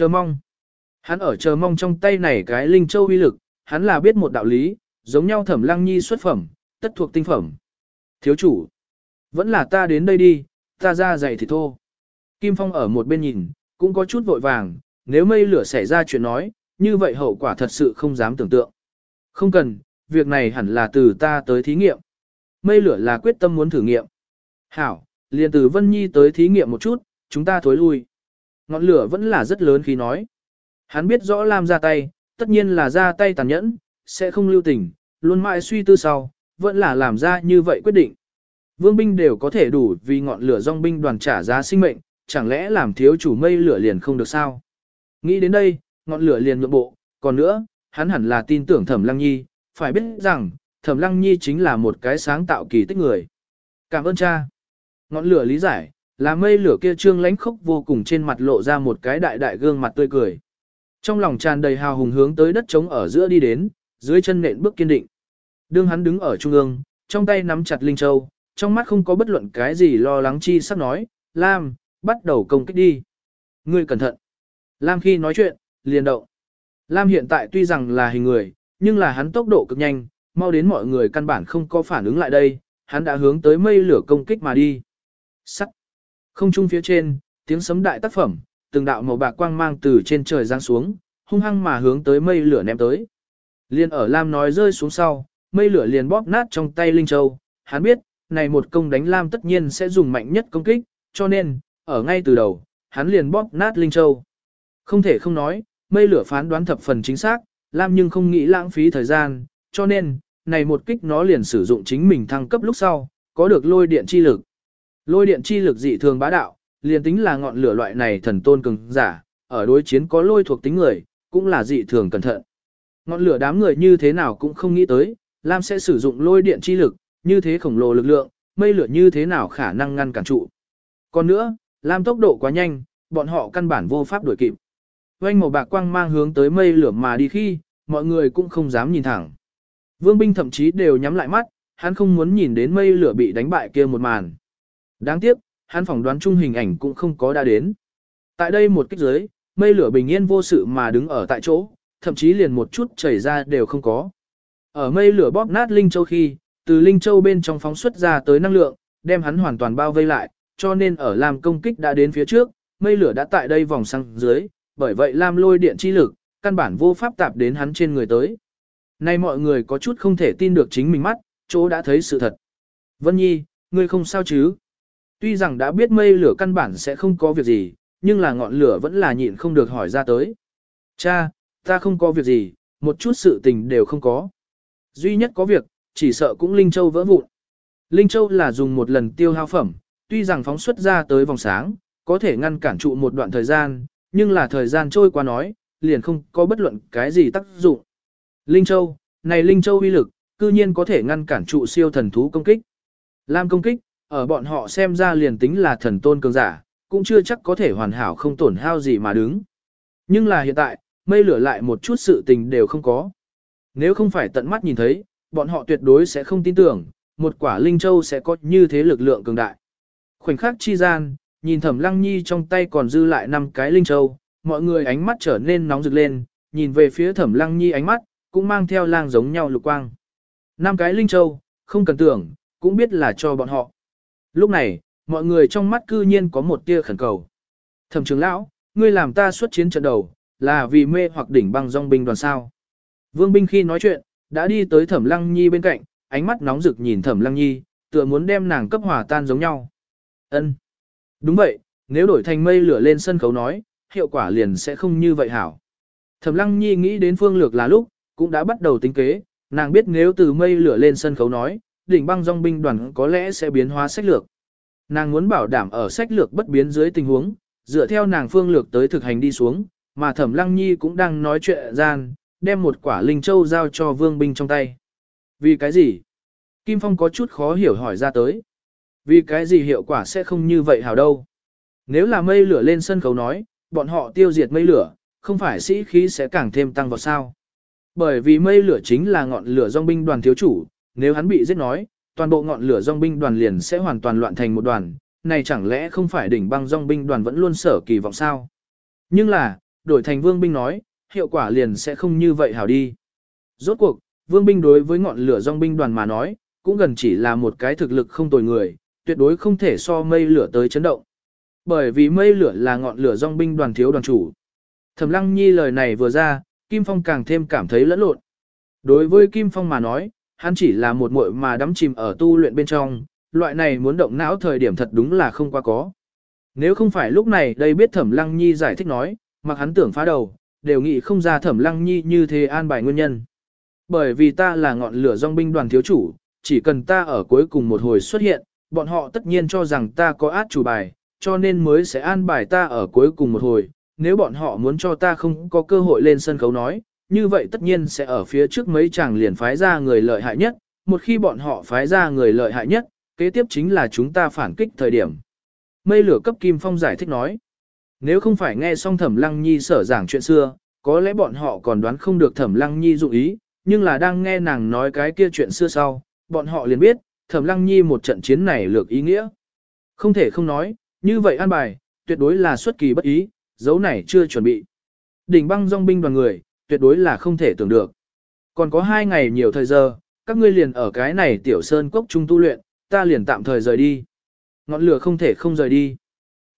Chờ mong. Hắn ở chờ mong trong tay này cái linh châu uy lực, hắn là biết một đạo lý, giống nhau thẩm lăng nhi xuất phẩm, tất thuộc tinh phẩm. Thiếu chủ. Vẫn là ta đến đây đi, ta ra dạy thì thô. Kim Phong ở một bên nhìn, cũng có chút vội vàng, nếu mây lửa xảy ra chuyện nói, như vậy hậu quả thật sự không dám tưởng tượng. Không cần, việc này hẳn là từ ta tới thí nghiệm. Mây lửa là quyết tâm muốn thử nghiệm. Hảo, liền từ Vân Nhi tới thí nghiệm một chút, chúng ta thối lui. Ngọn lửa vẫn là rất lớn khi nói. Hắn biết rõ Lam ra tay, tất nhiên là ra tay tàn nhẫn, sẽ không lưu tình, luôn mãi suy tư sau, vẫn là làm ra như vậy quyết định. Vương binh đều có thể đủ vì ngọn lửa dòng binh đoàn trả giá sinh mệnh, chẳng lẽ làm thiếu chủ mây lửa liền không được sao? Nghĩ đến đây, ngọn lửa liền nhượng bộ, còn nữa, hắn hẳn là tin tưởng Thẩm Lăng Nhi, phải biết rằng, Thẩm Lăng Nhi chính là một cái sáng tạo kỳ tích người. Cảm ơn cha. Ngọn lửa lý giải, là mây lửa kia trương lánh khốc vô cùng trên mặt lộ ra một cái đại đại gương mặt tươi cười. Trong lòng tràn đầy hào hùng hướng tới đất trống ở giữa đi đến, dưới chân nện bước kiên định. Đương hắn đứng ở trung ương, trong tay nắm chặt Linh Châu, trong mắt không có bất luận cái gì lo lắng chi sắp nói, Lam, bắt đầu công kích đi. Ngươi cẩn thận. Lam khi nói chuyện, liền động. Lam hiện tại tuy rằng là hình người, nhưng là hắn tốc độ cực nhanh, mau đến mọi người căn bản không có phản ứng lại đây, hắn đã hướng tới mây lửa công kích mà đi. Sắt. Không trung phía trên, tiếng sấm đại tác phẩm, từng đạo màu bạc quang mang từ trên trời giáng xuống, hung hăng mà hướng tới mây lửa ném tới. Liên ở Lam nói rơi xuống sau, mây lửa liền bóp nát trong tay Linh Châu, hắn biết, này một công đánh Lam tất nhiên sẽ dùng mạnh nhất công kích, cho nên, ở ngay từ đầu, hắn liền bóp nát Linh Châu. Không thể không nói, mây lửa phán đoán thập phần chính xác, Lam nhưng không nghĩ lãng phí thời gian, cho nên, này một kích nó liền sử dụng chính mình thăng cấp lúc sau, có được lôi điện chi lực. Lôi điện chi lực dị thường bá đạo, liền tính là ngọn lửa loại này thần tôn cường giả, ở đối chiến có lôi thuộc tính người, cũng là dị thường cẩn thận. Ngọn lửa đám người như thế nào cũng không nghĩ tới, Lam sẽ sử dụng lôi điện chi lực, như thế khổng lồ lực lượng, mây lửa như thế nào khả năng ngăn cản trụ. Còn nữa, Lam tốc độ quá nhanh, bọn họ căn bản vô pháp đuổi kịp. Vành màu bạc quang mang hướng tới mây lửa mà đi khi, mọi người cũng không dám nhìn thẳng. Vương binh thậm chí đều nhắm lại mắt, hắn không muốn nhìn đến mây lửa bị đánh bại kia một màn. Đáng tiếc, hắn phỏng đoán chung hình ảnh cũng không có đã đến. Tại đây một kích giới, mây lửa bình yên vô sự mà đứng ở tại chỗ, thậm chí liền một chút chảy ra đều không có. Ở mây lửa bóp nát Linh Châu khi, từ Linh Châu bên trong phóng xuất ra tới năng lượng, đem hắn hoàn toàn bao vây lại, cho nên ở làm công kích đã đến phía trước, mây lửa đã tại đây vòng sang dưới, bởi vậy Lam lôi điện chi lực, căn bản vô pháp tạp đến hắn trên người tới. Nay mọi người có chút không thể tin được chính mình mắt, chỗ đã thấy sự thật. Vân Nhi, ngươi không sao chứ? Tuy rằng đã biết mây lửa căn bản sẽ không có việc gì, nhưng là ngọn lửa vẫn là nhịn không được hỏi ra tới. Cha, ta không có việc gì, một chút sự tình đều không có. Duy nhất có việc, chỉ sợ cũng Linh Châu vỡ vụn. Linh Châu là dùng một lần tiêu hao phẩm, tuy rằng phóng xuất ra tới vòng sáng, có thể ngăn cản trụ một đoạn thời gian, nhưng là thời gian trôi qua nói, liền không có bất luận cái gì tác dụng. Linh Châu, này Linh Châu uy lực, cư nhiên có thể ngăn cản trụ siêu thần thú công kích. Lam công kích, ở bọn họ xem ra liền tính là thần tôn cường giả, cũng chưa chắc có thể hoàn hảo không tổn hao gì mà đứng. Nhưng là hiện tại, mây lửa lại một chút sự tình đều không có. Nếu không phải tận mắt nhìn thấy, bọn họ tuyệt đối sẽ không tin tưởng, một quả linh châu sẽ có như thế lực lượng cường đại. Khoảnh khắc chi gian, nhìn thẩm lăng nhi trong tay còn dư lại năm cái linh châu, mọi người ánh mắt trở nên nóng rực lên, nhìn về phía thẩm lăng nhi ánh mắt, cũng mang theo lang giống nhau lục quang. Năm cái linh châu, không cần tưởng, cũng biết là cho bọn họ. Lúc này, mọi người trong mắt cư nhiên có một tia khẩn cầu. Thẩm trưởng lão, ngươi làm ta xuất chiến trận đầu, là vì mê hoặc đỉnh băng dòng binh đoàn sao. Vương binh khi nói chuyện, đã đi tới thẩm lăng nhi bên cạnh, ánh mắt nóng rực nhìn thẩm lăng nhi, tựa muốn đem nàng cấp hòa tan giống nhau. Ân, Đúng vậy, nếu đổi thành mây lửa lên sân khấu nói, hiệu quả liền sẽ không như vậy hảo. Thẩm lăng nhi nghĩ đến phương lược là lúc, cũng đã bắt đầu tính kế, nàng biết nếu từ mây lửa lên sân khấu nói, đỉnh băng dòng binh đoàn có lẽ sẽ biến hóa sách lược. Nàng muốn bảo đảm ở sách lược bất biến dưới tình huống, dựa theo nàng phương lược tới thực hành đi xuống, mà Thẩm Lăng Nhi cũng đang nói chuyện gian, đem một quả linh châu giao cho vương binh trong tay. Vì cái gì? Kim Phong có chút khó hiểu hỏi ra tới. Vì cái gì hiệu quả sẽ không như vậy hảo đâu? Nếu là mây lửa lên sân khấu nói, bọn họ tiêu diệt mây lửa, không phải sĩ khí sẽ càng thêm tăng vào sao? Bởi vì mây lửa chính là ngọn lửa dòng binh đoàn thiếu chủ, nếu hắn bị giết nói, toàn bộ ngọn lửa dòng binh đoàn liền sẽ hoàn toàn loạn thành một đoàn, này chẳng lẽ không phải đỉnh băng dòng binh đoàn vẫn luôn sở kỳ vọng sao? Nhưng là, đổi thành vương binh nói, hiệu quả liền sẽ không như vậy hảo đi. Rốt cuộc, vương binh đối với ngọn lửa dòng binh đoàn mà nói, cũng gần chỉ là một cái thực lực không tồi người, tuyệt đối không thể so mây lửa tới chấn động. Bởi vì mây lửa là ngọn lửa dòng binh đoàn thiếu đoàn chủ. Thẩm Lăng Nhi lời này vừa ra, Kim Phong càng thêm cảm thấy lẫn lộn. Đối với Kim Phong mà nói, hắn chỉ là một muội mà đắm chìm ở tu luyện bên trong, loại này muốn động não thời điểm thật đúng là không qua có. Nếu không phải lúc này đây biết Thẩm Lăng Nhi giải thích nói, mặc hắn tưởng phá đầu, đều nghĩ không ra Thẩm Lăng Nhi như thế an bài nguyên nhân. Bởi vì ta là ngọn lửa dòng binh đoàn thiếu chủ, chỉ cần ta ở cuối cùng một hồi xuất hiện, bọn họ tất nhiên cho rằng ta có át chủ bài, cho nên mới sẽ an bài ta ở cuối cùng một hồi. Nếu bọn họ muốn cho ta không có cơ hội lên sân khấu nói, như vậy tất nhiên sẽ ở phía trước mấy chàng liền phái ra người lợi hại nhất, một khi bọn họ phái ra người lợi hại nhất, kế tiếp chính là chúng ta phản kích thời điểm. Mây lửa cấp Kim Phong giải thích nói, nếu không phải nghe xong Thẩm Lăng Nhi sở giảng chuyện xưa, có lẽ bọn họ còn đoán không được Thẩm Lăng Nhi dụng ý, nhưng là đang nghe nàng nói cái kia chuyện xưa sau, bọn họ liền biết, Thẩm Lăng Nhi một trận chiến này lược ý nghĩa. Không thể không nói, như vậy an bài, tuyệt đối là xuất kỳ bất ý, dấu này chưa chuẩn bị. Đỉnh băng dòng binh đoàn người, tuyệt đối là không thể tưởng được. Còn có hai ngày nhiều thời giờ, các ngươi liền ở cái này tiểu sơn cốc trung tu luyện, ta liền tạm thời rời đi. Ngọn lửa không thể không rời đi.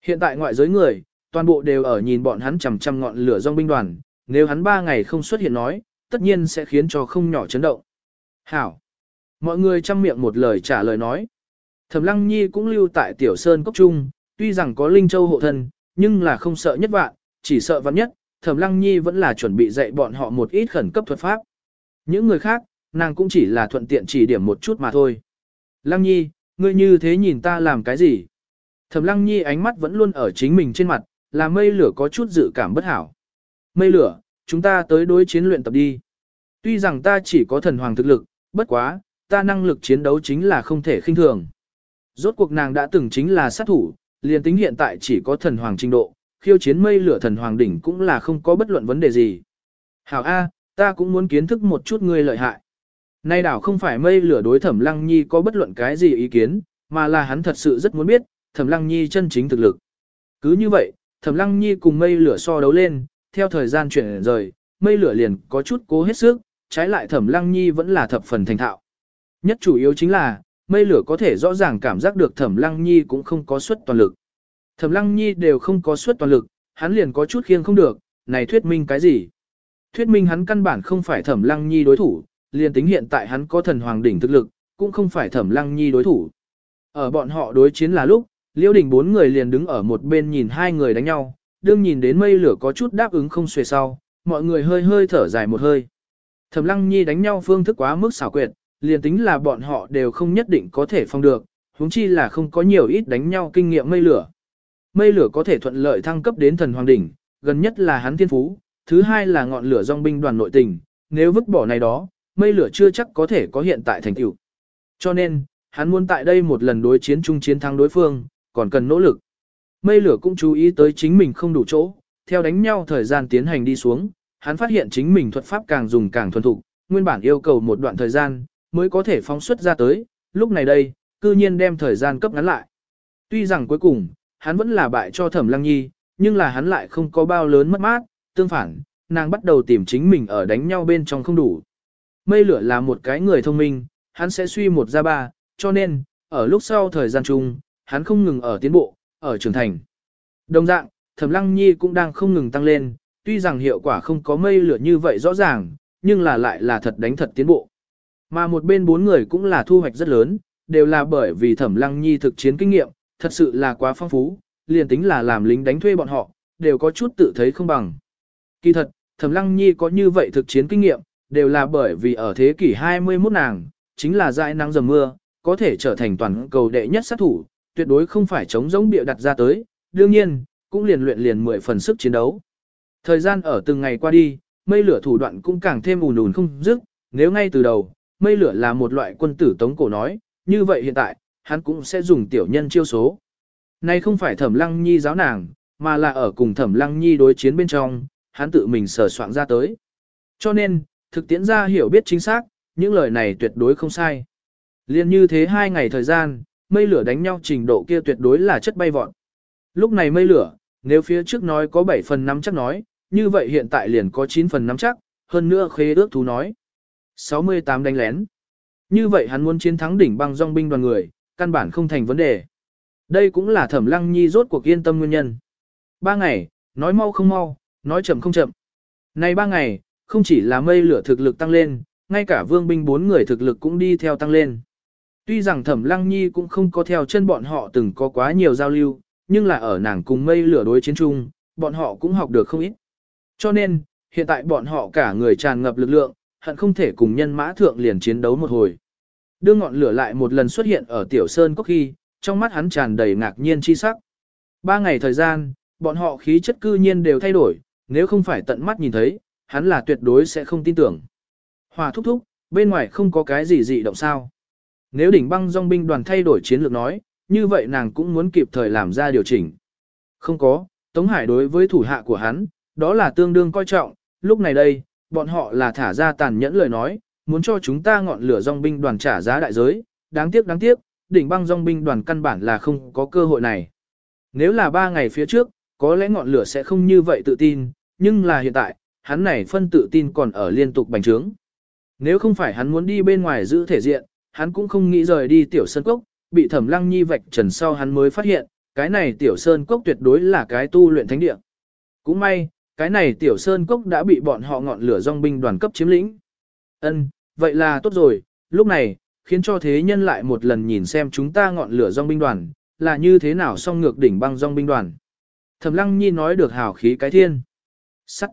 Hiện tại ngoại giới người, toàn bộ đều ở nhìn bọn hắn chằm chằm ngọn lửa dòng binh đoàn, nếu hắn ba ngày không xuất hiện nói, tất nhiên sẽ khiến cho không nhỏ chấn động. Hảo. Mọi người chăm miệng một lời trả lời nói. Thẩm Lăng Nhi cũng lưu tại Tiểu Sơn Cốc Trung, tuy rằng có Linh Châu hộ thân, nhưng là không sợ nhất vạn, chỉ sợ vạn nhất, Thẩm Lăng Nhi vẫn là chuẩn bị dạy bọn họ một ít khẩn cấp thuật pháp. Những người khác, nàng cũng chỉ là thuận tiện chỉ điểm một chút mà thôi. Lăng Nhi, ngươi như thế nhìn ta làm cái gì? Thẩm Lăng Nhi ánh mắt vẫn luôn ở chính mình trên mặt, là mây lửa có chút dự cảm bất hảo. Mây lửa, chúng ta tới đối chiến luyện tập đi. Tuy rằng ta chỉ có thần hoàng thực lực, bất quá, ta năng lực chiến đấu chính là không thể khinh thường. Rốt cuộc nàng đã từng chính là sát thủ, liền tính hiện tại chỉ có thần hoàng trình độ, khiêu chiến mây lửa thần hoàng đỉnh cũng là không có bất luận vấn đề gì. Hảo A, ta cũng muốn kiến thức một chút ngươi lợi hại. Nay đảo không phải mây lửa đối thẩm lăng nhi có bất luận cái gì ý kiến, mà là hắn thật sự rất muốn biết, thẩm lăng nhi chân chính thực lực. Cứ như vậy, thẩm lăng nhi cùng mây lửa so đấu lên, theo thời gian chuyển rời, mây lửa liền có chút cố hết sức, trái lại thẩm lăng nhi vẫn là thập phần thành thạo. Nhất chủ yếu chính là, mây lửa có thể rõ ràng cảm giác được thẩm lăng nhi cũng không có suất toàn lực. Thẩm lăng nhi đều không có suất toàn lực, hắn liền có chút khiêng không được, này thuyết minh cái gì? Thuyết minh hắn căn bản không phải thẩm lăng nhi đối thủ, liền tính hiện tại hắn có thần hoàng đỉnh thực lực, cũng không phải thẩm lăng nhi đối thủ. Ở bọn họ đối chiến là lúc, liễu đình bốn người liền đứng ở một bên nhìn hai người đánh nhau, đương nhìn đến mây lửa có chút đáp ứng không xuề sau, mọi người hơi hơi thở dài một hơi. Thẩm lăng nhi đánh nhau phương thức quá mức xảo quyệt, liền tính là bọn họ đều không nhất định có thể phong được, huống chi là không có nhiều ít đánh nhau kinh nghiệm mây lửa. Mây lửa có thể thuận lợi thăng cấp đến thần hoàng đỉnh, gần nhất là hắn thiên phú, thứ hai là ngọn lửa dòng binh đoàn nội tình, nếu vứt bỏ này đó, mây lửa chưa chắc có thể có hiện tại thành tựu. Cho nên, hắn muốn tại đây một lần đối chiến chung chiến thắng đối phương, còn cần nỗ lực. Mây lửa cũng chú ý tới chính mình không đủ chỗ, theo đánh nhau thời gian tiến hành đi xuống, hắn phát hiện chính mình thuật pháp càng dùng càng thuần thục, nguyên bản yêu cầu một đoạn thời gian, mới có thể phóng xuất ra tới, lúc này đây, cư nhiên đem thời gian cấp ngắn lại. Tuy rằng cuối cùng, hắn vẫn là bại cho Thẩm Lăng Nhi, nhưng là hắn lại không có bao lớn mất mát, tương phản, nàng bắt đầu tìm chính mình ở đánh nhau bên trong không đủ. Mây lửa là một cái người thông minh, hắn sẽ suy một ra ba, cho nên, ở lúc sau thời gian chung, hắn không ngừng ở tiến bộ, ở trưởng thành. Đồng dạng, Thẩm Lăng Nhi cũng đang không ngừng tăng lên, tuy rằng hiệu quả không có mây lửa như vậy rõ ràng, nhưng là lại là thật đánh thật tiến bộ. Mà một bên bốn người cũng là thu hoạch rất lớn, đều là bởi vì Thẩm Lăng Nhi thực chiến kinh nghiệm, thật sự là quá phong phú, liền tính là làm lính đánh thuê bọn họ, đều có chút tự thấy không bằng. Kỳ thật, Thẩm Lăng Nhi có như vậy thực chiến kinh nghiệm, đều là bởi vì ở thế kỷ 21 nàng, chính là dại nắng dầm mưa, có thể trở thành toàn cầu đệ nhất sát thủ, tuyệt đối không phải chống giống bịa đặt ra tới, đương nhiên, cũng liền luyện liền 10 phần sức chiến đấu. Thời gian ở từng ngày qua đi, mây lửa thủ đoạn cũng càng thêm ùn ùn không dứt, nếu ngay từ đầu, mây lửa là một loại quân tử tống cổ nói, như vậy hiện tại, hắn cũng sẽ dùng tiểu nhân chiêu số. Nay không phải thẩm lăng nhi giáo nàng, mà là ở cùng thẩm lăng nhi đối chiến bên trong, hắn tự mình sở soạn ra tới. Cho nên, thực tiễn ra hiểu biết chính xác, những lời này tuyệt đối không sai. Liên như thế hai ngày thời gian, mây lửa đánh nhau trình độ kia tuyệt đối là chất bay vọt. Lúc này mây lửa, nếu phía trước nói có 7 phần 5 chắc nói, như vậy hiện tại liền có 9 phần 5 chắc, hơn nữa khế ước thú nói. 68 đánh lén. Như vậy hắn muốn chiến thắng đỉnh băng dòng binh đoàn người, căn bản không thành vấn đề. Đây cũng là thẩm lăng nhi rốt cuộc yên tâm nguyên nhân. Ba ngày, nói mau không mau, nói chậm không chậm. Này ba ngày, không chỉ là mây lửa thực lực tăng lên, ngay cả vương binh bốn người thực lực cũng đi theo tăng lên. Tuy rằng thẩm lăng nhi cũng không có theo chân bọn họ từng có quá nhiều giao lưu, nhưng là ở nàng cùng mây lửa đối chiến chung, bọn họ cũng học được không ít. Cho nên, hiện tại bọn họ cả người tràn ngập lực lượng, hận không thể cùng nhân mã thượng liền chiến đấu một hồi. Đưa ngọn lửa lại một lần xuất hiện ở tiểu sơn cốc khi, trong mắt hắn tràn đầy ngạc nhiên chi sắc. Ba ngày thời gian, bọn họ khí chất cư nhiên đều thay đổi, nếu không phải tận mắt nhìn thấy, hắn là tuyệt đối sẽ không tin tưởng. Hòa thúc thúc, bên ngoài không có cái gì dị động sao. Nếu đỉnh băng dòng binh đoàn thay đổi chiến lược nói, như vậy nàng cũng muốn kịp thời làm ra điều chỉnh. Không có, Tống Hải đối với thủ hạ của hắn, đó là tương đương coi trọng, lúc này đây, bọn họ là thả ra tàn nhẫn lời nói, muốn cho chúng ta ngọn lửa dòng binh đoàn trả giá đại giới, đáng tiếc đáng tiếc, đỉnh băng dòng binh đoàn căn bản là không có cơ hội này. Nếu là ba ngày phía trước, có lẽ ngọn lửa sẽ không như vậy tự tin, nhưng là hiện tại, hắn này phân tự tin còn ở liên tục bành trướng. Nếu không phải hắn muốn đi bên ngoài giữ thể diện, hắn cũng không nghĩ rời đi tiểu sơn cốc, bị thẩm lăng nhi vạch trần sau hắn mới phát hiện, cái này tiểu sơn cốc tuyệt đối là cái tu luyện thánh địa. Cũng may, cái này tiểu sơn cốc đã bị bọn họ ngọn lửa dòng binh đoàn cấp chiếm lĩnh. Ân, vậy là tốt rồi, lúc này, khiến cho thế nhân lại một lần nhìn xem chúng ta ngọn lửa dòng binh đoàn, là như thế nào song ngược đỉnh băng dòng binh đoàn. Thẩm lăng nhi nói được hào khí cái thiên. sắt.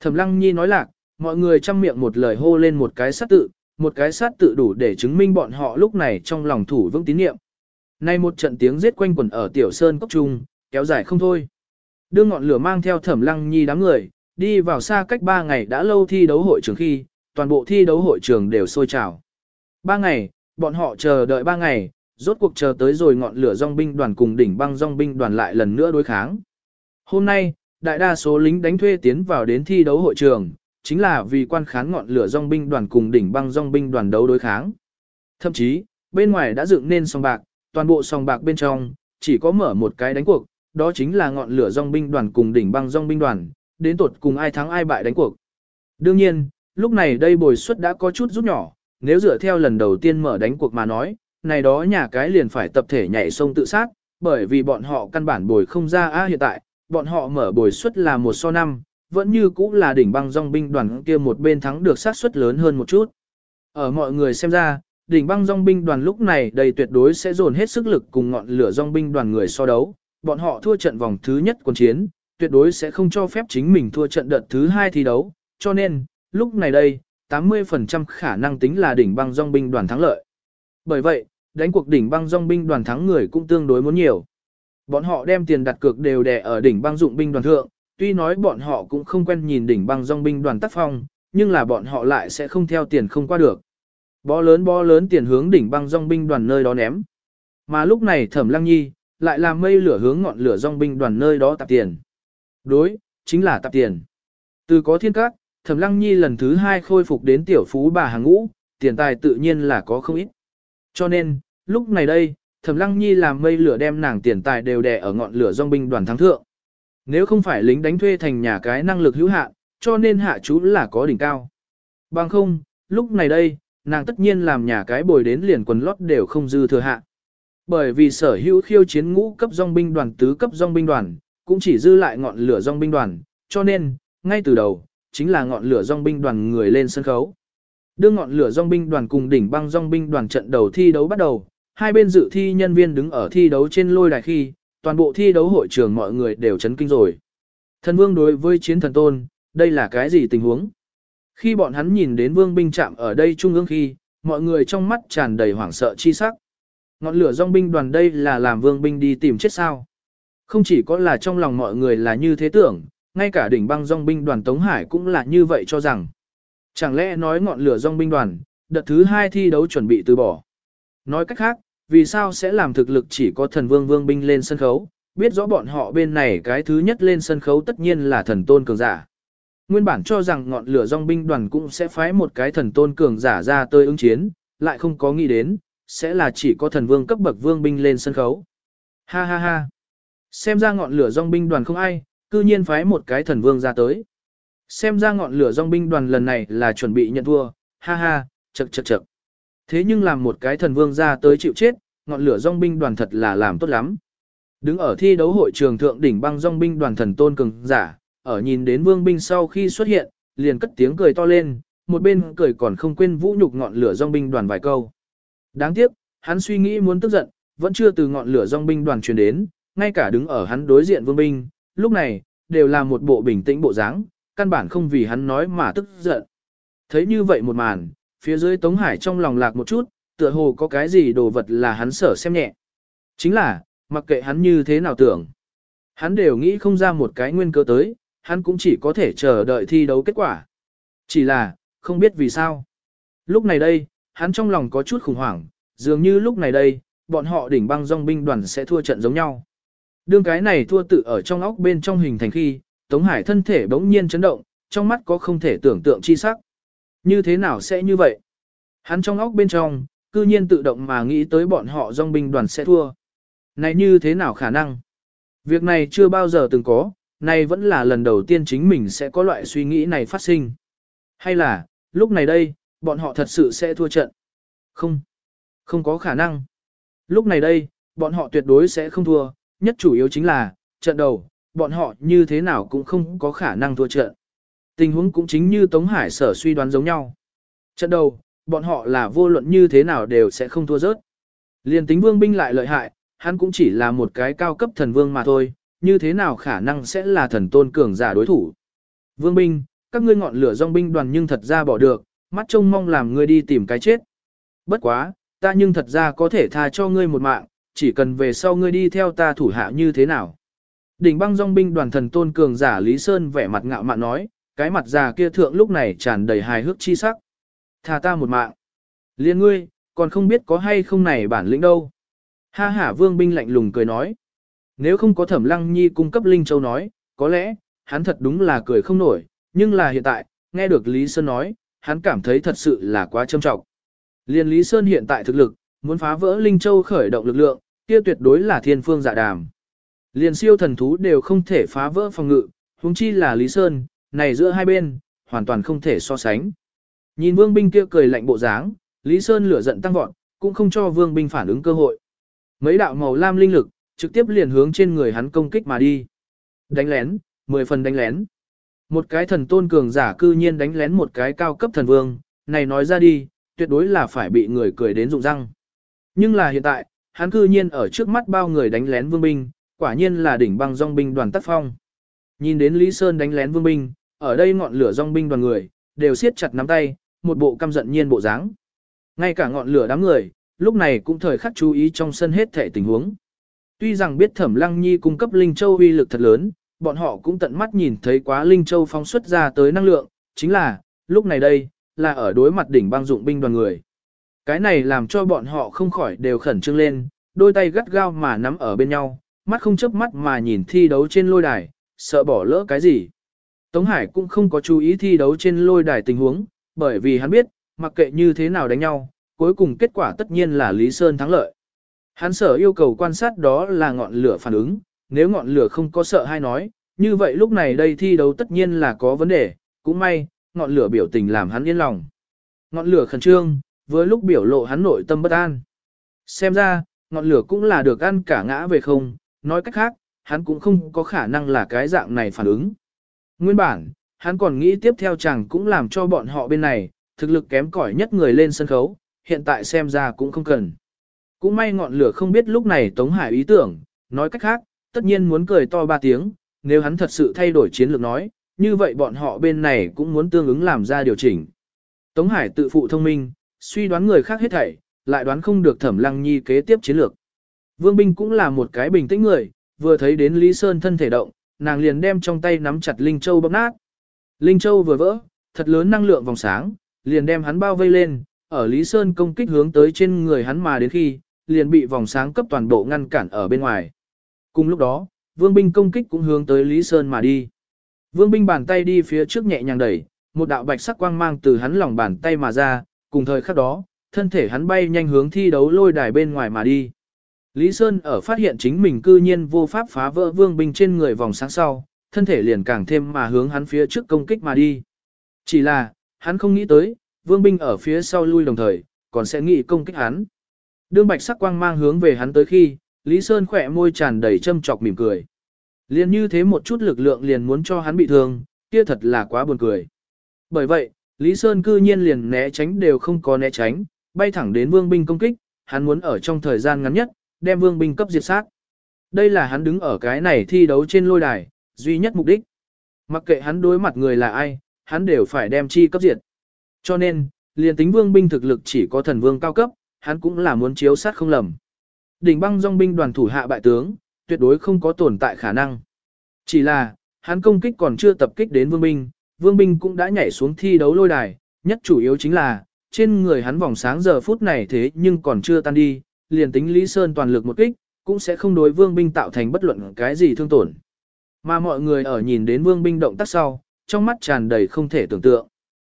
Thẩm lăng nhi nói lạc, mọi người chăm miệng một lời hô lên một cái sát tự, một cái sát tự đủ để chứng minh bọn họ lúc này trong lòng thủ vững tín nhiệm. Nay một trận tiếng giết quanh quẩn ở tiểu sơn cốc trung, kéo dài không thôi. Đưa ngọn lửa mang theo thẩm lăng nhi đám người, đi vào xa cách ba ngày đã lâu thi đấu hội trường khi, toàn bộ thi đấu hội trường đều sôi trào. Ba ngày, bọn họ chờ đợi ba ngày, rốt cuộc chờ tới rồi ngọn lửa dòng binh đoàn cùng đỉnh băng dòng binh đoàn lại lần nữa đối kháng. Hôm nay, đại đa số lính đánh thuê tiến vào đến thi đấu hội trường, chính là vì quan khán ngọn lửa dòng binh đoàn cùng đỉnh băng dòng binh đoàn đấu đối kháng. Thậm chí, bên ngoài đã dựng nên sòng bạc, toàn bộ sòng bạc bên trong, chỉ có mở một cái đánh cuộc, đó chính là ngọn lửa dòng binh đoàn cùng đỉnh băng dòng binh đoàn, đến tột cùng ai thắng ai bại đánh cuộc. Đương nhiên, lúc này đây bồi suất đã có chút rút nhỏ, nếu dựa theo lần đầu tiên mở đánh cuộc mà nói, này đó nhà cái liền phải tập thể nhảy sông tự sát, bởi vì bọn họ căn bản bồi không ra a hiện tại, bọn họ mở bồi suất là một so năm, vẫn như cũ là đỉnh băng dòng binh đoàn kia một bên thắng được sát suất lớn hơn một chút. Ở mọi người xem ra, đỉnh băng dòng binh đoàn lúc này đầy tuyệt đối sẽ dồn hết sức lực cùng ngọn lửa dòng binh đoàn người so đấu, bọn họ thua trận vòng thứ nhất quân chiến, tuyệt đối sẽ không cho phép chính mình thua trận đợt thứ hai thi đấu, cho nên, lúc này đây, 80% khả năng tính là đỉnh băng dòng binh đoàn thắng lợi. Bởi vậy, đánh cuộc đỉnh băng dòng binh đoàn thắng người cũng tương đối muốn nhiều. Bọn họ đem tiền đặt cược đều đè ở đỉnh băng dụng binh đoàn thượng, tuy nói bọn họ cũng không quen nhìn đỉnh băng dòng binh đoàn tác phong, nhưng là bọn họ lại sẽ không theo tiền không qua được. Bó lớn bó lớn tiền hướng đỉnh băng dòng binh đoàn nơi đó ném. Mà lúc này Thẩm Lăng Nhi lại làm mây lửa hướng ngọn lửa dòng binh đoàn nơi đó tạp tiền. Đối, chính là tạp tiền. Từ có thiên các, Thẩm Lăng Nhi lần thứ hai khôi phục đến tiểu phú bà hàng ngũ, tiền tài tự nhiên là có không ít. Cho nên, lúc này đây, Thẩm Lăng Nhi làm mây lửa đem nàng tiền tài đều đè ở ngọn lửa dòng binh đoàn thắng thượng. Nếu không phải lính đánh thuê thành nhà cái năng lực hữu hạn, cho nên hạ chú là có đỉnh cao. Bằng không, lúc này đây, nàng tất nhiên làm nhà cái bồi đến liền quần lót đều không dư thừa hạ. Bởi vì sở hữu khiêu chiến ngũ cấp dòng binh đoàn tứ cấp dòng binh đoàn, cũng chỉ dư lại ngọn lửa dòng binh đoàn, cho nên, ngay từ đầu, chính là ngọn lửa dòng binh đoàn người lên sân khấu. Đưa ngọn lửa dòng binh đoàn cùng đỉnh băng dòng binh đoàn trận đầu thi đấu bắt đầu, hai bên dự thi nhân viên đứng ở thi đấu trên lôi đài khi, toàn bộ thi đấu hội trường mọi người đều chấn kinh rồi. Thần vương đối với chiến thần tôn, đây là cái gì tình huống? Khi bọn hắn nhìn đến vương binh chạm ở đây trung ương khi, mọi người trong mắt tràn đầy hoảng sợ chi sắc. Ngọn lửa dòng binh đoàn đây là làm vương binh đi tìm chết sao. Không chỉ có là trong lòng mọi người là như thế tưởng, ngay cả đỉnh băng dòng binh đoàn Tống Hải cũng là như vậy cho rằng. Chẳng lẽ nói ngọn lửa dòng binh đoàn, đợt thứ hai thi đấu chuẩn bị từ bỏ. Nói cách khác, vì sao sẽ làm thực lực chỉ có thần vương vương binh lên sân khấu, biết rõ bọn họ bên này cái thứ nhất lên sân khấu tất nhiên là thần tôn cường giả. Nguyên bản cho rằng ngọn lửa dòng binh đoàn cũng sẽ phái một cái thần tôn cường giả ra tới ứng chiến, lại không có nghĩ đến, sẽ là chỉ có thần vương cấp bậc vương binh lên sân khấu. Ha ha ha. Xem ra ngọn lửa dòng binh đoàn không ai, cư nhiên phái một cái thần vương ra tới. Xem ra ngọn lửa dòng binh đoàn lần này là chuẩn bị nhận thua, ha ha, chật chật chật. Thế nhưng làm một cái thần vương ra tới chịu chết, ngọn lửa dòng binh đoàn thật là làm tốt lắm. Đứng ở thi đấu hội trường thượng đỉnh băng dòng binh đoàn thần tôn cường giả, ở nhìn đến vương binh sau khi xuất hiện, liền cất tiếng cười to lên, một bên cười còn không quên vũ nhục ngọn lửa dòng binh đoàn vài câu. Đáng tiếc, hắn suy nghĩ muốn tức giận, vẫn chưa từ ngọn lửa dòng binh đoàn truyền đến, ngay cả đứng ở hắn đối diện vương binh, lúc này, đều là một bộ bình tĩnh bộ dáng, căn bản không vì hắn nói mà tức giận. Thấy như vậy một màn, phía dưới Tống Hải trong lòng lạc một chút, tựa hồ có cái gì đồ vật là hắn sở xem nhẹ. Chính là, mặc kệ hắn như thế nào tưởng. Hắn đều nghĩ không ra một cái nguyên cơ tới, hắn cũng chỉ có thể chờ đợi thi đấu kết quả. Chỉ là, không biết vì sao. Lúc này đây, hắn trong lòng có chút khủng hoảng, dường như lúc này đây, bọn họ đỉnh băng dòng binh đoàn sẽ thua trận giống nhau. Đương cái này thua tự ở trong óc bên trong hình thành khi, Tống Hải thân thể bỗng nhiên chấn động, trong mắt có không thể tưởng tượng chi sắc. Như thế nào sẽ như vậy? Hắn trong óc bên trong, cư nhiên tự động mà nghĩ tới bọn họ dòng binh đoàn sẽ thua. Này như thế nào khả năng? Việc này chưa bao giờ từng có, này vẫn là lần đầu tiên chính mình sẽ có loại suy nghĩ này phát sinh. Hay là, lúc này đây, bọn họ thật sự sẽ thua trận? Không, không có khả năng. Lúc này đây, bọn họ tuyệt đối sẽ không thua, nhất chủ yếu chính là, trận đầu, bọn họ như thế nào cũng không có khả năng thua trận. Tình huống cũng chính như Tống Hải sở suy đoán giống nhau. Trận đầu, bọn họ là vô luận như thế nào đều sẽ không thua rớt. Liên tính vương binh lại lợi hại, hắn cũng chỉ là một cái cao cấp thần vương mà thôi, như thế nào khả năng sẽ là thần tôn cường giả đối thủ. Vương binh, các ngươi ngọn lửa dòng binh đoàn nhưng thật ra bỏ được, mắt trông mong làm ngươi đi tìm cái chết. Bất quá, ta nhưng thật ra có thể tha cho ngươi một mạng, chỉ cần về sau ngươi đi theo ta thủ hạ như thế nào. Đỉnh băng dòng binh đoàn thần tôn cường giả Lý Sơn vẻ mặt ngạo mạn nói, cái mặt già kia thượng lúc này tràn đầy hài hước chi sắc. Tha ta một mạng. Liên ngươi, còn không biết có hay không này bản lĩnh đâu. Ha hả vương binh lạnh lùng cười nói. Nếu không có thẩm lăng nhi cung cấp Linh Châu nói, có lẽ, hắn thật đúng là cười không nổi, nhưng là hiện tại, nghe được Lý Sơn nói, hắn cảm thấy thật sự là quá trâm trọng. Liên Lý Sơn hiện tại thực lực, muốn phá vỡ Linh Châu khởi động lực lượng, kia tuyệt đối là thiên phương dạ đàm. liền siêu thần thú đều không thể phá vỡ phòng ngự, huống chi là Lý Sơn, này giữa hai bên, hoàn toàn không thể so sánh. Nhìn vương binh kia cười lạnh bộ dáng, Lý Sơn lửa giận tăng vọt, cũng không cho vương binh phản ứng cơ hội. Mấy đạo màu lam linh lực, trực tiếp liền hướng trên người hắn công kích mà đi. Đánh lén, 10 phần đánh lén. Một cái thần tôn cường giả cư nhiên đánh lén một cái cao cấp thần vương, này nói ra đi, tuyệt đối là phải bị người cười đến rụng răng. Nhưng là hiện tại, hắn cư nhiên ở trước mắt bao người đánh lén vương binh, quả nhiên là đỉnh băng dòng binh đoàn tác phong. Nhìn đến Lý Sơn đánh lén vương binh, ở đây ngọn lửa dòng binh đoàn người, đều siết chặt nắm tay, một bộ căm giận nhiên bộ dáng. Ngay cả ngọn lửa đám người, lúc này cũng thời khắc chú ý trong sân hết thể tình huống. Tuy rằng biết Thẩm Lăng Nhi cung cấp Linh Châu uy lực thật lớn, bọn họ cũng tận mắt nhìn thấy quá Linh Châu phóng xuất ra tới năng lượng, chính là, lúc này đây, là ở đối mặt đỉnh băng dụng binh đoàn người. Cái này làm cho bọn họ không khỏi đều khẩn trương lên, đôi tay gắt gao mà nắm ở bên nhau, mắt không chớp mắt mà nhìn thi đấu trên lôi đài, sợ bỏ lỡ cái gì. Tống Hải cũng không có chú ý thi đấu trên lôi đài tình huống, bởi vì hắn biết, mặc kệ như thế nào đánh nhau, cuối cùng kết quả tất nhiên là Lý Sơn thắng lợi. Hắn sở yêu cầu quan sát đó là ngọn lửa phản ứng, nếu ngọn lửa không có sợ hay nói, như vậy lúc này đây thi đấu tất nhiên là có vấn đề, cũng may, ngọn lửa biểu tình làm hắn yên lòng. Ngọn lửa khẩn trương, với lúc biểu lộ hắn nội tâm bất an. Xem ra, ngọn lửa cũng là được ăn cả ngã về không, nói cách khác, hắn cũng không có khả năng là cái dạng này phản ứng. Nguyên bản, hắn còn nghĩ tiếp theo chẳng cũng làm cho bọn họ bên này, thực lực kém cỏi nhất người lên sân khấu, hiện tại xem ra cũng không cần. Cũng may ngọn lửa không biết lúc này Tống Hải ý tưởng, nói cách khác, tất nhiên muốn cười to ba tiếng, nếu hắn thật sự thay đổi chiến lược nói, như vậy bọn họ bên này cũng muốn tương ứng làm ra điều chỉnh. Tống Hải tự phụ thông minh, suy đoán người khác hết thảy, lại đoán không được Thẩm Lăng Nhi kế tiếp chiến lược. Vương Binh cũng là một cái bình tĩnh người, vừa thấy đến Lý Sơn thân thể động, nàng liền đem trong tay nắm chặt Linh Châu bóp nát. Linh Châu vừa vỡ, thật lớn năng lượng vòng sáng, liền đem hắn bao vây lên, ở Lý Sơn công kích hướng tới trên người hắn mà đến khi, liền bị vòng sáng cấp toàn bộ ngăn cản ở bên ngoài. Cùng lúc đó, Vương binh công kích cũng hướng tới Lý Sơn mà đi. Vương binh bàn tay đi phía trước nhẹ nhàng đẩy, một đạo bạch sắc quang mang từ hắn lòng bàn tay mà ra, cùng thời khắc đó, thân thể hắn bay nhanh hướng thi đấu lôi đài bên ngoài mà đi. Lý Sơn ở phát hiện chính mình cư nhiên vô pháp phá vỡ vương binh trên người vòng sáng sau, thân thể liền càng thêm mà hướng hắn phía trước công kích mà đi. Chỉ là, hắn không nghĩ tới, vương binh ở phía sau lui đồng thời, còn sẽ nghĩ công kích hắn. Đương bạch sắc quang mang hướng về hắn tới khi, Lý Sơn khỏe môi tràn đầy châm chọc mỉm cười. Liền như thế một chút lực lượng liền muốn cho hắn bị thương, kia thật là quá buồn cười. Bởi vậy, Lý Sơn cư nhiên liền né tránh đều không có né tránh, bay thẳng đến vương binh công kích, hắn muốn ở trong thời gian ngắn nhất, đem vương binh cấp diệt sát. Đây là hắn đứng ở cái này thi đấu trên lôi đài, duy nhất mục đích. Mặc kệ hắn đối mặt người là ai, hắn đều phải đem chi cấp diệt. Cho nên, liền tính vương binh thực lực chỉ có thần vương cao cấp, hắn cũng là muốn chiếu sát không lầm. Đỉnh băng dòng binh đoàn thủ hạ bại tướng, tuyệt đối không có tồn tại khả năng. Chỉ là, hắn công kích còn chưa tập kích đến vương binh, vương binh cũng đã nhảy xuống thi đấu lôi đài, nhất chủ yếu chính là, trên người hắn vòng sáng giờ phút này thế nhưng còn chưa tan đi, liền tính Lý Sơn toàn lực một kích, cũng sẽ không đối vương binh tạo thành bất luận cái gì thương tổn. Mà mọi người ở nhìn đến vương binh động tác sau, trong mắt tràn đầy không thể tưởng tượng.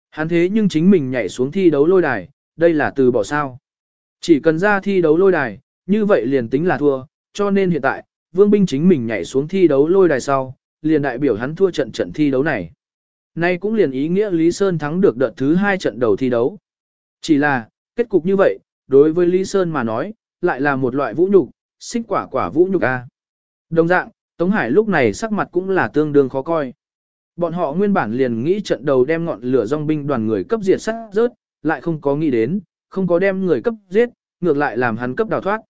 Hắn thế nhưng chính mình nhảy xuống thi đấu lôi đài, đây là từ bỏ sao. Chỉ cần ra thi đấu lôi đài, như vậy liền tính là thua, cho nên hiện tại, vương binh chính mình nhảy xuống thi đấu lôi đài sau, liền đại biểu hắn thua trận trận thi đấu này. Nay cũng liền ý nghĩa Lý Sơn thắng được đợt thứ hai trận đầu thi đấu. Chỉ là, kết cục như vậy, đối với Lý Sơn mà nói, lại là một loại vũ nhục, xích quả quả vũ nhục a. Đồng dạng, Tống Hải lúc này sắc mặt cũng là tương đương khó coi. Bọn họ nguyên bản liền nghĩ trận đầu đem ngọn lửa dòng binh đoàn người cấp diệt sát rớt, lại không có nghĩ đến, không có đem người cấp giết, ngược lại làm hắn cấp đào thoát.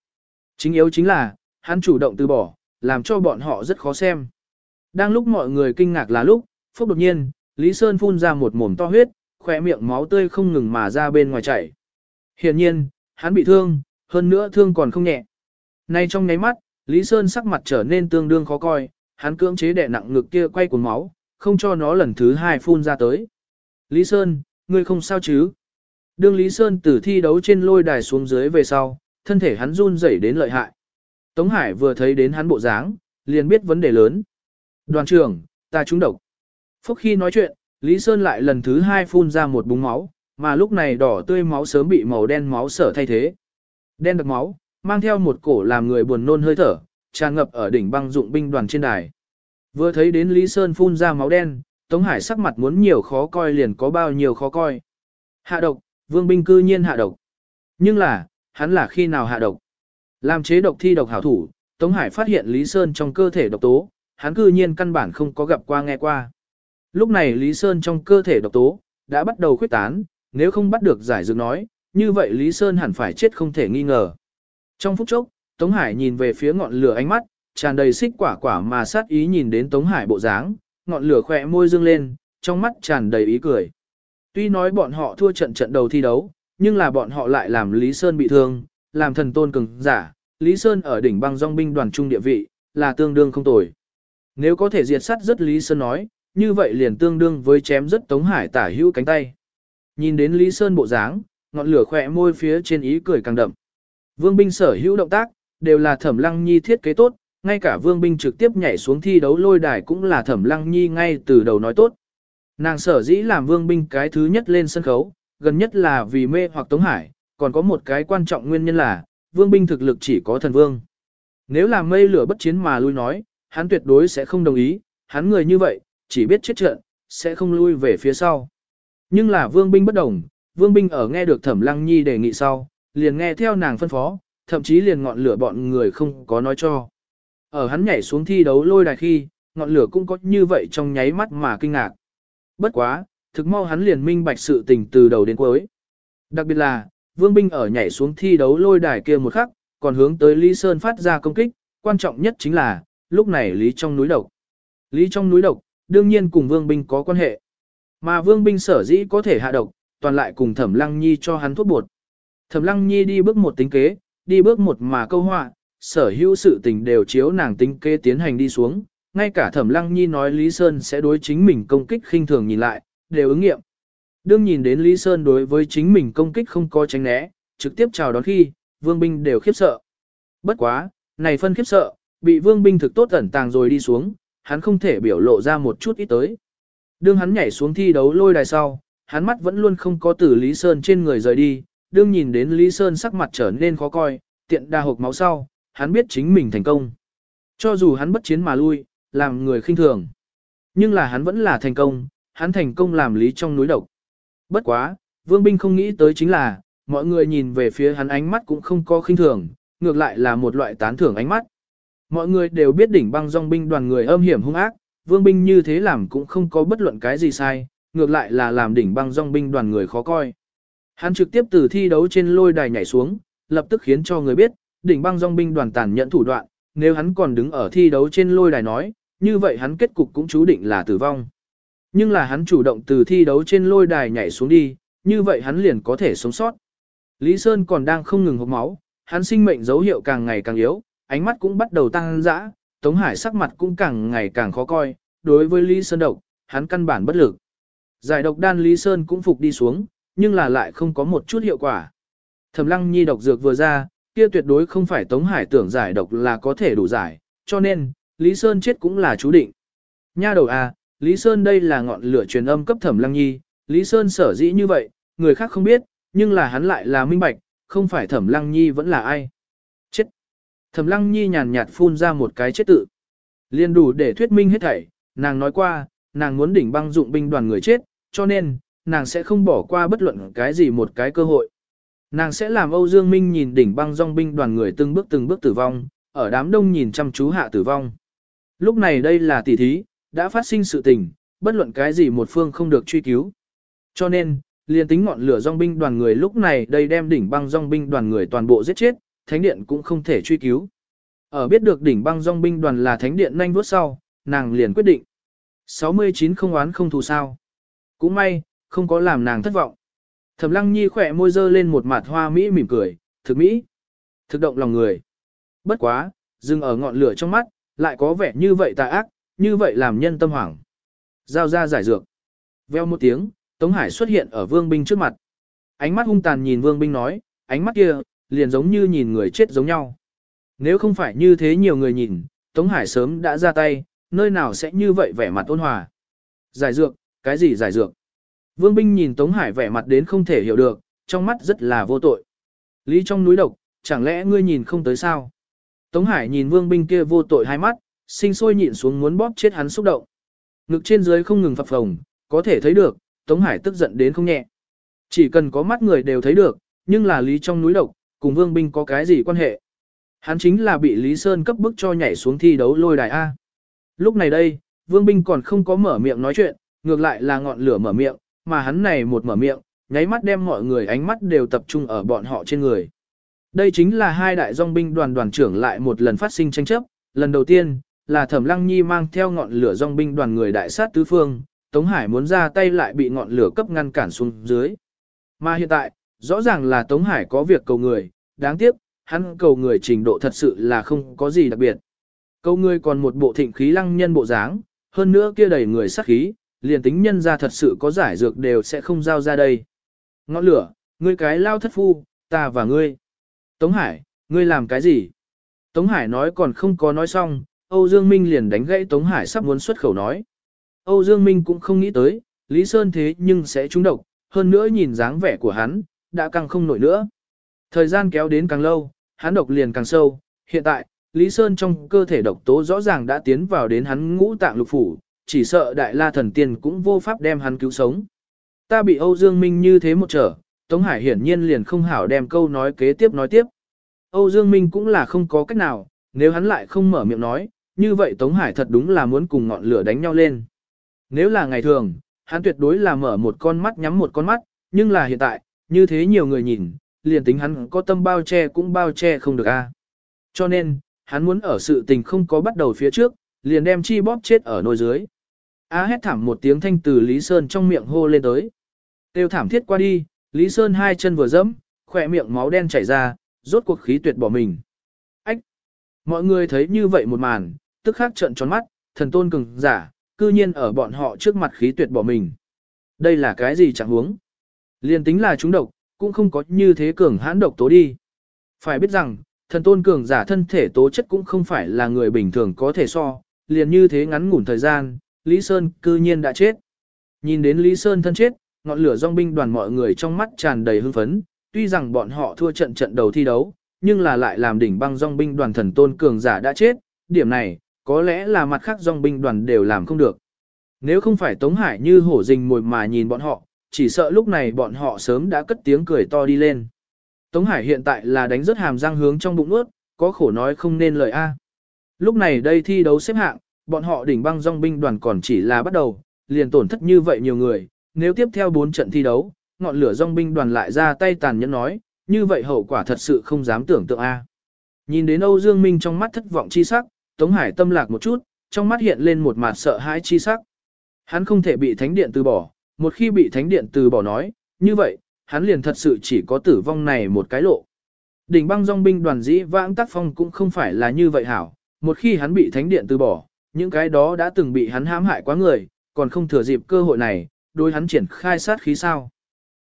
Chính yếu chính là, hắn chủ động từ bỏ, làm cho bọn họ rất khó xem. Đang lúc mọi người kinh ngạc là lúc, phúc đột nhiên, Lý Sơn phun ra một mồm to huyết, khỏe miệng máu tươi không ngừng mà ra bên ngoài chảy. Hiển nhiên, hắn bị thương, hơn nữa thương còn không nhẹ. Nay trong nháy mắt, Lý Sơn sắc mặt trở nên tương đương khó coi, hắn cưỡng chế đè nặng ngực kia quay cuồng máu, không cho nó lần thứ hai phun ra tới. Lý Sơn, ngươi không sao chứ? Đương Lý Sơn từ thi đấu trên lôi đài xuống dưới về sau, thân thể hắn run rẩy đến lợi hại. Tống Hải vừa thấy đến hắn bộ dáng, liền biết vấn đề lớn. Đoàn trưởng, ta trúng độc. Phúc khi nói chuyện, Lý Sơn lại lần thứ hai phun ra một búng máu, mà lúc này đỏ tươi máu sớm bị màu đen máu sở thay thế. Đen đặc máu, mang theo một cổ làm người buồn nôn hơi thở, tràn ngập ở đỉnh băng dụng binh đoàn trên đài. Vừa thấy đến Lý Sơn phun ra máu đen, Tống Hải sắc mặt muốn nhiều khó coi liền có bao nhiêu khó coi. Hạ độc, vương binh cư nhiên hạ độc. Nhưng là, hắn là khi nào hạ độc? Làm chế độc thi độc hảo thủ, Tống Hải phát hiện Lý Sơn trong cơ thể độc tố, hắn cư nhiên căn bản không có gặp qua nghe qua. Lúc này Lý Sơn trong cơ thể độc tố, đã bắt đầu khuyết tán, nếu không bắt được giải dược nói, như vậy Lý Sơn hẳn phải chết không thể nghi ngờ. Trong phút chốc, Tống Hải nhìn về phía ngọn lửa ánh mắt, tràn đầy xích quả quả mà sát ý nhìn đến Tống Hải bộ dáng, ngọn lửa khỏe môi dương lên, trong mắt tràn đầy ý cười. Tuy nói bọn họ thua trận trận đầu thi đấu, nhưng là bọn họ lại làm Lý Sơn bị thương, làm thần tôn cường giả, Lý Sơn ở đỉnh băng dòng binh đoàn trung địa vị, là tương đương không tồi. Nếu có thể diệt sát rất Lý Sơn nói, như vậy liền tương đương với chém rất Tống Hải tả hữu cánh tay. Nhìn đến Lý Sơn bộ dáng, ngọn lửa khỏe môi phía trên ý cười càng đậm. Vương binh sở hữu động tác, đều là thẩm lăng nhi thiết kế tốt, ngay cả vương binh trực tiếp nhảy xuống thi đấu lôi đài cũng là thẩm lăng nhi ngay từ đầu nói tốt. Nàng sở dĩ làm vương binh cái thứ nhất lên sân khấu, gần nhất là vì mê hoặc Tống Hải, còn có một cái quan trọng nguyên nhân là, vương binh thực lực chỉ có thần vương. Nếu là mây lửa bất chiến mà lui nói, hắn tuyệt đối sẽ không đồng ý, hắn người như vậy, chỉ biết chết trận, sẽ không lui về phía sau. Nhưng là vương binh bất đồng, vương binh ở nghe được thẩm lăng nhi đề nghị sau, liền nghe theo nàng phân phó, thậm chí liền ngọn lửa bọn người không có nói cho. Ở hắn nhảy xuống thi đấu lôi đài khi, ngọn lửa cũng có như vậy trong nháy mắt mà kinh ngạc. Bất quá, thực mau hắn liền minh bạch sự tình từ đầu đến cuối. Đặc biệt là, Vương Binh ở nhảy xuống thi đấu lôi đài kia một khắc, còn hướng tới Lý Sơn phát ra công kích, quan trọng nhất chính là, lúc này Lý trong núi độc. Lý trong núi độc, đương nhiên cùng Vương Binh có quan hệ. Mà Vương Binh sở dĩ có thể hạ độc, toàn lại cùng Thẩm Lăng Nhi cho hắn thuốc bột. Thẩm Lăng Nhi đi bước một tính kế, đi bước một mà câu họa, sở hữu sự tình đều chiếu nàng tính kế tiến hành đi xuống, ngay cả Thẩm Lăng Nhi nói Lý Sơn sẽ đối chính mình công kích khinh thường nhìn lại, đều ứng nghiệm. Đương nhìn đến Lý Sơn đối với chính mình công kích không có tránh né, trực tiếp chào đón khi, vương binh đều khiếp sợ. Bất quá, này phân khiếp sợ, bị vương binh thực tốt ẩn tàng rồi đi xuống, hắn không thể biểu lộ ra một chút ít tới. Đương hắn nhảy xuống thi đấu lôi đài sau, hắn mắt vẫn luôn không có từ Lý Sơn trên người rời đi, đương nhìn đến Lý Sơn sắc mặt trở nên khó coi, tiện đa hộp máu sau, hắn biết chính mình thành công. Cho dù hắn bất chiến mà lui, làm người khinh thường. Nhưng là hắn vẫn là thành công, hắn thành công làm lý trong núi độc. Bất quá, Vương Binh không nghĩ tới chính là, mọi người nhìn về phía hắn ánh mắt cũng không có khinh thường, ngược lại là một loại tán thưởng ánh mắt. Mọi người đều biết đỉnh băng dòng binh đoàn người âm hiểm hung ác, Vương Binh như thế làm cũng không có bất luận cái gì sai, ngược lại là làm đỉnh băng dòng binh đoàn người khó coi. Hắn trực tiếp từ thi đấu trên lôi đài nhảy xuống, lập tức khiến cho người biết, đỉnh băng dòng binh đoàn tàn nhẫn thủ đoạn, nếu hắn còn đứng ở thi đấu trên lôi đài nói, như vậy hắn kết cục cũng chú định là tử vong. Nhưng là hắn chủ động từ thi đấu trên lôi đài nhảy xuống đi, như vậy hắn liền có thể sống sót. Lý Sơn còn đang không ngừng hộp máu, hắn sinh mệnh dấu hiệu càng ngày càng yếu, ánh mắt cũng bắt đầu tăng dã, Tống Hải sắc mặt cũng càng ngày càng khó coi, đối với Lý Sơn độc, hắn căn bản bất lực. Giải độc đan Lý Sơn cũng phục đi xuống, nhưng là lại không có một chút hiệu quả. Thẩm Lăng Nhi độc dược vừa ra, kia tuyệt đối không phải Tống Hải tưởng giải độc là có thể đủ giải, cho nên, Lý Sơn chết cũng là chú định. Nha đầu à, Lý Sơn đây là ngọn lửa truyền âm cấp Thẩm Lăng Nhi, Lý Sơn sở dĩ như vậy, người khác không biết, nhưng là hắn lại là minh bạch, không phải Thẩm Lăng Nhi vẫn là ai. Thẩm Lăng Nhi nhàn nhạt phun ra một cái chết tự. Liên đủ để thuyết minh hết thảy, nàng nói qua, nàng muốn đỉnh băng dụng binh đoàn người chết, cho nên, nàng sẽ không bỏ qua bất luận cái gì một cái cơ hội. Nàng sẽ làm Âu Dương Minh nhìn đỉnh băng dòng binh đoàn người từng bước từng bước tử vong, ở đám đông nhìn chăm chú hạ tử vong. Lúc này đây là tỷ thí, đã phát sinh sự tình, bất luận cái gì một phương không được truy cứu. Cho nên, liền tính ngọn lửa dòng binh đoàn người lúc này đây đem đỉnh băng dòng binh đoàn người toàn bộ giết chết, thánh điện cũng không thể truy cứu. Ở biết được đỉnh băng dòng binh đoàn là thánh điện nhanh vuốt sau, nàng liền quyết định. 69 không oán không thù sao. Cũng may, không có làm nàng thất vọng. Thẩm lăng nhi khỏe môi dơ lên một mặt hoa mỹ mỉm cười, thực mỹ, thực động lòng người. Bất quá, dừng ở ngọn lửa trong mắt, lại có vẻ như vậy tà ác, như vậy làm nhân tâm hoảng. Giao ra giải dược. Veo một tiếng, Tống Hải xuất hiện ở vương binh trước mặt. Ánh mắt hung tàn nhìn vương binh nói, ánh mắt kia, liền giống như nhìn người chết giống nhau. Nếu không phải như thế nhiều người nhìn, Tống Hải sớm đã ra tay, nơi nào sẽ như vậy vẻ mặt ôn hòa. Giải dược, cái gì giải dược? Vương binh nhìn Tống Hải vẻ mặt đến không thể hiểu được, trong mắt rất là vô tội. Lý trong núi độc, chẳng lẽ ngươi nhìn không tới sao? Tống Hải nhìn vương binh kia vô tội hai mắt, sinh sôi nhịn xuống muốn bóp chết hắn xúc động. Ngực trên dưới không ngừng phập phồng, có thể thấy được, Tống Hải tức giận đến không nhẹ. Chỉ cần có mắt người đều thấy được, nhưng là Lý trong núi độc, cùng vương binh có cái gì quan hệ? Hắn chính là bị Lý Sơn cấp bức cho nhảy xuống thi đấu lôi đài A. Lúc này đây, vương binh còn không có mở miệng nói chuyện, ngược lại là ngọn lửa mở miệng, mà hắn này một mở miệng, nháy mắt đem mọi người ánh mắt đều tập trung ở bọn họ trên người. Đây chính là hai đại dòng binh đoàn đoàn trưởng lại một lần phát sinh tranh chấp, lần đầu tiên, là Thẩm Lăng Nhi mang theo ngọn lửa dòng binh đoàn người đại sát tứ phương, Tống Hải muốn ra tay lại bị ngọn lửa cấp ngăn cản xuống dưới. Mà hiện tại, rõ ràng là Tống Hải có việc cầu người, đáng tiếc, hắn cầu người trình độ thật sự là không có gì đặc biệt. Cầu người còn một bộ thịnh khí lăng nhân bộ dáng, hơn nữa kia đầy người sát khí, liền tính nhân ra thật sự có giải dược đều sẽ không giao ra đây. Ngọn lửa, ngươi cái lao thất phu, ta và ngươi. Tống Hải, ngươi làm cái gì? Tống Hải nói còn không có nói xong, Âu Dương Minh liền đánh gãy Tống Hải sắp muốn xuất khẩu nói. Âu Dương Minh cũng không nghĩ tới, Lý Sơn thế nhưng sẽ trúng độc, hơn nữa nhìn dáng vẻ của hắn, đã càng không nổi nữa. Thời gian kéo đến càng lâu, hắn độc liền càng sâu, hiện tại, Lý Sơn trong cơ thể độc tố rõ ràng đã tiến vào đến hắn ngũ tạng lục phủ, chỉ sợ đại la thần tiên cũng vô pháp đem hắn cứu sống. Ta bị Âu Dương Minh như thế một trở, Tống Hải hiển nhiên liền không hảo đem câu nói kế tiếp nói tiếp. Âu Dương Minh cũng là không có cách nào, nếu hắn lại không mở miệng nói, như vậy Tống Hải thật đúng là muốn cùng ngọn lửa đánh nhau lên. Nếu là ngày thường, hắn tuyệt đối là mở một con mắt nhắm một con mắt, nhưng là hiện tại, như thế nhiều người nhìn, liền tính hắn có tâm bao che cũng bao che không được a. Cho nên, hắn muốn ở sự tình không có bắt đầu phía trước, liền đem chi bóp chết ở nồi dưới. A hét thảm một tiếng thanh từ Lý Sơn trong miệng hô lên tới. Tiêu thảm thiết qua đi, Lý Sơn hai chân vừa dẫm, khỏe miệng máu đen chảy ra, rốt cuộc khí tuyệt bỏ mình. Ách! Mọi người thấy như vậy một màn, tức khắc trợn tròn mắt, thần tôn cường giả, cư nhiên ở bọn họ trước mặt khí tuyệt bỏ mình. Đây là cái gì chẳng huống? Liên tính là chúng độc, cũng không có như thế cường hãn độc tố đi. Phải biết rằng, thần tôn cường giả thân thể tố chất cũng không phải là người bình thường có thể so, liền như thế ngắn ngủn thời gian, Lý Sơn cư nhiên đã chết. Nhìn đến Lý Sơn thân chết, ngọn lửa dòng binh đoàn mọi người trong mắt tràn đầy hưng phấn, tuy rằng bọn họ thua trận trận đầu thi đấu, nhưng là lại làm đỉnh băng dòng binh đoàn thần tôn cường giả đã chết, điểm này, có lẽ là mặt khác dòng binh đoàn đều làm không được. Nếu không phải Tống Hải như hổ rình mồi mà nhìn bọn họ, chỉ sợ lúc này bọn họ sớm đã cất tiếng cười to đi lên. Tống Hải hiện tại là đánh rất hàm răng hướng trong bụng nuốt, có khổ nói không nên lời A. Lúc này đây thi đấu xếp hạng, bọn họ đỉnh băng dòng binh đoàn còn chỉ là bắt đầu, liền tổn thất như vậy nhiều người, nếu tiếp theo 4 trận thi đấu, ngọn lửa dòng binh đoàn lại ra tay tàn nhẫn nói, như vậy hậu quả thật sự không dám tưởng tượng A. Nhìn đến Âu Dương Minh trong mắt thất vọng chi sắc, Tống Hải tâm lạc một chút, trong mắt hiện lên một mặt sợ hãi chi sắc. Hắn không thể bị thánh điện từ bỏ, một khi bị thánh điện từ bỏ nói, như vậy, hắn liền thật sự chỉ có tử vong này một cái lộ. Đỉnh băng dòng binh đoàn dĩ vãng tác phong cũng không phải là như vậy hảo, một khi hắn bị thánh điện từ bỏ, những cái đó đã từng bị hắn hãm hại quá người, còn không thừa dịp cơ hội này, đối hắn triển khai sát khí sao.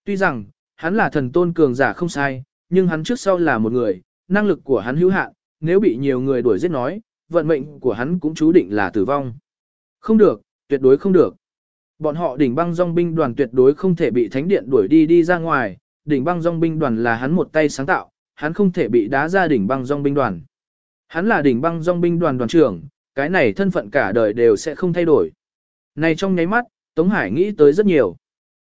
Tuy rằng, hắn là thần tôn cường giả không sai, nhưng hắn trước sau là một người, năng lực của hắn hữu hạn, nếu bị nhiều người đuổi giết nói, vận mệnh của hắn cũng chú định là tử vong. Không được, tuyệt đối không được. Bọn họ đỉnh băng dòng binh đoàn tuyệt đối không thể bị thánh điện đuổi đi đi ra ngoài, đỉnh băng dòng binh đoàn là hắn một tay sáng tạo, hắn không thể bị đá ra đỉnh băng dòng binh đoàn. Hắn là đỉnh băng dòng binh đoàn đoàn trưởng, cái này thân phận cả đời đều sẽ không thay đổi. Này trong nháy mắt, Tống Hải nghĩ tới rất nhiều.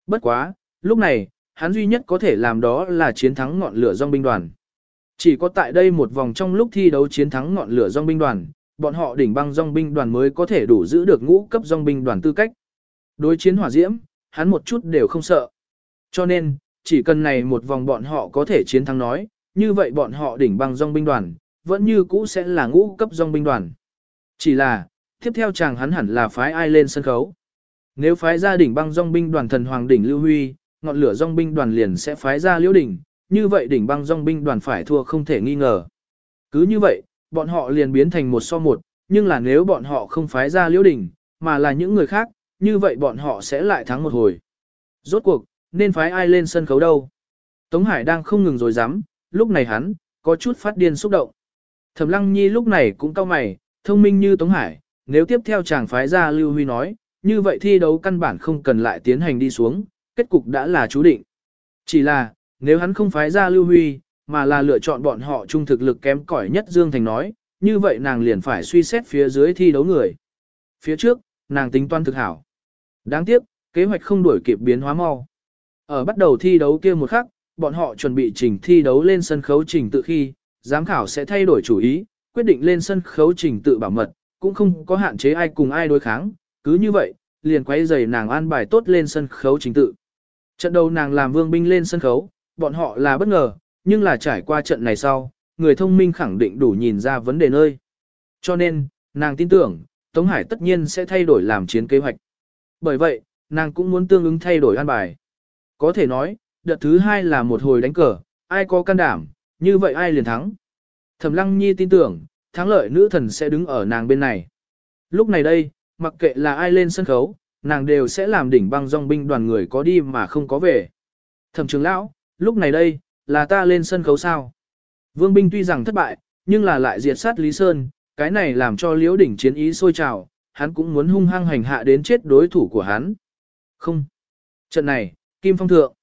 Bất quá, lúc này, hắn duy nhất có thể làm đó là chiến thắng ngọn lửa dòng binh đoàn. Chỉ có tại đây một vòng trong lúc thi đấu chiến thắng ngọn lửa dòng binh đoàn, bọn họ đỉnh băng dòng binh đoàn mới có thể đủ giữ được ngũ cấp dòng binh đoàn tư cách. Đối chiến hỏa diễm, hắn một chút đều không sợ. Cho nên, chỉ cần này một vòng bọn họ có thể chiến thắng nói, như vậy bọn họ đỉnh băng dòng binh đoàn, vẫn như cũ sẽ là ngũ cấp dòng binh đoàn. Chỉ là, tiếp theo chàng hắn hẳn là phái ai lên sân khấu. Nếu phái ra đỉnh băng dòng binh đoàn thần hoàng đỉnh Lưu Huy, ngọn lửa dòng binh đoàn liền sẽ phái ra liễu đỉnh, như vậy đỉnh băng dòng binh đoàn phải thua không thể nghi ngờ. Cứ như vậy, bọn họ liền biến thành một so một, nhưng là nếu bọn họ không phái ra liễu đỉnh, mà là những người khác, như vậy bọn họ sẽ lại thắng một hồi. Rốt cuộc, nên phái ai lên sân khấu đâu? Tống Hải đang không ngừng rồi dám, lúc này hắn, có chút phát điên xúc động. Thẩm Lăng Nhi lúc này cũng cao mày, thông minh như Tống Hải, nếu tiếp theo chàng phái ra Lưu Huy nói, như vậy thi đấu căn bản không cần lại tiến hành đi xuống, kết cục đã là chú định. Chỉ là, nếu hắn không phái ra Lưu Huy, mà là lựa chọn bọn họ trung thực lực kém cỏi nhất Dương Thành nói, như vậy nàng liền phải suy xét phía dưới thi đấu người. Phía trước, nàng tính toán thực hảo. Đáng tiếc, kế hoạch không đuổi kịp biến hóa mau. Ở bắt đầu thi đấu kia một khắc, bọn họ chuẩn bị trình thi đấu lên sân khấu trình tự khi, giám khảo sẽ thay đổi chủ ý, quyết định lên sân khấu trình tự bảo mật, cũng không có hạn chế ai cùng ai đối kháng, cứ như vậy, liền quay giày nàng an bài tốt lên sân khấu trình tự. Trận đầu nàng làm vương binh lên sân khấu, bọn họ là bất ngờ, nhưng là trải qua trận này sau, người thông minh khẳng định đủ nhìn ra vấn đề nơi. Cho nên, nàng tin tưởng, Tống Hải tất nhiên sẽ thay đổi làm chiến kế hoạch. Bởi vậy, nàng cũng muốn tương ứng thay đổi an bài. Có thể nói, đợt thứ hai là một hồi đánh cờ, ai có can đảm, như vậy ai liền thắng. Thẩm Lăng Nhi tin tưởng, thắng lợi nữ thần sẽ đứng ở nàng bên này. Lúc này đây, mặc kệ là ai lên sân khấu, nàng đều sẽ làm đỉnh băng dòng binh đoàn người có đi mà không có về. Thẩm trưởng lão, lúc này đây, là ta lên sân khấu sao? Vương binh tuy rằng thất bại, nhưng là lại diệt sát Lý Sơn, cái này làm cho liễu đỉnh chiến ý sôi trào, hắn cũng muốn hung hăng hành hạ đến chết đối thủ của hắn. Không. Trận này, Kim Phong thượng.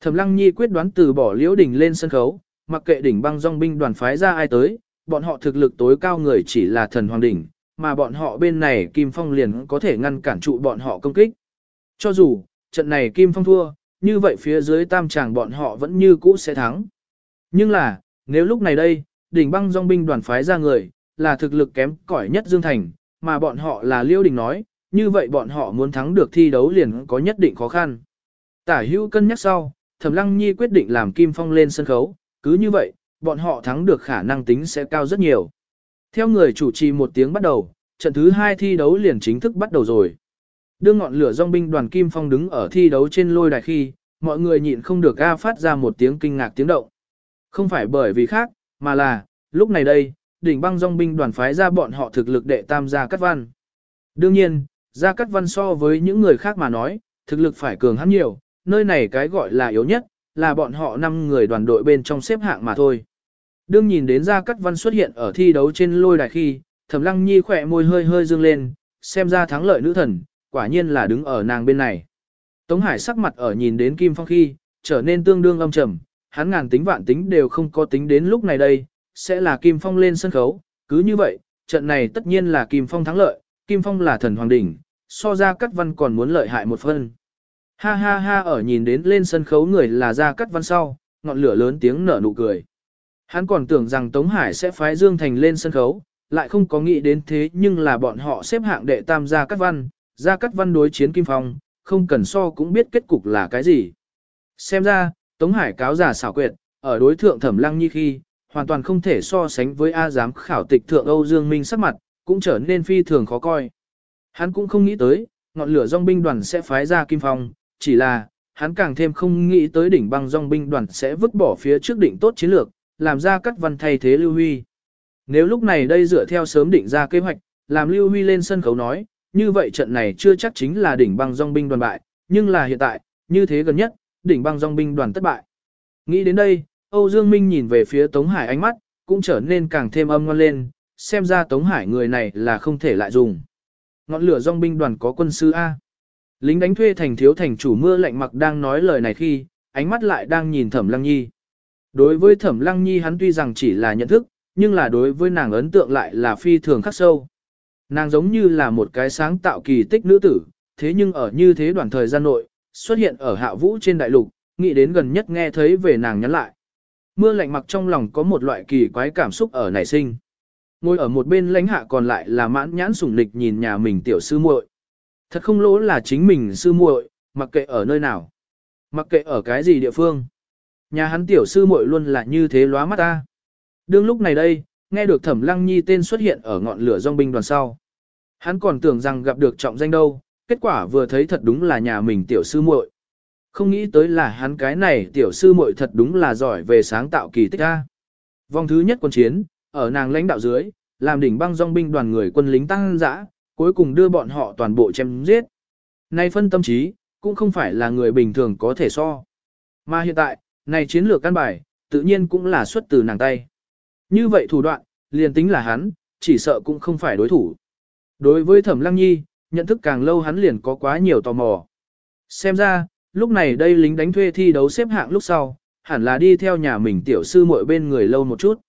Thẩm Lăng Nhi quyết đoán từ bỏ liễu đỉnh lên sân khấu, mặc kệ đỉnh băng dòng binh đoàn phái ra ai tới, bọn họ thực lực tối cao người chỉ là thần hoàng đỉnh, mà bọn họ bên này Kim Phong liền có thể ngăn cản trụ bọn họ công kích. Cho dù, trận này Kim Phong thua, như vậy phía dưới tam tràng bọn họ vẫn như cũ sẽ thắng. Nhưng là, nếu lúc này đây, đỉnh băng dòng binh đoàn phái ra người, là thực lực kém cỏi nhất Dương Thành, mà bọn họ là Liêu Đình nói, như vậy bọn họ muốn thắng được thi đấu liền có nhất định khó khăn. Tả hữu cân nhắc sau, Thẩm Lăng Nhi quyết định làm Kim Phong lên sân khấu, cứ như vậy, bọn họ thắng được khả năng tính sẽ cao rất nhiều. Theo người chủ trì một tiếng bắt đầu, trận thứ hai thi đấu liền chính thức bắt đầu rồi. Đưa ngọn lửa dòng binh đoàn Kim Phong đứng ở thi đấu trên lôi đài khi, mọi người nhịn không được ga phát ra một tiếng kinh ngạc tiếng động. Không phải bởi vì khác, mà là, lúc này đây, đỉnh băng dòng binh đoàn phái ra bọn họ thực lực đệ tam gia cắt văn. Đương nhiên, gia cắt văn so với những người khác mà nói, thực lực phải cường hắn nhiều, nơi này cái gọi là yếu nhất, là bọn họ năm người đoàn đội bên trong xếp hạng mà thôi. Đương nhìn đến gia cắt văn xuất hiện ở thi đấu trên lôi đài khi, thẩm lăng nhi khỏe môi hơi hơi dương lên, xem ra thắng lợi nữ thần, quả nhiên là đứng ở nàng bên này. Tống Hải sắc mặt ở nhìn đến Kim Phong khi, trở nên tương đương âm trầm, hắn ngàn tính vạn tính đều không có tính đến lúc này đây, sẽ là Kim Phong lên sân khấu, cứ như vậy, trận này tất nhiên là Kim Phong thắng lợi, Kim Phong là thần hoàng đỉnh, so ra cắt văn còn muốn lợi hại một phân. Ha ha ha ở nhìn đến lên sân khấu người là ra cắt văn sau, ngọn lửa lớn tiếng nở nụ cười. Hắn còn tưởng rằng Tống Hải sẽ phái Dương Thành lên sân khấu, lại không có nghĩ đến thế nhưng là bọn họ xếp hạng đệ tam gia cắt văn, gia cắt văn đối chiến Kim Phong, không cần so cũng biết kết cục là cái gì. Xem ra, Tống Hải cáo giả xảo quyệt, ở đối thượng Thẩm Lăng Nhi khi, hoàn toàn không thể so sánh với A giám khảo tịch thượng Âu Dương Minh sắc mặt, cũng trở nên phi thường khó coi. Hắn cũng không nghĩ tới, ngọn lửa dòng binh đoàn sẽ phái ra Kim Phong, chỉ là, hắn càng thêm không nghĩ tới đỉnh băng dòng binh đoàn sẽ vứt bỏ phía trước đỉnh tốt chiến lược, làm ra cắt văn thay thế Lưu Huy. Nếu lúc này đây dựa theo sớm định ra kế hoạch, làm Lưu Huy lên sân khấu nói, như vậy trận này chưa chắc chính là đỉnh băng dòng binh đoàn bại, nhưng là hiện tại, như thế gần nhất, đỉnh băng dòng binh đoàn thất bại. Nghĩ đến đây, Âu Dương Minh nhìn về phía Tống Hải ánh mắt, cũng trở nên càng thêm âm ngon lên, xem ra Tống Hải người này là không thể lại dùng. Ngọn lửa dòng binh đoàn có quân sư A. Lính đánh thuê thành thiếu thành chủ mưa lạnh mặc đang nói lời này khi, ánh mắt lại đang nhìn Thẩm Lăng Nhi. Đối với Thẩm Lăng Nhi hắn tuy rằng chỉ là nhận thức, nhưng là đối với nàng ấn tượng lại là phi thường khắc sâu. Nàng giống như là một cái sáng tạo kỳ tích nữ tử, thế nhưng ở như thế đoạn thời gian nội, xuất hiện ở hạ vũ trên đại lục, nghĩ đến gần nhất nghe thấy về nàng nhắn lại. Mưa lạnh mặc trong lòng có một loại kỳ quái cảm xúc ở nảy sinh. Ngồi ở một bên lãnh hạ còn lại là mãn nhãn sủng nịch nhìn nhà mình tiểu sư muội. Thật không lỗ là chính mình sư muội, mặc kệ ở nơi nào. Mặc kệ ở cái gì địa phương. Nhà hắn tiểu sư muội luôn là như thế lóa mắt ta. Đương lúc này đây, nghe được thẩm lăng nhi tên xuất hiện ở ngọn lửa dòng binh đoàn sau. Hắn còn tưởng rằng gặp được trọng danh đâu, kết quả vừa thấy thật đúng là nhà mình tiểu sư muội. Không nghĩ tới là hắn cái này tiểu sư muội thật đúng là giỏi về sáng tạo kỳ tích a. Vòng thứ nhất quân chiến, ở nàng lãnh đạo dưới, làm đỉnh băng dòng binh đoàn người quân lính tăng dã, cuối cùng đưa bọn họ toàn bộ chém giết. Nay phân tâm trí, cũng không phải là người bình thường có thể so. Mà hiện tại, này chiến lược căn bài, tự nhiên cũng là xuất từ nàng tay. Như vậy thủ đoạn, liền tính là hắn, chỉ sợ cũng không phải đối thủ. Đối với Thẩm Lăng Nhi, nhận thức càng lâu hắn liền có quá nhiều tò mò. Xem ra, lúc này đây lính đánh thuê thi đấu xếp hạng lúc sau, hẳn là đi theo nhà mình tiểu sư muội bên người lâu một chút.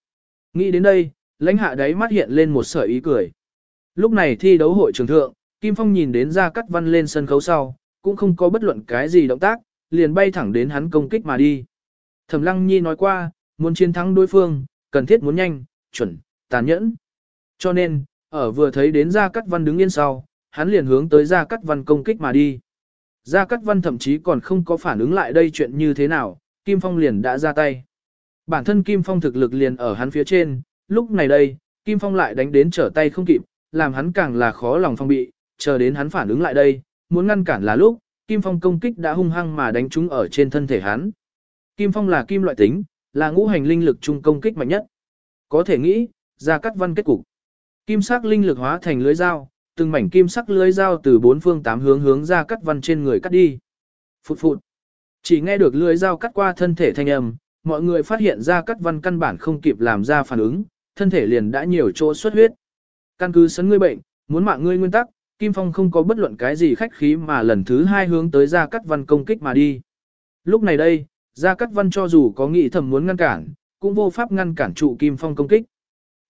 Nghĩ đến đây, lãnh hạ đáy mắt hiện lên một sợi ý cười. Lúc này thi đấu hội trường thượng, Kim Phong nhìn đến ra cắt văn lên sân khấu sau, cũng không có bất luận cái gì động tác, liền bay thẳng đến hắn công kích mà đi. Thẩm Lăng Nhi nói qua, muốn chiến thắng đối phương, cần thiết muốn nhanh, chuẩn, tàn nhẫn. Cho nên, ở vừa thấy đến Gia Cát Văn đứng yên sau, hắn liền hướng tới Gia Cát Văn công kích mà đi. Gia Cát Văn thậm chí còn không có phản ứng lại đây chuyện như thế nào, Kim Phong liền đã ra tay. Bản thân Kim Phong thực lực liền ở hắn phía trên, lúc này đây, Kim Phong lại đánh đến trở tay không kịp, làm hắn càng là khó lòng phong bị, chờ đến hắn phản ứng lại đây, muốn ngăn cản là lúc, Kim Phong công kích đã hung hăng mà đánh trúng ở trên thân thể hắn. Kim Phong là kim loại tính, là ngũ hành linh lực trung công kích mạnh nhất. Có thể nghĩ, ra cắt văn kết cục. Kim sắc linh lực hóa thành lưới dao, từng mảnh kim sắc lưới dao từ bốn phương tám hướng hướng ra cắt văn trên người cắt đi. Phụt phụt. Chỉ nghe được lưới dao cắt qua thân thể thanh âm, mọi người phát hiện ra cắt văn căn bản không kịp làm ra phản ứng, thân thể liền đã nhiều chỗ xuất huyết. Căn cứ sấn ngươi bệnh, muốn mạng ngươi nguyên tắc, Kim Phong không có bất luận cái gì khách khí mà lần thứ hai hướng tới Gia Cát Văn công kích mà đi. Lúc này đây, Gia Cát Văn cho dù có nghĩ thầm muốn ngăn cản, cũng vô pháp ngăn cản trụ Kim Phong công kích.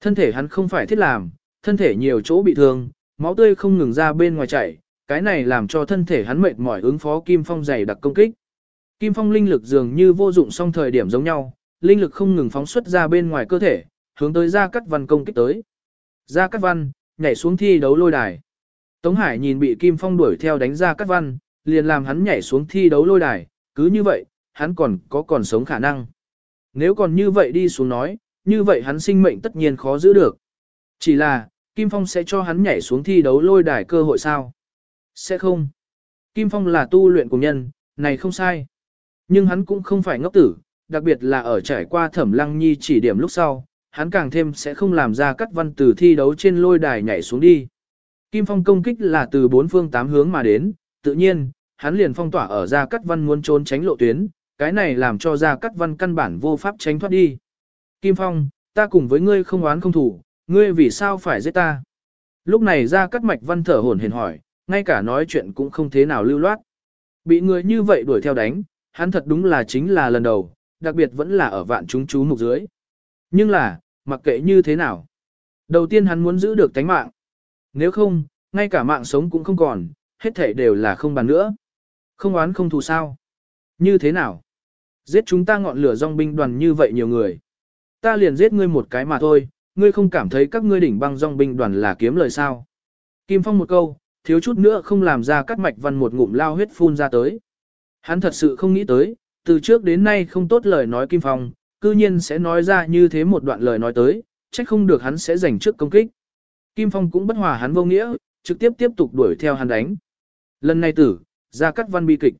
Thân thể hắn không phải thiết làm, thân thể nhiều chỗ bị thương, máu tươi không ngừng ra bên ngoài chảy, cái này làm cho thân thể hắn mệt mỏi ứng phó Kim Phong dày đặc công kích. Kim Phong linh lực dường như vô dụng song thời điểm giống nhau, linh lực không ngừng phóng xuất ra bên ngoài cơ thể, hướng tới Gia Cát Văn công kích tới. Gia Cát Văn, nhảy xuống thi đấu lôi đài. Tống Hải nhìn bị Kim Phong đuổi theo đánh Gia Cát Văn, liền làm hắn nhảy xuống thi đấu lôi đài, cứ như vậy, hắn còn có còn sống khả năng. Nếu còn như vậy đi xuống nói, như vậy hắn sinh mệnh tất nhiên khó giữ được. Chỉ là, Kim Phong sẽ cho hắn nhảy xuống thi đấu lôi đài cơ hội sao? Sẽ không. Kim Phong là tu luyện của nhân, này không sai. Nhưng hắn cũng không phải ngốc tử, đặc biệt là ở trải qua thẩm lăng nhi chỉ điểm lúc sau, hắn càng thêm sẽ không làm ra cắt văn từ thi đấu trên lôi đài nhảy xuống đi. Kim Phong công kích là từ bốn phương tám hướng mà đến, tự nhiên, hắn liền phong tỏa ở ra cắt văn muốn trốn tránh lộ tuyến, cái này làm cho ra cắt văn căn bản vô pháp tránh thoát đi. Kim Phong, ta cùng với ngươi không oán không thủ, ngươi vì sao phải giết ta? Lúc này ra cắt mạch văn thở hổn hển hỏi, ngay cả nói chuyện cũng không thế nào lưu loát. Bị người như vậy đuổi theo đánh, hắn thật đúng là chính là lần đầu, đặc biệt vẫn là ở vạn chúng chú mục dưới. Nhưng là, mặc kệ như thế nào. Đầu tiên hắn muốn giữ được tánh mạng. Nếu không, ngay cả mạng sống cũng không còn, hết thể đều là không bàn nữa. Không oán không thù sao. Như thế nào? Giết chúng ta ngọn lửa dòng binh đoàn như vậy nhiều người. Ta liền giết ngươi một cái mà thôi, ngươi không cảm thấy các ngươi đỉnh băng dòng binh đoàn là kiếm lời sao. Kim Phong một câu, thiếu chút nữa không làm ra cắt mạch văn một ngụm lao huyết phun ra tới. Hắn thật sự không nghĩ tới, từ trước đến nay không tốt lời nói Kim Phong, cư nhiên sẽ nói ra như thế một đoạn lời nói tới, trách không được hắn sẽ giành trước công kích. Kim Phong cũng bất hòa hắn vô nghĩa, trực tiếp tiếp tục đuổi theo hắn đánh. Lần này tử, ra cắt văn bi kịch.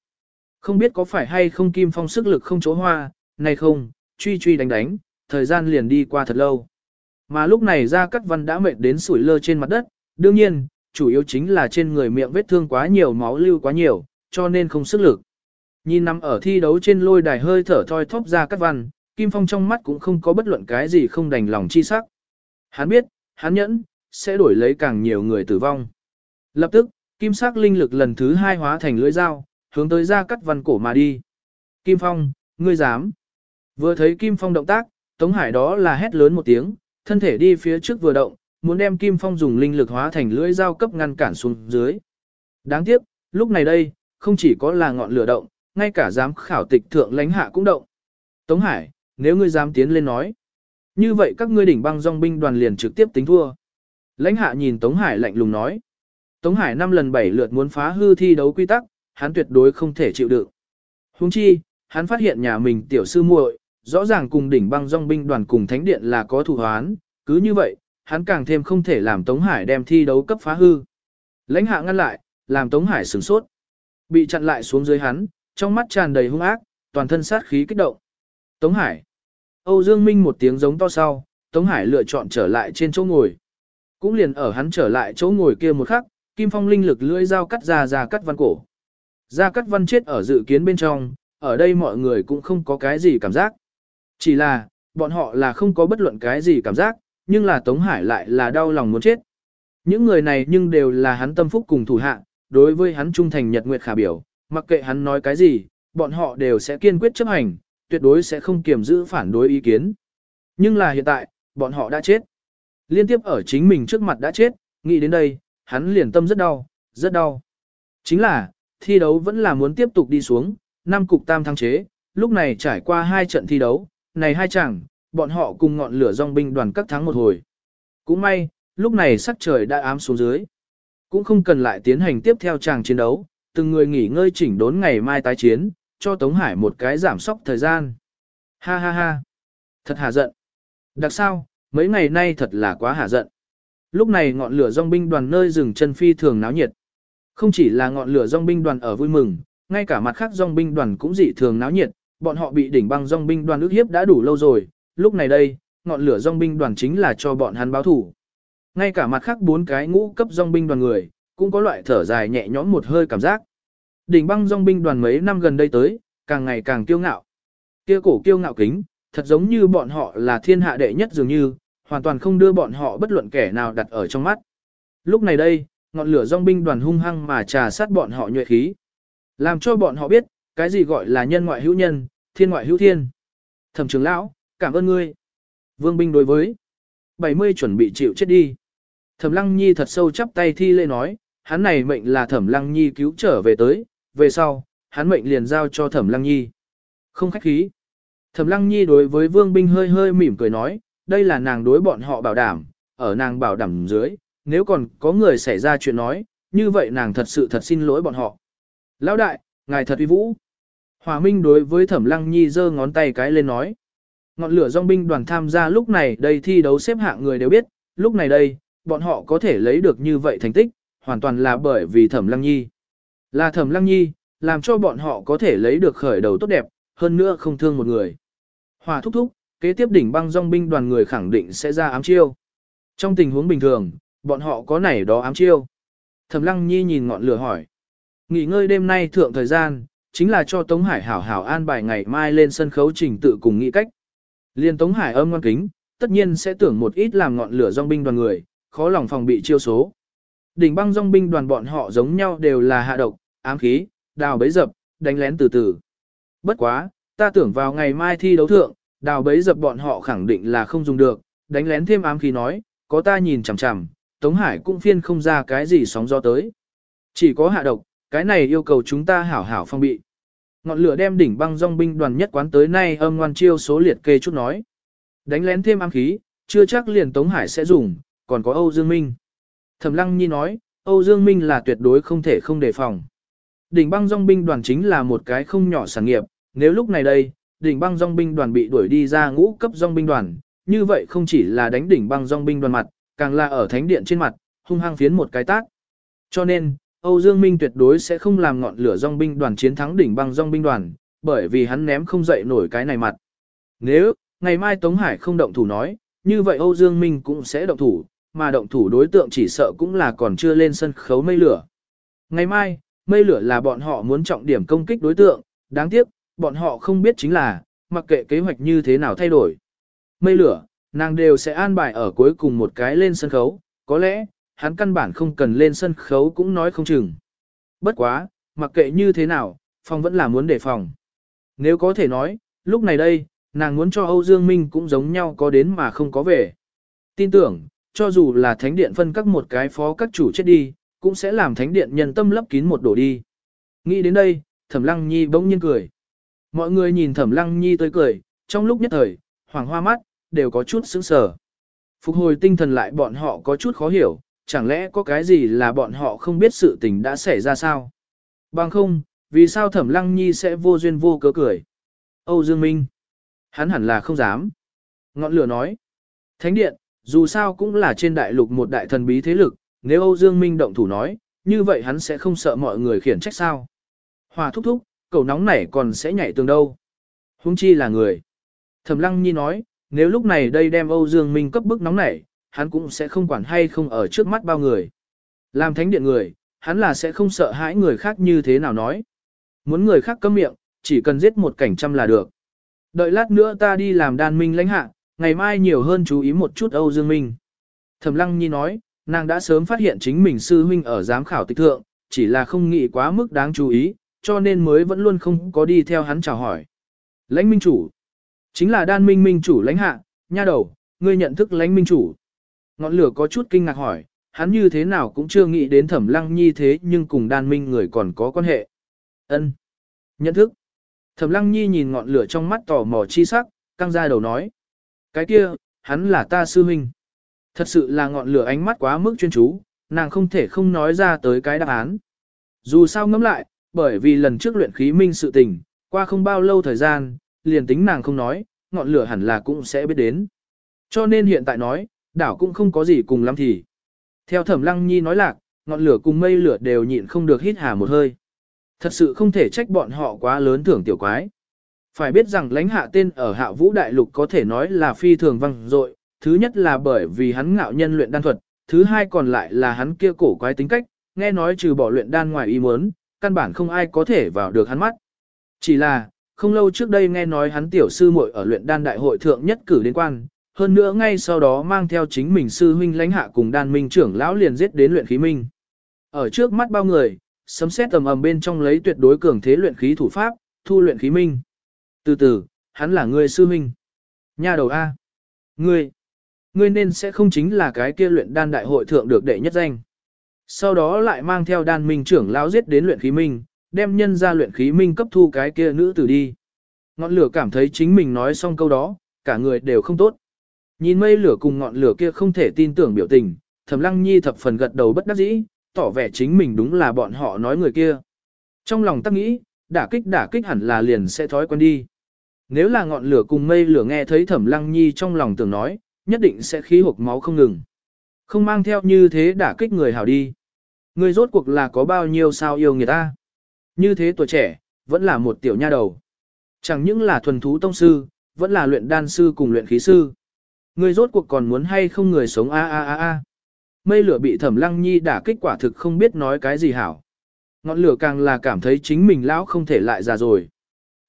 Không biết có phải hay không Kim Phong sức lực không chỗ hoa, này không, truy truy đánh đánh, thời gian liền đi qua thật lâu. Mà lúc này ra cắt văn đã mệt đến sủi lơ trên mặt đất, đương nhiên, chủ yếu chính là trên người miệng vết thương quá nhiều máu lưu quá nhiều, cho nên không sức lực. Nhìn nằm ở thi đấu trên lôi đài hơi thở thoi thóp ra cắt văn, Kim Phong trong mắt cũng không có bất luận cái gì không đành lòng chi sắc. Hắn biết, hắn nhẫn, sẽ đổi lấy càng nhiều người tử vong. Lập tức, kim sắc linh lực lần thứ hai hóa thành lưỡi dao, hướng tới ra cắt văn cổ mà đi. Kim Phong, ngươi dám. Vừa thấy Kim Phong động tác, Tống Hải đó là hét lớn một tiếng, thân thể đi phía trước vừa động, muốn đem Kim Phong dùng linh lực hóa thành lưỡi dao cấp ngăn cản xuống dưới. Đáng tiếc, lúc này đây, không chỉ có là ngọn lửa động, ngay cả giám khảo tịch thượng lãnh hạ cũng động. Tống Hải, nếu ngươi dám tiến lên nói, như vậy các ngươi đỉnh băng dòng binh đoàn liền trực tiếp tính thua. Lãnh hạ nhìn Tống Hải lạnh lùng nói. Tống Hải năm lần bảy lượt muốn phá hư thi đấu quy tắc, hắn tuyệt đối không thể chịu đựng. Huống chi, hắn phát hiện nhà mình tiểu sư muội, rõ ràng cùng đỉnh băng dòng binh đoàn cùng thánh điện là có thủ hoán, cứ như vậy, hắn càng thêm không thể làm Tống Hải đem thi đấu cấp phá hư. Lãnh hạ ngăn lại, làm Tống Hải sửng sốt. Bị chặn lại xuống dưới hắn, trong mắt tràn đầy hung ác, toàn thân sát khí kích động. Tống Hải. Âu Dương Minh một tiếng giống to sau, Tống Hải lựa chọn trở lại trên chỗ ngồi. Cũng liền ở hắn trở lại chỗ ngồi kia một khắc, Kim Phong linh lực lưỡi dao cắt ra ra cắt văn cổ. Ra cắt văn chết ở dự kiến bên trong, ở đây mọi người cũng không có cái gì cảm giác. Chỉ là, bọn họ là không có bất luận cái gì cảm giác, nhưng là Tống Hải lại là đau lòng muốn chết. Những người này nhưng đều là hắn tâm phúc cùng thủ hạ, đối với hắn trung thành nhật nguyệt khả biểu, mặc kệ hắn nói cái gì, bọn họ đều sẽ kiên quyết chấp hành, tuyệt đối sẽ không kiềm giữ phản đối ý kiến. Nhưng là hiện tại, bọn họ đã chết. Liên tiếp ở chính mình trước mặt đã chết, nghĩ đến đây, hắn liền tâm rất đau, rất đau. Chính là, thi đấu vẫn là muốn tiếp tục đi xuống, năm cục tam thăng chế, lúc này trải qua hai trận thi đấu, này hai chẳng, bọn họ cùng ngọn lửa dòng binh đoàn các thắng một hồi. Cũng may, lúc này sắc trời đã ám xuống dưới. Cũng không cần lại tiến hành tiếp theo tràng chiến đấu, từng người nghỉ ngơi chỉnh đốn ngày mai tái chiến, cho Tống Hải một cái giảm sóc thời gian. Ha ha ha. Thật hà giận. Đặc sao, mấy ngày nay thật là quá hà giận. Lúc này ngọn lửa dòng binh đoàn nơi rừng chân phi thường náo nhiệt. Không chỉ là ngọn lửa dòng binh đoàn ở vui mừng, ngay cả mặt khác dòng binh đoàn cũng dị thường náo nhiệt, bọn họ bị đỉnh băng dòng binh đoàn ước hiếp đã đủ lâu rồi, lúc này đây, ngọn lửa dòng binh đoàn chính là cho bọn hắn báo thủ. Ngay cả mặt khác bốn cái ngũ cấp dòng binh đoàn người, cũng có loại thở dài nhẹ nhõm một hơi cảm giác. Đỉnh băng dòng binh đoàn mấy năm gần đây tới, càng ngày càng kiêu ngạo. Kia cổ kiêu ngạo kính, thật giống như bọn họ là thiên hạ đệ nhất dường như, hoàn toàn không đưa bọn họ bất luận kẻ nào đặt ở trong mắt. Lúc này đây, ngọn lửa dòng binh đoàn hung hăng mà trà sát bọn họ nhuệ khí. Làm cho bọn họ biết, cái gì gọi là nhân ngoại hữu nhân, thiên ngoại hữu thiên. Thẩm trưởng lão, cảm ơn ngươi. Vương binh đối với 70 chuẩn bị chịu chết đi. Thẩm Lăng Nhi thật sâu chắp tay thi lễ nói, hắn này mệnh là Thẩm Lăng Nhi cứu trở về tới, về sau, hắn mệnh liền giao cho Thẩm Lăng Nhi. Không khách khí. Thẩm Lăng Nhi đối với Vương binh hơi hơi mỉm cười nói, đây là nàng đối bọn họ bảo đảm, ở nàng bảo đảm dưới, nếu còn có người xảy ra chuyện nói, như vậy nàng thật sự thật xin lỗi bọn họ. Lão đại, ngài thật uy vũ. Hòa Minh đối với Thẩm Lăng Nhi giơ ngón tay cái lên nói. Ngọn lửa dòng binh đoàn tham gia lúc này đây thi đấu xếp hạng người đều biết, lúc này đây, bọn họ có thể lấy được như vậy thành tích, hoàn toàn là bởi vì Thẩm Lăng Nhi. Là Thẩm Lăng Nhi, làm cho bọn họ có thể lấy được khởi đầu tốt đẹp, hơn nữa không thương một người. Hòa thúc thúc, kế tiếp đỉnh băng dòng binh đoàn người khẳng định sẽ ra ám chiêu. Trong tình huống bình thường, bọn họ có nảy đó ám chiêu. Thẩm Lăng Nhi nhìn ngọn lửa hỏi. Nghỉ ngơi đêm nay thượng thời gian, chính là cho Tống Hải hảo hảo an bài ngày mai lên sân khấu trình tự cùng nghĩ cách. Liên Tống Hải âm ngoan kính, tất nhiên sẽ tưởng một ít làm ngọn lửa dòng binh đoàn người, khó lòng phòng bị chiêu số. Đỉnh băng dòng binh đoàn bọn họ giống nhau đều là hạ độc, ám khí, đào bấy dập, đánh lén từ từ. Bất quá, ta tưởng vào ngày mai thi đấu thượng, đào bấy dập bọn họ khẳng định là không dùng được, đánh lén thêm ám khí nói, có ta nhìn chằm chằm, Tống Hải cũng phiên không ra cái gì sóng gió tới. Chỉ có hạ độc, cái này yêu cầu chúng ta hảo hảo phong bị. Ngọn lửa đem đỉnh băng dòng binh đoàn nhất quán tới nay âm ngoan chiêu số liệt kê chút nói. Đánh lén thêm ám khí, chưa chắc liền Tống Hải sẽ dùng, còn có Âu Dương Minh. Thẩm Lăng Nhi nói, Âu Dương Minh là tuyệt đối không thể không đề phòng. Đỉnh băng dòng binh đoàn chính là một cái không nhỏ sản nghiệp, nếu lúc này đây, đỉnh băng dòng binh đoàn bị đuổi đi ra ngũ cấp dòng binh đoàn, như vậy không chỉ là đánh đỉnh băng dòng binh đoàn mặt, càng là ở thánh điện trên mặt, hung hăng phiến một cái tác. Cho nên, Âu Dương Minh tuyệt đối sẽ không làm ngọn lửa dòng binh đoàn chiến thắng đỉnh băng dòng binh đoàn, bởi vì hắn ném không dậy nổi cái này mặt. Nếu, ngày mai Tống Hải không động thủ nói, như vậy Âu Dương Minh cũng sẽ động thủ, mà động thủ đối tượng chỉ sợ cũng là còn chưa lên sân khấu mây lửa. Ngày mai, mây lửa là bọn họ muốn trọng điểm công kích đối tượng, đáng tiếc, bọn họ không biết chính là, mặc kệ kế hoạch như thế nào thay đổi. Mây lửa, nàng đều sẽ an bài ở cuối cùng một cái lên sân khấu, có lẽ, hắn căn bản không cần lên sân khấu cũng nói không chừng. Bất quá, mặc kệ như thế nào, phòng vẫn là muốn đề phòng. Nếu có thể nói, lúc này đây, nàng muốn cho Âu Dương Minh cũng giống nhau có đến mà không có về. Tin tưởng, cho dù là thánh điện phân các một cái phó các chủ chết đi, cũng sẽ làm thánh điện nhân tâm lấp kín một đổ đi. Nghĩ đến đây, Thẩm Lăng Nhi bỗng nhiên cười. Mọi người nhìn Thẩm Lăng Nhi tới cười, trong lúc nhất thời, hoàng hoa mắt, đều có chút sững sờ. Phục hồi tinh thần lại bọn họ có chút khó hiểu, chẳng lẽ có cái gì là bọn họ không biết sự tình đã xảy ra sao? Bằng không, vì sao Thẩm Lăng Nhi sẽ vô duyên vô cớ cười? Âu Dương Minh. Hắn hẳn là không dám. Ngọn lửa nói. Thánh điện, dù sao cũng là trên đại lục một đại thần bí thế lực, nếu Âu Dương Minh động thủ nói, như vậy hắn sẽ không sợ mọi người khiển trách sao. Hòa thúc thúc, cầu nóng này còn sẽ nhảy tường đâu. Hung chi là người. Thẩm Lăng Nhi nói, nếu lúc này đây đem Âu Dương Minh cấp bức nóng nảy, hắn cũng sẽ không quản hay không ở trước mắt bao người. Làm thánh điện người, hắn là sẽ không sợ hãi người khác như thế nào nói. Muốn người khác cấm miệng, chỉ cần giết một cảnh trăm là được. Đợi lát nữa ta đi làm đàn minh lãnh hạ, ngày mai nhiều hơn chú ý một chút Âu Dương Minh. Thẩm Lăng Nhi nói, nàng đã sớm phát hiện chính mình sư huynh ở giám khảo tịch thượng, chỉ là không nghĩ quá mức đáng chú ý, cho nên mới vẫn luôn không có đi theo hắn chào hỏi. Lãnh minh chủ, chính là đan minh minh chủ lãnh hạ, nha đầu, ngươi nhận thức lãnh minh chủ. Ngọn lửa có chút kinh ngạc hỏi, hắn như thế nào cũng chưa nghĩ đến thẩm lăng nhi thế nhưng cùng đan minh người còn có quan hệ. ân Nhận thức. Thẩm lăng nhi nhìn ngọn lửa trong mắt tò mò chi sắc, căng ra đầu nói. Cái kia, hắn là ta sư huynh. Thật sự là ngọn lửa ánh mắt quá mức chuyên chú, nàng không thể không nói ra tới cái đáp án. Dù sao ngẫm lại, bởi vì lần trước luyện khí minh sự tình, qua không bao lâu thời gian, liền tính nàng không nói, ngọn lửa hẳn là cũng sẽ biết đến. Cho nên hiện tại nói, đảo cũng không có gì cùng lắm thì. Theo thẩm lăng nhi nói lạc, ngọn lửa cùng mây lửa đều nhịn không được hít hà một hơi. Thật sự không thể trách bọn họ quá lớn thưởng tiểu quái. Phải biết rằng lãnh hạ tên ở hạ vũ đại lục có thể nói là phi thường văng dội thứ nhất là bởi vì hắn ngạo nhân luyện đan thuật, thứ hai còn lại là hắn kia cổ quái tính cách, nghe nói trừ bỏ luyện đan ngoài ý muốn, căn bản không ai có thể vào được hắn mắt. Chỉ là, không lâu trước đây nghe nói hắn tiểu sư muội ở luyện đan đại hội thượng nhất cử đến quan, hơn nữa ngay sau đó mang theo chính mình sư huynh lãnh hạ cùng đan minh trưởng lão liền giết đến luyện khí minh. Ở trước mắt bao người, sấm xét tầm ầm bên trong lấy tuyệt đối cường thế luyện khí thủ pháp, thu luyện khí minh. Từ từ, hắn là người sư huynh. Nha đầu A. Ngươi. Ngươi nên sẽ không chính là cái kia luyện đan đại hội thượng được đệ nhất danh. Sau đó lại mang theo đan minh trưởng lão giết đến luyện khí minh, đem nhân ra luyện khí minh cấp thu cái kia nữ tử đi. Ngọn lửa cảm thấy chính mình nói xong câu đó, cả người đều không tốt. Nhìn mây lửa cùng ngọn lửa kia không thể tin tưởng biểu tình, Thẩm Lăng Nhi thập phần gật đầu bất đắc dĩ, tỏ vẻ chính mình đúng là bọn họ nói người kia. Trong lòng tắc nghĩ, đả kích đả kích hẳn là liền sẽ thói quen đi. Nếu là ngọn lửa cùng mây lửa nghe thấy Thẩm Lăng Nhi trong lòng tưởng nói, nhất định sẽ khí hộp máu không ngừng. Không mang theo như thế đả kích người hảo đi. Người rốt cuộc là có bao nhiêu sao yêu người ta. Như thế tuổi trẻ, vẫn là một tiểu nha đầu. Chẳng những là thuần thú tông sư, vẫn là luyện đan sư cùng luyện khí sư. Người rốt cuộc còn muốn hay không người sống a a a a. Mây lửa bị thẩm lăng nhi đả kích quả thực không biết nói cái gì hảo. Ngọn lửa càng là cảm thấy chính mình lão không thể lại già rồi.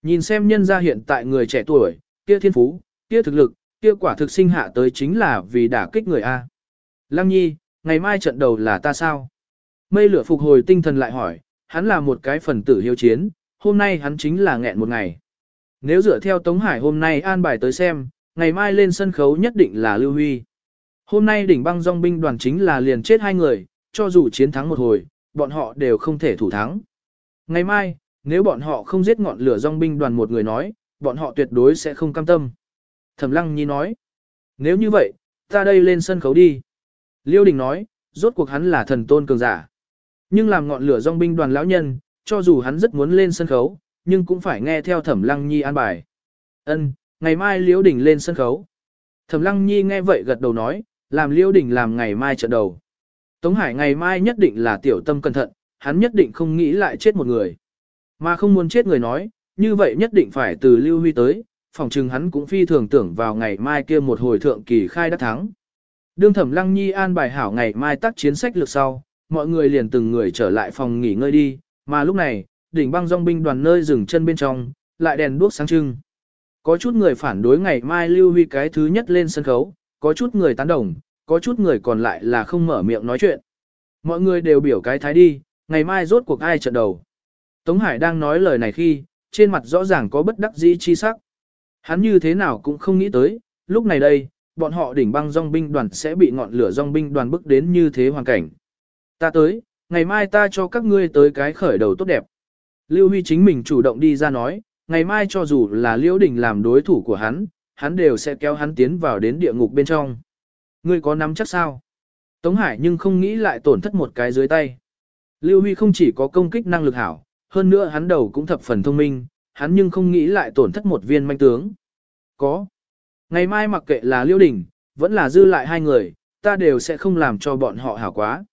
Nhìn xem nhân gia hiện tại người trẻ tuổi, kia thiên phú, kia thực lực, kia quả thực sinh hạ tới chính là vì đả kích người A. Lăng nhi, ngày mai trận đầu là ta sao? Mây lửa phục hồi tinh thần lại hỏi, hắn là một cái phần tử hiếu chiến, hôm nay hắn chính là nghẹn một ngày. Nếu dựa theo Tống Hải hôm nay an bài tới xem, ngày mai lên sân khấu nhất định là Lưu Huy. Hôm nay đỉnh băng dòng binh đoàn chính là liền chết hai người, cho dù chiến thắng một hồi, bọn họ đều không thể thủ thắng. Ngày mai, nếu bọn họ không giết ngọn lửa dòng binh đoàn một người nói, bọn họ tuyệt đối sẽ không cam tâm. Thẩm Lăng Nhi nói, nếu như vậy, ta đây lên sân khấu đi. Liêu Đình nói, rốt cuộc hắn là thần tôn cường giả. Nhưng làm ngọn lửa dòng binh đoàn lão nhân, cho dù hắn rất muốn lên sân khấu, nhưng cũng phải nghe theo Thẩm Lăng Nhi an bài. Ân, ngày mai Liễu Đình lên sân khấu. Thẩm Lăng Nhi nghe vậy gật đầu nói, làm Liễu Đình làm ngày mai trận đầu. Tống Hải ngày mai nhất định là tiểu tâm cẩn thận, hắn nhất định không nghĩ lại chết một người. Mà không muốn chết người nói, như vậy nhất định phải từ Lưu Huy tới, phòng trừng hắn cũng phi thường tưởng vào ngày mai kia một hồi thượng kỳ khai đắc thắng. Đương Thẩm Lăng Nhi an bài hảo ngày mai tác chiến sách lược sau, mọi người liền từng người trở lại phòng nghỉ ngơi đi, mà lúc này, đỉnh băng dòng binh đoàn nơi dừng chân bên trong, lại đèn đuốc sáng trưng. Có chút người phản đối ngày mai Lưu Huy cái thứ nhất lên sân khấu, có chút người tán đồng, có chút người còn lại là không mở miệng nói chuyện. Mọi người đều biểu cái thái đi, ngày mai rốt cuộc ai trận đầu. Tống Hải đang nói lời này khi, trên mặt rõ ràng có bất đắc dĩ chi sắc. Hắn như thế nào cũng không nghĩ tới, lúc này đây, bọn họ đỉnh băng dòng binh đoàn sẽ bị ngọn lửa dòng binh đoàn bức đến như thế hoàn cảnh. Ta tới, ngày mai ta cho các ngươi tới cái khởi đầu tốt đẹp. Lưu Huy chính mình chủ động đi ra nói, ngày mai cho dù là Liễu Đình làm đối thủ của hắn, hắn đều sẽ kéo hắn tiến vào đến địa ngục bên trong. Ngươi có nắm chắc sao? Tống Hải nhưng không nghĩ lại tổn thất một cái dưới tay. Lưu Huy không chỉ có công kích năng lực hảo, hơn nữa hắn đầu cũng thập phần thông minh, hắn nhưng không nghĩ lại tổn thất một viên manh tướng. Có. Ngày mai mặc kệ là Liễu Đình, vẫn là dư lại hai người, ta đều sẽ không làm cho bọn họ hảo quá.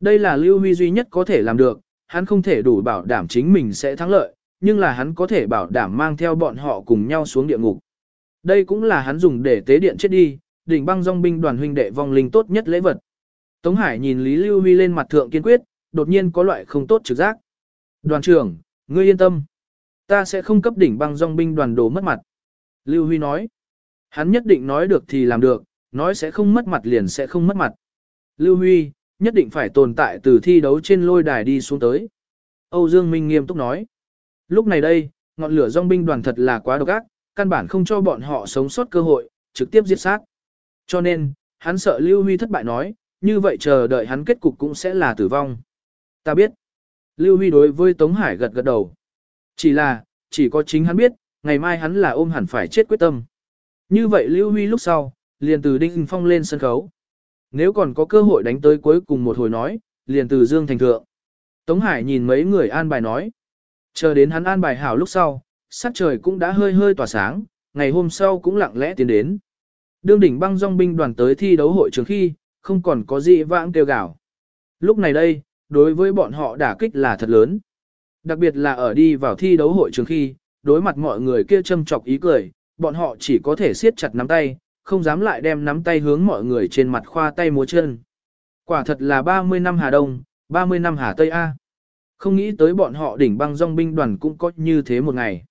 Đây là Lưu Huy duy nhất có thể làm được, hắn không thể đủ bảo đảm chính mình sẽ thắng lợi, nhưng là hắn có thể bảo đảm mang theo bọn họ cùng nhau xuống địa ngục. Đây cũng là hắn dùng để tế điện chết đi, đỉnh băng dòng binh đoàn huynh đệ vong linh tốt nhất lễ vật. Tống Hải nhìn Lý Lưu Huy lên mặt thượng kiên quyết, đột nhiên có loại không tốt trực giác. Đoàn trưởng, ngươi yên tâm. Ta sẽ không cấp đỉnh băng dòng binh đoàn đồ mất mặt. Lưu Huy nói. Hắn nhất định nói được thì làm được, nói sẽ không mất mặt liền sẽ không mất mặt. Lưu Huy, nhất định phải tồn tại từ thi đấu trên lôi đài đi xuống tới. Âu Dương Minh nghiêm túc nói. Lúc này đây, ngọn lửa dòng binh đoàn thật là quá độc ác, căn bản không cho bọn họ sống sót cơ hội, trực tiếp giết sát. Cho nên, hắn sợ Lưu Huy thất bại nói, như vậy chờ đợi hắn kết cục cũng sẽ là tử vong. Ta biết. Lưu Huy đối với Tống Hải gật gật đầu. Chỉ là, chỉ có chính hắn biết, ngày mai hắn là ôm hẳn phải chết quyết tâm. Như vậy Lưu Huy lúc sau, liền từ Đinh Phong lên sân khấu. Nếu còn có cơ hội đánh tới cuối cùng một hồi nói, liền từ Dương Thành Thượng. Tống Hải nhìn mấy người an bài nói. Chờ đến hắn an bài hảo lúc sau, sắc trời cũng đã hơi hơi tỏa sáng, ngày hôm sau cũng lặng lẽ tiến đến. Đương đỉnh băng dòng binh đoàn tới thi đấu hội trường khi, không còn có gì vãng kêu gào. Lúc này đây, đối với bọn họ đả kích là thật lớn. Đặc biệt là ở đi vào thi đấu hội trường khi, đối mặt mọi người kia châm chọc ý cười, bọn họ chỉ có thể siết chặt nắm tay, không dám lại đem nắm tay hướng mọi người trên mặt khoa tay múa chân. Quả thật là 30 năm Hà Đông, 30 năm Hà Tây A. Không nghĩ tới bọn họ đỉnh băng dòng binh đoàn cũng có như thế một ngày.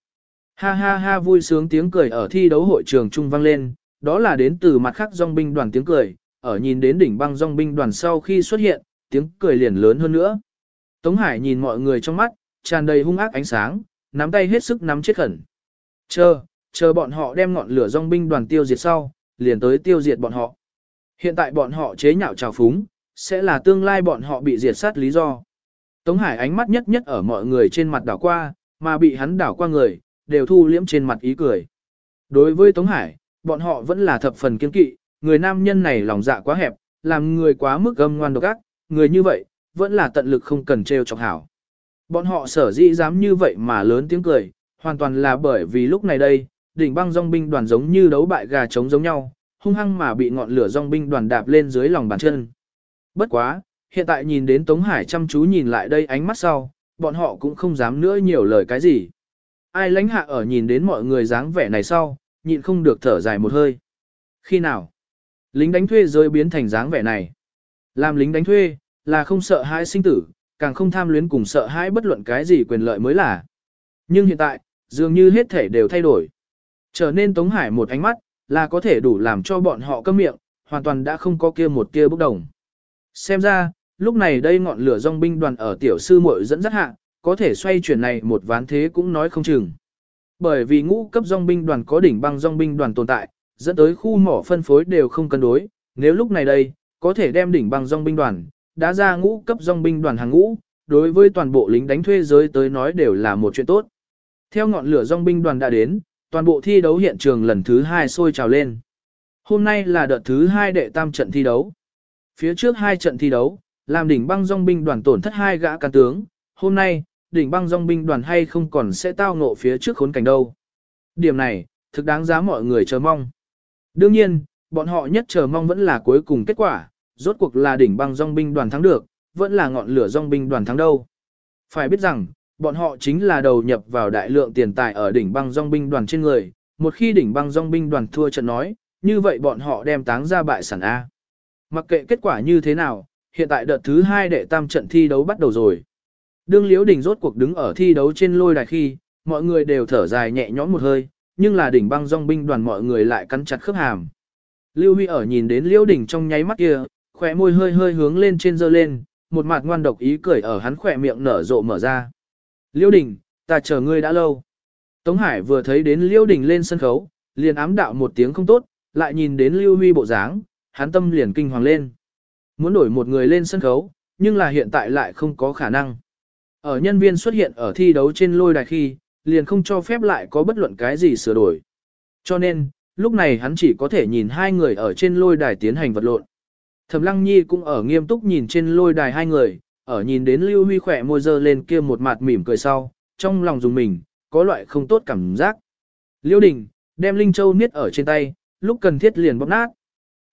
Ha ha ha vui sướng tiếng cười ở thi đấu hội trường trung vang lên, đó là đến từ mặt khác dòng binh đoàn tiếng cười, ở nhìn đến đỉnh băng dòng binh đoàn sau khi xuất hiện, tiếng cười liền lớn hơn nữa. Tống Hải nhìn mọi người trong mắt, tràn đầy hung ác ánh sáng, nắm tay hết sức nắm chết khẩn. Chờ, chờ bọn họ đem ngọn lửa dòng binh đoàn tiêu diệt sau, liền tới tiêu diệt bọn họ. Hiện tại bọn họ chế nhạo trào phúng, sẽ là tương lai bọn họ bị diệt sát lý do. Tống Hải ánh mắt nhất nhất ở mọi người trên mặt đảo qua, mà bị hắn đảo qua người, đều thu liễm trên mặt ý cười. Đối với Tống Hải, bọn họ vẫn là thập phần kiên kỵ, người nam nhân này lòng dạ quá hẹp, làm người quá mức gâm ngoan độc ác, người như vậy, vẫn là tận lực không cần trêu chọc hảo. Bọn họ sở dĩ dám như vậy mà lớn tiếng cười, hoàn toàn là bởi vì lúc này đây, đỉnh băng dòng binh đoàn giống như đấu bại gà trống giống nhau, hung hăng mà bị ngọn lửa dòng binh đoàn đạp lên dưới lòng bàn chân. Bất quá, hiện tại nhìn đến Tống Hải chăm chú nhìn lại đây ánh mắt sau, bọn họ cũng không dám nữa nhiều lời cái gì. Ai lãnh hạ ở nhìn đến mọi người dáng vẻ này sau, nhịn không được thở dài một hơi. Khi nào? Lính đánh thuê rơi biến thành dáng vẻ này. Làm lính đánh thuê, là không sợ hãi sinh tử, càng không tham luyến cùng sợ hãi bất luận cái gì quyền lợi mới là. Nhưng hiện tại, dường như hết thể đều thay đổi. Trở nên Tống Hải một ánh mắt, là có thể đủ làm cho bọn họ câm miệng, hoàn toàn đã không có kia một kia bốc đồng. Xem ra, lúc này đây ngọn lửa dòng binh đoàn ở tiểu sư muội dẫn dắt hạ, có thể xoay chuyển này một ván thế cũng nói không chừng. Bởi vì ngũ cấp dòng binh đoàn có đỉnh băng dòng binh đoàn tồn tại, dẫn tới khu mỏ phân phối đều không cân đối, nếu lúc này đây, có thể đem đỉnh băng dòng binh đoàn, đã ra ngũ cấp dòng binh đoàn hàng ngũ, đối với toàn bộ lính đánh thuê giới tới nói đều là một chuyện tốt. Theo ngọn lửa dòng binh đoàn đã đến, toàn bộ thi đấu hiện trường lần thứ hai sôi trào lên. Hôm nay là đợt thứ hai đệ tam trận thi đấu. Phía trước hai trận thi đấu, làm đỉnh băng dòng binh đoàn tổn thất hai gã can tướng. Hôm nay, đỉnh băng dòng binh đoàn hay không còn sẽ tao ngộ phía trước khốn cảnh đâu. Điểm này, thực đáng giá mọi người chờ mong. Đương nhiên, bọn họ nhất chờ mong vẫn là cuối cùng kết quả, rốt cuộc là đỉnh băng dòng binh đoàn thắng được, vẫn là ngọn lửa dòng binh đoàn thắng đâu. Phải biết rằng, bọn họ chính là đầu nhập vào đại lượng tiền tài ở đỉnh băng dòng binh đoàn trên người, một khi đỉnh băng dòng binh đoàn thua trận nói, như vậy bọn họ đem táng ra bại sản A. Mặc kệ kết quả như thế nào, hiện tại đợt thứ hai đệ tam trận thi đấu bắt đầu rồi. Đương Liễu Đình rốt cuộc đứng ở thi đấu trên lôi đài khi, mọi người đều thở dài nhẹ nhõm một hơi, nhưng là đỉnh băng dòng binh đoàn mọi người lại cắn chặt khớp hàm. Lưu Huy ở nhìn đến Liễu Đình trong nháy mắt kia, khỏe môi hơi hơi hướng lên trên dơ lên, một mặt ngoan độc ý cười ở hắn khỏe miệng nở rộ mở ra. Liễu Đình, ta chờ ngươi đã lâu. Tống Hải vừa thấy đến Liễu Đình lên sân khấu, liền ám đạo một tiếng không tốt, lại nhìn đến Lưu Huy bộ dáng, hắn tâm liền kinh hoàng lên. Muốn đổi một người lên sân khấu, nhưng là hiện tại lại không có khả năng. Ở nhân viên xuất hiện ở thi đấu trên lôi đài khi, liền không cho phép lại có bất luận cái gì sửa đổi. Cho nên, lúc này hắn chỉ có thể nhìn hai người ở trên lôi đài tiến hành vật lộn. Thẩm Lăng Nhi cũng ở nghiêm túc nhìn trên lôi đài hai người, ở nhìn đến Lưu Huy khỏe môi dơ lên kia một mặt mỉm cười sau, trong lòng dùng mình, có loại không tốt cảm giác. Liêu Đình, đem Linh Châu niết ở trên tay, lúc cần thiết liền bóp nát.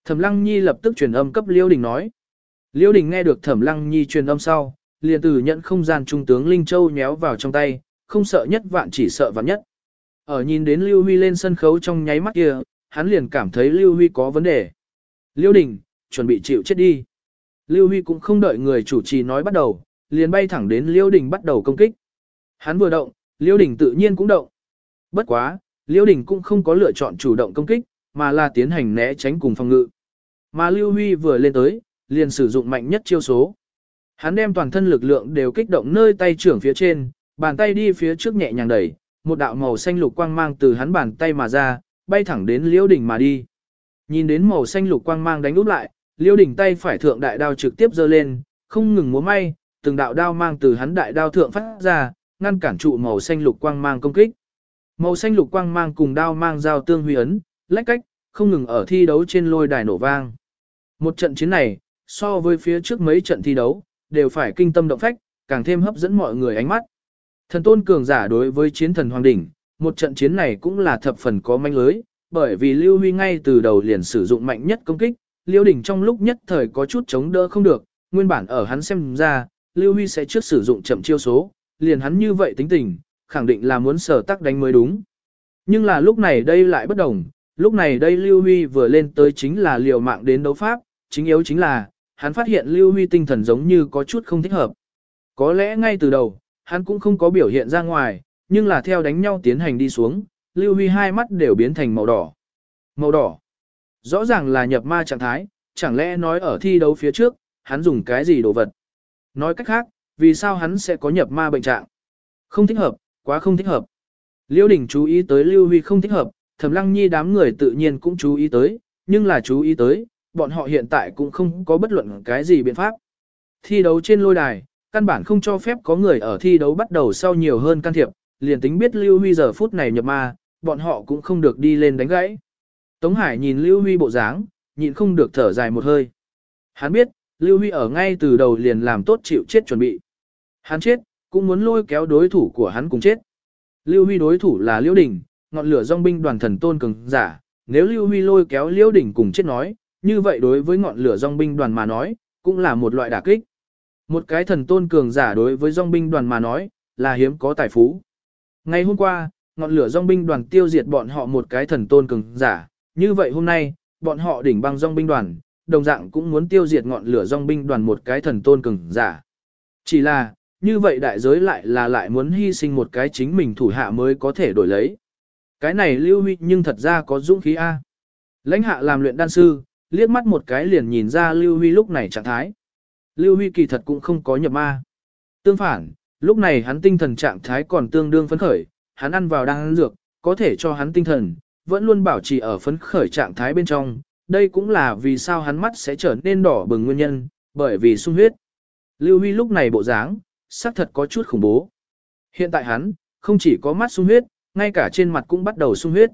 Thẩm Lăng Nhi lập tức truyền âm cấp Liêu Đình nói. Liêu Đình nghe được Thẩm Lăng Nhi truyền âm sau, liền từ nhận không gian trung tướng Linh Châu nhéo vào trong tay, không sợ nhất vạn chỉ sợ vạn nhất. Ở nhìn đến Lưu Huy lên sân khấu trong nháy mắt kia, hắn liền cảm thấy Lưu Huy có vấn đề. Liêu Đình, chuẩn bị chịu chết đi. Lưu Huy cũng không đợi người chủ trì nói bắt đầu, liền bay thẳng đến Liêu Đình bắt đầu công kích. Hắn vừa động, Liêu Đình tự nhiên cũng động. Bất quá, Liêu Đình cũng không có lựa chọn chủ động công kích, mà là tiến hành né tránh cùng phòng ngự. Mà Lưu Huy vừa lên tới, liền sử dụng mạnh nhất chiêu số. Hắn đem toàn thân lực lượng đều kích động nơi tay trưởng phía trên, bàn tay đi phía trước nhẹ nhàng đẩy, một đạo màu xanh lục quang mang từ hắn bàn tay mà ra, bay thẳng đến liễu Đình mà đi. Nhìn đến màu xanh lục quang mang đánh úp lại, liễu Đình tay phải thượng đại đao trực tiếp giơ lên, không ngừng múa may, từng đạo đao mang từ hắn đại đao thượng phát ra, ngăn cản trụ màu xanh lục quang mang công kích. Màu xanh lục quang mang cùng đao mang giao tương huy ấn, lách cách, không ngừng ở thi đấu trên lôi đài nổ vang. Một trận chiến này, so với phía trước mấy trận thi đấu, đều phải kinh tâm động phách, càng thêm hấp dẫn mọi người ánh mắt. Thần tôn cường giả đối với chiến thần hoàng đỉnh, một trận chiến này cũng là thập phần có manh lưới, bởi vì Lưu Huy ngay từ đầu liền sử dụng mạnh nhất công kích, Liêu Đỉnh trong lúc nhất thời có chút chống đỡ không được, nguyên bản ở hắn xem ra, Lưu Huy sẽ trước sử dụng chậm chiêu số, liền hắn như vậy tính tình, khẳng định là muốn sở tắc đánh mới đúng. Nhưng là lúc này đây lại bất đồng, lúc này đây Lưu Huy vừa lên tới chính là liều mạng đến đấu pháp, chính yếu chính là, hắn phát hiện Lưu Huy tinh thần giống như có chút không thích hợp. Có lẽ ngay từ đầu, hắn cũng không có biểu hiện ra ngoài, nhưng là theo đánh nhau tiến hành đi xuống, Lưu Huy hai mắt đều biến thành màu đỏ. Màu đỏ. Rõ ràng là nhập ma trạng thái, chẳng lẽ nói ở thi đấu phía trước, hắn dùng cái gì đồ vật. Nói cách khác, vì sao hắn sẽ có nhập ma bệnh trạng? Không thích hợp, quá không thích hợp. Liêu Đình chú ý tới Lưu Huy không thích hợp, Thẩm Lăng Nhi đám người tự nhiên cũng chú ý tới, nhưng là chú ý tới, bọn họ hiện tại cũng không có bất luận cái gì biện pháp. Thi đấu trên lôi đài, căn bản không cho phép có người ở thi đấu bắt đầu sau nhiều hơn can thiệp, liền tính biết Lưu Huy giờ phút này nhập ma, bọn họ cũng không được đi lên đánh gãy. Tống Hải nhìn Lưu Huy bộ dáng, nhịn không được thở dài một hơi. Hắn biết, Lưu Huy ở ngay từ đầu liền làm tốt chịu chết chuẩn bị. Hắn chết, cũng muốn lôi kéo đối thủ của hắn cùng chết. Lưu Huy đối thủ là Liễu Đình, ngọn lửa dòng binh đoàn thần tôn cường giả, nếu Lưu Huy lôi kéo Liễu Đỉnh cùng chết nói, như vậy đối với ngọn lửa dòng binh đoàn mà nói, cũng là một loại đả kích. Một cái thần tôn cường giả đối với dòng binh đoàn mà nói, là hiếm có tài phú. Ngày hôm qua, ngọn lửa dòng binh đoàn tiêu diệt bọn họ một cái thần tôn cường giả, như vậy hôm nay, bọn họ đỉnh băng dòng binh đoàn, đồng dạng cũng muốn tiêu diệt ngọn lửa dòng binh đoàn một cái thần tôn cường giả. Chỉ là, như vậy đại giới lại là lại muốn hy sinh một cái chính mình thủ hạ mới có thể đổi lấy. Cái này lưu huy nhưng thật ra có dũng khí A. Lãnh hạ làm luyện đan sư, liếc mắt một cái liền nhìn ra lưu huy lúc này trạng thái. Lưu huy kỳ thật cũng không có nhập ma. Tương phản, lúc này hắn tinh thần trạng thái còn tương đương phấn khởi, hắn ăn vào đang ăn dược, có thể cho hắn tinh thần, vẫn luôn bảo trì ở phấn khởi trạng thái bên trong, đây cũng là vì sao hắn mắt sẽ trở nên đỏ bừng nguyên nhân, bởi vì sung huyết. Lưu Huy lúc này bộ dáng, xác thật có chút khủng bố. Hiện tại hắn, không chỉ có mắt sung huyết, ngay cả trên mặt cũng bắt đầu sung huyết.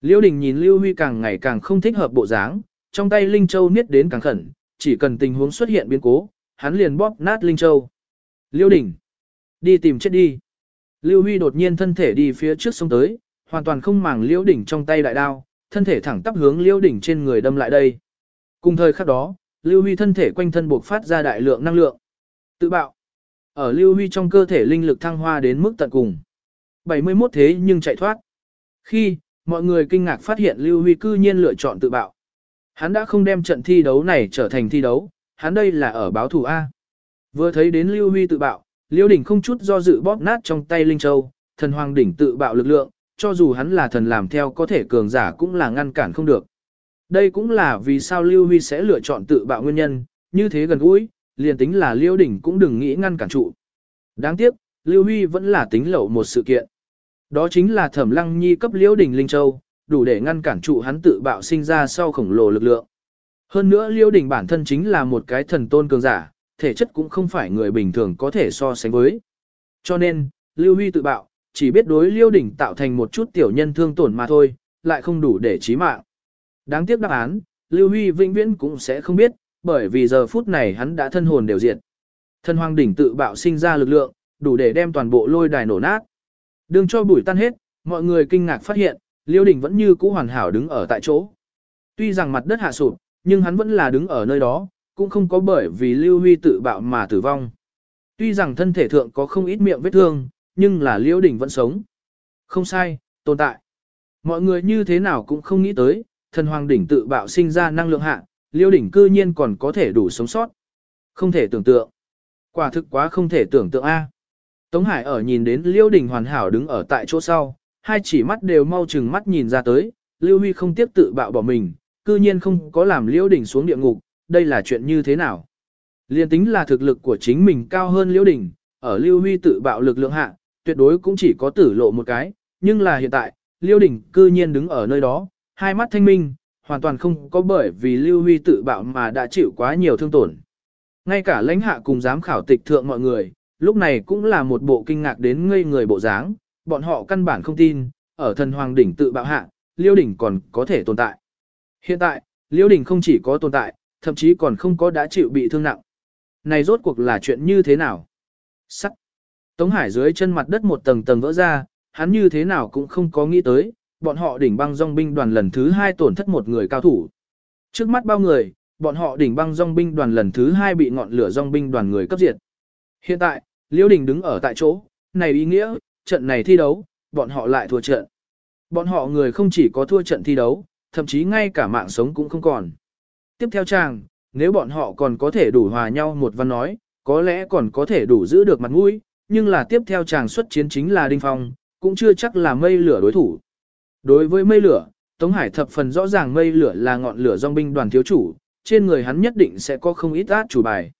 Liêu Đình nhìn Lưu Huy càng ngày càng không thích hợp bộ dáng, trong tay Linh Châu niết đến càng khẩn, chỉ cần tình huống xuất hiện biến cố, hắn liền bóp nát Linh Châu. Liêu Đình, đi tìm chết đi. Lưu Huy đột nhiên thân thể đi phía trước sông tới, hoàn toàn không màng Liêu Đình trong tay đại đao, thân thể thẳng tắp hướng Liêu Đình trên người đâm lại đây. Cùng thời khắc đó, Lưu Huy thân thể quanh thân buộc phát ra đại lượng năng lượng. Tự bạo. Ở Lưu Huy trong cơ thể linh lực thăng hoa đến mức tận cùng. 71 thế nhưng chạy thoát. Khi, mọi người kinh ngạc phát hiện Lưu Huy cư nhiên lựa chọn tự bạo. Hắn đã không đem trận thi đấu này trở thành thi đấu, hắn đây là ở báo thủ A. Vừa thấy đến Lưu Huy tự bạo, Liêu Đỉnh không chút do dự bóp nát trong tay Linh Châu, thần hoàng đỉnh tự bạo lực lượng, cho dù hắn là thần làm theo có thể cường giả cũng là ngăn cản không được. Đây cũng là vì sao Lưu Huy sẽ lựa chọn tự bạo nguyên nhân, như thế gần gũi, liền tính là Liêu Đỉnh cũng đừng nghĩ ngăn cản trụ. Đáng tiếc, Lưu Huy vẫn là tính lậu một sự kiện. Đó chính là Thẩm Lăng Nhi cấp Liêu Đỉnh Linh Châu, đủ để ngăn cản trụ hắn tự bạo sinh ra sau khổng lồ lực lượng. Hơn nữa Liêu Đỉnh bản thân chính là một cái thần tôn cường giả, thể chất cũng không phải người bình thường có thể so sánh với. Cho nên, Lưu Huy tự bạo, chỉ biết đối Liêu Đỉnh tạo thành một chút tiểu nhân thương tổn mà thôi, lại không đủ để chí mạng. Đáng tiếc đáp án, Lưu Huy vĩnh viễn cũng sẽ không biết, bởi vì giờ phút này hắn đã thân hồn đều diệt. Thân hoàng đỉnh tự bạo sinh ra lực lượng, đủ để đem toàn bộ lôi đài nổ nát. Đương cho bụi tan hết, mọi người kinh ngạc phát hiện, Liêu Đỉnh vẫn như cũ hoàn hảo đứng ở tại chỗ. Tuy rằng mặt đất hạ sụp, nhưng hắn vẫn là đứng ở nơi đó, cũng không có bởi vì Lưu Huy tự bạo mà tử vong. Tuy rằng thân thể thượng có không ít miệng vết thương, nhưng là Liêu Đỉnh vẫn sống. Không sai, tồn tại. Mọi người như thế nào cũng không nghĩ tới, thần hoàng đỉnh tự bạo sinh ra năng lượng hạ, liêu đỉnh cư nhiên còn có thể đủ sống sót. Không thể tưởng tượng. Quả thực quá không thể tưởng tượng A. Tống Hải ở nhìn đến liêu đỉnh hoàn hảo đứng ở tại chỗ sau, hai chỉ mắt đều mau chừng mắt nhìn ra tới, Lưu Huy không tiếp tự bạo bỏ mình, cư nhiên không có làm liêu đỉnh xuống địa ngục, đây là chuyện như thế nào? Liên tính là thực lực của chính mình cao hơn liêu đỉnh, ở Lưu Huy tự bạo lực lượng hạ, tuyệt đối cũng chỉ có tử lộ một cái, nhưng là hiện tại, liêu đỉnh cư nhiên đứng ở nơi đó, hai mắt thanh minh, hoàn toàn không có bởi vì Lưu Huy tự bạo mà đã chịu quá nhiều thương tổn. Ngay cả lãnh hạ cùng giám khảo tịch thượng mọi người, lúc này cũng là một bộ kinh ngạc đến ngây người bộ dáng, bọn họ căn bản không tin, ở thần hoàng đỉnh tự bạo hạ, Liêu đỉnh còn có thể tồn tại. Hiện tại, Liêu đỉnh không chỉ có tồn tại, thậm chí còn không có đã chịu bị thương nặng. Này rốt cuộc là chuyện như thế nào? Sắc. Tống Hải dưới chân mặt đất một tầng tầng vỡ ra, hắn như thế nào cũng không có nghĩ tới, bọn họ đỉnh băng dòng binh đoàn lần thứ hai tổn thất một người cao thủ. Trước mắt bao người, bọn họ đỉnh băng dòng binh đoàn lần thứ hai bị ngọn lửa dòng binh đoàn người cấp diệt. Hiện tại, Liễu Đình đứng ở tại chỗ, này ý nghĩa, trận này thi đấu, bọn họ lại thua trận. Bọn họ người không chỉ có thua trận thi đấu, thậm chí ngay cả mạng sống cũng không còn. Tiếp theo chàng, nếu bọn họ còn có thể đủ hòa nhau một văn nói, có lẽ còn có thể đủ giữ được mặt mũi, nhưng là tiếp theo chàng xuất chiến chính là Đinh Phong, cũng chưa chắc là mây lửa đối thủ. Đối với mây lửa, Tống Hải thập phần rõ ràng mây lửa là ngọn lửa dòng binh đoàn thiếu chủ, trên người hắn nhất định sẽ có không ít át chủ bài.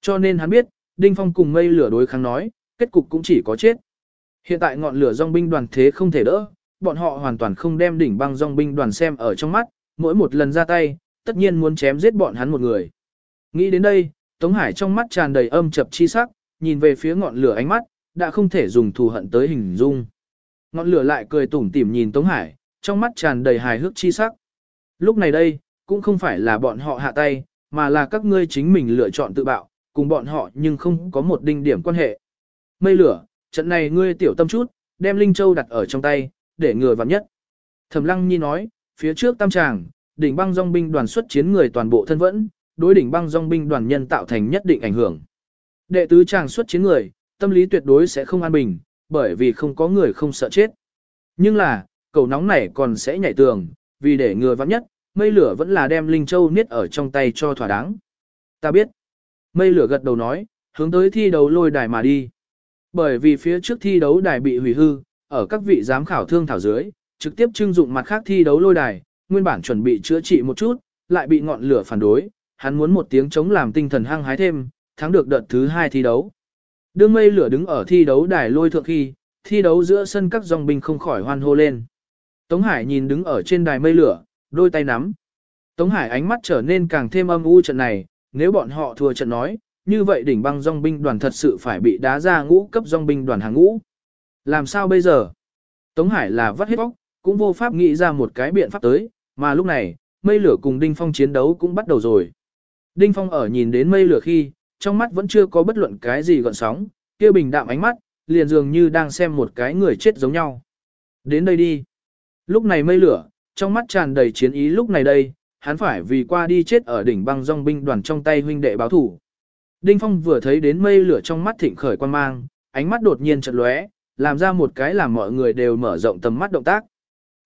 Cho nên hắn biết, Đinh Phong cùng mây lửa đối kháng nói, kết cục cũng chỉ có chết. Hiện tại ngọn lửa dòng binh đoàn thế không thể đỡ, bọn họ hoàn toàn không đem đỉnh băng dòng binh đoàn xem ở trong mắt, mỗi một lần ra tay, tất nhiên muốn chém giết bọn hắn một người. Nghĩ đến đây, Tống Hải trong mắt tràn đầy âm chập chi sắc, nhìn về phía ngọn lửa ánh mắt, đã không thể dùng thù hận tới hình dung. Ngọn lửa lại cười tủm tỉm nhìn Tống Hải, trong mắt tràn đầy hài hước chi sắc. Lúc này đây, cũng không phải là bọn họ hạ tay, mà là các ngươi chính mình lựa chọn tự bạo, cùng bọn họ nhưng không có một đinh điểm quan hệ. Mây lửa, trận này ngươi tiểu tâm chút, đem Linh Châu đặt ở trong tay, để ngừa vặn nhất. Thẩm Lăng Nhi nói, phía trước tam tràng, đỉnh băng dòng binh đoàn xuất chiến người toàn bộ thân vẫn, đối đỉnh băng dòng binh đoàn nhân tạo thành nhất định ảnh hưởng. Đệ tứ tràng xuất chiến người, tâm lý tuyệt đối sẽ không an bình, bởi vì không có người không sợ chết. Nhưng là, cầu nóng này còn sẽ nhảy tường, vì để ngừa vắng nhất, mây lửa vẫn là đem Linh Châu niết ở trong tay cho thỏa đáng. Ta biết. Mây lửa gật đầu nói, hướng tới thi đấu lôi đài mà đi. Bởi vì phía trước thi đấu đài bị hủy hư, ở các vị giám khảo thương thảo dưới, trực tiếp trưng dụng mặt khác thi đấu lôi đài, nguyên bản chuẩn bị chữa trị một chút, lại bị ngọn lửa phản đối, hắn muốn một tiếng chống làm tinh thần hăng hái thêm, thắng được đợt thứ hai thi đấu. Đương mây lửa đứng ở thi đấu đài lôi thượng khi, thi đấu giữa sân các dòng binh không khỏi hoan hô lên. Tống Hải nhìn đứng ở trên đài mây lửa, đôi tay nắm. Tống Hải ánh mắt trở nên càng thêm âm u trận này, nếu bọn họ thua trận nói, như vậy đỉnh băng dòng binh đoàn thật sự phải bị đá ra ngũ cấp dòng binh đoàn hàng ngũ. Làm sao bây giờ? Tống Hải là vắt hết bóc, cũng vô pháp nghĩ ra một cái biện pháp tới, mà lúc này, mây lửa cùng Đinh Phong chiến đấu cũng bắt đầu rồi. Đinh Phong ở nhìn đến mây lửa khi, trong mắt vẫn chưa có bất luận cái gì gọn sóng, kia bình đạm ánh mắt, liền dường như đang xem một cái người chết giống nhau. Đến đây đi. Lúc này mây lửa, trong mắt tràn đầy chiến ý lúc này đây, hắn phải vì qua đi chết ở đỉnh băng dòng binh đoàn trong tay huynh đệ báo thủ. Đinh Phong vừa thấy đến mây lửa trong mắt thịnh khởi quan mang, ánh mắt đột nhiên chợt lóe, làm ra một cái làm mọi người đều mở rộng tầm mắt động tác.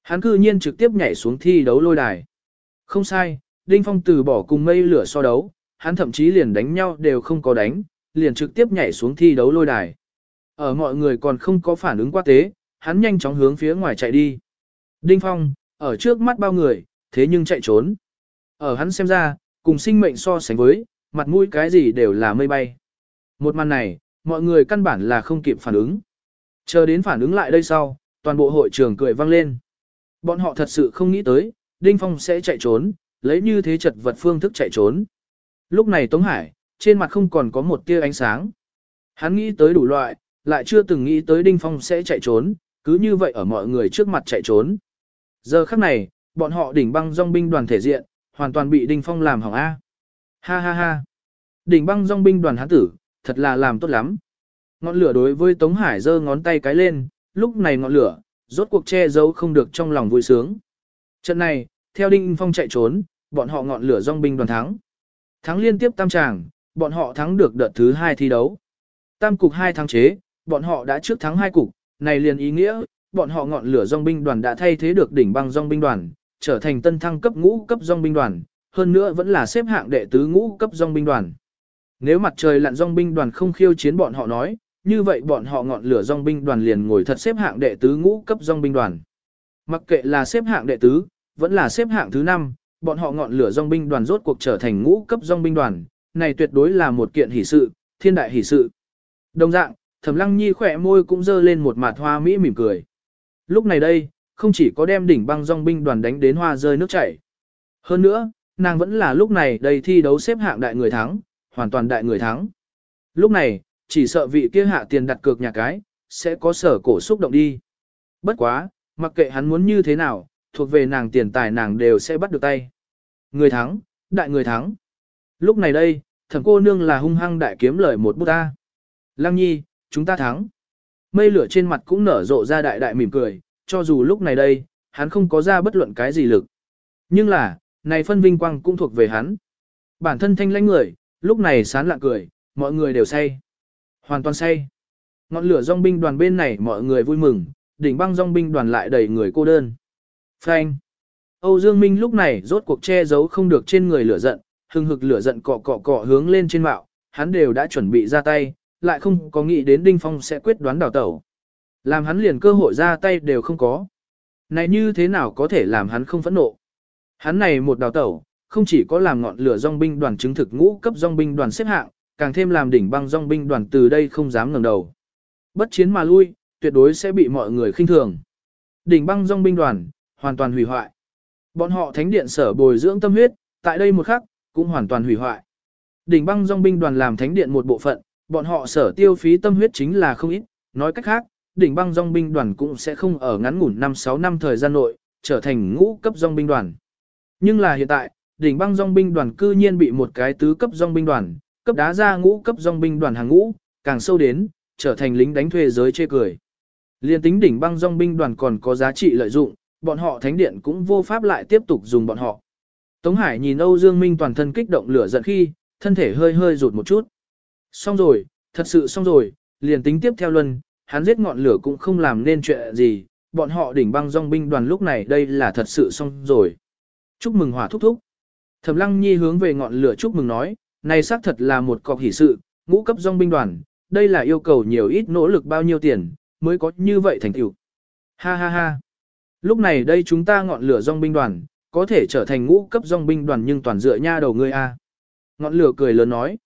Hắn cư nhiên trực tiếp nhảy xuống thi đấu lôi đài. Không sai, Đinh Phong từ bỏ cùng mây lửa so đấu, hắn thậm chí liền đánh nhau đều không có đánh, liền trực tiếp nhảy xuống thi đấu lôi đài. Ở mọi người còn không có phản ứng quá tế, hắn nhanh chóng hướng phía ngoài chạy đi. Đinh Phong, ở trước mắt bao người, thế nhưng chạy trốn. Ở hắn xem ra, cùng sinh mệnh so sánh với, mặt mũi cái gì đều là mây bay. Một màn này, mọi người căn bản là không kịp phản ứng. Chờ đến phản ứng lại đây sau, toàn bộ hội trường cười vang lên. Bọn họ thật sự không nghĩ tới, Đinh Phong sẽ chạy trốn, lấy như thế chật vật phương thức chạy trốn. Lúc này Tống Hải, trên mặt không còn có một tia ánh sáng. Hắn nghĩ tới đủ loại, lại chưa từng nghĩ tới Đinh Phong sẽ chạy trốn, cứ như vậy ở mọi người trước mặt chạy trốn. Giờ khắc này, bọn họ đỉnh băng dòng binh đoàn thể diện, hoàn toàn bị Đinh Phong làm hỏng A. Ha ha ha. Đỉnh băng dòng binh đoàn hán tử, thật là làm tốt lắm. Ngọn lửa đối với Tống Hải giơ ngón tay cái lên, lúc này ngọn lửa, rốt cuộc che giấu không được trong lòng vui sướng. Trận này, theo Đinh Phong chạy trốn, bọn họ ngọn lửa dòng binh đoàn thắng. Thắng liên tiếp tam tràng, bọn họ thắng được đợt thứ hai thi đấu. Tam cục hai thắng chế, bọn họ đã trước thắng hai cục, này liền ý nghĩa, bọn họ ngọn lửa dòng binh đoàn đã thay thế được đỉnh băng dòng binh đoàn, trở thành tân thăng cấp ngũ cấp dòng binh đoàn, hơn nữa vẫn là xếp hạng đệ tứ ngũ cấp dòng binh đoàn. Nếu mặt trời lặn dòng binh đoàn không khiêu chiến bọn họ nói, như vậy bọn họ ngọn lửa dòng binh đoàn liền ngồi thật xếp hạng đệ tứ ngũ cấp dòng binh đoàn. Mặc kệ là xếp hạng đệ tứ, vẫn là xếp hạng thứ năm, bọn họ ngọn lửa dòng binh đoàn rốt cuộc trở thành ngũ cấp dòng binh đoàn, này tuyệt đối là một kiện hỷ sự, thiên đại hỷ sự. Đồng dạng, Thẩm Lăng Nhi khỏe môi cũng dơ lên một mặt hoa mỹ mỉm cười. Lúc này đây, không chỉ có đem đỉnh băng dòng binh đoàn đánh đến hoa rơi nước chảy. Hơn nữa, nàng vẫn là lúc này đây thi đấu xếp hạng đại người thắng, hoàn toàn đại người thắng. Lúc này, chỉ sợ vị kia hạ tiền đặt cược nhà cái, sẽ có sở cổ xúc động đi. Bất quá, mặc kệ hắn muốn như thế nào, thuộc về nàng tiền tài nàng đều sẽ bắt được tay. Người thắng, đại người thắng. Lúc này đây, thẩm cô nương là hung hăng đại kiếm lời một bút ta. Lăng nhi, chúng ta thắng. Mây lửa trên mặt cũng nở rộ ra đại đại mỉm cười, cho dù lúc này đây, hắn không có ra bất luận cái gì lực. Nhưng là, này phân vinh quang cũng thuộc về hắn. Bản thân thanh lãnh người, lúc này sán lạ cười, mọi người đều say. Hoàn toàn say. Ngọn lửa dòng binh đoàn bên này mọi người vui mừng, đỉnh băng dòng binh đoàn lại đầy người cô đơn. Phanh. Âu Dương Minh lúc này rốt cuộc che giấu không được trên người lửa giận, hừng hực lửa giận cọ cọ cọ hướng lên trên mạo, hắn đều đã chuẩn bị ra tay, lại không có nghĩ đến Đinh Phong sẽ quyết đoán đào tẩu. Làm hắn liền cơ hội ra tay đều không có. Này như thế nào có thể làm hắn không phẫn nộ? Hắn này một đào tẩu, không chỉ có làm ngọn lửa dòng binh đoàn chứng thực ngũ cấp dòng binh đoàn xếp hạng, càng thêm làm đỉnh băng dòng binh đoàn từ đây không dám ngẩng đầu. Bất chiến mà lui, tuyệt đối sẽ bị mọi người khinh thường. Đỉnh băng dòng binh đoàn, hoàn toàn hủy hoại. Bọn họ thánh điện sở bồi dưỡng tâm huyết, tại đây một khắc, cũng hoàn toàn hủy hoại. Đỉnh băng dòng binh đoàn làm thánh điện một bộ phận, bọn họ sở tiêu phí tâm huyết chính là không ít, nói cách khác, đỉnh băng dòng binh đoàn cũng sẽ không ở ngắn ngủn 5-6 năm thời gian nội, trở thành ngũ cấp dòng binh đoàn. Nhưng là hiện tại, đỉnh băng dòng binh đoàn cư nhiên bị một cái tứ cấp dòng binh đoàn, cấp đá ra ngũ cấp dòng binh đoàn hàng ngũ, càng sâu đến, trở thành lính đánh thuê giới chê cười. Liên tính đỉnh băng dòng binh đoàn còn có giá trị lợi dụng, bọn họ thánh điện cũng vô pháp lại tiếp tục dùng bọn họ. Tống Hải nhìn Âu Dương Minh toàn thân kích động lửa giận khi, thân thể hơi hơi rụt một chút. Xong rồi, thật sự xong rồi, liền tính tiếp theo luân, hắn giết ngọn lửa cũng không làm nên chuyện gì, bọn họ đỉnh băng dòng binh đoàn lúc này đây là thật sự xong rồi. Chúc mừng hỏa thúc thúc. Thẩm Lăng Nhi hướng về ngọn lửa chúc mừng nói, này xác thật là một cọc hỷ sự, ngũ cấp dòng binh đoàn, đây là yêu cầu nhiều ít nỗ lực bao nhiêu tiền, mới có như vậy thành tựu. Ha ha ha. Lúc này đây chúng ta ngọn lửa dòng binh đoàn, có thể trở thành ngũ cấp dòng binh đoàn nhưng toàn dựa nha đầu ngươi a. Ngọn lửa cười lớn nói.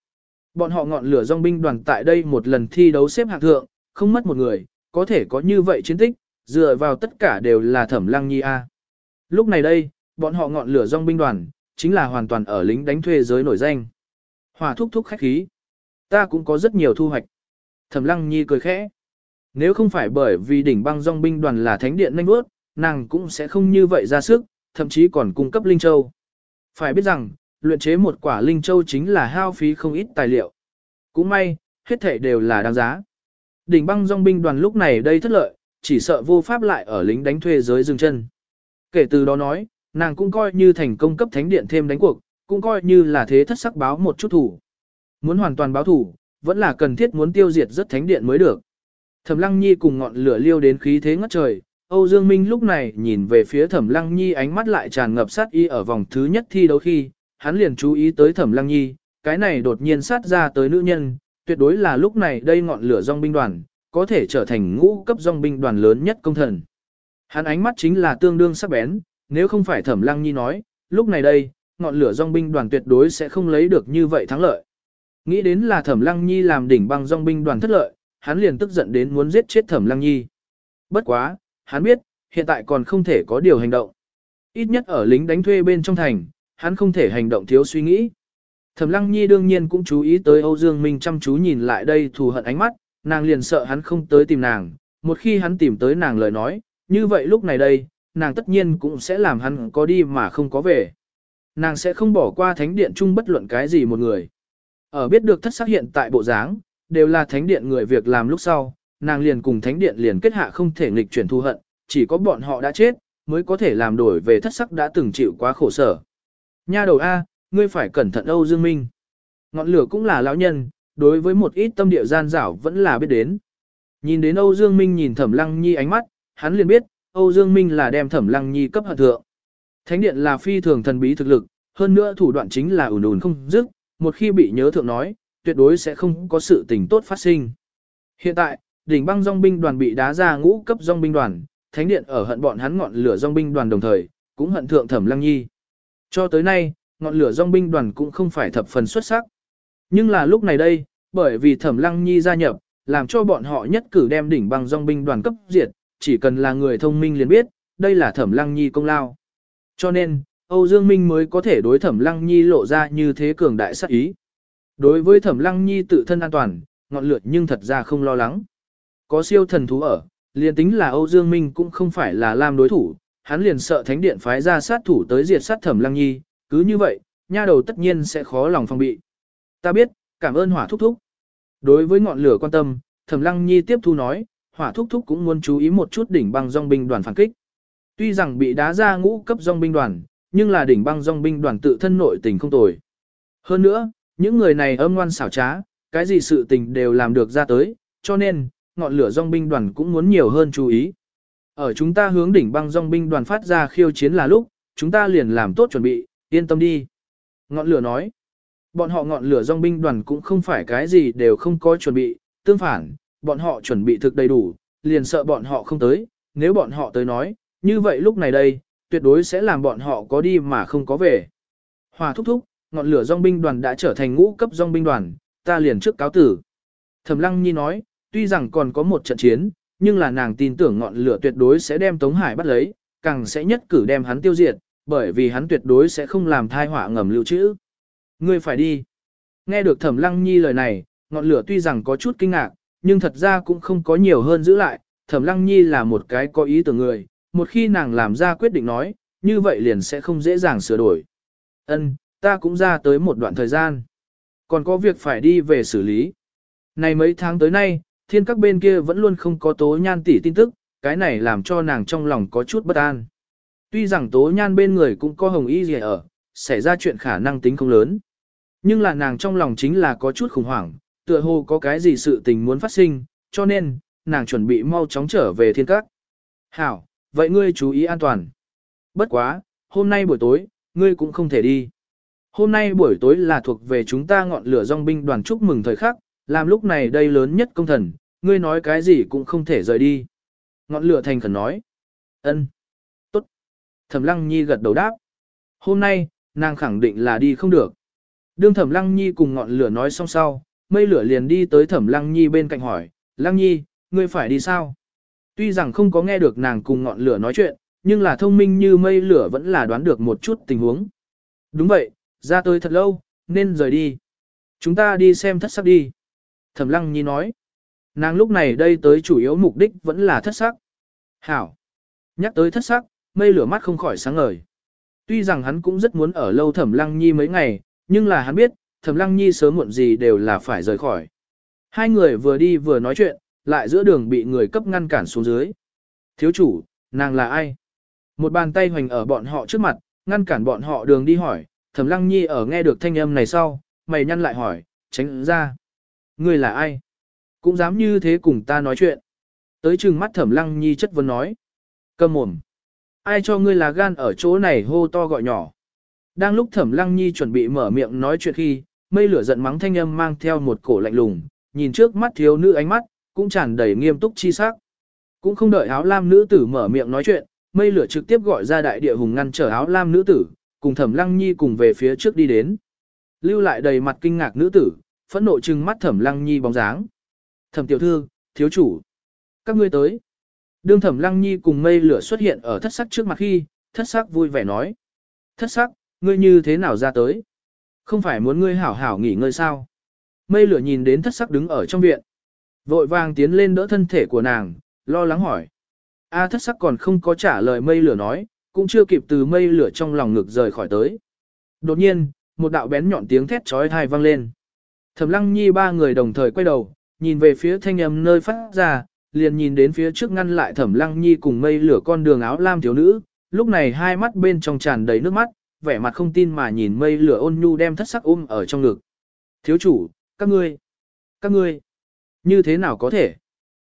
Bọn họ ngọn lửa dòng binh đoàn tại đây một lần thi đấu xếp hạng thượng, không mất một người, có thể có như vậy chiến tích, dựa vào tất cả đều là thẩm lăng nhi a. Lúc này đây, bọn họ ngọn lửa dòng binh đoàn, chính là hoàn toàn ở lính đánh thuê giới nổi danh. Hỏa thúc thúc khách khí. Ta cũng có rất nhiều thu hoạch. Thẩm lăng nhi cười khẽ. Nếu không phải bởi vì đỉnh băng dòng binh đoàn là thánh điện nhanh bước, nàng cũng sẽ không như vậy ra sức, thậm chí còn cung cấp Linh Châu. Phải biết rằng, luyện chế một quả Linh Châu chính là hao phí không ít tài liệu. Cũng may, hết thể đều là đáng giá. Đỉnh băng dòng binh đoàn lúc này đây thất lợi, chỉ sợ vô pháp lại ở lính đánh thuê giới dừng chân. Kể từ đó nói, nàng cũng coi như thành công cấp thánh điện thêm đánh cuộc, cũng coi như là thế thất sắc báo một chút thủ. Muốn hoàn toàn báo thủ, vẫn là cần thiết muốn tiêu diệt rất thánh điện mới được. Thẩm Lăng Nhi cùng ngọn lửa liêu đến khí thế ngất trời, Âu Dương Minh lúc này nhìn về phía Thẩm Lăng Nhi ánh mắt lại tràn ngập sát y ở vòng thứ nhất thi đấu khi, hắn liền chú ý tới Thẩm Lăng Nhi, cái này đột nhiên sát ra tới nữ nhân, tuyệt đối là lúc này đây ngọn lửa dòng binh đoàn, có thể trở thành ngũ cấp dòng binh đoàn lớn nhất công thần. Hắn ánh mắt chính là tương đương sắc bén, nếu không phải Thẩm Lăng Nhi nói, lúc này đây, ngọn lửa dòng binh đoàn tuyệt đối sẽ không lấy được như vậy thắng lợi. Nghĩ đến là Thẩm Lăng Nhi làm đỉnh băng dòng binh đoàn thất lợi, hắn liền tức giận đến muốn giết chết Thẩm Lăng Nhi. Bất quá, hắn biết, hiện tại còn không thể có điều hành động. Ít nhất ở lính đánh thuê bên trong thành, hắn không thể hành động thiếu suy nghĩ. Thẩm Lăng Nhi đương nhiên cũng chú ý tới Âu Dương Minh chăm chú nhìn lại đây thù hận ánh mắt, nàng liền sợ hắn không tới tìm nàng, một khi hắn tìm tới nàng lời nói, như vậy lúc này đây, nàng tất nhiên cũng sẽ làm hắn có đi mà không có về. Nàng sẽ không bỏ qua thánh điện chung bất luận cái gì một người. Ở biết được thất sắc hiện tại bộ dáng, đều là thánh điện người việc làm lúc sau, nàng liền cùng thánh điện liền kết hạ không thể nghịch chuyển thù hận, chỉ có bọn họ đã chết, mới có thể làm đổi về thất sắc đã từng chịu quá khổ sở. Nha đầu A, ngươi phải cẩn thận Âu Dương Minh. Ngọn lửa cũng là lão nhân, đối với một ít tâm địa gian dảo vẫn là biết đến. Nhìn đến Âu Dương Minh nhìn Thẩm Lăng Nhi ánh mắt, hắn liền biết, Âu Dương Minh là đem Thẩm Lăng Nhi cấp hạ thượng. Thánh điện là phi thường thần bí thực lực, hơn nữa thủ đoạn chính là ủn ủn không dứt, một khi bị nhớ thượng nói, tuyệt đối sẽ không có sự tình tốt phát sinh. Hiện tại, đỉnh băng dòng binh đoàn bị đá ra ngũ cấp dòng binh đoàn, thánh điện ở hận bọn hắn ngọn lửa dòng binh đoàn đồng thời, cũng hận thượng Thẩm Lăng Nhi. Cho tới nay, ngọn lửa dòng binh đoàn cũng không phải thập phần xuất sắc. Nhưng là lúc này đây, bởi vì Thẩm Lăng Nhi gia nhập, làm cho bọn họ nhất cử đem đỉnh băng dòng binh đoàn cấp diệt, chỉ cần là người thông minh liền biết, đây là Thẩm Lăng Nhi công lao. Cho nên, Âu Dương Minh mới có thể đối Thẩm Lăng Nhi lộ ra như thế cường đại sát ý. Đối với Thẩm Lăng Nhi tự thân an toàn, ngọn lửa nhưng thật ra không lo lắng. Có siêu thần thú ở, liền tính là Âu Dương Minh cũng không phải là Lam đối thủ, hắn liền sợ Thánh Điện phái ra sát thủ tới diệt sát Thẩm Lăng Nhi, cứ như vậy, nha đầu tất nhiên sẽ khó lòng phòng bị. Ta biết, cảm ơn hỏa thúc thúc. Đối với ngọn lửa quan tâm, Thẩm Lăng Nhi tiếp thu nói, hỏa thúc thúc cũng muốn chú ý một chút đỉnh băng dòng binh đoàn phản kích. Tuy rằng bị đá ra ngũ cấp dòng binh đoàn, nhưng là đỉnh băng dòng binh đoàn tự thân nội tình không tồi. Hơn nữa, những người này âm ngoan xảo trá, cái gì sự tình đều làm được ra tới, cho nên, ngọn lửa dòng binh đoàn cũng muốn nhiều hơn chú ý. Ở chúng ta hướng đỉnh băng dòng binh đoàn phát ra khiêu chiến là lúc, chúng ta liền làm tốt chuẩn bị, yên tâm đi. Ngọn lửa nói, bọn họ ngọn lửa dòng binh đoàn cũng không phải cái gì đều không có chuẩn bị, tương phản, bọn họ chuẩn bị thực đầy đủ, liền sợ bọn họ không tới, nếu bọn họ tới nói, như vậy lúc này đây, tuyệt đối sẽ làm bọn họ có đi mà không có về. Hòa thúc thúc, ngọn lửa dòng binh đoàn đã trở thành ngũ cấp dòng binh đoàn, ta liền trước cáo tử. Thẩm Lăng Nhi nói, tuy rằng còn có một trận chiến, nhưng là nàng tin tưởng ngọn lửa tuyệt đối sẽ đem Tống Hải bắt lấy, càng sẽ nhất cử đem hắn tiêu diệt, bởi vì hắn tuyệt đối sẽ không làm thai họa ngầm lưu trữ. Ngươi phải đi. Nghe được Thẩm Lăng Nhi lời này, ngọn lửa tuy rằng có chút kinh ngạc, nhưng thật ra cũng không có nhiều hơn giữ lại. Thẩm Lăng Nhi là một cái có ý tưởng người, một khi nàng làm ra quyết định nói, như vậy liền sẽ không dễ dàng sửa đổi. Ân, ta cũng ra tới một đoạn thời gian. Còn có việc phải đi về xử lý. Này mấy tháng tới nay, thiên các bên kia vẫn luôn không có tố nhan tỷ tin tức, cái này làm cho nàng trong lòng có chút bất an. Tuy rằng tố nhan bên người cũng có hồng y gì ở, xảy ra chuyện khả năng tính không lớn. Nhưng là nàng trong lòng chính là có chút khủng hoảng, tựa hồ có cái gì sự tình muốn phát sinh, cho nên, nàng chuẩn bị mau chóng trở về thiên các. Hảo, vậy ngươi chú ý an toàn. Bất quá, hôm nay buổi tối, ngươi cũng không thể đi. Hôm nay buổi tối là thuộc về chúng ta ngọn lửa dòng binh đoàn chúc mừng thời khắc, làm lúc này đây lớn nhất công thần, ngươi nói cái gì cũng không thể rời đi. Ngọn lửa thành khẩn nói. ân, Thẩm lăng nhi gật đầu đáp. Hôm nay, nàng khẳng định là đi không được. Đương thẩm lăng nhi cùng ngọn lửa nói xong sau, mây lửa liền đi tới thẩm lăng nhi bên cạnh hỏi, lăng nhi, ngươi phải đi sao? Tuy rằng không có nghe được nàng cùng ngọn lửa nói chuyện, nhưng là thông minh như mây lửa vẫn là đoán được một chút tình huống. Đúng vậy, ra tôi thật lâu, nên rời đi. Chúng ta đi xem thất sắc đi. Thẩm lăng nhi nói. Nàng lúc này đây tới chủ yếu mục đích vẫn là thất sắc. Hảo. Nhắc tới thất sắc, mây lửa mắt không khỏi sáng ngời. Tuy rằng hắn cũng rất muốn ở lâu thẩm lăng nhi mấy ngày, nhưng là hắn biết, thẩm lăng nhi sớm muộn gì đều là phải rời khỏi. Hai người vừa đi vừa nói chuyện, lại giữa đường bị người cấp ngăn cản xuống dưới. Thiếu chủ, nàng là ai? Một bàn tay hoành ở bọn họ trước mặt, ngăn cản bọn họ đường đi hỏi, thẩm lăng nhi ở nghe được thanh âm này sau, mày nhăn lại hỏi, tránh ra. Người là ai? Cũng dám như thế cùng ta nói chuyện. Tới chừng mắt thẩm lăng nhi chất vấn nói. Cầm mồm. Ai cho ngươi là gan ở chỗ này hô to gọi nhỏ. Đang lúc thẩm lăng nhi chuẩn bị mở miệng nói chuyện khi, mây lửa giận mắng thanh âm mang theo một cổ lạnh lùng, nhìn trước mắt thiếu nữ ánh mắt, cũng tràn đầy nghiêm túc chi sắc. Cũng không đợi áo lam nữ tử mở miệng nói chuyện, mây lửa trực tiếp gọi ra đại địa hùng ngăn trở áo lam nữ tử, cùng thẩm lăng nhi cùng về phía trước đi đến. Lưu lại đầy mặt kinh ngạc nữ tử, phẫn nộ trừng mắt thẩm lăng nhi bóng dáng. Thẩm tiểu thư, thiếu chủ. Các ngươi tới. Đương thẩm lăng nhi cùng mây lửa xuất hiện ở thất sắc trước mặt khi, thất sắc vui vẻ nói. Thất sắc, ngươi như thế nào ra tới? Không phải muốn ngươi hảo hảo nghỉ ngơi sao? Mây lửa nhìn đến thất sắc đứng ở trong viện. Vội vàng tiến lên đỡ thân thể của nàng, lo lắng hỏi. A thất sắc còn không có trả lời mây lửa nói, cũng chưa kịp từ mây lửa trong lòng ngực rời khỏi tới. Đột nhiên, một đạo bén nhọn tiếng thét trói thai vang lên. Thẩm lăng nhi ba người đồng thời quay đầu, nhìn về phía thanh âm nơi phát ra, liền nhìn đến phía trước ngăn lại thẩm lăng nhi cùng mây lửa con đường áo lam thiếu nữ, lúc này hai mắt bên trong tràn đầy nước mắt, vẻ mặt không tin mà nhìn mây lửa ôn nhu đem thất sắc ôm ở trong ngực. Thiếu chủ, các ngươi, các ngươi, như thế nào có thể?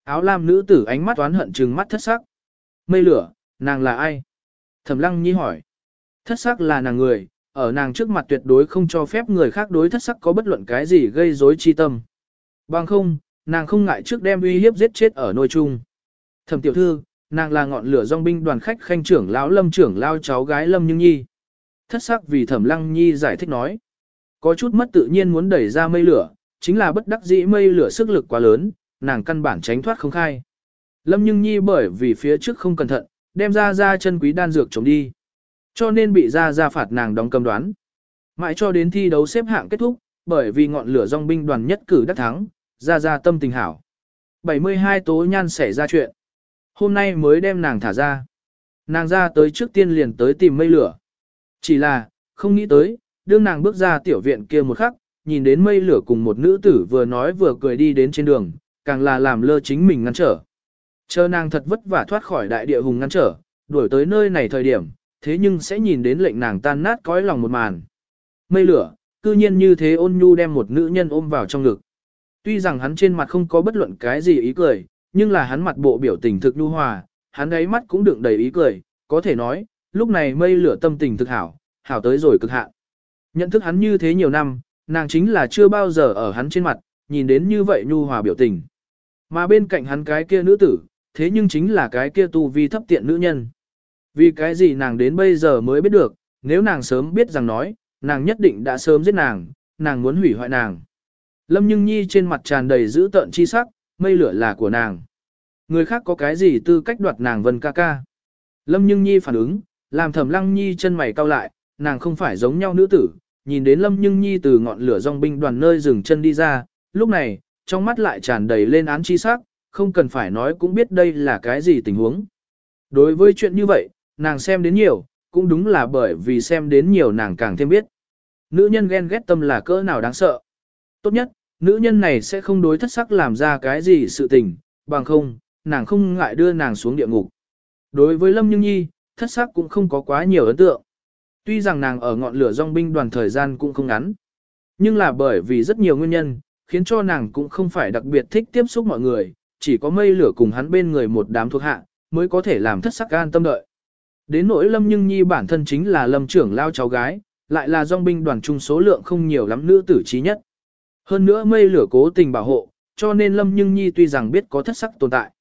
Áo lam nữ tử ánh mắt oán hận trừng mắt thất sắc. Mây lửa, nàng là ai? Thẩm lăng nhi hỏi. Thất sắc là nàng người, ở nàng trước mặt tuyệt đối không cho phép người khác đối thất sắc có bất luận cái gì gây rối chi tâm. Bằng không, nàng không ngại trước đem uy hiếp giết chết ở nôi chung. Thẩm tiểu thư, nàng là ngọn lửa dòng binh đoàn khách khanh trưởng lão lâm trưởng lao cháu gái lâm nhưng nhi. Thất sắc vì thẩm lăng nhi giải thích nói. Có chút mất tự nhiên muốn đẩy ra mây lửa, chính là bất đắc dĩ mây lửa sức lực quá lớn, nàng căn bản tránh thoát không khai. Lâm nhưng nhi bởi vì phía trước không cẩn thận, đem ra ra chân quý đan dược chống đi. Cho nên bị ra ra phạt nàng đóng cầm đoán. Mãi cho đến thi đấu xếp hạng kết thúc, bởi vì ngọn lửa dòng binh đoàn nhất cử đắc thắng, ra ra tâm tình hảo. 72 tố nhan xảy ra chuyện. Hôm nay mới đem nàng thả ra. Nàng ra tới trước tiên liền tới tìm mây lửa. Chỉ là, không nghĩ tới, đương nàng bước ra tiểu viện kia một khắc, nhìn đến mây lửa cùng một nữ tử vừa nói vừa cười đi đến trên đường, càng là làm lơ chính mình ngăn trở. Chờ nàng thật vất vả thoát khỏi đại địa hùng ngăn trở, đuổi tới nơi này thời điểm, thế nhưng sẽ nhìn đến lệnh nàng tan nát cõi lòng một màn. Mây lửa, cư nhiên như thế ôn nhu đem một nữ nhân ôm vào trong ngực. Tuy rằng hắn trên mặt không có bất luận cái gì ý cười, nhưng là hắn mặt bộ biểu tình thực nhu hòa, hắn ấy mắt cũng đựng đầy ý cười, có thể nói, lúc này mây lửa tâm tình thực hảo, hảo tới rồi cực hạn. Nhận thức hắn như thế nhiều năm, nàng chính là chưa bao giờ ở hắn trên mặt, nhìn đến như vậy nhu hòa biểu tình. Mà bên cạnh hắn cái kia nữ tử, thế nhưng chính là cái kia tu vi thấp tiện nữ nhân. Vì cái gì nàng đến bây giờ mới biết được, nếu nàng sớm biết rằng nói, nàng nhất định đã sớm giết nàng, nàng muốn hủy hoại nàng. Lâm Nhưng Nhi trên mặt tràn đầy dữ tợn chi sắc, mây lửa là của nàng. Người khác có cái gì tư cách đoạt nàng vân ca ca. Lâm Nhưng Nhi phản ứng, làm thẩm lăng Nhi chân mày cau lại, nàng không phải giống nhau nữ tử, nhìn đến Lâm Nhưng Nhi từ ngọn lửa dòng binh đoàn nơi dừng chân đi ra, lúc này, trong mắt lại tràn đầy lên án chi sắc, không cần phải nói cũng biết đây là cái gì tình huống. Đối với chuyện như vậy, nàng xem đến nhiều, cũng đúng là bởi vì xem đến nhiều nàng càng thêm biết. Nữ nhân ghen ghét tâm là cỡ nào đáng sợ. Tốt nhất, nữ nhân này sẽ không đối thất sắc làm ra cái gì sự tình, bằng không, nàng không ngại đưa nàng xuống địa ngục. Đối với Lâm Như Nhi, thất sắc cũng không có quá nhiều ấn tượng. Tuy rằng nàng ở ngọn lửa dòng binh đoàn thời gian cũng không ngắn, nhưng là bởi vì rất nhiều nguyên nhân, khiến cho nàng cũng không phải đặc biệt thích tiếp xúc mọi người, chỉ có mây lửa cùng hắn bên người một đám thuộc hạ, mới có thể làm thất sắc an tâm đợi. Đến nỗi Lâm Nhưng Nhi bản thân chính là Lâm trưởng lao cháu gái, lại là dòng binh đoàn trung số lượng không nhiều lắm nữ tử trí nhất. Hơn nữa mây lửa cố tình bảo hộ, cho nên Lâm Nhưng Nhi tuy rằng biết có thất sắc tồn tại.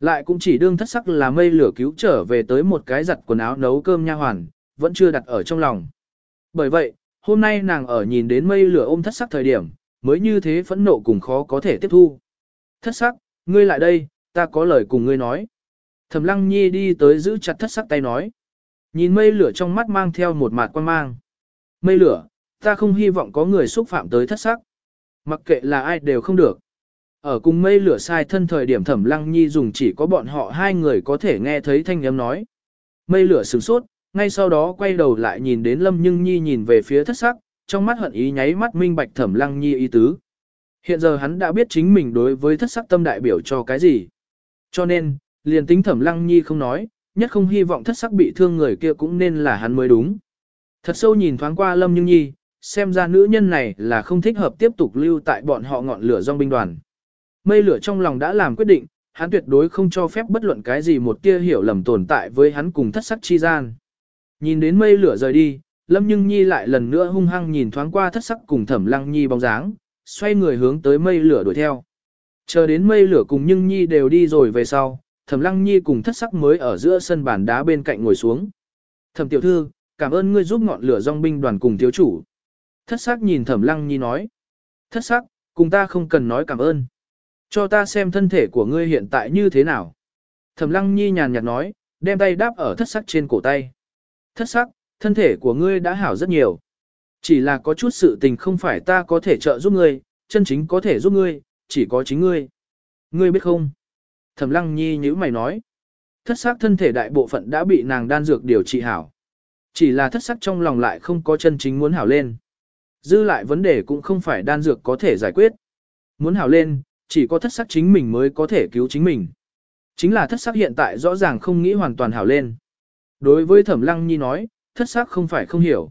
Lại cũng chỉ đương thất sắc là mây lửa cứu trở về tới một cái giặt quần áo nấu cơm nha hoàn, vẫn chưa đặt ở trong lòng. Bởi vậy, hôm nay nàng ở nhìn đến mây lửa ôm thất sắc thời điểm, mới như thế phẫn nộ cùng khó có thể tiếp thu. Thất sắc, ngươi lại đây, ta có lời cùng ngươi nói. Thẩm lăng nhi đi tới giữ chặt thất sắc tay nói. Nhìn mây lửa trong mắt mang theo một mạt quan mang. Mây lửa, ta không hy vọng có người xúc phạm tới thất sắc mặc kệ là ai đều không được. Ở cùng mây lửa sai thân thời điểm thẩm lăng nhi dùng chỉ có bọn họ hai người có thể nghe thấy thanh âm nói. Mây lửa sửng sốt, ngay sau đó quay đầu lại nhìn đến lâm nhưng nhi nhìn về phía thất sắc, trong mắt hận ý nháy mắt minh bạch thẩm lăng nhi ý tứ. Hiện giờ hắn đã biết chính mình đối với thất sắc tâm đại biểu cho cái gì. Cho nên, liền tính thẩm lăng nhi không nói, nhất không hy vọng thất sắc bị thương người kia cũng nên là hắn mới đúng. Thật sâu nhìn thoáng qua lâm nhưng nhi, xem ra nữ nhân này là không thích hợp tiếp tục lưu tại bọn họ ngọn lửa dòng binh đoàn. Mây lửa trong lòng đã làm quyết định, hắn tuyệt đối không cho phép bất luận cái gì một tia hiểu lầm tồn tại với hắn cùng thất sắc chi gian. Nhìn đến mây lửa rời đi, Lâm Nhưng Nhi lại lần nữa hung hăng nhìn thoáng qua thất sắc cùng Thẩm Lăng Nhi bóng dáng, xoay người hướng tới mây lửa đuổi theo. Chờ đến mây lửa cùng Nhưng Nhi đều đi rồi về sau, Thẩm Lăng Nhi cùng thất sắc mới ở giữa sân bàn đá bên cạnh ngồi xuống. Thẩm tiểu thư, cảm ơn ngươi giúp ngọn lửa dòng binh đoàn cùng thiếu chủ. Thất sắc nhìn Thẩm Lăng Nhi nói. Thất sắc, cùng ta không cần nói cảm ơn. Cho ta xem thân thể của ngươi hiện tại như thế nào. Thẩm Lăng Nhi nhàn nhạt nói, đem tay đáp ở thất sắc trên cổ tay. Thất sắc, thân thể của ngươi đã hảo rất nhiều. Chỉ là có chút sự tình không phải ta có thể trợ giúp ngươi, chân chính có thể giúp ngươi, chỉ có chính ngươi. Ngươi biết không? Thẩm lăng nhi như mày nói. Thất sắc thân thể đại bộ phận đã bị nàng đan dược điều trị hảo. Chỉ là thất sắc trong lòng lại không có chân chính muốn hảo lên. Dư lại vấn đề cũng không phải đan dược có thể giải quyết. Muốn hảo lên, chỉ có thất sắc chính mình mới có thể cứu chính mình. Chính là thất sắc hiện tại rõ ràng không nghĩ hoàn toàn hảo lên. Đối với thẩm lăng nhi nói, thất sắc không phải không hiểu.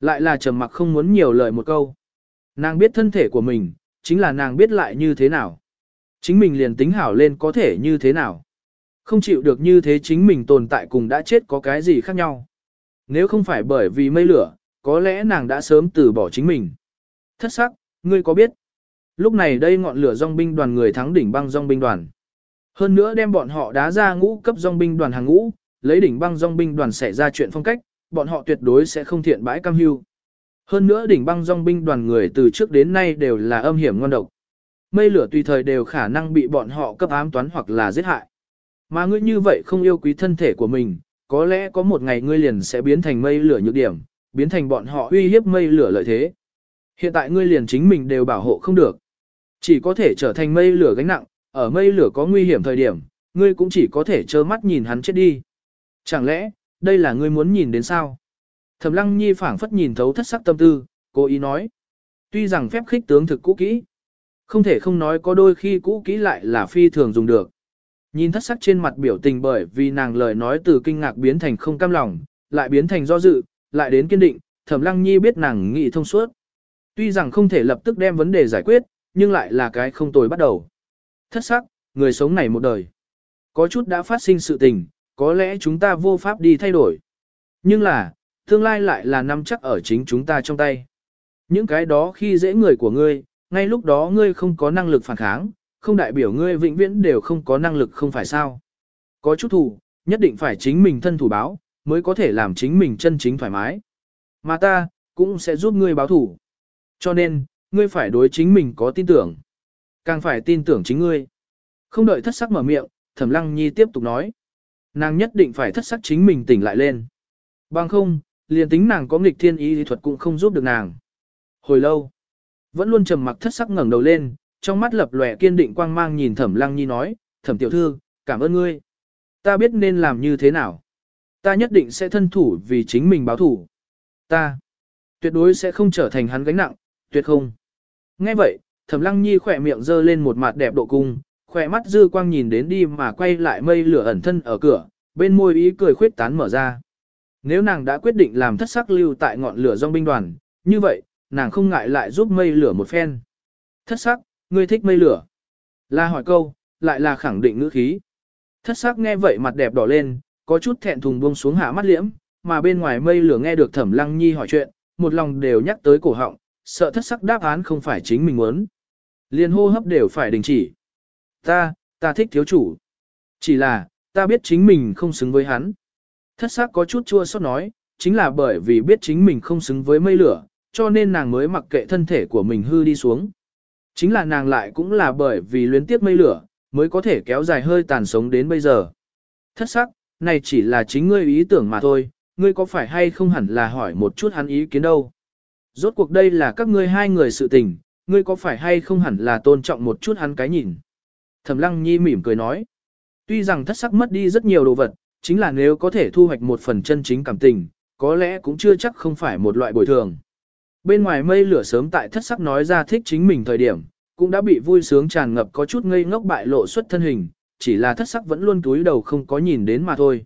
Lại là trầm mặc không muốn nhiều lời một câu. Nàng biết thân thể của mình, chính là nàng biết lại như thế nào. Chính mình liền tính hảo lên có thể như thế nào. Không chịu được như thế chính mình tồn tại cùng đã chết có cái gì khác nhau. Nếu không phải bởi vì mây lửa, có lẽ nàng đã sớm từ bỏ chính mình. Thất sắc, ngươi có biết? Lúc này đây ngọn lửa dòng binh đoàn người thắng đỉnh băng dòng binh đoàn. Hơn nữa đem bọn họ đá ra ngũ cấp dòng binh đoàn hàng ngũ, lấy đỉnh băng dòng binh đoàn xảy ra chuyện phong cách, bọn họ tuyệt đối sẽ không thiện bãi cam hưu. Hơn nữa đỉnh băng dòng binh đoàn người từ trước đến nay đều là âm hiểm ngon độc. Mây lửa tùy thời đều khả năng bị bọn họ cấp ám toán hoặc là giết hại. Mà ngươi như vậy không yêu quý thân thể của mình, có lẽ có một ngày ngươi liền sẽ biến thành mây lửa nhược điểm, biến thành bọn họ uy hiếp mây lửa lợi thế. Hiện tại ngươi liền chính mình đều bảo hộ không được. Chỉ có thể trở thành mây lửa gánh nặng, ở mây lửa có nguy hiểm thời điểm, ngươi cũng chỉ có thể trơ mắt nhìn hắn chết đi. Chẳng lẽ, đây là ngươi muốn nhìn đến sao? Thẩm Lăng Nhi phảng phất nhìn thấu thất sắc tâm tư, cố ý nói. Tuy rằng phép khích tướng thực cũ kỹ, không thể không nói có đôi khi cũ kỹ lại là phi thường dùng được. Nhìn thất sắc trên mặt biểu tình bởi vì nàng lời nói từ kinh ngạc biến thành không cam lòng, lại biến thành do dự, lại đến kiên định, Thẩm Lăng Nhi biết nàng nghĩ thông suốt. Tuy rằng không thể lập tức đem vấn đề giải quyết, nhưng lại là cái không tồi bắt đầu. Thất sắc, người sống này một đời. Có chút đã phát sinh sự tình, có lẽ chúng ta vô pháp đi thay đổi. Nhưng là, tương lai lại là nắm chắc ở chính chúng ta trong tay. Những cái đó khi dễ người của ngươi, ngay lúc đó ngươi không có năng lực phản kháng, không đại biểu ngươi vĩnh viễn đều không có năng lực không phải sao. Có chút thủ, nhất định phải chính mình thân thủ báo, mới có thể làm chính mình chân chính thoải mái. Mà ta, cũng sẽ giúp ngươi báo thủ. Cho nên, ngươi phải đối chính mình có tin tưởng. Càng phải tin tưởng chính ngươi. Không đợi thất sắc mở miệng, thẩm lăng nhi tiếp tục nói. Nàng nhất định phải thất sắc chính mình tỉnh lại lên. Bằng không, liền tính nàng có nghịch thiên ý lý thuật cũng không giúp được nàng. Hồi lâu, vẫn luôn trầm mặc thất sắc ngẩng đầu lên, trong mắt lập lòe kiên định quang mang nhìn thẩm lăng nhi nói, thẩm tiểu thư, cảm ơn ngươi. Ta biết nên làm như thế nào. Ta nhất định sẽ thân thủ vì chính mình báo thủ. Ta, tuyệt đối sẽ không trở thành hắn gánh nặng, tuyệt không. Nghe vậy, thẩm lăng nhi khỏe miệng dơ lên một mặt đẹp độ cung, khỏe mắt dư quang nhìn đến đi mà quay lại mây lửa ẩn thân ở cửa, bên môi ý cười khuyết tán mở ra. Nếu nàng đã quyết định làm thất sắc lưu tại ngọn lửa dòng binh đoàn, như vậy, nàng không ngại lại giúp mây lửa một phen. Thất sắc, ngươi thích mây lửa. Là hỏi câu, lại là khẳng định ngữ khí. Thất sắc nghe vậy mặt đẹp đỏ lên, có chút thẹn thùng buông xuống hạ mắt liễm, mà bên ngoài mây lửa nghe được thẩm lăng nhi hỏi chuyện, một lòng đều nhắc tới cổ họng, sợ thất sắc đáp án không phải chính mình muốn. Liên hô hấp đều phải đình chỉ. Ta, ta thích thiếu chủ. Chỉ là, ta biết chính mình không xứng với hắn. Thất sắc có chút chua xót nói, chính là bởi vì biết chính mình không xứng với mây lửa, cho nên nàng mới mặc kệ thân thể của mình hư đi xuống. Chính là nàng lại cũng là bởi vì luyến tiếc mây lửa, mới có thể kéo dài hơi tàn sống đến bây giờ. Thất sắc, này chỉ là chính ngươi ý tưởng mà thôi, ngươi có phải hay không hẳn là hỏi một chút hắn ý kiến đâu. Rốt cuộc đây là các ngươi hai người sự tình, ngươi có phải hay không hẳn là tôn trọng một chút hắn cái nhìn. Thẩm lăng nhi mỉm cười nói. Tuy rằng thất sắc mất đi rất nhiều đồ vật, chính là nếu có thể thu hoạch một phần chân chính cảm tình, có lẽ cũng chưa chắc không phải một loại bồi thường. Bên ngoài mây lửa sớm tại thất sắc nói ra thích chính mình thời điểm, cũng đã bị vui sướng tràn ngập có chút ngây ngốc bại lộ xuất thân hình, chỉ là thất sắc vẫn luôn túi đầu không có nhìn đến mà thôi.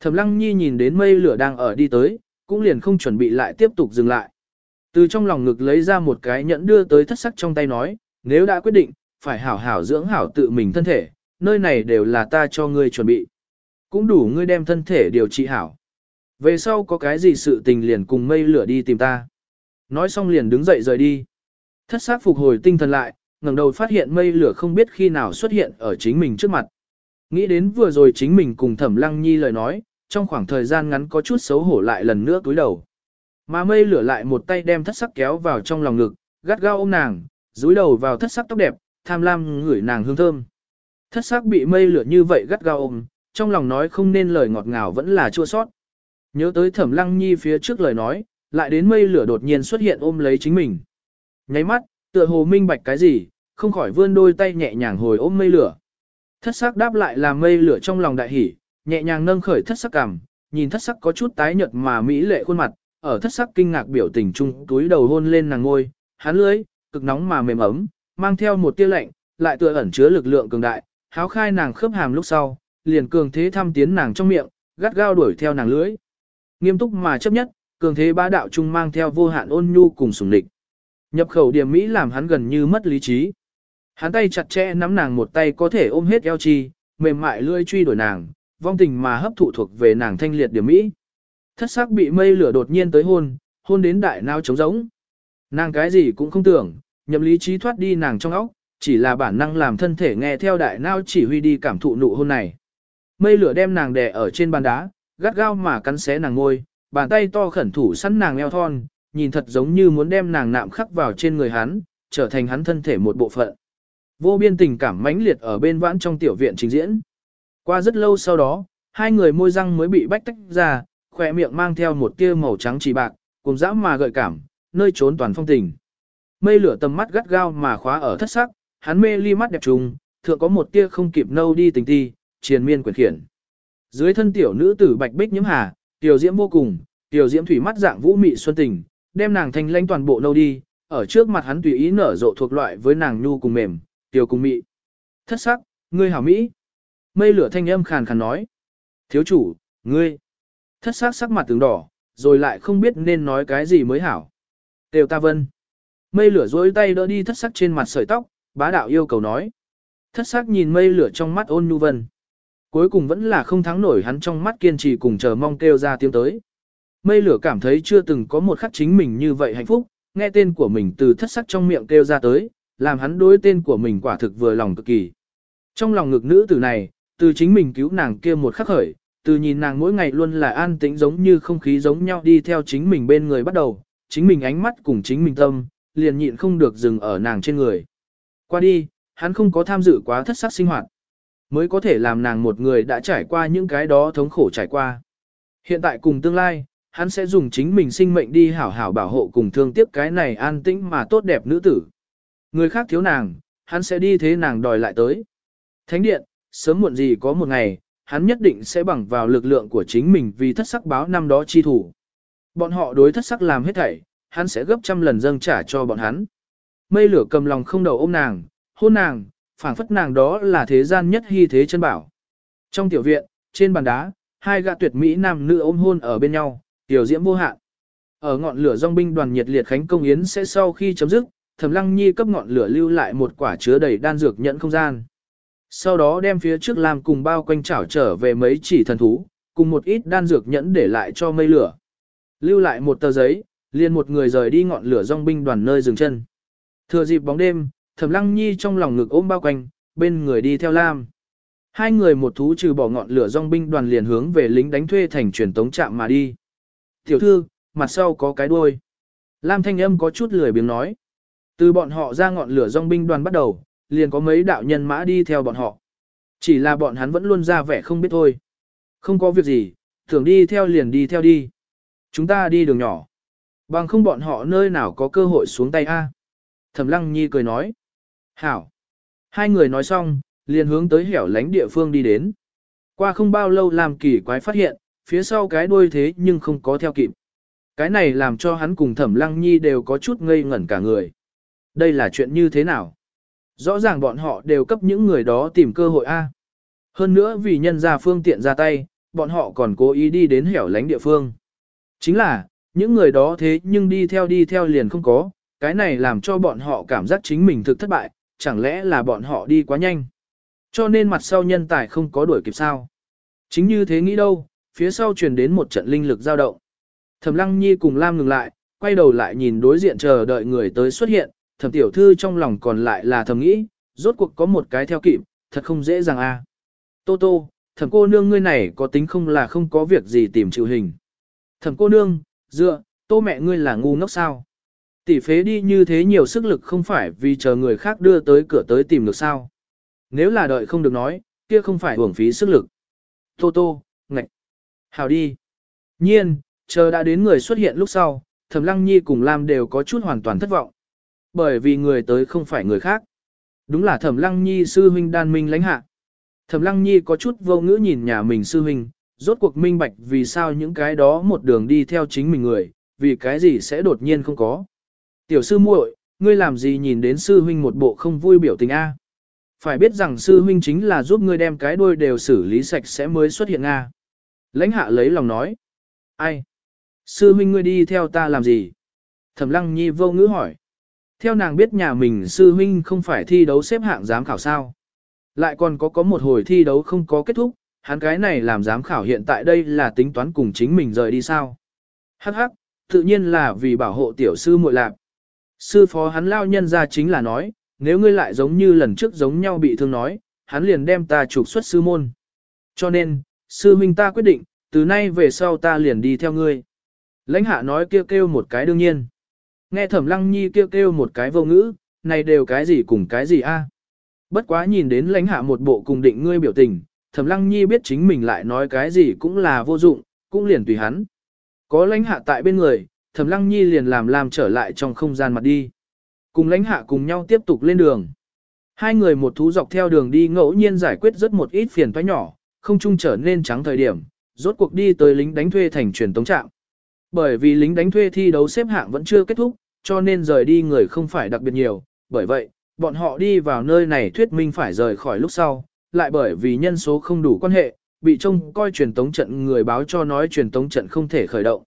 Thẩm lăng nhi nhìn đến mây lửa đang ở đi tới, cũng liền không chuẩn bị lại tiếp tục dừng lại. Từ trong lòng ngực lấy ra một cái nhẫn đưa tới thất sắc trong tay nói, nếu đã quyết định, phải hảo hảo dưỡng hảo tự mình thân thể, nơi này đều là ta cho ngươi chuẩn bị. Cũng đủ ngươi đem thân thể điều trị hảo. Về sau có cái gì sự tình liền cùng mây lửa đi tìm ta. Nói xong liền đứng dậy rời đi. Thất sắc phục hồi tinh thần lại, ngẩng đầu phát hiện mây lửa không biết khi nào xuất hiện ở chính mình trước mặt. Nghĩ đến vừa rồi chính mình cùng thẩm lăng nhi lời nói, trong khoảng thời gian ngắn có chút xấu hổ lại lần nữa túi đầu. Mà mây lửa lại một tay đem thất sắc kéo vào trong lòng ngực, gắt gao ôm nàng, dúi đầu vào thất sắc tóc đẹp, tham lam ngửi nàng hương thơm. Thất sắc bị mây lửa như vậy gắt gao ôm, trong lòng nói không nên lời ngọt ngào vẫn là chua sót. Nhớ tới thẩm lăng nhi phía trước lời nói, lại đến mây lửa đột nhiên xuất hiện ôm lấy chính mình. Nháy mắt, tựa hồ minh bạch cái gì, không khỏi vươn đôi tay nhẹ nhàng hồi ôm mây lửa. Thất sắc đáp lại là mây lửa trong lòng đại hỉ, nhẹ nhàng nâng khởi thất sắc cằm, nhìn thất sắc có chút tái nhợt mà mỹ lệ khuôn mặt, ở thất sắc kinh ngạc biểu tình chung túi đầu hôn lên nàng ngôi, hắn lưới, cực nóng mà mềm ấm, mang theo một tia lạnh, lại tựa ẩn chứa lực lượng cường đại, háo khai nàng khớp hàm lúc sau, liền cường thế thăm tiến nàng trong miệng, gắt gao đuổi theo nàng lưỡi Nghiêm túc mà chấp nhất, cường thế bá đạo chung mang theo vô hạn ôn nhu cùng sủng địch. Nhập khẩu điểm Mỹ làm hắn gần như mất lý trí. Hắn tay chặt chẽ nắm nàng một tay có thể ôm hết eo chi, mềm mại lươi truy đuổi nàng, vong tình mà hấp thụ thuộc về nàng thanh liệt điểm Mỹ. Thất sắc bị mây lửa đột nhiên tới hôn, hôn đến đại nao trống rỗng. Nàng cái gì cũng không tưởng, nhậm lý trí thoát đi nàng trong óc, chỉ là bản năng làm thân thể nghe theo đại nao chỉ huy đi cảm thụ nụ hôn này. Mây lửa đem nàng đè ở trên bàn đá, gắt gao mà cắn xé nàng ngôi, bàn tay to khẩn thủ săn nàng eo thon, nhìn thật giống như muốn đem nàng nạm khắc vào trên người hắn, trở thành hắn thân thể một bộ phận. Vô biên tình cảm mãnh liệt ở bên vãn trong tiểu viện trình diễn. Qua rất lâu sau đó, hai người môi răng mới bị bách tách ra, khỏe miệng mang theo một tia màu trắng chỉ bạc, cùng dã mà gợi cảm, nơi trốn toàn phong tình. Mây lửa tầm mắt gắt gao mà khóa ở thất sắc, hắn mê ly mắt đẹp trùng, thượng có một tia không kịp nâu đi tình ti, triền miên quyền khiển. Dưới thân tiểu nữ tử bạch bích nhiễm hà, tiểu diễm vô cùng, tiểu diễm thủy mắt dạng vũ mị xuân tình, đem nàng thành lãnh toàn bộ nâu đi, ở trước mặt hắn tùy ý nở rộ thuộc loại với nàng nhu cùng mềm, tiểu cùng mị. Thất sắc, ngươi hảo mỹ. Mây lửa thanh âm khàn khàn nói. Thiếu chủ, ngươi. Thất sắc sắc mặt tướng đỏ, rồi lại không biết nên nói cái gì mới hảo. Tiêu ta vân. Mây lửa dối tay đỡ đi thất sắc trên mặt sợi tóc, bá đạo yêu cầu nói. Thất sắc nhìn mây lửa trong mắt ôn nhu vân. Cuối cùng vẫn là không thắng nổi hắn trong mắt kiên trì cùng chờ mong kêu ra tiếng tới. Mây lửa cảm thấy chưa từng có một khắc chính mình như vậy hạnh phúc, nghe tên của mình từ thất sắc trong miệng kêu ra tới, làm hắn đối tên của mình quả thực vừa lòng cực kỳ. Trong lòng ngực nữ tử này, từ chính mình cứu nàng kia một khắc khởi, từ nhìn nàng mỗi ngày luôn là an tĩnh giống như không khí giống nhau đi theo chính mình bên người bắt đầu, chính mình ánh mắt cùng chính mình tâm, liền nhịn không được dừng ở nàng trên người. Qua đi, hắn không có tham dự quá thất sắc sinh hoạt, mới có thể làm nàng một người đã trải qua những cái đó thống khổ trải qua. Hiện tại cùng tương lai, hắn sẽ dùng chính mình sinh mệnh đi hảo hảo bảo hộ cùng thương tiếc cái này an tĩnh mà tốt đẹp nữ tử. Người khác thiếu nàng, hắn sẽ đi thế nàng đòi lại tới. Thánh điện, sớm muộn gì có một ngày, hắn nhất định sẽ bằng vào lực lượng của chính mình vì thất sắc báo năm đó chi thủ. Bọn họ đối thất sắc làm hết thảy, hắn sẽ gấp trăm lần dâng trả cho bọn hắn. Mây lửa cầm lòng không đầu ôm nàng, hôn nàng, phảng phất nàng đó là thế gian nhất hy thế chân bảo. Trong tiểu viện, trên bàn đá, hai gã tuyệt mỹ nam nữ ôm hôn ở bên nhau, tiểu diễm vô hạn. Ở ngọn lửa dòng binh đoàn nhiệt liệt khánh công yến sẽ sau khi chấm dứt, Thẩm Lăng Nhi cấp ngọn lửa lưu lại một quả chứa đầy đan dược nhận không gian. Sau đó đem phía trước làm cùng bao quanh chảo trở về mấy chỉ thần thú, cùng một ít đan dược nhẫn để lại cho mây lửa. Lưu lại một tờ giấy, liền một người rời đi ngọn lửa dòng binh đoàn nơi dừng chân. Thừa dịp bóng đêm, Thẩm Lăng Nhi trong lòng ngực ôm bao quanh, bên người đi theo Lam. Hai người một thú trừ bỏ ngọn lửa dòng binh đoàn liền hướng về lính đánh thuê thành truyền tống trạm mà đi. Tiểu thư, mặt sau có cái đuôi. Lam thanh âm có chút lười biếng nói. Từ bọn họ ra ngọn lửa dòng binh đoàn bắt đầu, liền có mấy đạo nhân mã đi theo bọn họ. Chỉ là bọn hắn vẫn luôn ra vẻ không biết thôi. Không có việc gì, thường đi theo liền đi theo đi. Chúng ta đi đường nhỏ. Bằng không bọn họ nơi nào có cơ hội xuống tay A. Thẩm Lăng Nhi cười nói. Hảo. Hai người nói xong, liền hướng tới hẻo lánh địa phương đi đến. Qua không bao lâu làm kỳ quái phát hiện, phía sau cái đuôi thế nhưng không có theo kịp. Cái này làm cho hắn cùng Thẩm Lăng Nhi đều có chút ngây ngẩn cả người. Đây là chuyện như thế nào? Rõ ràng bọn họ đều cấp những người đó tìm cơ hội A. Hơn nữa vì nhân ra phương tiện ra tay, bọn họ còn cố ý đi đến hẻo lánh địa phương. Chính là, những người đó thế nhưng đi theo đi theo liền không có, cái này làm cho bọn họ cảm giác chính mình thực thất bại, chẳng lẽ là bọn họ đi quá nhanh. Cho nên mặt sau nhân tài không có đuổi kịp sao. Chính như thế nghĩ đâu, phía sau truyền đến một trận linh lực dao động. Thẩm Lăng Nhi cùng Lam ngừng lại, quay đầu lại nhìn đối diện chờ đợi người tới xuất hiện, Thẩm tiểu thư trong lòng còn lại là thầm nghĩ, rốt cuộc có một cái theo kịp, thật không dễ dàng a. Tô Tô, Thẩm cô nương ngươi này có tính không là không có việc gì tìm chịu hình. Thẩm cô nương, dựa, Tô mẹ ngươi là ngu ngốc sao? Tỷ phế đi như thế nhiều sức lực không phải vì chờ người khác đưa tới cửa tới tìm được sao? Nếu là đợi không được nói, kia không phải uổng phí sức lực. Tô tô, ngạch. Hào đi. Nhiên, chờ đã đến người xuất hiện lúc sau, Thẩm Lăng Nhi cùng Lam đều có chút hoàn toàn thất vọng. Bởi vì người tới không phải người khác. Đúng là Thẩm Lăng Nhi sư huynh đan minh lãnh hạ. Thẩm Lăng Nhi có chút vô ngữ nhìn nhà mình sư huynh, rốt cuộc minh bạch vì sao những cái đó một đường đi theo chính mình người, vì cái gì sẽ đột nhiên không có. Tiểu sư muội, ngươi làm gì nhìn đến sư huynh một bộ không vui biểu tình A. Phải biết rằng sư huynh chính là giúp ngươi đem cái đuôi đều xử lý sạch sẽ mới xuất hiện A. Lãnh hạ lấy lòng nói. Ai? Sư huynh ngươi đi theo ta làm gì? Thẩm lăng nhi vô ngữ hỏi. Theo nàng biết nhà mình sư huynh không phải thi đấu xếp hạng giám khảo sao. Lại còn có có một hồi thi đấu không có kết thúc, hắn cái này làm giám khảo hiện tại đây là tính toán cùng chính mình rời đi sao. Hắc hắc, tự nhiên là vì bảo hộ tiểu sư muội lạc. Sư phó hắn lao nhân ra chính là nói, nếu ngươi lại giống như lần trước giống nhau bị thương nói, hắn liền đem ta trục xuất sư môn. Cho nên, sư huynh ta quyết định, từ nay về sau ta liền đi theo ngươi. Lãnh hạ nói kêu kêu một cái đương nhiên. Nghe thẩm lăng nhi kêu kêu một cái vô ngữ, này đều cái gì cùng cái gì a? Bất quá nhìn đến lãnh hạ một bộ cùng định ngươi biểu tình, thẩm lăng nhi biết chính mình lại nói cái gì cũng là vô dụng, cũng liền tùy hắn. Có lãnh hạ tại bên người, thẩm lăng nhi liền làm làm trở lại trong không gian mặt đi. Cùng lãnh hạ cùng nhau tiếp tục lên đường. Hai người một thú dọc theo đường đi ngẫu nhiên giải quyết rất một ít phiền toái nhỏ, không chung trở nên trắng thời điểm, rốt cuộc đi tới lính đánh thuê thành truyền tống trạm. Bởi vì lính đánh thuê thi đấu xếp hạng vẫn chưa kết thúc, cho nên rời đi người không phải đặc biệt nhiều, bởi vậy, bọn họ đi vào nơi này thuyết minh phải rời khỏi lúc sau, lại bởi vì nhân số không đủ quan hệ, bị trông coi truyền tống trận người báo cho nói truyền tống trận không thể khởi động.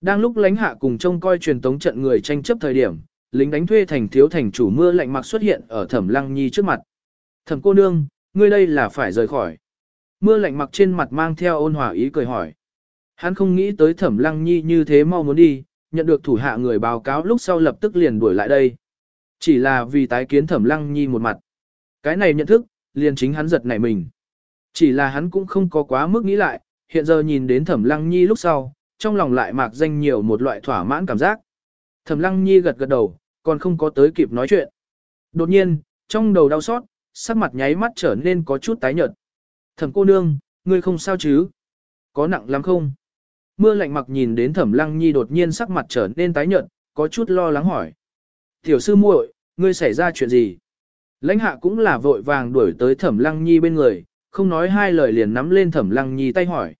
Đang lúc lãnh hạ cùng trông coi truyền tống trận người tranh chấp thời điểm, lính đánh thuê thành thiếu thành chủ mưa lạnh mặc xuất hiện ở thẩm lăng nhi trước mặt. Thẩm cô nương, ngươi đây là phải rời khỏi. Mưa lạnh mặc trên mặt mang theo ôn hòa ý cười hỏi. Hắn không nghĩ tới thẩm lăng nhi như thế mau muốn đi, nhận được thủ hạ người báo cáo lúc sau lập tức liền đuổi lại đây. Chỉ là vì tái kiến thẩm lăng nhi một mặt. Cái này nhận thức, liền chính hắn giật nảy mình. Chỉ là hắn cũng không có quá mức nghĩ lại, hiện giờ nhìn đến thẩm lăng nhi lúc sau, trong lòng lại mạc danh nhiều một loại thỏa mãn cảm giác. Thẩm lăng nhi gật gật đầu, còn không có tới kịp nói chuyện. Đột nhiên, trong đầu đau xót, sắc mặt nháy mắt trở nên có chút tái nhợt. Thẩm cô nương, ngươi không sao chứ? Có nặng lắm không? Mưa lạnh mặc nhìn đến thẩm lăng nhi đột nhiên sắc mặt trở nên tái nhợt, có chút lo lắng hỏi. Tiểu sư muội, ngươi xảy ra chuyện gì? Lãnh hạ cũng là vội vàng đuổi tới thẩm lăng nhi bên người, không nói hai lời liền nắm lên thẩm lăng nhi tay hỏi.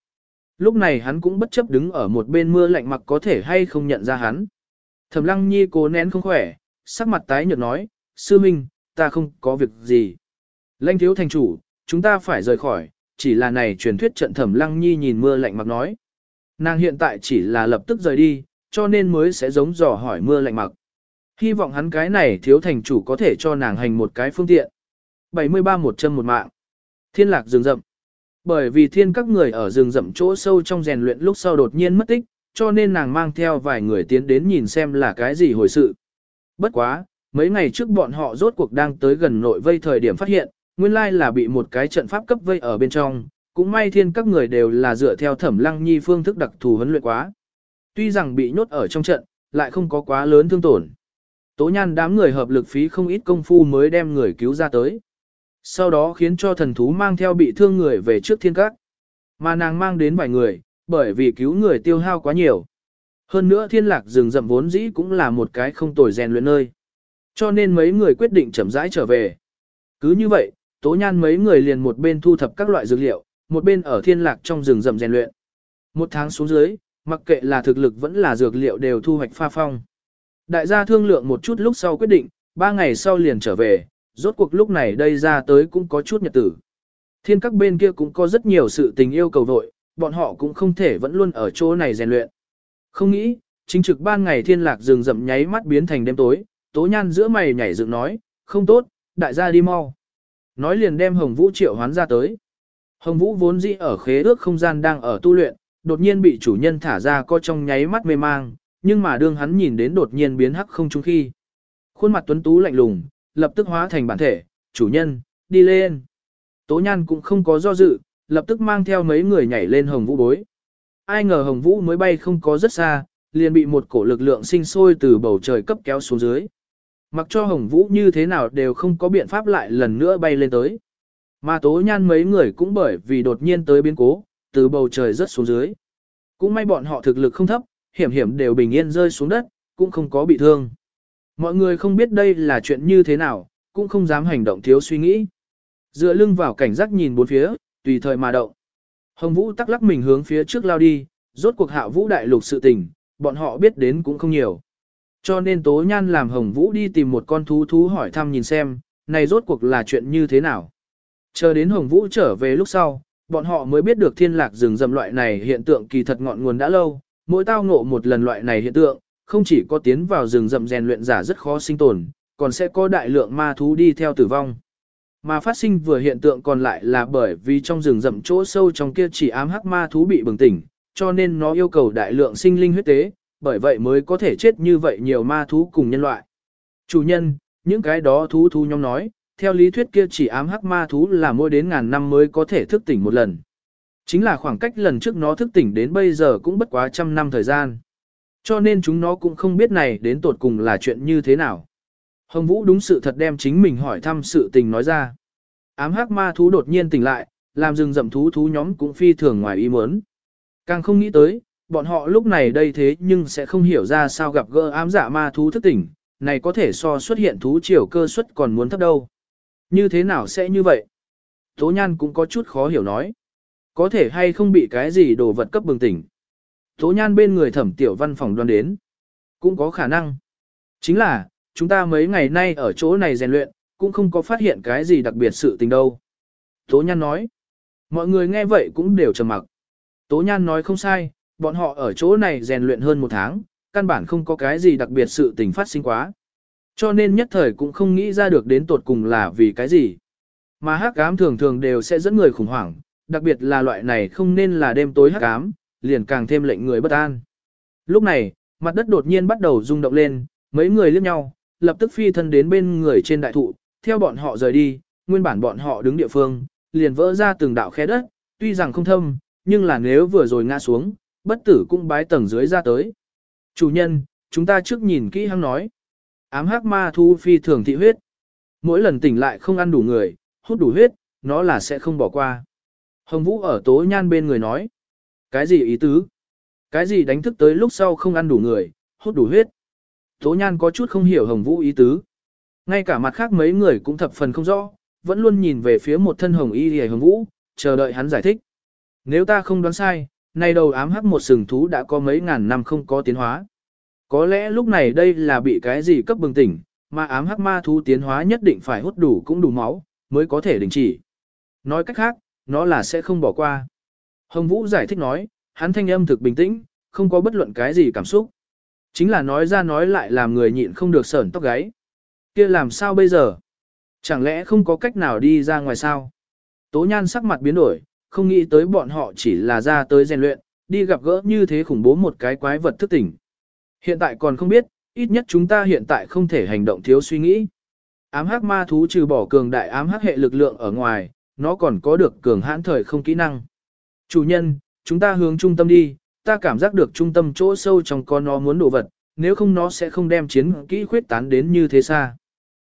Lúc này hắn cũng bất chấp đứng ở một bên mưa lạnh mặc có thể hay không nhận ra hắn. Thẩm lăng nhi cố nén không khỏe, sắc mặt tái nhợt nói, sư minh, ta không có việc gì. Lãnh thiếu thành chủ, chúng ta phải rời khỏi, chỉ là này truyền thuyết trận thẩm lăng nhi nhìn mưa lạnh mặc nói. Nàng hiện tại chỉ là lập tức rời đi, cho nên mới sẽ giống dò hỏi mưa lạnh mặc. Hy vọng hắn cái này thiếu thành chủ có thể cho nàng hành một cái phương tiện. 73 một chân một mạng. Thiên lạc rừng rậm. Bởi vì thiên các người ở rừng rậm chỗ sâu trong rèn luyện lúc sau đột nhiên mất tích, cho nên nàng mang theo vài người tiến đến nhìn xem là cái gì hồi sự. Bất quá, mấy ngày trước bọn họ rốt cuộc đang tới gần nội vây thời điểm phát hiện, nguyên lai là bị một cái trận pháp cấp vây ở bên trong, cũng may thiên các người đều là dựa theo thẩm lăng nhi phương thức đặc thù huấn luyện quá. Tuy rằng bị nhốt ở trong trận, lại không có quá lớn thương tổn. Tố nhan đám người hợp lực phí không ít công phu mới đem người cứu ra tới. Sau đó khiến cho thần thú mang theo bị thương người về trước thiên các. Mà nàng mang đến vài người, bởi vì cứu người tiêu hao quá nhiều. Hơn nữa thiên lạc rừng rậm vốn dĩ cũng là một cái không tồi rèn luyện nơi. Cho nên mấy người quyết định chậm rãi trở về. Cứ như vậy, tố nhan mấy người liền một bên thu thập các loại dược liệu, một bên ở thiên lạc trong rừng rậm rèn luyện. Một tháng xuống dưới, mặc kệ là thực lực vẫn là dược liệu đều thu hoạch pha phong. Đại gia thương lượng một chút lúc sau quyết định, ba ngày sau liền trở về, rốt cuộc lúc này đây ra tới cũng có chút nhật tử. Thiên các bên kia cũng có rất nhiều sự tình yêu cầu vội, bọn họ cũng không thể vẫn luôn ở chỗ này rèn luyện. Không nghĩ, chính trực ban ngày thiên lạc rừng rậm nháy mắt biến thành đêm tối, tố nhan giữa mày nhảy dựng nói, không tốt, đại gia đi mau. Nói liền đem Hồng Vũ triệu hoán ra tới. Hồng Vũ vốn dĩ ở khế ước không gian đang ở tu luyện, đột nhiên bị chủ nhân thả ra co trong nháy mắt mê mang, nhưng mà đương hắn nhìn đến đột nhiên biến hắc không trung khi. Khuôn mặt tuấn tú lạnh lùng, lập tức hóa thành bản thể, chủ nhân, đi lên. Tố nhan cũng không có do dự, lập tức mang theo mấy người nhảy lên hồng vũ bối. Ai ngờ hồng vũ mới bay không có rất xa, liền bị một cổ lực lượng sinh sôi từ bầu trời cấp kéo xuống dưới. Mặc cho hồng vũ như thế nào đều không có biện pháp lại lần nữa bay lên tới. Mà tố nhan mấy người cũng bởi vì đột nhiên tới biến cố, từ bầu trời rớt xuống dưới. Cũng may bọn họ thực lực không thấp, hiểm hiểm đều bình yên rơi xuống đất, cũng không có bị thương. Mọi người không biết đây là chuyện như thế nào, cũng không dám hành động thiếu suy nghĩ. Dựa lưng vào cảnh giác nhìn bốn phía, tùy thời mà động. Hồng Vũ tắc lắc mình hướng phía trước lao đi, rốt cuộc hạ Vũ đại lục sự tình, bọn họ biết đến cũng không nhiều. Cho nên Tố Nhan làm Hồng Vũ đi tìm một con thú thú hỏi thăm nhìn xem, này rốt cuộc là chuyện như thế nào. Chờ đến Hồng Vũ trở về lúc sau, bọn họ mới biết được thiên lạc rừng rầm loại này hiện tượng kỳ thật ngọn nguồn đã lâu, mỗi tao ngộ một lần loại này hiện tượng, không chỉ có tiến vào rừng rậm rèn luyện giả rất khó sinh tồn, còn sẽ có đại lượng ma thú đi theo tử vong. Mà phát sinh vừa hiện tượng còn lại là bởi vì trong rừng rậm chỗ sâu trong kia chỉ ám hắc ma thú bị bừng tỉnh, cho nên nó yêu cầu đại lượng sinh linh huyết tế, bởi vậy mới có thể chết như vậy nhiều ma thú cùng nhân loại. Chủ nhân, những cái đó thú thú nhóm nói, theo lý thuyết kia chỉ ám hắc ma thú là mỗi đến ngàn năm mới có thể thức tỉnh một lần. Chính là khoảng cách lần trước nó thức tỉnh đến bây giờ cũng bất quá trăm năm thời gian. Cho nên chúng nó cũng không biết này đến tột cùng là chuyện như thế nào. Hồng Vũ đúng sự thật đem chính mình hỏi thăm sự tình nói ra. Ám hắc ma thú đột nhiên tỉnh lại, làm rừng rậm thú thú nhóm cũng phi thường ngoài ý muốn. Càng không nghĩ tới, bọn họ lúc này đây thế nhưng sẽ không hiểu ra sao gặp gỡ ám dạ ma thú thức tỉnh, này có thể so xuất hiện thú triều cơ suất còn muốn thấp đâu. Như thế nào sẽ như vậy? Tố Nhan cũng có chút khó hiểu nói. Có thể hay không bị cái gì đồ vật cấp bừng tỉnh. Tố Nhan bên người thẩm tiểu văn phòng đoan đến. Cũng có khả năng. Chính là, chúng ta mấy ngày nay ở chỗ này rèn luyện, cũng không có phát hiện cái gì đặc biệt sự tình đâu. Tố Nhan nói. Mọi người nghe vậy cũng đều trầm mặc. Tố Nhan nói không sai, bọn họ ở chỗ này rèn luyện hơn một tháng, căn bản không có cái gì đặc biệt sự tình phát sinh quá. Cho nên nhất thời cũng không nghĩ ra được đến tột cùng là vì cái gì. Mà hắc ám thường thường đều sẽ dẫn người khủng hoảng, đặc biệt là loại này không nên là đêm tối hắc ám, liền càng thêm lệnh người bất an. Lúc này, mặt đất đột nhiên bắt đầu rung động lên, mấy người liếc nhau, lập tức phi thân đến bên người trên đại thụ, theo bọn họ rời đi, nguyên bản bọn họ đứng địa phương, liền vỡ ra từng đạo khe đất, tuy rằng không thâm, nhưng là nếu vừa rồi ngã xuống, bất tử cũng bái tầng dưới ra tới. Chủ nhân, chúng ta trước nhìn kỹ hăng nói. Ám hắc ma thu phi thường thị huyết. Mỗi lần tỉnh lại không ăn đủ người, hút đủ huyết, nó là sẽ không bỏ qua. Hồng Vũ ở tố nhan bên người nói. Cái gì ý tứ? Cái gì đánh thức tới lúc sau không ăn đủ người, hút đủ huyết? Tố nhan có chút không hiểu Hồng Vũ ý tứ. Ngay cả mặt khác mấy người cũng thập phần không rõ, vẫn luôn nhìn về phía một thân hồng y hề Hồng Vũ, chờ đợi hắn giải thích. Nếu ta không đoán sai, nay đầu ám hắc một sừng thú đã có mấy ngàn năm không có tiến hóa. Có lẽ lúc này đây là bị cái gì cấp bừng tỉnh, mà ám hắc ma thú tiến hóa nhất định phải hút đủ cũng đủ máu, mới có thể đình chỉ. Nói cách khác, nó là sẽ không bỏ qua. Hồng Vũ giải thích nói, hắn thanh âm thực bình tĩnh, không có bất luận cái gì cảm xúc. Chính là nói ra nói lại làm người nhịn không được sởn tóc gáy. kia làm sao bây giờ? Chẳng lẽ không có cách nào đi ra ngoài sao? Tố nhan sắc mặt biến đổi, không nghĩ tới bọn họ chỉ là ra tới rèn luyện, đi gặp gỡ như thế khủng bố một cái quái vật thức tỉnh. Hiện tại còn không biết, ít nhất chúng ta hiện tại không thể hành động thiếu suy nghĩ. Ám hắc ma thú trừ bỏ cường đại ám hắc hệ lực lượng ở ngoài, nó còn có được cường hãn thời không kỹ năng. Chủ nhân, chúng ta hướng trung tâm đi, ta cảm giác được trung tâm chỗ sâu trong con nó muốn đổ vật, nếu không nó sẽ không đem chiến kỹ khuyết tán đến như thế xa.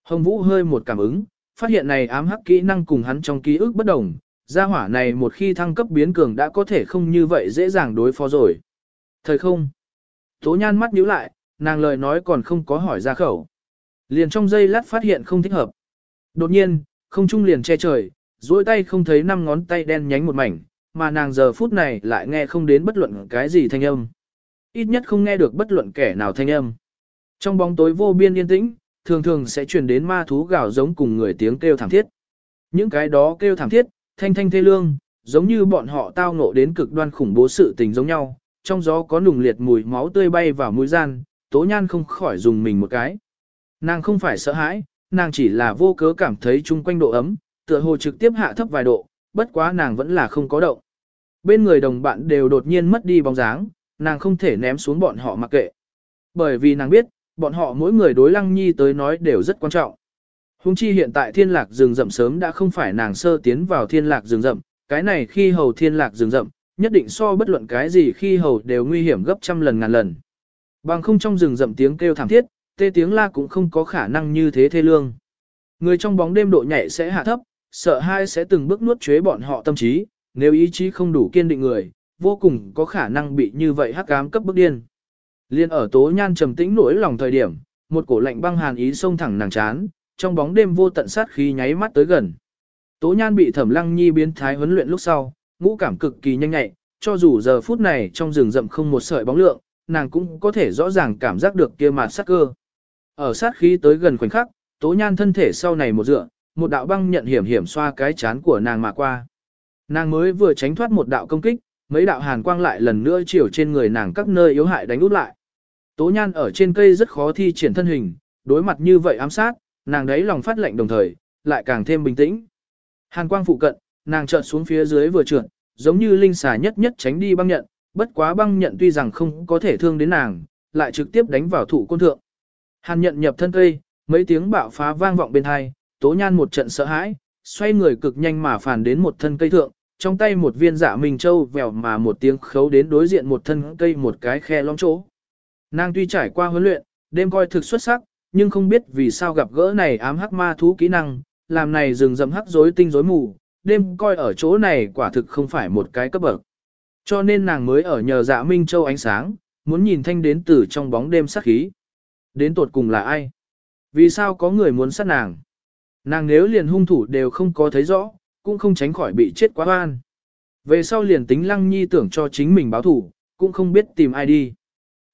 Hồng Vũ hơi một cảm ứng, phát hiện này ám hắc kỹ năng cùng hắn trong ký ức bất đồng, gia hỏa này một khi thăng cấp biến cường đã có thể không như vậy dễ dàng đối phó rồi. Thời không. Tố nhan mắt nhíu lại, nàng lời nói còn không có hỏi ra khẩu. Liền trong giây lát phát hiện không thích hợp. Đột nhiên, không trung liền che trời, duỗi tay không thấy năm ngón tay đen nhánh một mảnh, mà nàng giờ phút này lại nghe không đến bất luận cái gì thanh âm. Ít nhất không nghe được bất luận kẻ nào thanh âm. Trong bóng tối vô biên yên tĩnh, thường thường sẽ truyền đến ma thú gào giống cùng người tiếng kêu thảm thiết. Những cái đó kêu thảm thiết, thanh thanh thê lương, giống như bọn họ tao ngộ đến cực đoan khủng bố sự tình giống nhau, trong gió có nùng liệt mùi máu tươi bay vào mũi gian, tố nhan không khỏi dùng mình một cái. Nàng không phải sợ hãi, nàng chỉ là vô cớ cảm thấy chung quanh độ ấm, tựa hồ trực tiếp hạ thấp vài độ, bất quá nàng vẫn là không có động. Bên người đồng bạn đều đột nhiên mất đi bóng dáng, nàng không thể ném xuống bọn họ mặc kệ. Bởi vì nàng biết, bọn họ mỗi người đối lăng nhi tới nói đều rất quan trọng. Hùng chi hiện tại thiên lạc rừng rậm sớm đã không phải nàng sơ tiến vào thiên lạc rừng rậm, cái này khi hầu thiên lạc rừng rậm, nhất định so bất luận cái gì khi hầu đều nguy hiểm gấp trăm lần ngàn lần. Bằng không trong rừng rậm tiếng kêu thảm thiết, tê tiếng la cũng không có khả năng như thế thê lương. Người trong bóng đêm độ nhạy sẽ hạ thấp, sợ hai sẽ từng bước nuốt chế bọn họ tâm trí, nếu ý chí không đủ kiên định người, vô cùng có khả năng bị như vậy hắc ám cấp bức điên. Liên ở tố nhan trầm tĩnh nỗi lòng thời điểm, một cổ lạnh băng hàn ý xông thẳng nàng chán, trong bóng đêm vô tận sát khí nháy mắt tới gần. Tố nhan bị thẩm lăng nhi biến thái huấn luyện lúc sau, ngũ cảm cực kỳ nhanh nhạy, cho dù giờ phút này trong rừng rậm không một sợi bóng lượng, nàng cũng có thể rõ ràng cảm giác được kia mạt sát cơ. Ở sát khí tới gần khoảnh khắc, tố nhan thân thể sau này một dựa, một đạo băng nhận hiểm hiểm xoa cái chán của nàng mà qua. Nàng mới vừa tránh thoát một đạo công kích, mấy đạo hàn quang lại lần nữa chiều trên người nàng các nơi yếu hại đánh út lại. Tố nhan ở trên cây rất khó thi triển thân hình, đối mặt như vậy ám sát, nàng đấy lòng phát lệnh đồng thời, lại càng thêm bình tĩnh. Hàn quang phụ cận, nàng chợt xuống phía dưới vừa trượt, giống như linh xà nhất nhất tránh đi băng nhận, bất quá băng nhận tuy rằng không có thể thương đến nàng, lại trực tiếp đánh vào thủ côn thượng. Hàn nhận nhập thân cây, mấy tiếng bạo phá vang vọng bên hai, tố nhan một trận sợ hãi, xoay người cực nhanh mà phản đến một thân cây thượng, trong tay một viên dạ minh châu vèo mà một tiếng khấu đến đối diện một thân cây một cái khe lõm chỗ. Nàng tuy trải qua huấn luyện, đêm coi thực xuất sắc, nhưng không biết vì sao gặp gỡ này ám hắc ma thú kỹ năng, làm này rừng rậm hắc rối tinh rối mù, đêm coi ở chỗ này quả thực không phải một cái cấp bậc. Cho nên nàng mới ở nhờ dạ Minh Châu ánh sáng, muốn nhìn thanh đến từ trong bóng đêm sát khí. Đến tột cùng là ai? Vì sao có người muốn sát nàng? Nàng nếu liền hung thủ đều không có thấy rõ, cũng không tránh khỏi bị chết quá oan. Về sau liền tính lăng nhi tưởng cho chính mình báo thủ, cũng không biết tìm ai đi.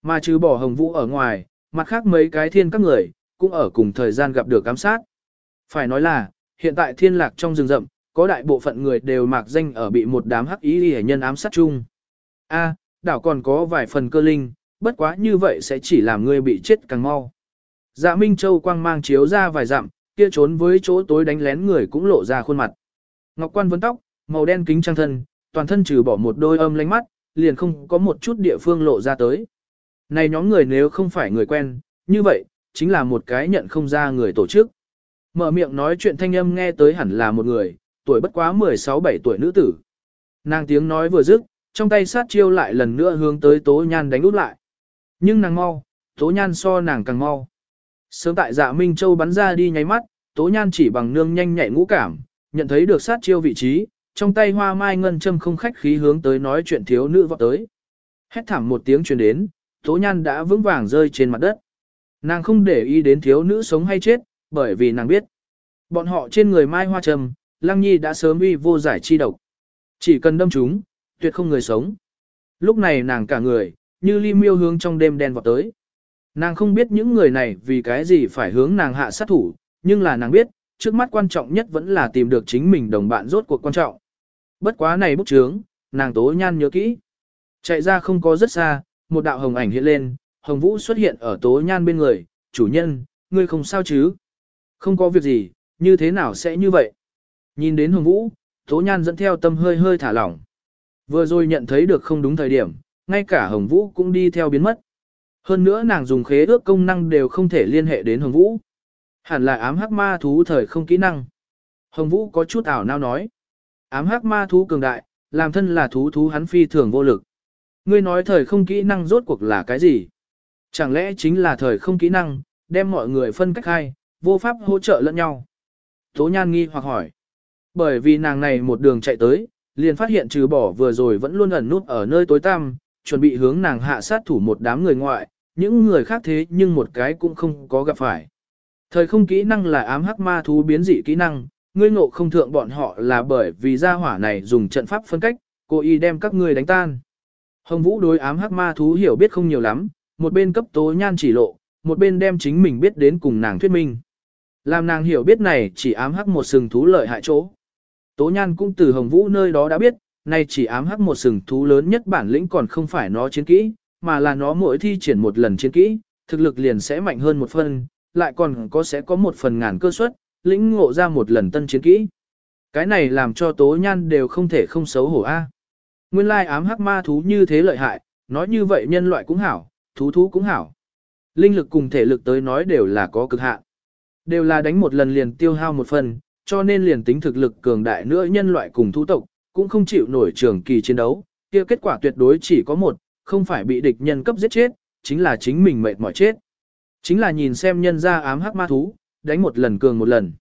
Mà trừ bỏ hồng vũ ở ngoài, mặt khác mấy cái thiên các người, cũng ở cùng thời gian gặp được ám sát. Phải nói là, hiện tại thiên lạc trong rừng rậm, có đại bộ phận người đều mạc danh ở bị một đám hắc ý hệ nhân ám sát chung. A, đảo còn có vài phần cơ linh, bất quá như vậy sẽ chỉ làm người bị chết càng mau. Dạ Minh Châu quang mang chiếu ra vài dặm, kia trốn với chỗ tối đánh lén người cũng lộ ra khuôn mặt. Ngọc Quan vấn tóc, màu đen kính trang thân, toàn thân trừ bỏ một đôi âm lánh mắt, liền không có một chút địa phương lộ ra tới. Này nhóm người nếu không phải người quen, như vậy, chính là một cái nhận không ra người tổ chức. Mở miệng nói chuyện thanh âm nghe tới hẳn là một người, tuổi bất quá 16-17 tuổi nữ tử. Nàng tiếng nói vừa dứt, trong tay sát chiêu lại lần nữa hướng tới tố nhan đánh út lại. Nhưng nàng mau, tố nhan so nàng càng mau. Sớm tại dạ Minh Châu bắn ra đi nháy mắt, tố nhan chỉ bằng nương nhanh nhạy ngũ cảm, nhận thấy được sát chiêu vị trí, trong tay hoa mai ngân châm không khách khí hướng tới nói chuyện thiếu nữ vọt tới. Hét thảm một tiếng truyền đến, tố nhan đã vững vàng rơi trên mặt đất. Nàng không để ý đến thiếu nữ sống hay chết, bởi vì nàng biết. Bọn họ trên người mai hoa trầm, lăng nhi đã sớm uy vô giải chi độc. Chỉ cần đâm chúng, tuyệt không người sống. Lúc này nàng cả người, như ly miêu hướng trong đêm đen vọt tới. Nàng không biết những người này vì cái gì phải hướng nàng hạ sát thủ, nhưng là nàng biết, trước mắt quan trọng nhất vẫn là tìm được chính mình đồng bạn rốt cuộc quan trọng. Bất quá này bức trướng, nàng tố nhan nhớ kỹ. Chạy ra không có rất xa, một đạo hồng ảnh hiện lên, hồng vũ xuất hiện ở tố nhan bên người, chủ nhân, ngươi không sao chứ? Không có việc gì, như thế nào sẽ như vậy? Nhìn đến hồng vũ, tố nhan dẫn theo tâm hơi hơi thả lỏng. Vừa rồi nhận thấy được không đúng thời điểm, ngay cả hồng vũ cũng đi theo biến mất. Hơn nữa nàng dùng khế ước công năng đều không thể liên hệ đến hồng vũ. Hẳn là ám hắc ma thú thời không kỹ năng. Hồng vũ có chút ảo nao nói. Ám hắc ma thú cường đại, làm thân là thú thú hắn phi thường vô lực. Ngươi nói thời không kỹ năng rốt cuộc là cái gì? Chẳng lẽ chính là thời không kỹ năng, đem mọi người phân cách hai, vô pháp hỗ trợ lẫn nhau? Tố Nhan nghi hoặc hỏi. Bởi vì nàng này một đường chạy tới, liền phát hiện trừ bỏ vừa rồi vẫn luôn ẩn nút ở nơi tối tăm, chuẩn bị hướng nàng hạ sát thủ một đám người ngoại, những người khác thế nhưng một cái cũng không có gặp phải. Thời không kỹ năng là ám hắc ma thú biến dị kỹ năng, ngươi ngộ không thượng bọn họ là bởi vì gia hỏa này dùng trận pháp phân cách, cố ý đem các ngươi đánh tan. Hồng Vũ đối ám hắc ma thú hiểu biết không nhiều lắm, một bên cấp tố nhan chỉ lộ, một bên đem chính mình biết đến cùng nàng thuyết minh. Làm nàng hiểu biết này chỉ ám hắc một sừng thú lợi hại chỗ. Tố nhan cũng từ Hồng Vũ nơi đó đã biết, nay chỉ ám hắc một sừng thú lớn nhất bản lĩnh còn không phải nó chiến kỹ, mà là nó mỗi thi triển một lần chiến kỹ, thực lực liền sẽ mạnh hơn một phần, lại còn có sẽ có một phần ngàn cơ suất, lĩnh ngộ ra một lần tân chiến kỹ. Cái này làm cho tố nhan đều không thể không xấu hổ a. Nguyên lai ám hắc ma thú như thế lợi hại, nói như vậy nhân loại cũng hảo, thú thú cũng hảo. Linh lực cùng thể lực tới nói đều là có cực hạn. Đều là đánh một lần liền tiêu hao một phần, cho nên liền tính thực lực cường đại nữa nhân loại cùng thu tộc, cũng không chịu nổi trường kỳ chiến đấu, kia kết quả tuyệt đối chỉ có một, không phải bị địch nhân cấp giết chết, chính là chính mình mệt mỏi chết. Chính là nhìn xem nhân ra ám hắc ma thú, đánh một lần cường một lần.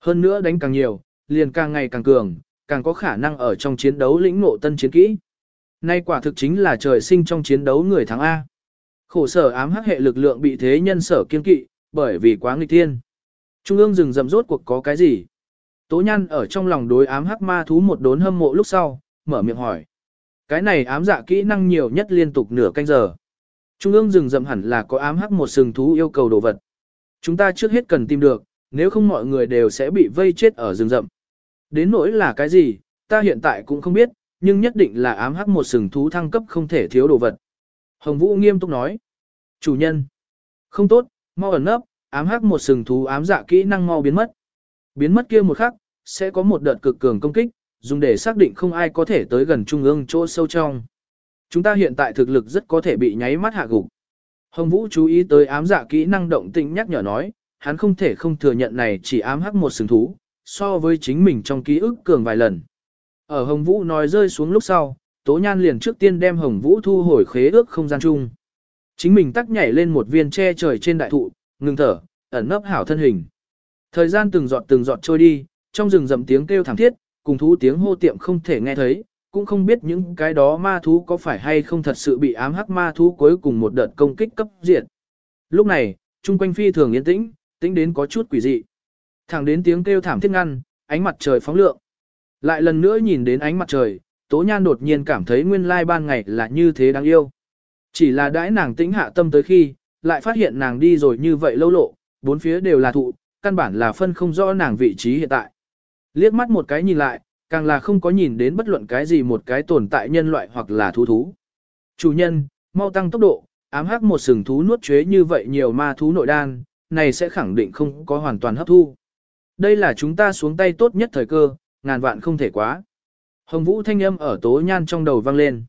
Hơn nữa đánh càng nhiều, liền càng ngày càng cường, càng có khả năng ở trong chiến đấu lĩnh ngộ tân chiến kỹ. Nay quả thực chính là trời sinh trong chiến đấu người thắng A. Khổ sở ám hắc hệ lực lượng bị thế nhân sở kiên kỵ, bởi vì quá nghịch thiên. Trung ương rừng rậm rốt cuộc có cái gì? Tố nhăn ở trong lòng đối ám hắc ma thú một đốn hâm mộ lúc sau, mở miệng hỏi. Cái này ám dạ kỹ năng nhiều nhất liên tục nửa canh giờ. Trung ương rừng rậm hẳn là có ám hắc một sừng thú yêu cầu đồ vật. Chúng ta trước hết cần tìm được, nếu không mọi người đều sẽ bị vây chết ở rừng rậm. Đến nỗi là cái gì, ta hiện tại cũng không biết, nhưng nhất định là ám hắc một sừng thú thăng cấp không thể thiếu đồ vật. Hồng Vũ nghiêm túc nói. Chủ nhân. Không tốt, mau ẩn nấp, ám hắc một sừng thú ám dạ kỹ năng mau biến mất. Biến mất kia một khắc, sẽ có một đợt cực cường công kích, dùng để xác định không ai có thể tới gần trung ương chỗ sâu trong. Chúng ta hiện tại thực lực rất có thể bị nháy mắt hạ gục. Hồng Vũ chú ý tới ám dạ kỹ năng động tĩnh nhắc nhở nói, hắn không thể không thừa nhận này chỉ ám hắc một sừng thú, so với chính mình trong ký ức cường vài lần. Ở Hồng Vũ nói rơi xuống lúc sau, Tố Nhan liền trước tiên đem Hồng Vũ thu hồi khế ước không gian chung. Chính mình tắc nhảy lên một viên tre trời trên đại thụ, ngừng thở, ẩn nấp hảo thân hình. Thời gian từng giọt từng giọt trôi đi, trong rừng rậm tiếng kêu thảm thiết, cùng thú tiếng hô tiệm không thể nghe thấy, cũng không biết những cái đó ma thú có phải hay không thật sự bị ám hắc ma thú cuối cùng một đợt công kích cấp diệt. Lúc này, trung quanh phi thường yên tĩnh, tĩnh đến có chút quỷ dị. Thẳng đến tiếng kêu thảm thiết ngăn, ánh mặt trời phóng lượng. Lại lần nữa nhìn đến ánh mặt trời, Tố Nhan đột nhiên cảm thấy nguyên lai ban ngày là như thế đáng yêu. Chỉ là đãi nàng tĩnh hạ tâm tới khi, lại phát hiện nàng đi rồi như vậy lâu lộ, bốn phía đều là thụ, căn bản là phân không rõ nàng vị trí hiện tại. Liếc mắt một cái nhìn lại, càng là không có nhìn đến bất luận cái gì một cái tồn tại nhân loại hoặc là thú thú. Chủ nhân, mau tăng tốc độ, ám hắc một sừng thú nuốt chế như vậy nhiều ma thú nội đan, này sẽ khẳng định không có hoàn toàn hấp thu. Đây là chúng ta xuống tay tốt nhất thời cơ, ngàn vạn không thể quá. Hồng Vũ thanh âm ở tố nhan trong đầu vang lên.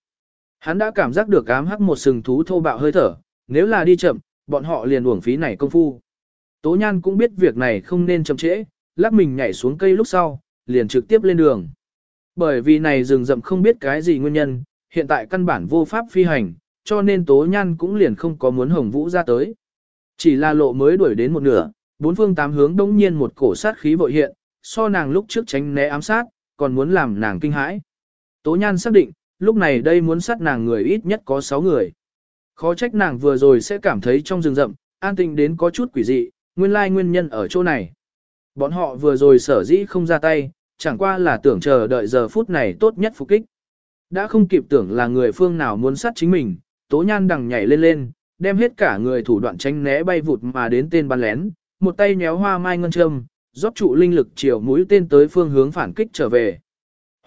Hắn đã cảm giác được ám hắc một sừng thú thô bạo hơi thở, nếu là đi chậm, bọn họ liền uổng phí này công phu. Tố nhan cũng biết việc này không nên chậm trễ, lắc mình nhảy xuống cây lúc sau, liền trực tiếp lên đường. Bởi vì này rừng rậm không biết cái gì nguyên nhân, hiện tại căn bản vô pháp phi hành, cho nên tố nhan cũng liền không có muốn hồng vũ ra tới. Chỉ là lộ mới đuổi đến một nửa, bốn phương tám hướng đông nhiên một cổ sát khí vội hiện, so nàng lúc trước tránh né ám sát, còn muốn làm nàng kinh hãi. Tố nhan xác định, lúc này đây muốn sát nàng người ít nhất có 6 người. Khó trách nàng vừa rồi sẽ cảm thấy trong rừng rậm, an tình đến có chút quỷ dị, nguyên lai nguyên nhân ở chỗ này. Bọn họ vừa rồi sở dĩ không ra tay, chẳng qua là tưởng chờ đợi giờ phút này tốt nhất phục kích. Đã không kịp tưởng là người phương nào muốn sát chính mình, tố nhan đằng nhảy lên lên, đem hết cả người thủ đoạn tránh né bay vụt mà đến tên bắn lén, một tay nhéo hoa mai ngân châm, rót trụ linh lực chiều mũi tên tới phương hướng phản kích trở về.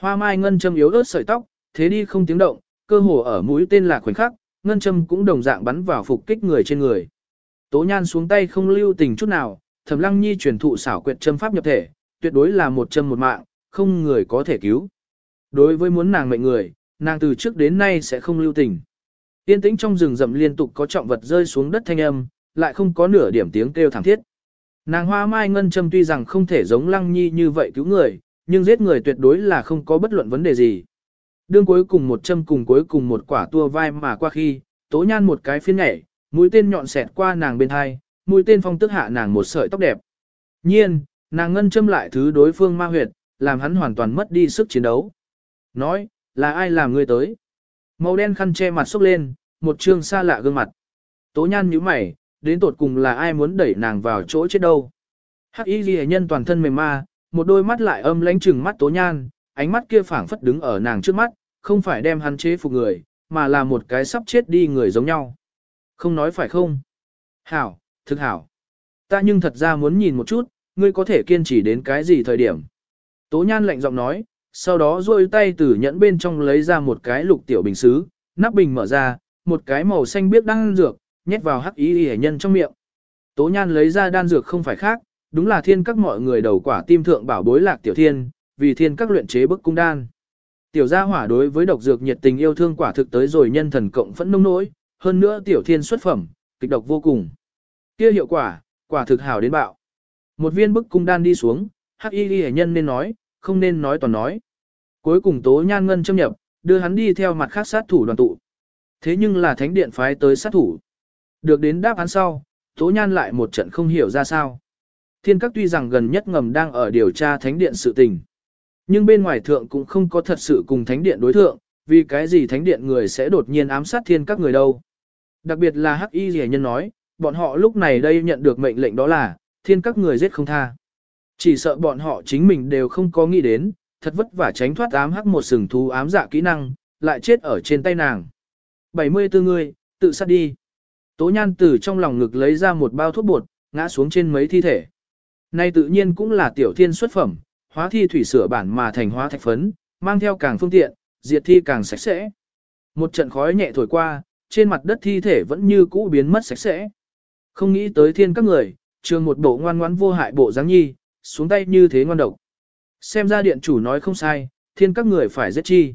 Hoa mai ngân châm yếu ớt sợi tóc, thế đi không tiếng động, cơ hồ ở mũi tên là khoảnh khắc, ngân châm cũng đồng dạng bắn vào phục kích người trên người. Tố nhan xuống tay không lưu tình chút nào, thẩm lăng nhi truyền thụ xảo quyệt châm pháp nhập thể, tuyệt đối là một châm một mạng, không người có thể cứu. Đối với muốn nàng mệnh người, nàng từ trước đến nay sẽ không lưu tình. Tiên tĩnh trong rừng rậm liên tục có trọng vật rơi xuống đất thanh âm, lại không có nửa điểm tiếng kêu thảm thiết. Nàng hoa mai ngân châm tuy rằng không thể giống lăng nhi như vậy cứu người, nhưng giết người tuyệt đối là không có bất luận vấn đề gì. Đương cuối cùng một châm cùng cuối cùng một quả tua vai mà qua khi, tố nhan một cái phiên nhảy, mũi tên nhọn xẹt qua nàng bên hai, mũi tên phong tức hạ nàng một sợi tóc đẹp. Nhiên, nàng ngân châm lại thứ đối phương ma huyệt, làm hắn hoàn toàn mất đi sức chiến đấu. Nói, là ai làm ngươi tới? Màu đen khăn che mặt xúc lên, một trương xa lạ gương mặt. Tố nhan nhíu mày, đến tột cùng là ai muốn đẩy nàng vào chỗ chết đâu. Hắc y ghi nhân toàn thân mềm ma, một đôi mắt lại âm lánh chừng mắt tố nhan, ánh mắt kia phảng phất đứng ở nàng trước mắt, không phải đem hắn chế phục người, mà là một cái sắp chết đi người giống nhau. Không nói phải không? Hảo, thực hảo. Ta nhưng thật ra muốn nhìn một chút, ngươi có thể kiên trì đến cái gì thời điểm. Tố nhan lạnh giọng nói, sau đó duỗi tay từ nhẫn bên trong lấy ra một cái lục tiểu bình xứ, nắp bình mở ra, một cái màu xanh biếc đan dược, nhét vào hắc ý hẻ nhân trong miệng. Tố nhan lấy ra đan dược không phải khác, đúng là thiên các mọi người đầu quả tim thượng bảo bối lạc tiểu thiên, vì thiên các luyện chế bức cung đan. Tiểu gia hỏa đối với độc dược nhiệt tình yêu thương quả thực tới rồi nhân thần cộng phẫn nông nỗi, hơn nữa tiểu thiên xuất phẩm, kịch độc vô cùng. Kia hiệu quả, quả thực hảo đến bạo. Một viên bức cung đan đi xuống, hắc y ghi nhân nên nói, không nên nói toàn nói. Cuối cùng tố nhan ngân châm nhập, đưa hắn đi theo mặt khác sát thủ đoàn tụ. Thế nhưng là thánh điện phái tới sát thủ. Được đến đáp án sau, tố nhan lại một trận không hiểu ra sao. Thiên các tuy rằng gần nhất ngầm đang ở điều tra thánh điện sự tình. Nhưng bên ngoài thượng cũng không có thật sự cùng thánh điện đối thượng, vì cái gì thánh điện người sẽ đột nhiên ám sát thiên các người đâu. Đặc biệt là hắc y rẻ nhân nói, bọn họ lúc này đây nhận được mệnh lệnh đó là, thiên các người giết không tha. Chỉ sợ bọn họ chính mình đều không có nghĩ đến, thật vất vả tránh thoát ám hắc một sừng thú ám dạ kỹ năng, lại chết ở trên tay nàng. 74 người, tự sát đi. Tố nhan từ trong lòng ngực lấy ra một bao thuốc bột, ngã xuống trên mấy thi thể. Nay tự nhiên cũng là tiểu thiên xuất phẩm, hóa thi thủy sửa bản mà thành hóa thạch phấn, mang theo càng phương tiện, diệt thi càng sạch sẽ. Một trận khói nhẹ thổi qua, trên mặt đất thi thể vẫn như cũ biến mất sạch sẽ. Không nghĩ tới thiên các người, trường một bộ ngoan ngoãn vô hại bộ dáng nhi, xuống tay như thế ngoan độc. Xem ra điện chủ nói không sai, thiên các người phải giết chi.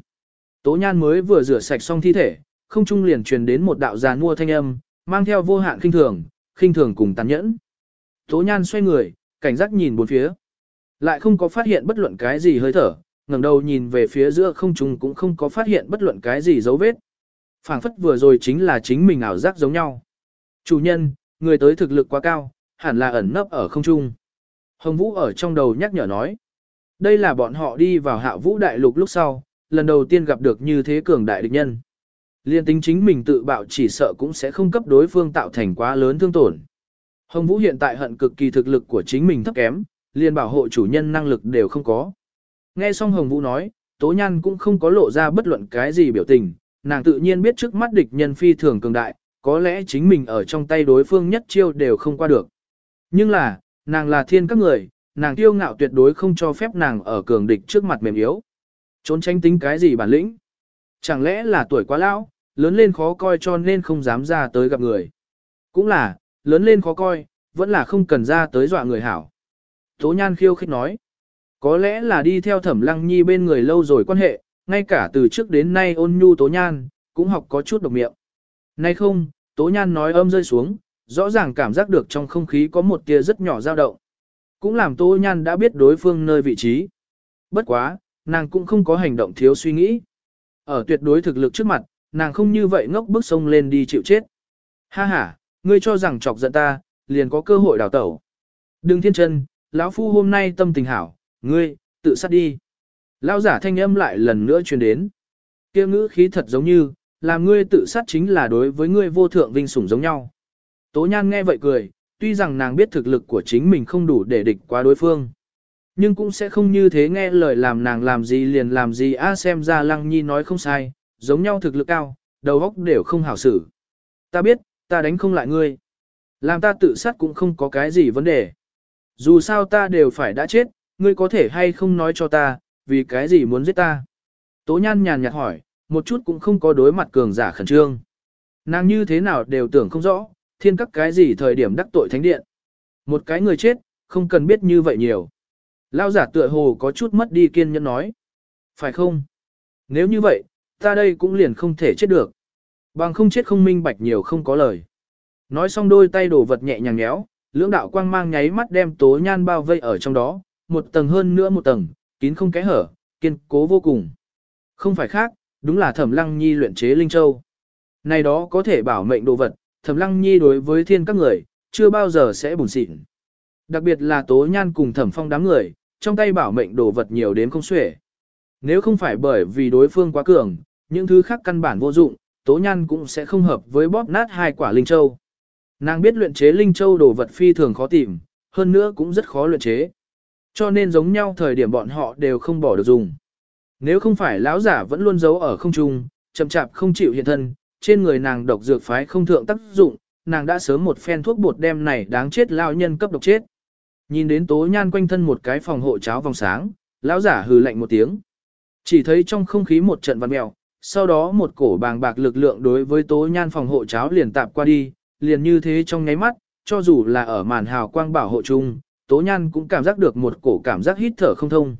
Tố nhan mới vừa rửa sạch xong thi thể, không trung liền truyền đến một đạo giàn mua thanh âm, mang theo vô hạn khinh thường, khinh thường cùng tàn nhẫn. Tố nhan xoay người, cảnh giác nhìn bốn phía. Lại không có phát hiện bất luận cái gì hơi thở, ngẩng đầu nhìn về phía giữa không trung cũng không có phát hiện bất luận cái gì dấu vết. phảng phất vừa rồi chính là chính mình ảo giác giống nhau. Chủ nhân, người tới thực lực quá cao, hẳn là ẩn nấp ở không trung. Hồng Vũ ở trong đầu nhắc nhở nói. Đây là bọn họ đi vào hạ vũ đại lục lúc sau, lần đầu tiên gặp được như thế cường đại địch nhân. Liên tính chính mình tự bạo chỉ sợ cũng sẽ không cấp đối phương tạo thành quá lớn thương tổn. Hồng Vũ hiện tại hận cực kỳ thực lực của chính mình thấp kém, liền bảo hộ chủ nhân năng lực đều không có. Nghe xong Hồng Vũ nói, Tố Nhan cũng không có lộ ra bất luận cái gì biểu tình, nàng tự nhiên biết trước mắt địch nhân phi thường cường đại, có lẽ chính mình ở trong tay đối phương nhất chiêu đều không qua được. Nhưng là, nàng là thiên các người, nàng tiêu ngạo tuyệt đối không cho phép nàng ở cường địch trước mặt mềm yếu. Trốn tránh tính cái gì bản lĩnh? Chẳng lẽ là tuổi quá lão, lớn lên khó coi cho nên không dám ra tới gặp người. Cũng là, lớn lên khó coi, vẫn là không cần ra tới dọa người hảo. Tố Nhan khiêu khích nói. Có lẽ là đi theo thẩm lăng nhi bên người lâu rồi quan hệ, ngay cả từ trước đến nay ôn nhu Tố Nhan, cũng học có chút độc miệng. Nay không, Tố Nhan nói âm rơi xuống, rõ ràng cảm giác được trong không khí có một tia rất nhỏ dao động. Cũng làm Tố Nhan đã biết đối phương nơi vị trí. Bất quá, nàng cũng không có hành động thiếu suy nghĩ. Ở tuyệt đối thực lực trước mặt, nàng không như vậy ngốc bước sông lên đi chịu chết. Ha ha, ngươi cho rằng chọc giận ta, liền có cơ hội đào tẩu. Đừng thiên chân, lão phu hôm nay tâm tình hảo, ngươi, tự sát đi. Lão giả thanh âm lại lần nữa truyền đến. Kia ngữ khí thật giống như, làm ngươi tự sát chính là đối với ngươi vô thượng vinh sủng giống nhau. Tố nhan nghe vậy cười, tuy rằng nàng biết thực lực của chính mình không đủ để địch qua đối phương. Nhưng cũng sẽ không như thế nghe lời làm nàng làm gì liền làm gì a xem ra lăng nhi nói không sai, giống nhau thực lực cao, đầu óc đều không hảo xử. Ta biết, ta đánh không lại ngươi. Làm ta tự sát cũng không có cái gì vấn đề. Dù sao ta đều phải đã chết, ngươi có thể hay không nói cho ta, vì cái gì muốn giết ta. Tố nhan nhàn nhạt hỏi, một chút cũng không có đối mặt cường giả khẩn trương. Nàng như thế nào đều tưởng không rõ, thiên các cái gì thời điểm đắc tội thánh điện. Một cái người chết, không cần biết như vậy nhiều. Lao giả tựa hồ có chút mất đi kiên nhẫn nói. Phải không? Nếu như vậy, ta đây cũng liền không thể chết được. Bằng không chết không minh bạch nhiều không có lời. Nói xong đôi tay đổ vật nhẹ nhàng nhéo, lưỡng đạo quang mang nháy mắt đem tố nhan bao vây ở trong đó, một tầng hơn nữa một tầng, kín không kẽ hở, kiên cố vô cùng. Không phải khác, đúng là thẩm lăng nhi luyện chế linh châu. Này đó có thể bảo mệnh đồ vật, thẩm lăng nhi đối với thiên các người, chưa bao giờ sẽ bùn xịn. Đặc biệt là tố nhan cùng thẩm phong đám người, trong tay bảo mệnh đồ vật nhiều đến không xuể. Nếu không phải bởi vì đối phương quá cường, những thứ khác căn bản vô dụng, tố nhan cũng sẽ không hợp với bóp nát hai quả linh châu. Nàng biết luyện chế linh châu đồ vật phi thường khó tìm, hơn nữa cũng rất khó luyện chế. Cho nên giống nhau thời điểm bọn họ đều không bỏ được dùng. Nếu không phải lão giả vẫn luôn giấu ở không trung, chậm chạp không chịu hiện thân, trên người nàng độc dược phái không thượng tác dụng, nàng đã sớm một phen thuốc bột đem này đáng chết lao nhân cấp độc chết. Nhìn đến tố nhan quanh thân một cái phòng hộ cháo vòng sáng, lão giả hừ lạnh một tiếng. Chỉ thấy trong không khí một trận văn mèo, sau đó một cổ bàng bạc lực lượng đối với tố nhan phòng hộ cháo liền tạp qua đi, liền như thế trong nháy mắt, cho dù là ở màn hào quang bảo hộ chung, tố nhan cũng cảm giác được một cổ cảm giác hít thở không thông.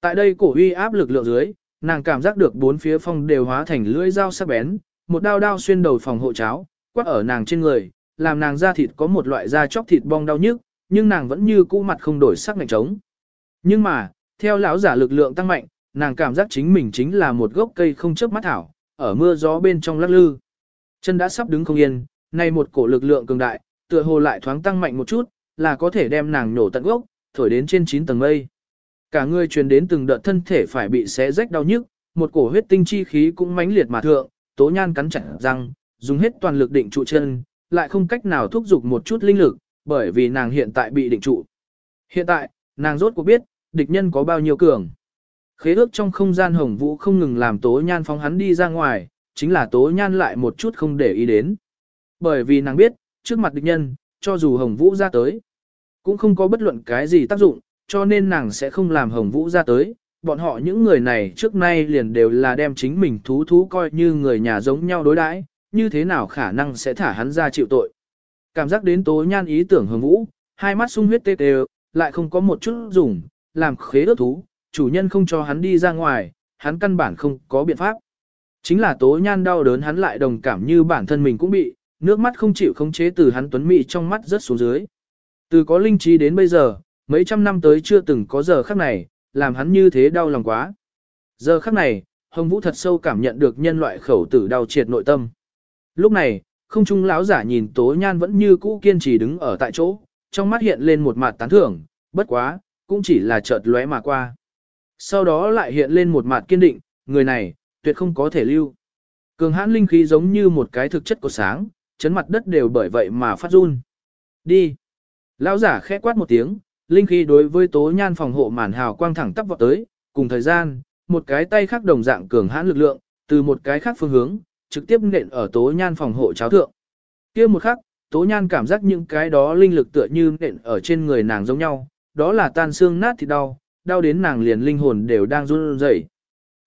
Tại đây cổ uy áp lực lượng dưới, nàng cảm giác được bốn phía phong đều hóa thành lưỡi dao sắc bén, một đao đao xuyên đầu phòng hộ cháo, quát ở nàng trên người, làm nàng da thịt có một loại da chóc thịt bong đau nhức, nhưng nàng vẫn như cũ mặt không đổi sắc lạnh trống. Nhưng mà, theo lão giả lực lượng tăng mạnh, nàng cảm giác chính mình chính là một gốc cây không chớp mắt thảo, ở mưa gió bên trong lắc lư. Chân đã sắp đứng không yên, nay một cổ lực lượng cường đại, tựa hồ lại thoáng tăng mạnh một chút, là có thể đem nàng nổ tận gốc, thổi đến trên 9 tầng mây. Cả người truyền đến từng đợt thân thể phải bị xé rách đau nhức, một cổ huyết tinh chi khí cũng mãnh liệt mà thượng, tố nhan cắn chặt răng, dùng hết toàn lực định trụ chân, lại không cách nào thúc giục một chút linh lực, bởi vì nàng hiện tại bị định trụ. Hiện tại, nàng rốt cuộc biết, địch nhân có bao nhiêu cường. Khế ước trong không gian hồng vũ không ngừng làm tố nhan phóng hắn đi ra ngoài, chính là tố nhan lại một chút không để ý đến. Bởi vì nàng biết, trước mặt địch nhân, cho dù hồng vũ ra tới, cũng không có bất luận cái gì tác dụng, cho nên nàng sẽ không làm hồng vũ ra tới. Bọn họ những người này trước nay liền đều là đem chính mình thú thú coi như người nhà giống nhau đối đãi, như thế nào khả năng sẽ thả hắn ra chịu tội. Cảm giác đến tố nhan ý tưởng hồng vũ, hai mắt sung huyết tê tê, lại không có một chút dùng, làm khế ước thú, chủ nhân không cho hắn đi ra ngoài, hắn căn bản không có biện pháp. Chính là tố nhan đau đớn hắn lại đồng cảm như bản thân mình cũng bị, nước mắt không chịu khống chế từ hắn tuấn mị trong mắt rất xuống dưới. Từ có linh trí đến bây giờ, mấy trăm năm tới chưa từng có giờ khắc này, làm hắn như thế đau lòng quá. Giờ khắc này, Hồng Vũ thật sâu cảm nhận được nhân loại khẩu tử đau triệt nội tâm. Lúc này, không trung lão giả nhìn Tố Nhan vẫn như cũ kiên trì đứng ở tại chỗ, trong mắt hiện lên một mặt tán thưởng, bất quá, cũng chỉ là chợt lóe mà qua. Sau đó lại hiện lên một mặt kiên định, người này, tuyệt không có thể lưu. Cường hãn linh khí giống như một cái thực chất của sáng, chấn mặt đất đều bởi vậy mà phát run. Đi. Lão giả khẽ quát một tiếng, linh khí đối với tố nhan phòng hộ màn hào quang thẳng tắp vọt tới, cùng thời gian, một cái tay khác đồng dạng cường hãn lực lượng, từ một cái khác phương hướng, trực tiếp nện ở tố nhan phòng hộ cháo thượng. kia một khắc, tố nhan cảm giác những cái đó linh lực tựa như nện ở trên người nàng giống nhau, đó là tan xương nát thì đau, đau đến nàng liền linh hồn đều đang run rẩy.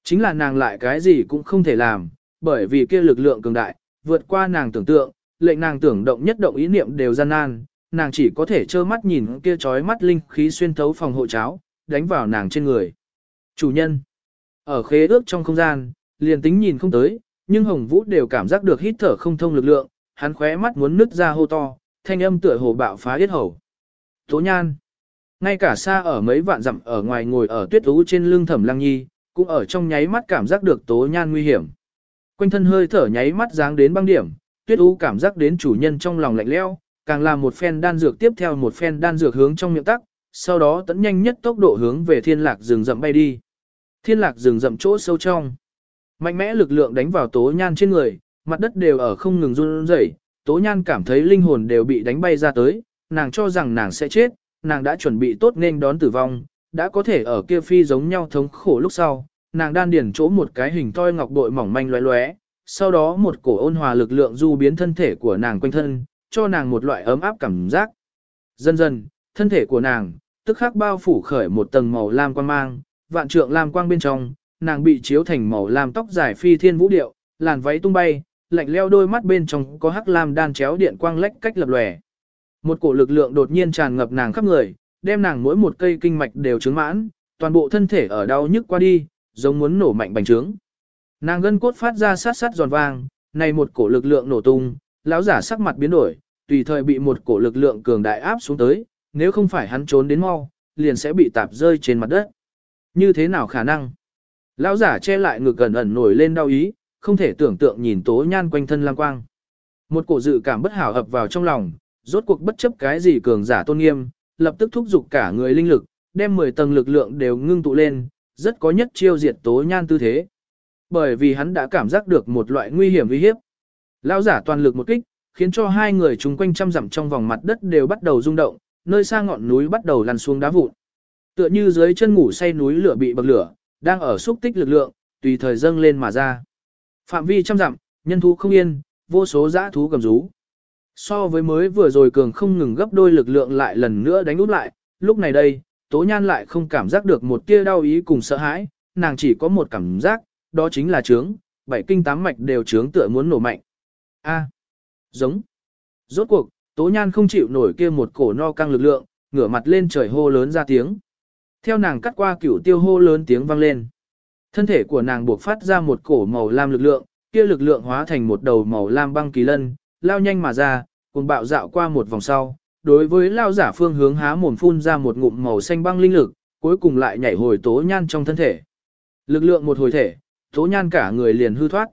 Chính là nàng lại cái gì cũng không thể làm, bởi vì kia lực lượng cường đại, vượt qua nàng tưởng tượng, lệnh nàng tưởng động nhất động ý niệm đều gian nan, nàng chỉ có thể trơ mắt nhìn kia chói mắt linh khí xuyên thấu phòng hộ cháo, đánh vào nàng trên người. Chủ nhân, ở khế ước trong không gian, liền tính nhìn không tới, nhưng Hồng Vũ đều cảm giác được hít thở không thông lực lượng, hắn khóe mắt muốn nứt ra hô to, thanh âm tựa hồ bạo phá yết hầu. Tố nhan, ngay cả xa ở mấy vạn dặm ở ngoài ngồi ở tuyết ú trên lưng thẩm lăng nhi, cũng ở trong nháy mắt cảm giác được tố nhan nguy hiểm. Quanh thân hơi thở nháy mắt dáng đến băng điểm, tuyết ú cảm giác đến chủ nhân trong lòng lạnh lẽo, càng làm một phen đan dược tiếp theo một phen đan dược hướng trong miệng tắc, sau đó tấn nhanh nhất tốc độ hướng về thiên lạc rừng rậm bay đi. Thiên lạc rừng rậm chỗ sâu trong. Mạnh mẽ lực lượng đánh vào tố nhan trên người, mặt đất đều ở không ngừng run rẩy tố nhan cảm thấy linh hồn đều bị đánh bay ra tới, nàng cho rằng nàng sẽ chết, nàng đã chuẩn bị tốt nên đón tử vong, đã có thể ở kia phi giống nhau thống khổ lúc sau, nàng đan điển chỗ một cái hình toi ngọc bội mỏng manh lóe lóe, sau đó một cổ ôn hòa lực lượng du biến thân thể của nàng quanh thân, cho nàng một loại ấm áp cảm giác. Dần dần, thân thể của nàng, tức khắc bao phủ khởi một tầng màu lam quang mang, vạn trượng lam quang bên trong, nàng bị chiếu thành màu lam tóc dài phi thiên vũ điệu, làn váy tung bay, lạnh leo đôi mắt bên trong có hắc lam đan chéo điện quang lách cách lập lòe. Một cổ lực lượng đột nhiên tràn ngập nàng khắp người, đem nàng mỗi một cây kinh mạch đều trướng mãn, toàn bộ thân thể ở đau nhức qua đi, giống muốn nổ mạnh bành trướng. Nàng gân cốt phát ra sát sát giòn vang, này một cổ lực lượng nổ tung, lão giả sắc mặt biến đổi, tùy thời bị một cổ lực lượng cường đại áp xuống tới, nếu không phải hắn trốn đến mau, liền sẽ bị tạp rơi trên mặt đất. Như thế nào khả năng? Lão giả che lại ngực gần ẩn nổi lên đau ý, không thể tưởng tượng nhìn tố nhan quanh thân lang quang. Một cổ dự cảm bất hảo ập vào trong lòng, rốt cuộc bất chấp cái gì cường giả tôn nghiêm, lập tức thúc giục cả người linh lực, đem 10 tầng lực lượng đều ngưng tụ lên, rất có nhất chiêu diệt tố nhan tư thế. Bởi vì hắn đã cảm giác được một loại nguy hiểm uy hiếp. Lão giả toàn lực một kích, khiến cho hai người chúng quanh trăm dặm trong vòng mặt đất đều bắt đầu rung động, nơi xa ngọn núi bắt đầu lăn xuống đá vụn. Tựa như dưới chân ngủ say núi lửa bị bậc lửa, đang ở xúc tích lực lượng, tùy thời dâng lên mà ra. Phạm vi trăm dặm, nhân thú không yên, vô số dã thú gầm rú. So với mới vừa rồi cường không ngừng gấp đôi lực lượng lại lần nữa đánh út lại, lúc này đây, Tố Nhan lại không cảm giác được một tia đau ý cùng sợ hãi, nàng chỉ có một cảm giác, đó chính là trướng, bảy kinh tám mạch đều trướng tựa muốn nổ mạnh. A giống. Rốt cuộc, Tố Nhan không chịu nổi kia một cổ no căng lực lượng, ngửa mặt lên trời hô lớn ra tiếng. Theo nàng cắt qua cửu tiêu hô lớn tiếng vang lên. Thân thể của nàng buộc phát ra một cổ màu lam lực lượng, kia lực lượng hóa thành một đầu màu lam băng kỳ lân, lao nhanh mà ra, cùng bạo dạo qua một vòng sau. Đối với lao giả phương hướng há mồm phun ra một ngụm màu xanh băng linh lực, cuối cùng lại nhảy hồi tố nhan trong thân thể. Lực lượng một hồi thể, tố nhan cả người liền hư thoát.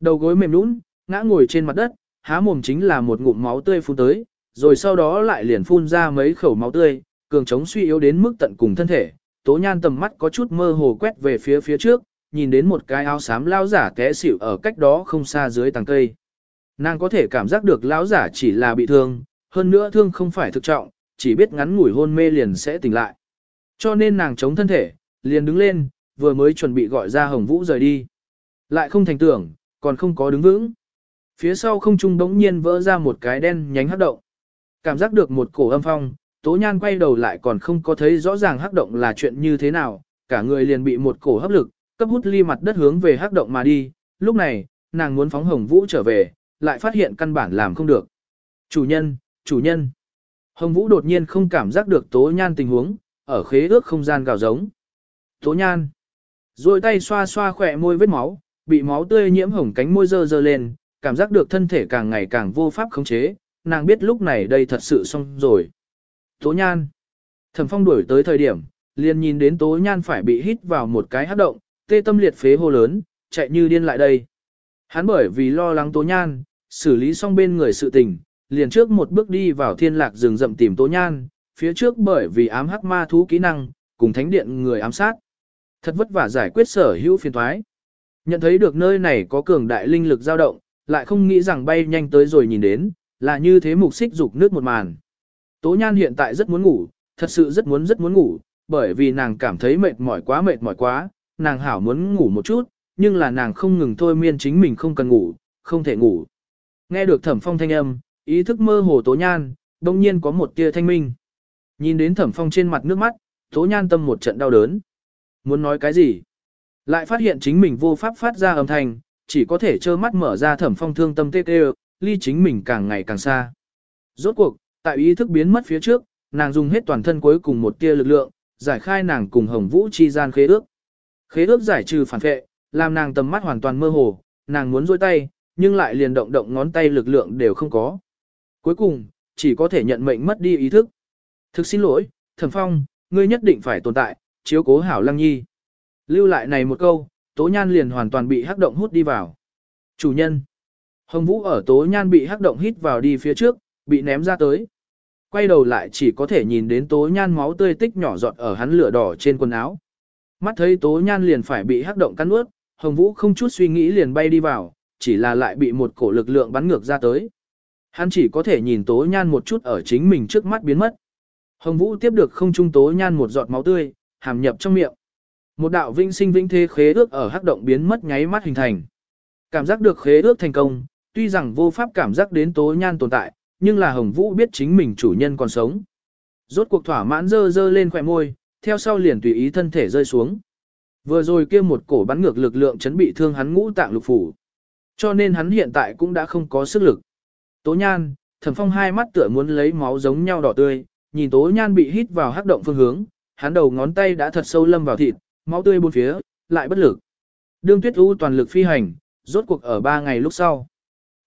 Đầu gối mềm nũng, ngã ngồi trên mặt đất, há mồm chính là một ngụm máu tươi phun tới, rồi sau đó lại liền phun ra mấy khẩu máu tươi, cường chống suy yếu đến mức tận cùng thân thể. Tố nhan tầm mắt có chút mơ hồ quét về phía phía trước, nhìn đến một cái áo xám lao giả té xỉu ở cách đó không xa dưới tàng cây. Nàng có thể cảm giác được lão giả chỉ là bị thương, hơn nữa thương không phải thực trọng, chỉ biết ngắn ngủi hôn mê liền sẽ tỉnh lại. Cho nên nàng chống thân thể, liền đứng lên, vừa mới chuẩn bị gọi ra Hồng Vũ rời đi. Lại không thành tưởng, còn không có đứng vững. Phía sau không trung đống nhiên vỡ ra một cái đen nhánh hắc động. Cảm giác được một cổ âm phong, Tố Nhan quay đầu lại còn không có thấy rõ ràng hắc động là chuyện như thế nào, cả người liền bị một cổ hấp lực, cấp hút ly mặt đất hướng về hắc động mà đi. Lúc này, nàng muốn phóng Hồng Vũ trở về, lại phát hiện căn bản làm không được. Chủ nhân, chủ nhân. Hồng Vũ đột nhiên không cảm giác được Tố Nhan tình huống, ở khế ước không gian gào giống. Tố Nhan. Rồi tay xoa xoa khỏe môi vết máu, bị máu tươi nhiễm hồng cánh môi dơ dơ lên, cảm giác được thân thể càng ngày càng vô pháp khống chế, nàng biết lúc này đây thật sự xong rồi. Tố Nhan. Thẩm Phong đuổi tới thời điểm, liền nhìn đến Tố Nhan phải bị hít vào một cái hấp động, tê tâm liệt phế hô lớn, chạy như điên lại đây. Hắn bởi vì lo lắng Tố Nhan, xử lý xong bên người sự tình, liền trước một bước đi vào thiên lạc rừng rậm tìm Tố Nhan, phía trước bởi vì ám hắc ma thú kỹ năng, cùng thánh điện người ám sát. Thật vất vả giải quyết sở hữu phiền thoái. Nhận thấy được nơi này có cường đại linh lực dao động, lại không nghĩ rằng bay nhanh tới rồi nhìn đến, là như thế mục xích dục nước một màn. Tố Nhan hiện tại rất muốn ngủ, thật sự rất muốn rất muốn ngủ, bởi vì nàng cảm thấy mệt mỏi quá mệt mỏi quá, nàng hảo muốn ngủ một chút, nhưng là nàng không ngừng thôi miên chính mình không cần ngủ, không thể ngủ. Nghe được thẩm phong thanh âm, ý thức mơ hồ Tố Nhan, đông nhiên có một tia thanh minh. Nhìn đến thẩm phong trên mặt nước mắt, Tố Nhan tâm một trận đau đớn. Muốn nói cái gì? Lại phát hiện chính mình vô pháp phát ra âm thanh, chỉ có thể trơ mắt mở ra thẩm phong thương tâm tê tê, ly chính mình càng ngày càng xa. Rốt cuộc, tại ý thức biến mất phía trước, nàng dùng hết toàn thân cuối cùng một tia lực lượng, giải khai nàng cùng Hồng Vũ chi gian khế ước. Khế ước giải trừ phản vệ, làm nàng tầm mắt hoàn toàn mơ hồ, nàng muốn rôi tay, nhưng lại liền động động ngón tay lực lượng đều không có. Cuối cùng, chỉ có thể nhận mệnh mất đi ý thức. Thực xin lỗi, Thẩm Phong, ngươi nhất định phải tồn tại, chiếu cố hảo Lăng Nhi. Lưu lại này một câu, Tố Nhan liền hoàn toàn bị hắc động hút đi vào. Chủ nhân. Hồng Vũ ở Tố Nhan bị hắc động hít vào đi phía trước, bị ném ra tới. Quay đầu lại chỉ có thể nhìn đến Tố Nhan máu tươi tích nhỏ giọt ở hắn lửa đỏ trên quần áo. Mắt thấy Tố Nhan liền phải bị hắc động cắn ướt, Hồng Vũ không chút suy nghĩ liền bay đi vào, chỉ là lại bị một cổ lực lượng bắn ngược ra tới. Hắn chỉ có thể nhìn Tố Nhan một chút ở chính mình trước mắt biến mất. Hồng Vũ tiếp được không trung Tố Nhan một giọt máu tươi, hàm nhập trong miệng. Một đạo vinh sinh vĩnh thế khế ước ở hắc động biến mất nháy mắt hình thành. Cảm giác được khế ước thành công, tuy rằng vô pháp cảm giác đến tố nhan tồn tại, nhưng là Hồng Vũ biết chính mình chủ nhân còn sống. Rốt cuộc thỏa mãn dơ dơ lên khỏe môi, theo sau liền tùy ý thân thể rơi xuống. Vừa rồi kia một cổ bắn ngược lực lượng chấn bị thương hắn ngũ tạng lục phủ. Cho nên hắn hiện tại cũng đã không có sức lực. Tố nhan, thẩm phong hai mắt tựa muốn lấy máu giống nhau đỏ tươi, nhìn tố nhan bị hít vào hắc động phương hướng, hắn đầu ngón tay đã thật sâu lâm vào thịt, máu tươi bốn phía, lại bất lực. Đương Tuyết U toàn lực phi hành, rốt cuộc ở ba ngày lúc sau.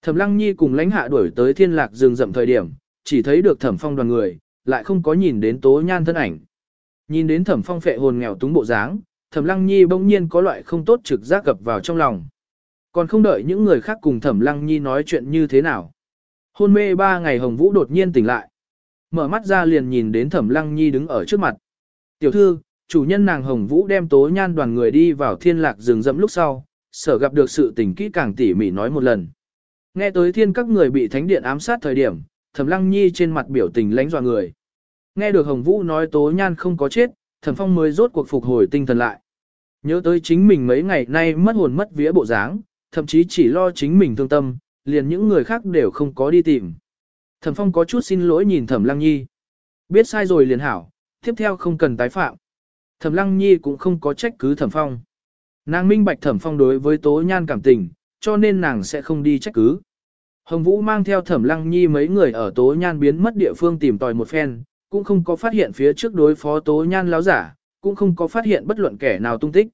Thẩm Lăng Nhi cùng lãnh hạ đuổi tới thiên lạc rừng rậm thời điểm, chỉ thấy được thẩm phong đoàn người, lại không có nhìn đến tố nhan thân ảnh. Nhìn đến thẩm phong phệ hồn nghèo túng bộ dáng, thẩm Lăng Nhi bỗng nhiên có loại không tốt trực giác gập vào trong lòng. Còn không đợi những người khác cùng thẩm Lăng Nhi nói chuyện như thế nào. Hôn mê ba ngày Hồng Vũ đột nhiên tỉnh lại. Mở mắt ra liền nhìn đến thẩm Lăng Nhi đứng ở trước mặt. Tiểu thư, chủ nhân nàng Hồng Vũ đem tố nhan đoàn người đi vào thiên lạc rừng rậm lúc sau, sở gặp được sự tình kỹ càng tỉ mỉ nói một lần. Nghe tới thiên các người bị thánh điện ám sát thời điểm, Thẩm Lăng Nhi trên mặt biểu tình lãnh dọa người. Nghe được Hồng Vũ nói Tố Nhan không có chết, Thẩm Phong mới rốt cuộc phục hồi tinh thần lại. Nhớ tới chính mình mấy ngày nay mất hồn mất vía bộ dáng, thậm chí chỉ lo chính mình thương tâm, liền những người khác đều không có đi tìm. Thẩm Phong có chút xin lỗi nhìn Thẩm Lăng Nhi. Biết sai rồi liền hảo, tiếp theo không cần tái phạm. Thẩm Lăng Nhi cũng không có trách cứ Thẩm Phong. Nàng minh bạch Thẩm Phong đối với Tố Nhan cảm tình, cho nên nàng sẽ không đi trách cứ. Hồng Vũ mang theo Thẩm Lăng Nhi mấy người ở Tố Nhan biến mất địa phương tìm tòi một phen, cũng không có phát hiện phía trước đối phó Tố Nhan láo giả, cũng không có phát hiện bất luận kẻ nào tung tích.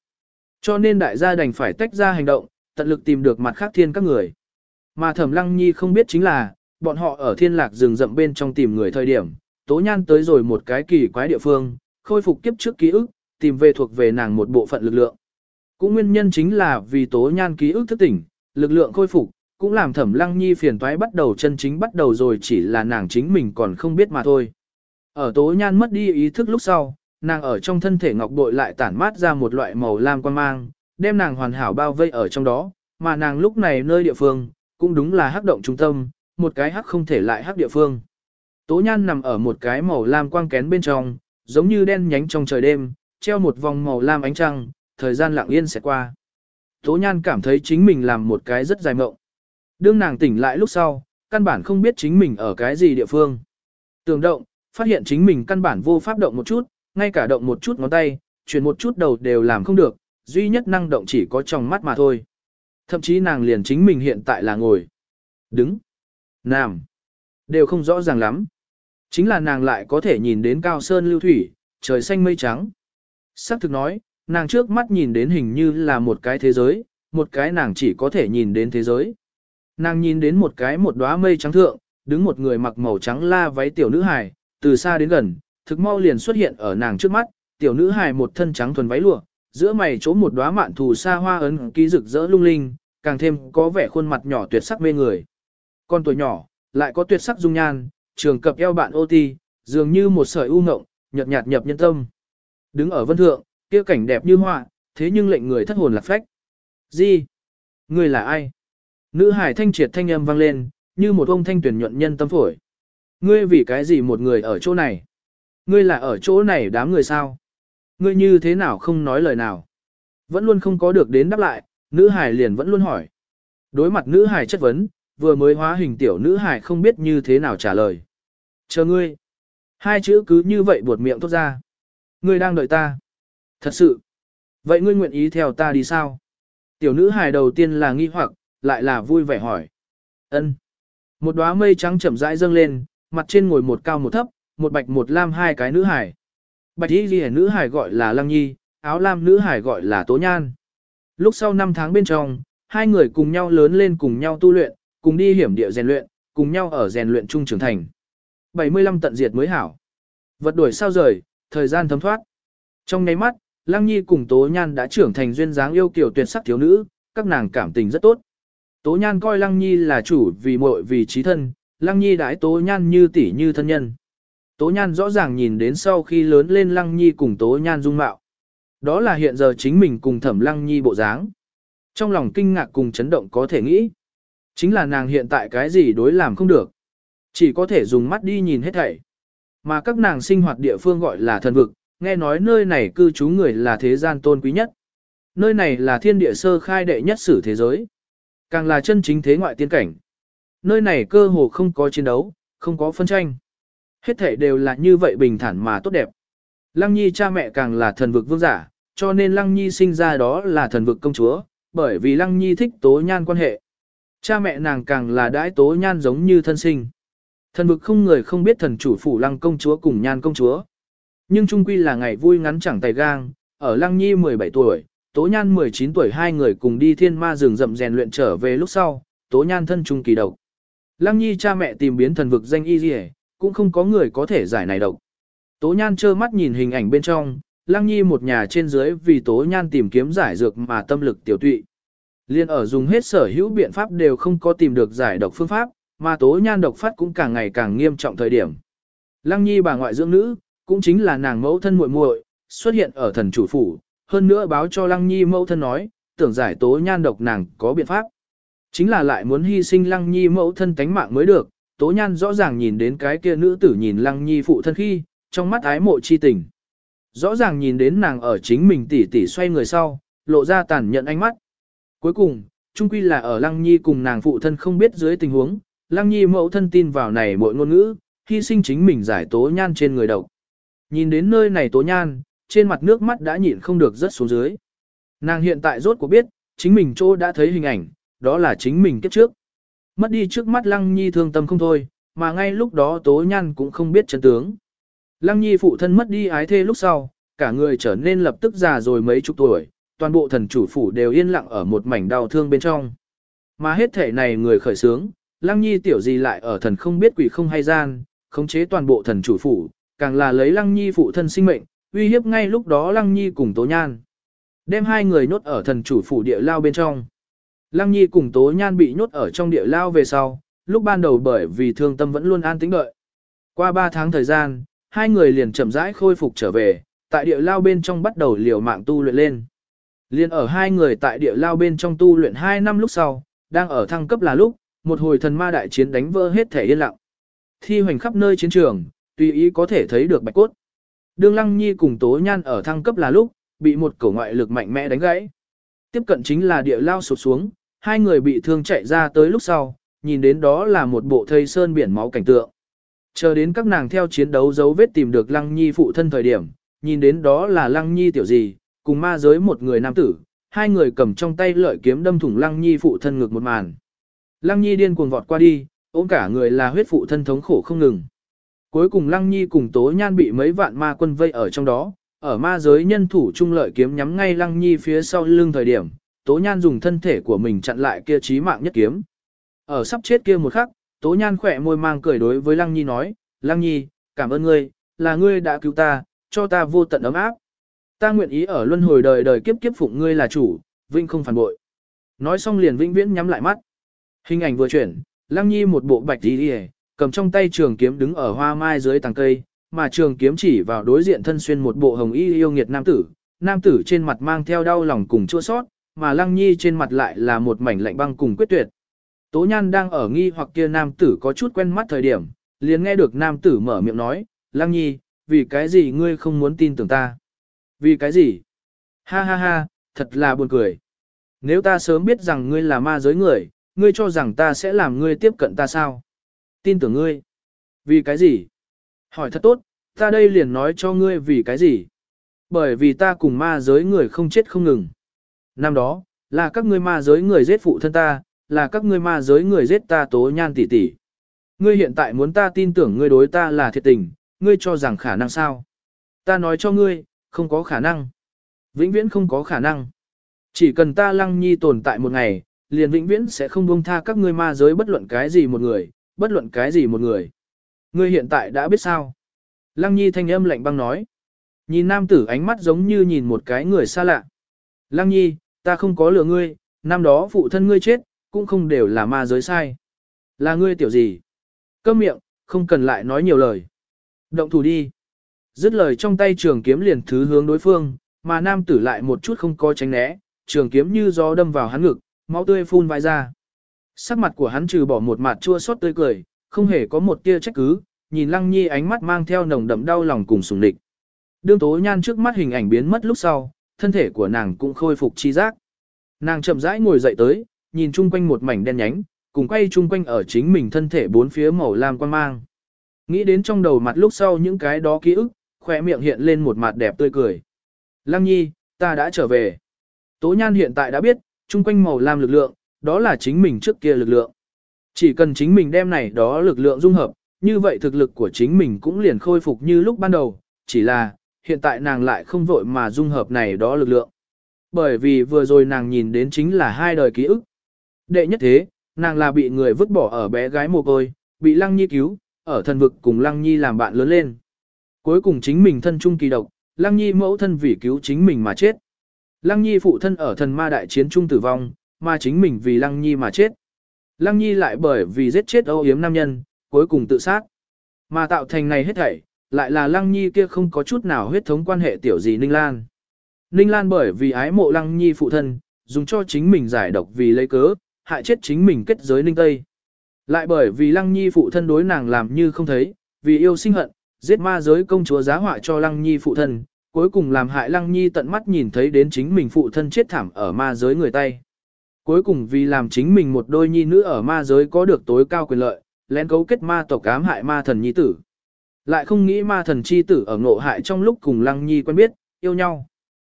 Cho nên đại gia đành phải tách ra hành động, tận lực tìm được mặt khác thiên các người. Mà Thẩm Lăng Nhi không biết chính là, bọn họ ở thiên lạc rừng rậm bên trong tìm người thời điểm, Tố Nhan tới rồi một cái kỳ quái địa phương, khôi phục kiếp trước ký ức, tìm về thuộc về nàng một bộ phận lực lượng. Cũng nguyên nhân chính là vì Tố Nhan ký ức thức tỉnh, lực lượng khôi phục, cũng làm Thẩm Lăng Nhi phiền toái bắt đầu chân chính bắt đầu rồi chỉ là nàng chính mình còn không biết mà thôi. Ở Tố Nhan mất đi ý thức lúc sau, nàng ở trong thân thể ngọc bội lại tản mát ra một loại màu lam quan mang, đem nàng hoàn hảo bao vây ở trong đó, mà nàng lúc này nơi địa phương, cũng đúng là hắc động trung tâm, một cái hắc không thể lại hắc địa phương. Tố nhan nằm ở một cái màu lam quang kén bên trong, giống như đen nhánh trong trời đêm, treo một vòng màu lam ánh trăng, thời gian lặng yên sẽ qua. Tố nhan cảm thấy chính mình làm một cái rất dài mộng. Đương nàng tỉnh lại lúc sau, căn bản không biết chính mình ở cái gì địa phương. Tường động, phát hiện chính mình căn bản vô pháp động một chút, ngay cả động một chút ngón tay, chuyển một chút đầu đều làm không được, duy nhất năng động chỉ có trong mắt mà thôi. Thậm chí nàng liền chính mình hiện tại là ngồi, đứng, nằm, đều không rõ ràng lắm. Chính là nàng lại có thể nhìn đến cao sơn lưu thủy, trời xanh mây trắng. Sắc thực nói, nàng trước mắt nhìn đến hình như là một cái thế giới, một cái nàng chỉ có thể nhìn đến thế giới. Nàng nhìn đến một cái một đóa mây trắng thượng, đứng một người mặc màu trắng la váy tiểu nữ hài, từ xa đến gần, thực mau liền xuất hiện ở nàng trước mắt, tiểu nữ hài một thân trắng thuần váy lụa, giữa mày chỗ một đóa mạn thù xa hoa ấn ký rực rỡ lung linh, càng thêm có vẻ khuôn mặt nhỏ tuyệt sắc mê người. Con tuổi nhỏ, lại có tuyệt sắc dung nhan, trường cập eo bạn ô ti, dường như một sợi u ngộng, nhợt nhạt nhập nhân tâm. Đứng ở vân thượng, kia cảnh đẹp như họa, thế nhưng lệnh người thất hồn lạc phách. Gì? Người là ai? Nữ hải thanh triệt thanh âm vang lên, như một ông thanh tuyển nhuận nhân tâm phổi. Ngươi vì cái gì một người ở chỗ này? Ngươi là ở chỗ này đám người sao? Ngươi như thế nào không nói lời nào? Vẫn luôn không có được đến đáp lại, nữ hải liền vẫn luôn hỏi. Đối mặt nữ hải chất vấn, vừa mới hóa hình tiểu nữ hải không biết như thế nào trả lời. Chờ ngươi. Hai chữ cứ như vậy buột miệng tốt ra. Ngươi đang đợi ta. Thật sự. Vậy ngươi nguyện ý theo ta đi sao? Tiểu nữ hài đầu tiên là nghi hoặc, lại là vui vẻ hỏi. Ân. Một đóa mây trắng chậm rãi dâng lên, mặt trên ngồi một cao một thấp, một bạch một lam hai cái nữ hải. Bạch y ghi nữ hải gọi là Lăng Nhi, áo lam nữ hải gọi là Tố Nhan. Lúc sau 5 tháng bên trong, hai người cùng nhau lớn lên cùng nhau tu luyện, cùng đi hiểm địa rèn luyện, cùng nhau ở rèn luyện trung trưởng thành. 75 tận diệt mới hảo. Vật đuổi sao rời, thời gian thấm thoát. Trong nháy mắt, Lăng Nhi cùng Tố Nhan đã trưởng thành duyên dáng yêu kiều tuyệt sắc thiếu nữ, các nàng cảm tình rất tốt. Tố Nhan coi Lăng Nhi là chủ vì muội vì trí thân, Lăng Nhi đãi Tố Nhan như tỷ như thân nhân. Tố Nhan rõ ràng nhìn đến sau khi lớn lên Lăng Nhi cùng Tố Nhan dung mạo. Đó là hiện giờ chính mình cùng Thẩm Lăng Nhi bộ dáng. Trong lòng kinh ngạc cùng chấn động có thể nghĩ. Chính là nàng hiện tại cái gì đối làm không được. Chỉ có thể dùng mắt đi nhìn hết thảy. Mà các nàng sinh hoạt địa phương gọi là thần vực, nghe nói nơi này cư trú người là thế gian tôn quý nhất. Nơi này là thiên địa sơ khai đệ nhất sử thế giới. Càng là chân chính thế ngoại tiên cảnh. Nơi này cơ hồ không có chiến đấu, không có phân tranh. Hết thảy đều là như vậy bình thản mà tốt đẹp. Lăng Nhi cha mẹ càng là thần vực vương giả, cho nên Lăng Nhi sinh ra đó là thần vực công chúa, bởi vì Lăng Nhi thích tố nhan quan hệ. Cha mẹ nàng càng là đãi tố nhan giống như thân sinh. Thần vực không người không biết thần chủ phủ Lăng công chúa cùng nhan công chúa. Nhưng trung quy là ngày vui ngắn chẳng tay gang, ở Lăng Nhi 17 tuổi, Tố Nhan 19 tuổi hai người cùng đi thiên ma rừng rậm rèn luyện trở về lúc sau, Tố Nhan thân trung kỳ độc. Lăng Nhi cha mẹ tìm biến thần vực danh y gì cũng không có người có thể giải này độc. Tố Nhan trơ mắt nhìn hình ảnh bên trong, Lăng Nhi một nhà trên dưới vì Tố Nhan tìm kiếm giải dược mà tâm lực tiểu tụy. Liên ở dùng hết sở hữu biện pháp đều không có tìm được giải độc phương pháp, mà Tố Nhan độc phát cũng càng ngày càng nghiêm trọng thời điểm. Lăng Nhi bà ngoại dưỡng nữ, cũng chính là nàng mẫu thân muội muội, xuất hiện ở thần chủ phủ, hơn nữa báo cho Lăng Nhi mẫu thân nói, tưởng giải Tố Nhan độc nàng có biện pháp. Chính là lại muốn hy sinh Lăng Nhi mẫu thân tánh mạng mới được, Tố Nhan rõ ràng nhìn đến cái kia nữ tử nhìn Lăng Nhi phụ thân khi, trong mắt ái mộ chi tình. Rõ ràng nhìn đến nàng ở chính mình tỉ tỉ xoay người sau, lộ ra tàn nhận ánh mắt. Cuối cùng, trung quy là ở Lăng Nhi cùng nàng phụ thân không biết dưới tình huống, Lăng Nhi mẫu thân tin vào này mỗi ngôn ngữ, hy sinh chính mình giải Tố Nhan trên người độc. Nhìn đến nơi này Tố Nhan, trên mặt nước mắt đã nhịn không được rất xuống dưới. Nàng hiện tại rốt cuộc biết, chính mình chỗ đã thấy hình ảnh, đó là chính mình kiếp trước. Mất đi trước mắt Lăng Nhi thương tâm không thôi, mà ngay lúc đó Tố Nhan cũng không biết chân tướng. Lăng Nhi phụ thân mất đi ái thê lúc sau, cả người trở nên lập tức già rồi mấy chục tuổi, toàn bộ thần chủ phủ đều yên lặng ở một mảnh đau thương bên trong. Mà hết thể này người khởi sướng, Lăng Nhi tiểu gì lại ở thần không biết quỷ không hay gian, khống chế toàn bộ thần chủ phủ, càng là lấy Lăng Nhi phụ thân sinh mệnh, uy hiếp ngay lúc đó Lăng Nhi cùng Tố Nhan. Đem hai người nhốt ở thần chủ phủ địa lao bên trong. Lăng Nhi cùng Tố Nhan bị nhốt ở trong địa lao về sau, lúc ban đầu bởi vì thương tâm vẫn luôn an tĩnh đợi. Qua 3 tháng thời gian, hai người liền chậm rãi khôi phục trở về, tại địa lao bên trong bắt đầu liều mạng tu luyện lên. Liên ở hai người tại địa lao bên trong tu luyện 2 năm lúc sau, đang ở thăng cấp là lúc, một hồi thần ma đại chiến đánh vỡ hết thể yên lặng. Thi hoành khắp nơi chiến trường, tùy ý có thể thấy được bạch cốt. Đương Lăng Nhi cùng Tố Nhan ở thăng cấp là lúc, bị một cổ ngoại lực mạnh mẽ đánh gãy. Tiếp cận chính là địa lao sụp xuống, hai người bị thương chạy ra tới lúc sau, nhìn đến đó là một bộ thây sơn biển máu cảnh tượng. Chờ đến các nàng theo chiến đấu dấu vết tìm được Lăng Nhi phụ thân thời điểm, nhìn đến đó là Lăng Nhi tiểu gì, cùng ma giới một người nam tử, hai người cầm trong tay lợi kiếm đâm thủng Lăng Nhi phụ thân ngực một màn. Lăng Nhi điên cuồng vọt qua đi, ôm cả người là huyết phụ thân thống khổ không ngừng. Cuối cùng Lăng Nhi cùng Tố Nhan bị mấy vạn ma quân vây ở trong đó, ở ma giới nhân thủ trung lợi kiếm nhắm ngay Lăng Nhi phía sau lưng thời điểm, Tố Nhan dùng thân thể của mình chặn lại kia chí mạng nhất kiếm. Ở sắp chết kia một khắc, Tố Nhan khỏe môi mang cười đối với Lăng Nhi nói, Lăng Nhi, cảm ơn ngươi, là ngươi đã cứu ta, cho ta vô tận ấm áp. Ta nguyện ý ở luân hồi đời đời kiếp kiếp phụng ngươi là chủ, vinh không phản bội. Nói xong liền vĩnh viễn nhắm lại mắt. Hình ảnh vừa chuyển, Lăng Nhi một bộ bạch đi đi cầm trong tay trường kiếm đứng ở hoa mai dưới tàng cây, mà trường kiếm chỉ vào đối diện thân xuyên một bộ hồng y yêu nghiệt nam tử. Nam tử trên mặt mang theo đau lòng cùng chua sót, mà Lăng Nhi trên mặt lại là một mảnh lạnh băng cùng quyết tuyệt. Tố Nhan đang ở nghi hoặc kia nam tử có chút quen mắt thời điểm, liền nghe được nam tử mở miệng nói, Lăng Nhi, vì cái gì ngươi không muốn tin tưởng ta? Vì cái gì? Ha ha ha, thật là buồn cười. Nếu ta sớm biết rằng ngươi là ma giới người, ngươi cho rằng ta sẽ làm ngươi tiếp cận ta sao? Tin tưởng ngươi. Vì cái gì? Hỏi thật tốt, ta đây liền nói cho ngươi vì cái gì? Bởi vì ta cùng ma giới người không chết không ngừng. Năm đó, là các ngươi ma giới người giết phụ thân ta, là các ngươi ma giới người giết ta tố nhan tỷ tỷ. Ngươi hiện tại muốn ta tin tưởng ngươi đối ta là thiệt tình, ngươi cho rằng khả năng sao? Ta nói cho ngươi, không có khả năng. Vĩnh viễn không có khả năng. Chỉ cần ta lăng nhi tồn tại một ngày, liền vĩnh viễn sẽ không buông tha các ngươi ma giới bất luận cái gì một người, bất luận cái gì một người. Ngươi hiện tại đã biết sao? Lăng nhi thanh âm lạnh băng nói. Nhìn nam tử ánh mắt giống như nhìn một cái người xa lạ. Lăng nhi, ta không có lừa ngươi, năm đó phụ thân ngươi chết, cũng không đều là ma giới sai. Là ngươi tiểu gì? Câm miệng, không cần lại nói nhiều lời. Động thủ đi. Dứt lời trong tay trường kiếm liền thứ hướng đối phương, mà nam tử lại một chút không có tránh né, trường kiếm như gió đâm vào hắn ngực, máu tươi phun vãi ra. Sắc mặt của hắn trừ bỏ một mặt chua xót tươi cười, không hề có một tia trách cứ, nhìn Lăng Nhi ánh mắt mang theo nồng đậm đau lòng cùng sùng địch. Đương tố nhan trước mắt hình ảnh biến mất lúc sau, thân thể của nàng cũng khôi phục chi giác. Nàng chậm rãi ngồi dậy tới, nhìn chung quanh một mảnh đen nhánh, cùng quay chung quanh ở chính mình thân thể bốn phía màu lam quan mang. Nghĩ đến trong đầu mặt lúc sau những cái đó ký ức, khỏe miệng hiện lên một mặt đẹp tươi cười. Lăng nhi, ta đã trở về. Tố nhan hiện tại đã biết, chung quanh màu lam lực lượng, đó là chính mình trước kia lực lượng. Chỉ cần chính mình đem này đó lực lượng dung hợp, như vậy thực lực của chính mình cũng liền khôi phục như lúc ban đầu, chỉ là, hiện tại nàng lại không vội mà dung hợp này đó lực lượng. Bởi vì vừa rồi nàng nhìn đến chính là hai đời ký ức. Đệ nhất thế, nàng là bị người vứt bỏ ở bé gái mồ côi, bị Lăng Nhi cứu, ở thần vực cùng Lăng Nhi làm bạn lớn lên. Cuối cùng chính mình thân trung kỳ độc, Lăng Nhi mẫu thân vì cứu chính mình mà chết. Lăng Nhi phụ thân ở thần ma đại chiến trung tử vong, mà chính mình vì Lăng Nhi mà chết. Lăng Nhi lại bởi vì giết chết âu yếm nam nhân, cuối cùng tự sát. Mà tạo thành này hết thảy, lại là Lăng Nhi kia không có chút nào huyết thống quan hệ tiểu gì Ninh Lan. Ninh Lan bởi vì ái mộ Lăng Nhi phụ thân, dùng cho chính mình giải độc vì lấy cớ, hại chết chính mình kết giới ninh tây. Lại bởi vì Lăng Nhi phụ thân đối nàng làm như không thấy, vì yêu sinh hận, giết ma giới công chúa giá họa cho Lăng Nhi phụ thân, cuối cùng làm hại Lăng Nhi tận mắt nhìn thấy đến chính mình phụ thân chết thảm ở ma giới người tay. Cuối cùng vì làm chính mình một đôi nhi nữ ở ma giới có được tối cao quyền lợi, lén cấu kết ma tộc ám hại ma thần nhi tử. Lại không nghĩ ma thần chi tử ở ngộ hại trong lúc cùng Lăng Nhi quen biết, yêu nhau.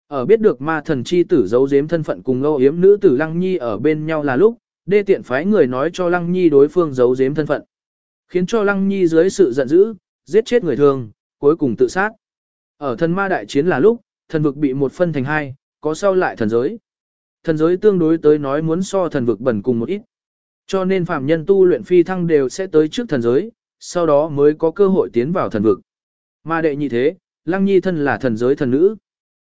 Ở biết được ma thần chi tử giấu giếm thân phận cùng âu yếm nữ tử Lăng Nhi ở bên nhau là lúc, đê tiện phái người nói cho Lăng Nhi đối phương giấu giếm thân phận. Khiến cho Lăng Nhi dưới sự giận dữ, giết chết người thường, cuối cùng tự sát. Ở thần ma đại chiến là lúc, thần vực bị một phân thành hai, có sau lại thần giới. Thần giới tương đối tới nói muốn so thần vực bẩn cùng một ít. Cho nên phàm nhân tu luyện phi thăng đều sẽ tới trước thần giới, sau đó mới có cơ hội tiến vào thần vực. Ma đệ như thế, Lăng Nhi thân là thần giới thần nữ.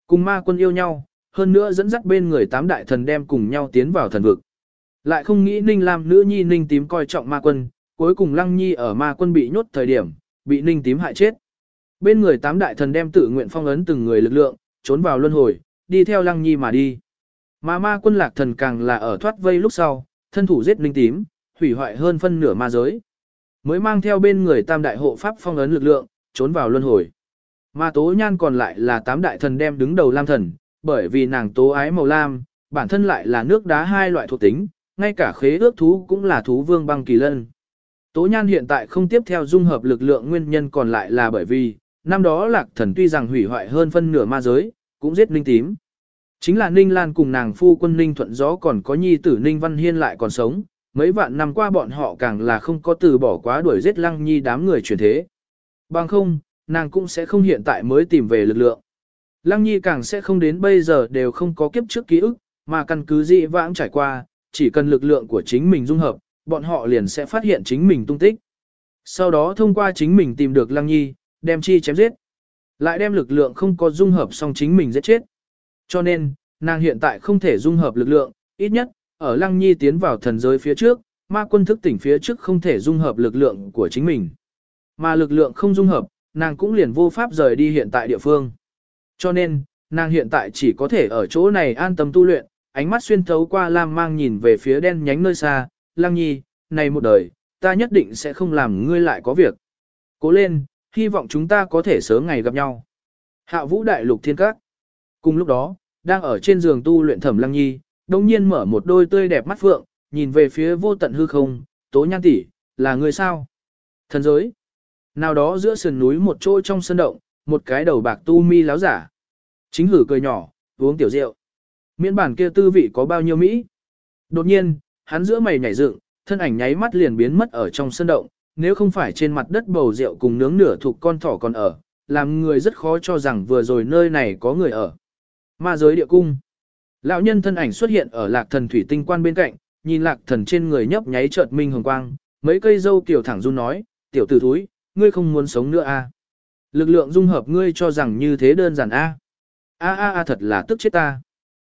Cùng ma quân yêu nhau, hơn nữa dẫn dắt bên người tám đại thần đem cùng nhau tiến vào thần vực. Lại không nghĩ Ninh Lam nữ nhi Ninh tím coi trọng ma quân, cuối cùng Lăng Nhi ở ma quân bị nhốt thời điểm, bị Ninh tím hại chết. Bên người tám đại thần đem tự nguyện phong ấn từng người lực lượng, trốn vào luân hồi, đi theo Lăng Nhi mà đi. Mà ma quân lạc thần càng là ở thoát vây lúc sau, thân thủ giết linh tím, hủy hoại hơn phân nửa ma giới. Mới mang theo bên người tam đại hộ pháp phong ấn lực lượng, trốn vào luân hồi. Ma tố nhan còn lại là tám đại thần đem đứng đầu lam thần, bởi vì nàng tố ái màu lam, bản thân lại là nước đá hai loại thuộc tính, ngay cả khế ước thú cũng là thú vương băng kỳ lân. Tố nhan hiện tại không tiếp theo dung hợp lực lượng nguyên nhân còn lại là bởi vì, năm đó lạc thần tuy rằng hủy hoại hơn phân nửa ma giới, cũng giết ninh tím. Chính là ninh lan cùng nàng phu quân ninh thuận gió còn có nhi tử ninh văn hiên lại còn sống, mấy vạn năm qua bọn họ càng là không có từ bỏ quá đuổi giết lăng nhi đám người chuyển thế. Bằng không, nàng cũng sẽ không hiện tại mới tìm về lực lượng. Lăng nhi càng sẽ không đến bây giờ đều không có kiếp trước ký ức, mà căn cứ dị vãng trải qua, chỉ cần lực lượng của chính mình dung hợp, bọn họ liền sẽ phát hiện chính mình tung tích. Sau đó thông qua chính mình tìm được Lăng Nhi, đem chi chém giết. Lại đem lực lượng không có dung hợp xong chính mình giết chết. Cho nên, nàng hiện tại không thể dung hợp lực lượng, ít nhất, ở Lăng Nhi tiến vào thần giới phía trước, ma quân thức tỉnh phía trước không thể dung hợp lực lượng của chính mình. Mà lực lượng không dung hợp, nàng cũng liền vô pháp rời đi hiện tại địa phương. Cho nên, nàng hiện tại chỉ có thể ở chỗ này an tâm tu luyện, ánh mắt xuyên thấu qua lam mang nhìn về phía đen nhánh nơi xa, lăng nhi, này một đời, ta nhất định sẽ không làm ngươi lại có việc. Cố lên, hy vọng chúng ta có thể sớm ngày gặp nhau. Hạ vũ đại lục thiên các. Cùng lúc đó, đang ở trên giường tu luyện thẩm lăng nhi, đồng nhiên mở một đôi tươi đẹp mắt phượng, nhìn về phía vô tận hư không, tố nhan tỷ, là người sao? Thần giới. Nào đó giữa sườn núi một chỗ trong sân động, một cái đầu bạc tu mi láo giả. Chính hử cười nhỏ, uống tiểu rượu. Miễn bản kia tư vị có bao nhiêu Mỹ. Đột nhiên, hắn giữa mày nhảy dựng, thân ảnh nháy mắt liền biến mất ở trong sân động, nếu không phải trên mặt đất bầu rượu cùng nướng nửa thuộc con thỏ còn ở, làm người rất khó cho rằng vừa rồi nơi này có người ở. Ma giới địa cung. Lão nhân thân ảnh xuất hiện ở lạc thần thủy tinh quan bên cạnh, nhìn lạc thần trên người nhấp nháy chợt minh hồng quang, mấy cây dâu kiểu thẳng run nói, tiểu tử thúi, ngươi không muốn sống nữa a? À? Lực lượng dung hợp ngươi cho rằng như thế đơn giản a? A a a thật là tức chết ta.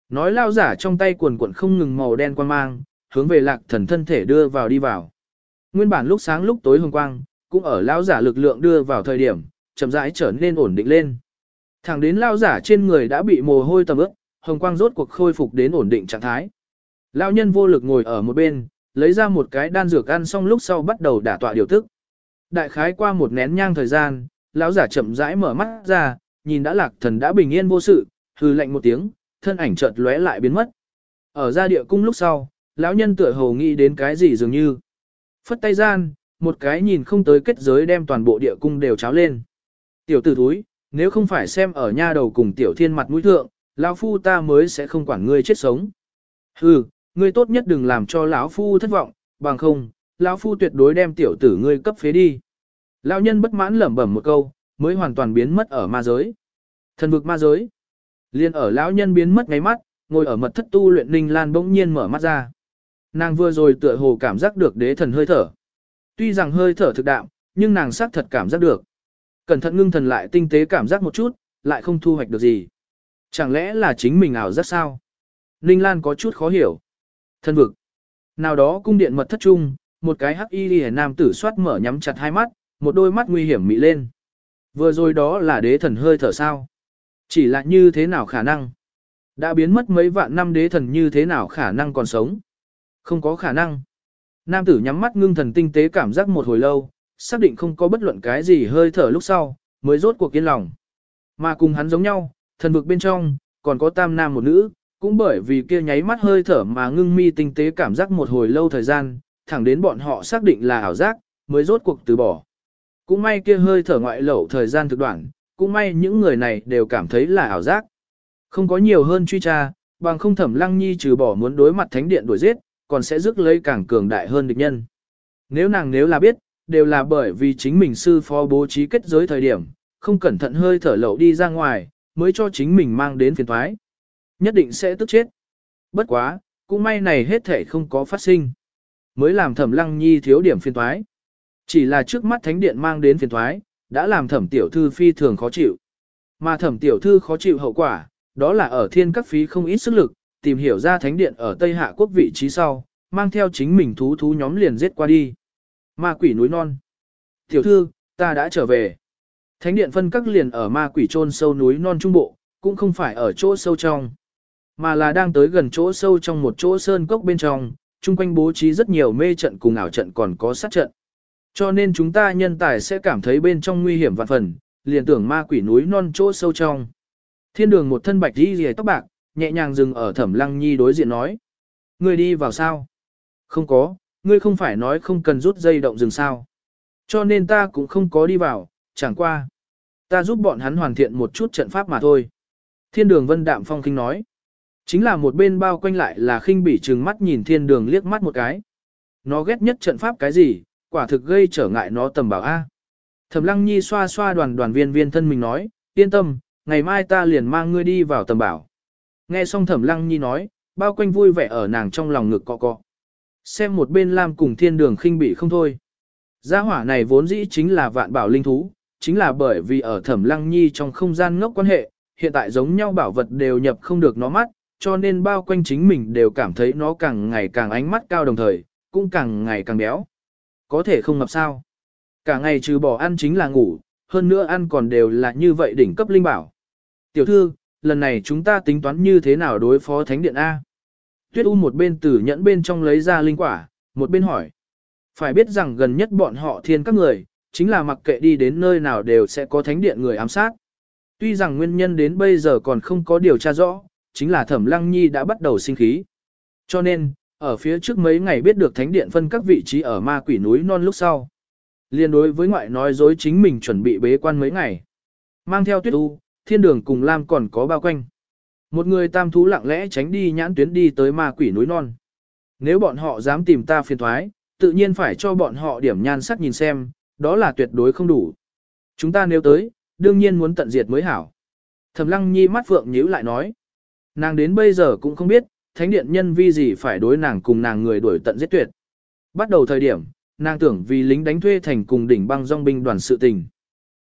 Nói lao giả trong tay quần quần không ngừng màu đen quan mang, hướng về lạc thần thân thể đưa vào đi vào. Nguyên bản lúc sáng lúc tối hồng quang, cũng ở lao giả lực lượng đưa vào thời điểm, chậm rãi trở nên ổn định lên. Thẳng đến lao giả trên người đã bị mồ hôi tầm ướt, hồng quang rốt cuộc khôi phục đến ổn định trạng thái. Lão nhân vô lực ngồi ở một bên, lấy ra một cái đan dược ăn xong lúc sau bắt đầu đả tọa điều tức. Đại khái qua một nén nhang thời gian, lão giả chậm rãi mở mắt ra, nhìn đã lạc thần đã bình yên vô sự, hư lạnh một tiếng, thân ảnh chợt lóe lại biến mất. Ở ra địa cung lúc sau, lão nhân tựa hồ nghĩ đến cái gì dường như. Phất tay gian, một cái nhìn không tới kết giới đem toàn bộ địa cung đều cháo lên. Tiểu tử thúi, nếu không phải xem ở nha đầu cùng tiểu thiên mặt mũi thượng, lão phu ta mới sẽ không quản ngươi chết sống. Hừ, ngươi tốt nhất đừng làm cho lão phu thất vọng, bằng không, lão phu tuyệt đối đem tiểu tử ngươi cấp phế đi. Lão nhân bất mãn lẩm bẩm một câu, mới hoàn toàn biến mất ở ma giới. Thần vực ma giới. Liên ở lão nhân biến mất ngay mắt, ngồi ở mật thất tu luyện Ninh Lan bỗng nhiên mở mắt ra. Nàng vừa rồi tựa hồ cảm giác được đế thần hơi thở. Tuy rằng hơi thở thực đạm, nhưng nàng xác thật cảm giác được. Cẩn thận ngưng thần lại tinh tế cảm giác một chút, lại không thu hoạch được gì. Chẳng lẽ là chính mình ảo giác sao? Ninh Lan có chút khó hiểu. Thân vực. Nào đó cung điện mật thất trung, một cái hắc y liễu nam tử soát mở nhắm chặt hai mắt, một đôi mắt nguy hiểm mị lên. Vừa rồi đó là đế thần hơi thở sao? Chỉ là như thế nào khả năng? Đã biến mất mấy vạn năm đế thần như thế nào khả năng còn sống? Không có khả năng. Nam tử nhắm mắt ngưng thần tinh tế cảm giác một hồi lâu, xác định không có bất luận cái gì hơi thở lúc sau, mới rốt cuộc yên lòng. Mà cùng hắn giống nhau, thần vực bên trong, còn có tam nam một nữ, cũng bởi vì kia nháy mắt hơi thở mà ngưng mi tinh tế cảm giác một hồi lâu thời gian, thẳng đến bọn họ xác định là ảo giác, mới rốt cuộc từ bỏ. Cũng may kia hơi thở ngoại lẩu thời gian thực đoạn, cũng may những người này đều cảm thấy là ảo giác. Không có nhiều hơn truy tra, bằng không thẩm lăng nhi trừ bỏ muốn đối mặt thánh điện đuổi giết, còn sẽ rước lấy càng cường đại hơn địch nhân. Nếu nàng nếu là biết, đều là bởi vì chính mình sư phó bố trí kết giới thời điểm, không cẩn thận hơi thở lậu đi ra ngoài, mới cho chính mình mang đến phiền thoái. Nhất định sẽ tức chết. Bất quá, cũng may này hết thể không có phát sinh. Mới làm thẩm lăng nhi thiếu điểm phiền thoái. Chỉ là trước mắt thánh điện mang đến phiền thoái, đã làm thẩm tiểu thư phi thường khó chịu. Mà thẩm tiểu thư khó chịu hậu quả, đó là ở thiên các phí không ít sức lực, tìm hiểu ra thánh điện ở Tây Hạ quốc vị trí sau, mang theo chính mình thú thú nhóm liền giết qua đi. Ma quỷ núi non. Tiểu thư, ta đã trở về. Thánh điện phân các liền ở ma quỷ trôn sâu núi non trung bộ, cũng không phải ở chỗ sâu trong, mà là đang tới gần chỗ sâu trong một chỗ sơn cốc bên trong, chung quanh bố trí rất nhiều mê trận cùng ảo trận còn có sát trận. Cho nên chúng ta nhân tài sẽ cảm thấy bên trong nguy hiểm vạn phần, liền tưởng ma quỷ núi non chỗ sâu trong. Thiên đường một thân bạch đi rìa tóc bạc, nhẹ nhàng dừng ở thẩm lăng nhi đối diện nói. Ngươi đi vào sao? Không có, ngươi không phải nói không cần rút dây động dừng sao. Cho nên ta cũng không có đi vào, chẳng qua. Ta giúp bọn hắn hoàn thiện một chút trận pháp mà thôi. Thiên đường vân đạm phong khinh nói. Chính là một bên bao quanh lại là khinh bỉ trừng mắt nhìn thiên đường liếc mắt một cái. Nó ghét nhất trận pháp cái gì, quả thực gây trở ngại nó tầm bảo A. Thẩm lăng nhi xoa xoa đoàn đoàn viên viên thân mình nói, yên tâm, ngày mai ta liền mang ngươi đi vào tầm bảo. Nghe xong thẩm lăng nhi nói, bao quanh vui vẻ ở nàng trong lòng ngực cọ cọ. Xem một bên Lam cùng thiên đường khinh bị không thôi. Gia hỏa này vốn dĩ chính là vạn bảo linh thú, chính là bởi vì ở thẩm lăng nhi trong không gian ngốc quan hệ, hiện tại giống nhau bảo vật đều nhập không được nó mắt, cho nên bao quanh chính mình đều cảm thấy nó càng ngày càng ánh mắt cao đồng thời, cũng càng ngày càng béo. Có thể không ngập sao. Cả ngày trừ bỏ ăn chính là ngủ, hơn nữa ăn còn đều là như vậy đỉnh cấp linh bảo. Tiểu thư, lần này chúng ta tính toán như thế nào đối phó thánh điện A? Tuyết U một bên tử nhẫn bên trong lấy ra linh quả, một bên hỏi. Phải biết rằng gần nhất bọn họ thiên các người, chính là mặc kệ đi đến nơi nào đều sẽ có thánh điện người ám sát. Tuy rằng nguyên nhân đến bây giờ còn không có điều tra rõ, chính là thẩm lăng nhi đã bắt đầu sinh khí. Cho nên, ở phía trước mấy ngày biết được thánh điện phân các vị trí ở ma quỷ núi non lúc sau. Liên đối với ngoại nói dối chính mình chuẩn bị bế quan mấy ngày. Mang theo tuyết u, thiên đường cùng Lam còn có bao quanh. Một người tam thú lặng lẽ tránh đi nhãn tuyến đi tới ma quỷ núi non. Nếu bọn họ dám tìm ta phiền thoái, tự nhiên phải cho bọn họ điểm nhan sắc nhìn xem, đó là tuyệt đối không đủ. Chúng ta nếu tới, đương nhiên muốn tận diệt mới hảo. Thẩm lăng nhi mắt phượng nhíu lại nói. Nàng đến bây giờ cũng không biết, thánh điện nhân vi gì phải đối nàng cùng nàng người đuổi tận giết tuyệt. Bắt đầu thời điểm, nàng tưởng vì lính đánh thuê thành cùng đỉnh băng dòng binh đoàn sự tình.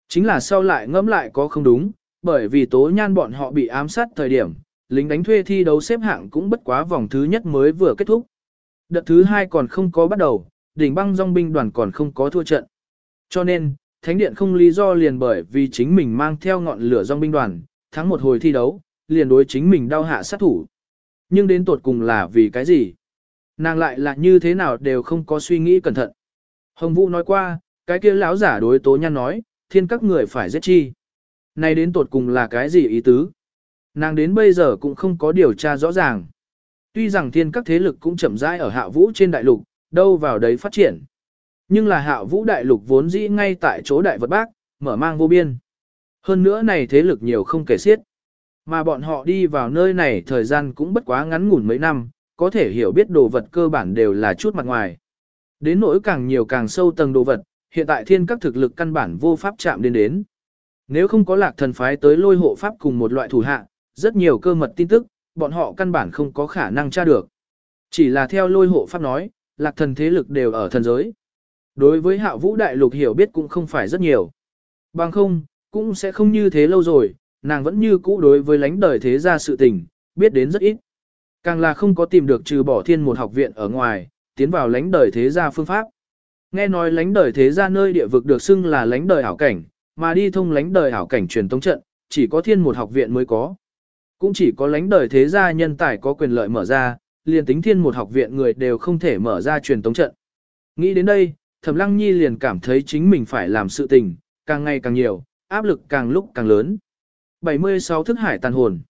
Chính là sau lại ngẫm lại có không đúng, bởi vì tố nhan bọn họ bị ám sát thời điểm, lính đánh thuê thi đấu xếp hạng cũng bất quá vòng thứ nhất mới vừa kết thúc. Đợt thứ hai còn không có bắt đầu, đỉnh băng dòng binh đoàn còn không có thua trận. Cho nên, Thánh Điện không lý do liền bởi vì chính mình mang theo ngọn lửa dòng binh đoàn, thắng một hồi thi đấu, liền đối chính mình đau hạ sát thủ. Nhưng đến tột cùng là vì cái gì? Nàng lại là như thế nào đều không có suy nghĩ cẩn thận. Hồng Vũ nói qua, cái kia lão giả đối tố nhan nói, thiên các người phải giết chi. Này đến tột cùng là cái gì ý tứ? Nàng đến bây giờ cũng không có điều tra rõ ràng. Tuy rằng thiên các thế lực cũng chậm rãi ở hạ vũ trên đại lục, đâu vào đấy phát triển. Nhưng là hạ vũ đại lục vốn dĩ ngay tại chỗ đại vật bác, mở mang vô biên. Hơn nữa này thế lực nhiều không kể xiết. Mà bọn họ đi vào nơi này thời gian cũng bất quá ngắn ngủn mấy năm, có thể hiểu biết đồ vật cơ bản đều là chút mặt ngoài. Đến nỗi càng nhiều càng sâu tầng đồ vật, hiện tại thiên các thực lực căn bản vô pháp chạm đến đến. Nếu không có lạc thần phái tới lôi hộ pháp cùng một loại thủ hạ, rất nhiều cơ mật tin tức, bọn họ căn bản không có khả năng tra được. Chỉ là theo lôi hộ pháp nói, lạc thần thế lực đều ở thần giới. Đối với hạ vũ đại lục hiểu biết cũng không phải rất nhiều. Bằng không, cũng sẽ không như thế lâu rồi, nàng vẫn như cũ đối với lãnh đời thế gia sự tình, biết đến rất ít. Càng là không có tìm được trừ bỏ thiên một học viện ở ngoài, tiến vào lãnh đời thế gia phương pháp. Nghe nói lãnh đời thế gia nơi địa vực được xưng là lãnh đời ảo cảnh, mà đi thông lãnh đời hảo cảnh truyền tống trận, chỉ có thiên một học viện mới có. Cũng chỉ có lãnh đời thế gia nhân tài có quyền lợi mở ra, liền tính thiên một học viện người đều không thể mở ra truyền tống trận. Nghĩ đến đây, Thẩm Lăng Nhi liền cảm thấy chính mình phải làm sự tình, càng ngày càng nhiều, áp lực càng lúc càng lớn. 76 thức hải tàn hồn.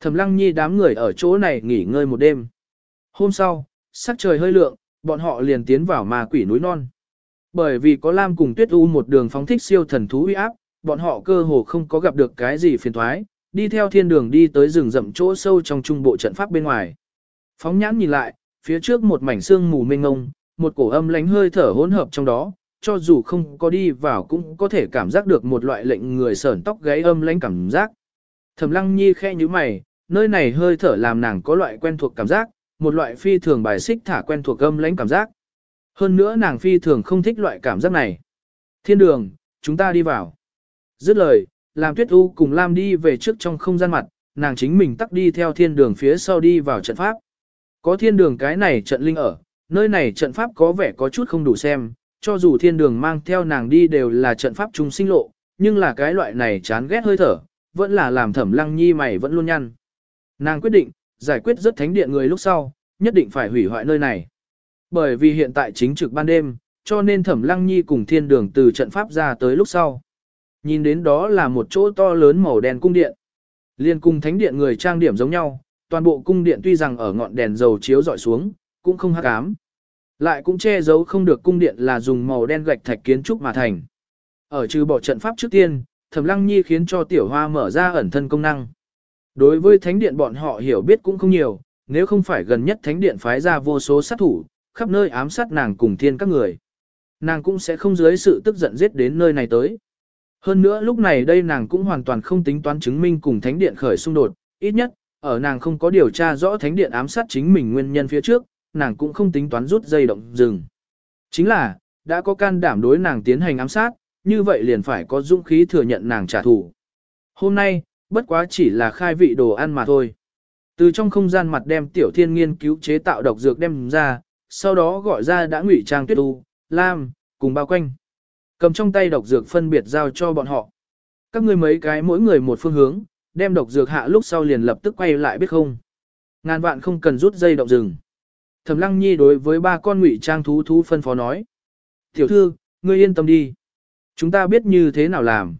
Thẩm Lăng Nhi đám người ở chỗ này nghỉ ngơi một đêm. Hôm sau, sắc trời hơi lượng, bọn họ liền tiến vào ma quỷ núi non. Bởi vì có Lam cùng Tuyết U một đường phóng thích siêu thần thú uy áp, bọn họ cơ hồ không có gặp được cái gì phiền toái, đi theo thiên đường đi tới rừng rậm chỗ sâu trong trung bộ trận pháp bên ngoài. Phóng nhãn nhìn lại, phía trước một mảnh sương mù mênh ngông, một cổ âm lánh hơi thở hỗn hợp trong đó, cho dù không có đi vào cũng có thể cảm giác được một loại lệnh người sởn tóc gáy âm lánh cảm giác. Thẩm Lăng Nhi khẽ nhíu mày, nơi này hơi thở làm nàng có loại quen thuộc cảm giác, một loại phi thường bài xích thả quen thuộc âm lãnh cảm giác. Hơn nữa nàng phi thường không thích loại cảm giác này. Thiên đường, chúng ta đi vào. Dứt lời, làm tuyết u cùng Lam đi về trước trong không gian mặt, nàng chính mình tắt đi theo thiên đường phía sau đi vào trận pháp. Có thiên đường cái này trận linh ở, nơi này trận pháp có vẻ có chút không đủ xem, cho dù thiên đường mang theo nàng đi đều là trận pháp trung sinh lộ, nhưng là cái loại này chán ghét hơi thở, vẫn là làm thẩm lăng nhi mày vẫn luôn nhăn. Nàng quyết định, giải quyết rất thánh điện người lúc sau, nhất định phải hủy hoại nơi này. Bởi vì hiện tại chính trực ban đêm, cho nên thẩm lăng nhi cùng thiên đường từ trận pháp ra tới lúc sau. Nhìn đến đó là một chỗ to lớn màu đen cung điện. Liên cung thánh điện người trang điểm giống nhau, toàn bộ cung điện tuy rằng ở ngọn đèn dầu chiếu dọi xuống, cũng không hắc ám. Lại cũng che giấu không được cung điện là dùng màu đen gạch thạch kiến trúc mà thành. Ở trừ bỏ trận pháp trước tiên, Thẩm Lăng Nhi khiến cho Tiểu Hoa mở ra ẩn thân công năng. Đối với thánh điện bọn họ hiểu biết cũng không nhiều, nếu không phải gần nhất thánh điện phái ra vô số sát thủ, khắp nơi ám sát nàng cùng thiên các người. Nàng cũng sẽ không dưới sự tức giận giết đến nơi này tới. Hơn nữa lúc này đây nàng cũng hoàn toàn không tính toán chứng minh cùng thánh điện khởi xung đột, ít nhất, ở nàng không có điều tra rõ thánh điện ám sát chính mình nguyên nhân phía trước, nàng cũng không tính toán rút dây động dừng. Chính là, đã có can đảm đối nàng tiến hành ám sát, như vậy liền phải có dũng khí thừa nhận nàng trả thù. Hôm nay, bất quá chỉ là khai vị đồ ăn mà thôi. Từ trong không gian mặt đem tiểu thiên nghiên cứu chế tạo độc dược đem ra, sau đó gọi ra đã ngụy trang tuyết u, lam, cùng bao quanh. Cầm trong tay độc dược phân biệt giao cho bọn họ. Các ngươi mấy cái mỗi người một phương hướng, đem độc dược hạ lúc sau liền lập tức quay lại biết không. Ngàn vạn không cần rút dây động rừng. Thẩm Lăng Nhi đối với ba con ngụy trang thú thú phân phó nói. Tiểu thư, ngươi yên tâm đi. Chúng ta biết như thế nào làm.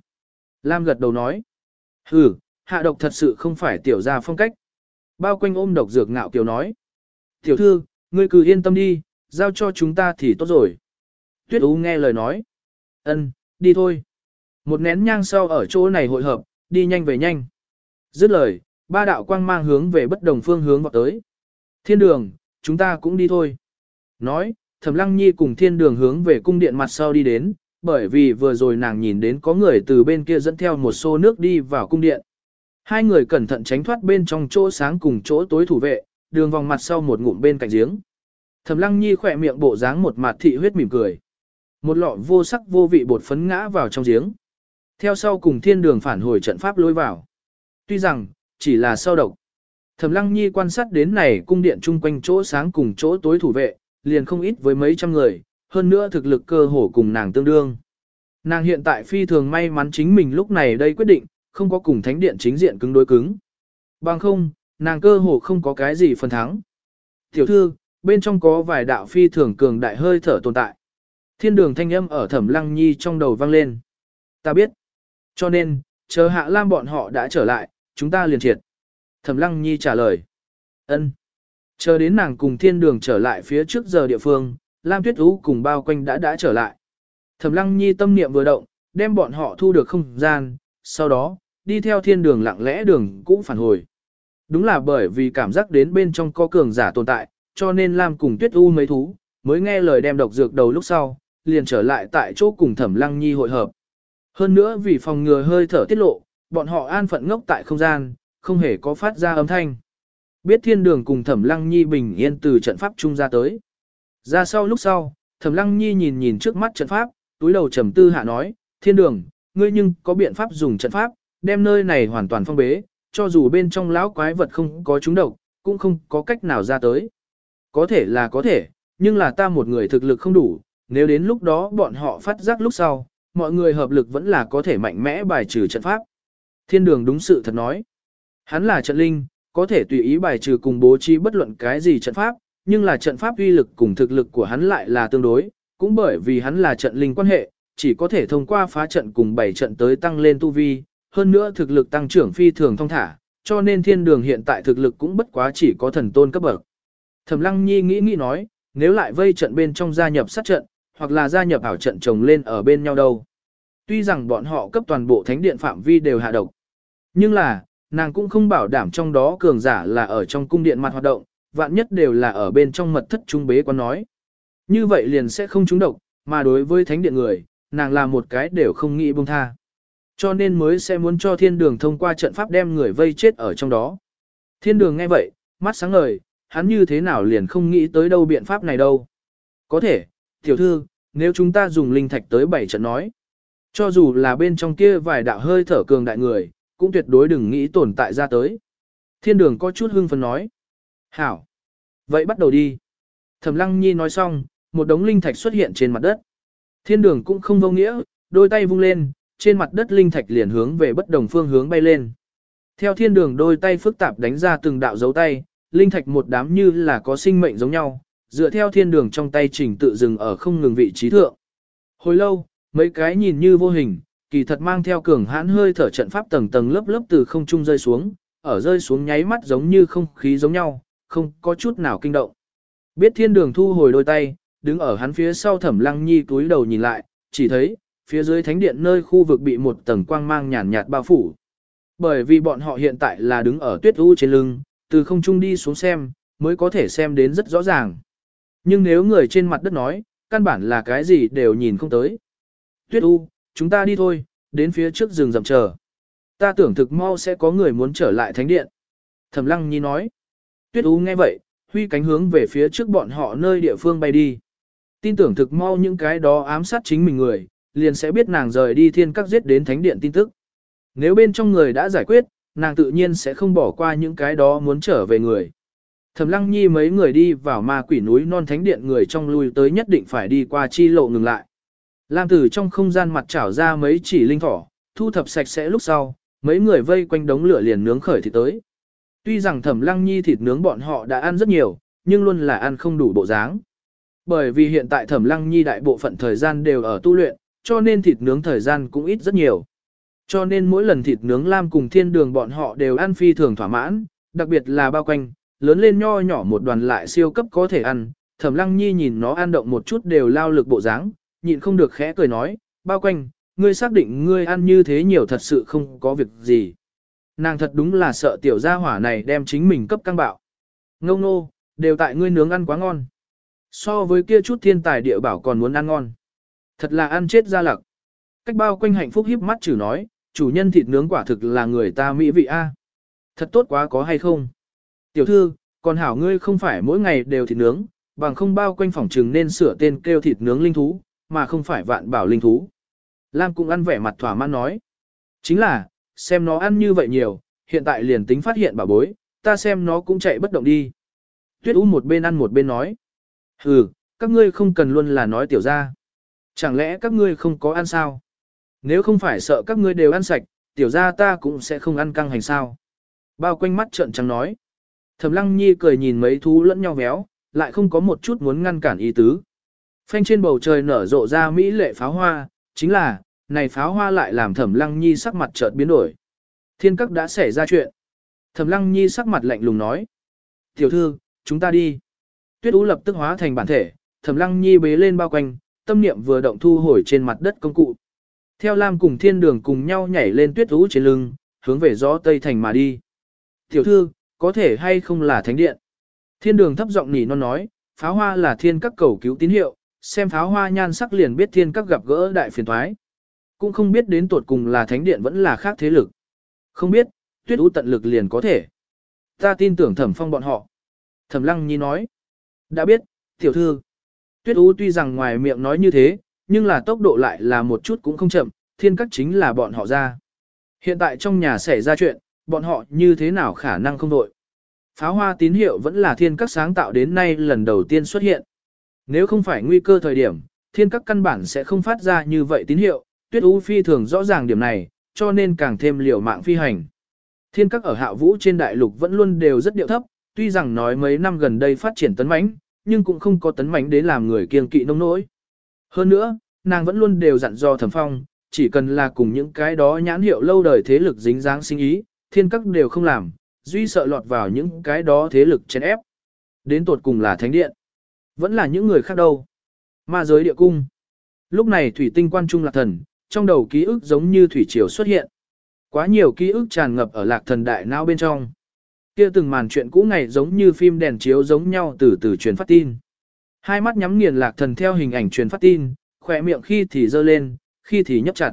Lam gật đầu nói. Ừ, hạ độc thật sự không phải tiểu gia phong cách. Bao quanh ôm độc dược ngạo kiều nói. Tiểu thư, ngươi cứ yên tâm đi, giao cho chúng ta thì tốt rồi. Tuyết Ú nghe lời nói. Ân, đi thôi. Một nén nhang sau ở chỗ này hội hợp, đi nhanh về nhanh. Dứt lời, ba đạo quang mang hướng về bất đồng phương hướng vào tới. Thiên đường, chúng ta cũng đi thôi. Nói, Thẩm Lăng Nhi cùng thiên đường hướng về cung điện mặt sau đi đến, bởi vì vừa rồi nàng nhìn đến có người từ bên kia dẫn theo một xô nước đi vào cung điện. Hai người cẩn thận tránh thoát bên trong chỗ sáng cùng chỗ tối thủ vệ, đường vòng mặt sau một ngụm bên cạnh giếng. Thẩm Lăng Nhi khỏe miệng bộ dáng một mặt thị huyết mỉm cười. Một lọ vô sắc vô vị bột phấn ngã vào trong giếng. Theo sau cùng thiên đường phản hồi trận pháp lối vào. Tuy rằng, chỉ là sau độc. Thẩm Lăng Nhi quan sát đến này cung điện chung quanh chỗ sáng cùng chỗ tối thủ vệ, liền không ít với mấy trăm người, hơn nữa thực lực cơ hồ cùng nàng tương đương. Nàng hiện tại phi thường may mắn chính mình lúc này đây quyết định, không có cùng thánh điện chính diện cứng đối cứng. Bằng không, nàng cơ hồ không có cái gì phần thắng. Tiểu thư, bên trong có vài đạo phi thường cường đại hơi thở tồn tại. Thiên đường thanh âm ở thẩm lăng nhi trong đầu vang lên. Ta biết. Cho nên, chờ hạ lam bọn họ đã trở lại, chúng ta liền triệt. Thẩm lăng nhi trả lời. ân. Chờ đến nàng cùng thiên đường trở lại phía trước giờ địa phương, lam tuyết ú cùng bao quanh đã đã trở lại. Thẩm lăng nhi tâm niệm vừa động, đem bọn họ thu được không gian, sau đó, đi theo thiên đường lặng lẽ đường cũng phản hồi. Đúng là bởi vì cảm giác đến bên trong có cường giả tồn tại, cho nên Lam cùng Tuyết U mấy thú, mới nghe lời đem độc dược đầu lúc sau, liền trở lại tại chỗ cùng Thẩm Lăng Nhi hội hợp. Hơn nữa vì phòng ngừa hơi thở tiết lộ, bọn họ an phận ngốc tại không gian, không hề có phát ra âm thanh. Biết thiên đường cùng Thẩm Lăng Nhi bình yên từ trận pháp trung ra tới. Ra sau lúc sau, Thẩm Lăng Nhi nhìn nhìn trước mắt trận pháp, túi đầu trầm tư hạ nói, thiên đường, ngươi nhưng có biện pháp dùng trận pháp, đem nơi này hoàn toàn phong bế, cho dù bên trong lão quái vật không có chúng độc, cũng không có cách nào ra tới. Có thể là có thể, nhưng là ta một người thực lực không đủ, nếu đến lúc đó bọn họ phát giác lúc sau, mọi người hợp lực vẫn là có thể mạnh mẽ bài trừ trận pháp. Thiên đường đúng sự thật nói. Hắn là trận linh, có thể tùy ý bài trừ cùng bố trí bất luận cái gì trận pháp, nhưng là trận pháp uy lực cùng thực lực của hắn lại là tương đối, cũng bởi vì hắn là trận linh quan hệ, chỉ có thể thông qua phá trận cùng bảy trận tới tăng lên tu vi, hơn nữa thực lực tăng trưởng phi thường thông thả, cho nên thiên đường hiện tại thực lực cũng bất quá chỉ có thần tôn cấp bậc. Thẩm Lăng Nhi nghĩ nghĩ nói, nếu lại vây trận bên trong gia nhập sát trận, hoặc là gia nhập ảo trận chồng lên ở bên nhau đâu. Tuy rằng bọn họ cấp toàn bộ thánh điện phạm vi đều hạ độc, nhưng là, nàng cũng không bảo đảm trong đó cường giả là ở trong cung điện mặt hoạt động, vạn nhất đều là ở bên trong mật thất trung bế quan nói. Như vậy liền sẽ không trúng độc, mà đối với thánh điện người, nàng là một cái đều không nghĩ buông tha. Cho nên mới sẽ muốn cho thiên đường thông qua trận pháp đem người vây chết ở trong đó. Thiên đường nghe vậy, mắt sáng ngời, hắn như thế nào liền không nghĩ tới đâu biện pháp này đâu. Có thể, tiểu thư, nếu chúng ta dùng linh thạch tới bảy trận nói. Cho dù là bên trong kia vài đạo hơi thở cường đại người, cũng tuyệt đối đừng nghĩ tồn tại ra tới. Thiên đường có chút hưng phấn nói. Hảo. Vậy bắt đầu đi. Thẩm lăng nhi nói xong, một đống linh thạch xuất hiện trên mặt đất. Thiên đường cũng không vô nghĩa, đôi tay vung lên, trên mặt đất linh thạch liền hướng về bất đồng phương hướng bay lên. Theo thiên đường đôi tay phức tạp đánh ra từng đạo dấu tay, linh thạch một đám như là có sinh mệnh giống nhau, dựa theo thiên đường trong tay trình tự dừng ở không ngừng vị trí thượng. Hồi lâu, mấy cái nhìn như vô hình, kỳ thật mang theo cường hãn hơi thở trận pháp tầng tầng lớp lớp từ không trung rơi xuống, ở rơi xuống nháy mắt giống như không khí giống nhau, không có chút nào kinh động. Biết thiên đường thu hồi đôi tay, đứng ở hắn phía sau thẩm lăng nhi túi đầu nhìn lại, chỉ thấy, phía dưới thánh điện nơi khu vực bị một tầng quang mang nhàn nhạt bao phủ. Bởi vì bọn họ hiện tại là đứng ở tuyết u trên lưng, từ không trung đi xuống xem, mới có thể xem đến rất rõ ràng. Nhưng nếu người trên mặt đất nói, căn bản là cái gì đều nhìn không tới. Tuyết u, chúng ta đi thôi, đến phía trước rừng rậm chờ. Ta tưởng thực mau sẽ có người muốn trở lại thánh điện. Thẩm lăng nhi nói. Tuyết u nghe vậy, huy cánh hướng về phía trước bọn họ nơi địa phương bay đi. Tin tưởng thực mau những cái đó ám sát chính mình người, liền sẽ biết nàng rời đi thiên các giết đến thánh điện tin tức. Nếu bên trong người đã giải quyết, nàng tự nhiên sẽ không bỏ qua những cái đó muốn trở về người. Thẩm lăng nhi mấy người đi vào ma quỷ núi non thánh điện người trong lui tới nhất định phải đi qua chi lộ ngừng lại. Lam tử trong không gian mặt trảo ra mấy chỉ linh thỏ, thu thập sạch sẽ lúc sau, mấy người vây quanh đống lửa liền nướng khởi thì tới. Tuy rằng thẩm lăng nhi thịt nướng bọn họ đã ăn rất nhiều, nhưng luôn là ăn không đủ bộ dáng. Bởi vì hiện tại thẩm lăng nhi đại bộ phận thời gian đều ở tu luyện, cho nên thịt nướng thời gian cũng ít rất nhiều. Cho nên mỗi lần thịt nướng lam cùng thiên đường bọn họ đều ăn phi thường thỏa mãn, đặc biệt là bao quanh, lớn lên nho nhỏ một đoàn lại siêu cấp có thể ăn. Thẩm lăng nhi nhìn nó ăn động một chút đều lao lực bộ dáng, nhịn không được khẽ cười nói, bao quanh, ngươi xác định ngươi ăn như thế nhiều thật sự không có việc gì. Nàng thật đúng là sợ tiểu gia hỏa này đem chính mình cấp căng bạo. Ngông nô, đều tại ngươi nướng ăn quá ngon. So với kia chút thiên tài địa bảo còn muốn ăn ngon. Thật là ăn chết ra lặc. Cách bao quanh hạnh phúc híp mắt chử nói, chủ nhân thịt nướng quả thực là người ta mỹ vị a. Thật tốt quá có hay không? Tiểu thư, còn hảo ngươi không phải mỗi ngày đều thịt nướng, bằng không bao quanh phòng trừng nên sửa tên kêu thịt nướng linh thú, mà không phải vạn bảo linh thú. Lam cũng ăn vẻ mặt thỏa mãn nói. Chính là, xem nó ăn như vậy nhiều, hiện tại liền tính phát hiện bảo bối, ta xem nó cũng chạy bất động đi. Tuyết U một bên ăn một bên nói. Hừ, các ngươi không cần luôn là nói tiểu ra. Chẳng lẽ các ngươi không có ăn sao? Nếu không phải sợ các ngươi đều ăn sạch, tiểu ra ta cũng sẽ không ăn căng hành sao. Bao quanh mắt trợn trắng nói. Thẩm lăng nhi cười nhìn mấy thú lẫn nhau véo, lại không có một chút muốn ngăn cản ý tứ. Phanh trên bầu trời nở rộ ra mỹ lệ pháo hoa, chính là, này pháo hoa lại làm thẩm lăng nhi sắc mặt chợt biến đổi. Thiên các đã xảy ra chuyện. Thẩm lăng nhi sắc mặt lạnh lùng nói. Tiểu thư, chúng ta đi. Tuyết ú lập tức hóa thành bản thể, thẩm lăng nhi bế lên bao quanh, tâm niệm vừa động thu hồi trên mặt đất công cụ. Theo Lam cùng thiên đường cùng nhau nhảy lên tuyết ú trên lưng, hướng về gió Tây Thành mà đi. Tiểu thư, có thể hay không là thánh điện? Thiên đường thấp giọng nỉ non nói, pháo hoa là thiên các cầu cứu tín hiệu, xem pháo hoa nhan sắc liền biết thiên các gặp gỡ đại phiền thoái. Cũng không biết đến tuột cùng là thánh điện vẫn là khác thế lực. Không biết, tuyết ú tận lực liền có thể. Ta tin tưởng thẩm phong bọn họ. Thẩm lăng nhi nói. Đã biết, tiểu thư. Tuyết ú tuy rằng ngoài miệng nói như thế, nhưng là tốc độ lại là một chút cũng không chậm, thiên cắt chính là bọn họ ra. Hiện tại trong nhà xảy ra chuyện, bọn họ như thế nào khả năng không đội. Pháo hoa tín hiệu vẫn là thiên các sáng tạo đến nay lần đầu tiên xuất hiện. Nếu không phải nguy cơ thời điểm, thiên các căn bản sẽ không phát ra như vậy tín hiệu, tuyết ú phi thường rõ ràng điểm này, cho nên càng thêm liều mạng phi hành. Thiên các ở hạ vũ trên đại lục vẫn luôn đều rất điệu thấp, tuy rằng nói mấy năm gần đây phát triển tấn mãnh, nhưng cũng không có tấn mạnh đến làm người kiêng kỵ nông nỗi. Hơn nữa, nàng vẫn luôn đều dặn do thẩm phong, chỉ cần là cùng những cái đó nhãn hiệu lâu đời thế lực dính dáng sinh ý, thiên các đều không làm, duy sợ lọt vào những cái đó thế lực chèn ép. Đến tột cùng là thánh điện. Vẫn là những người khác đâu. Ma giới địa cung. Lúc này thủy tinh quan trung lạc thần, trong đầu ký ức giống như thủy triều xuất hiện. Quá nhiều ký ức tràn ngập ở lạc thần đại não bên trong. Kia từng màn chuyện cũ ngày giống như phim đèn chiếu giống nhau từ từ truyền phát tin. Hai mắt nhắm nghiền lạc thần theo hình ảnh truyền phát tin, khỏe miệng khi thì dơ lên, khi thì nhấp chặt.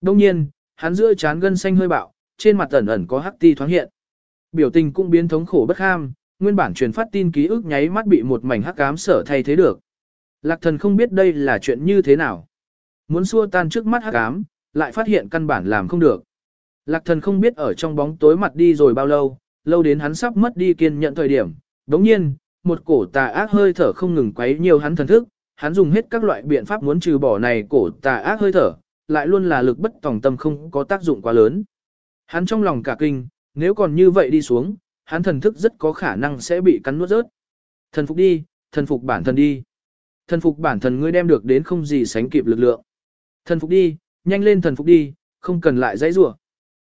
Đông nhiên, hắn giữa chán gân xanh hơi bạo, trên mặt ẩn ẩn có hắc ti thoáng hiện. Biểu tình cũng biến thống khổ bất ham, nguyên bản truyền phát tin ký ức nháy mắt bị một mảnh hắc ám sở thay thế được. Lạc thần không biết đây là chuyện như thế nào. Muốn xua tan trước mắt hắc ám, lại phát hiện căn bản làm không được. Lạc thần không biết ở trong bóng tối mặt đi rồi bao lâu, lâu đến hắn sắp mất đi kiên nhận thời điểm. đống nhiên, một cổ tà ác hơi thở không ngừng quấy nhiều hắn thần thức, hắn dùng hết các loại biện pháp muốn trừ bỏ này cổ tà ác hơi thở, lại luôn là lực bất tòng tâm không có tác dụng quá lớn. Hắn trong lòng cả kinh, nếu còn như vậy đi xuống, hắn thần thức rất có khả năng sẽ bị cắn nuốt rớt. Thần phục đi, thần phục bản thân đi. Thần phục bản thân ngươi đem được đến không gì sánh kịp lực lượng. Thần phục đi, nhanh lên thần phục đi, không cần lại dãy rủa.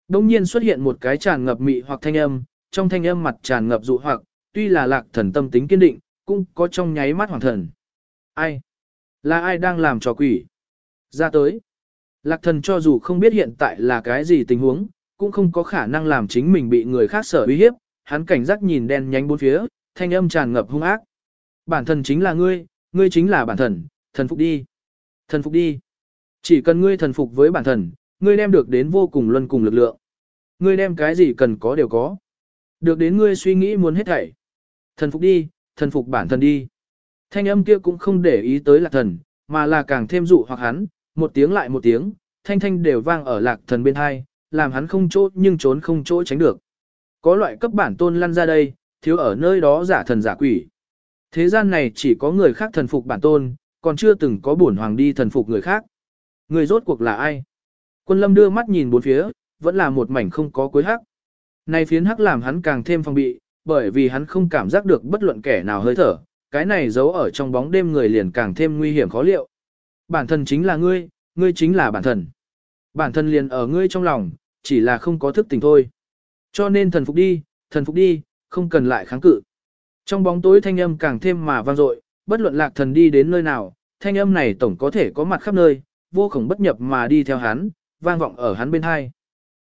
Đông nhiên xuất hiện một cái tràn ngập mị hoặc thanh âm, trong thanh âm mặt tràn ngập dụ hoặc, tuy là lạc thần tâm tính kiên định, cũng có trong nháy mắt hoàng thần. Ai? Là ai đang làm trò quỷ? Ra tới. Lạc thần cho dù không biết hiện tại là cái gì tình huống, cũng không có khả năng làm chính mình bị người khác sở uy hiếp, hắn cảnh giác nhìn đen nhánh bốn phía, thanh âm tràn ngập hung ác. Bản thân chính là ngươi, ngươi chính là bản thần, thần phục đi. Thần phục đi. Chỉ cần ngươi thần phục với bản thần, ngươi đem được đến vô cùng luân cùng lực lượng. Ngươi đem cái gì cần có đều có. Được đến ngươi suy nghĩ muốn hết thảy. Thần phục đi, thần phục bản thân đi. Thanh âm kia cũng không để ý tới lạc thần, mà là càng thêm dụ hoặc hắn, một tiếng lại một tiếng, thanh thanh đều vang ở lạc thần bên hai, làm hắn không chỗ nhưng trốn không chỗ tránh được. Có loại cấp bản tôn lăn ra đây, thiếu ở nơi đó giả thần giả quỷ. Thế gian này chỉ có người khác thần phục bản tôn, còn chưa từng có bổn hoàng đi thần phục người khác. Người rốt cuộc là ai? Quân lâm đưa mắt nhìn bốn phía, vẫn là một mảnh không có cuối hắc. Này phiến hắc làm hắn càng thêm phòng bị, bởi vì hắn không cảm giác được bất luận kẻ nào hơi thở, cái này giấu ở trong bóng đêm người liền càng thêm nguy hiểm khó liệu. Bản thân chính là ngươi, ngươi chính là bản thân. Bản thân liền ở ngươi trong lòng, chỉ là không có thức tỉnh thôi. Cho nên thần phục đi, thần phục đi, không cần lại kháng cự. Trong bóng tối thanh âm càng thêm mà vang dội, bất luận lạc thần đi đến nơi nào, thanh âm này tổng có thể có mặt khắp nơi, vô khổng bất nhập mà đi theo hắn, vang vọng ở hắn bên hai.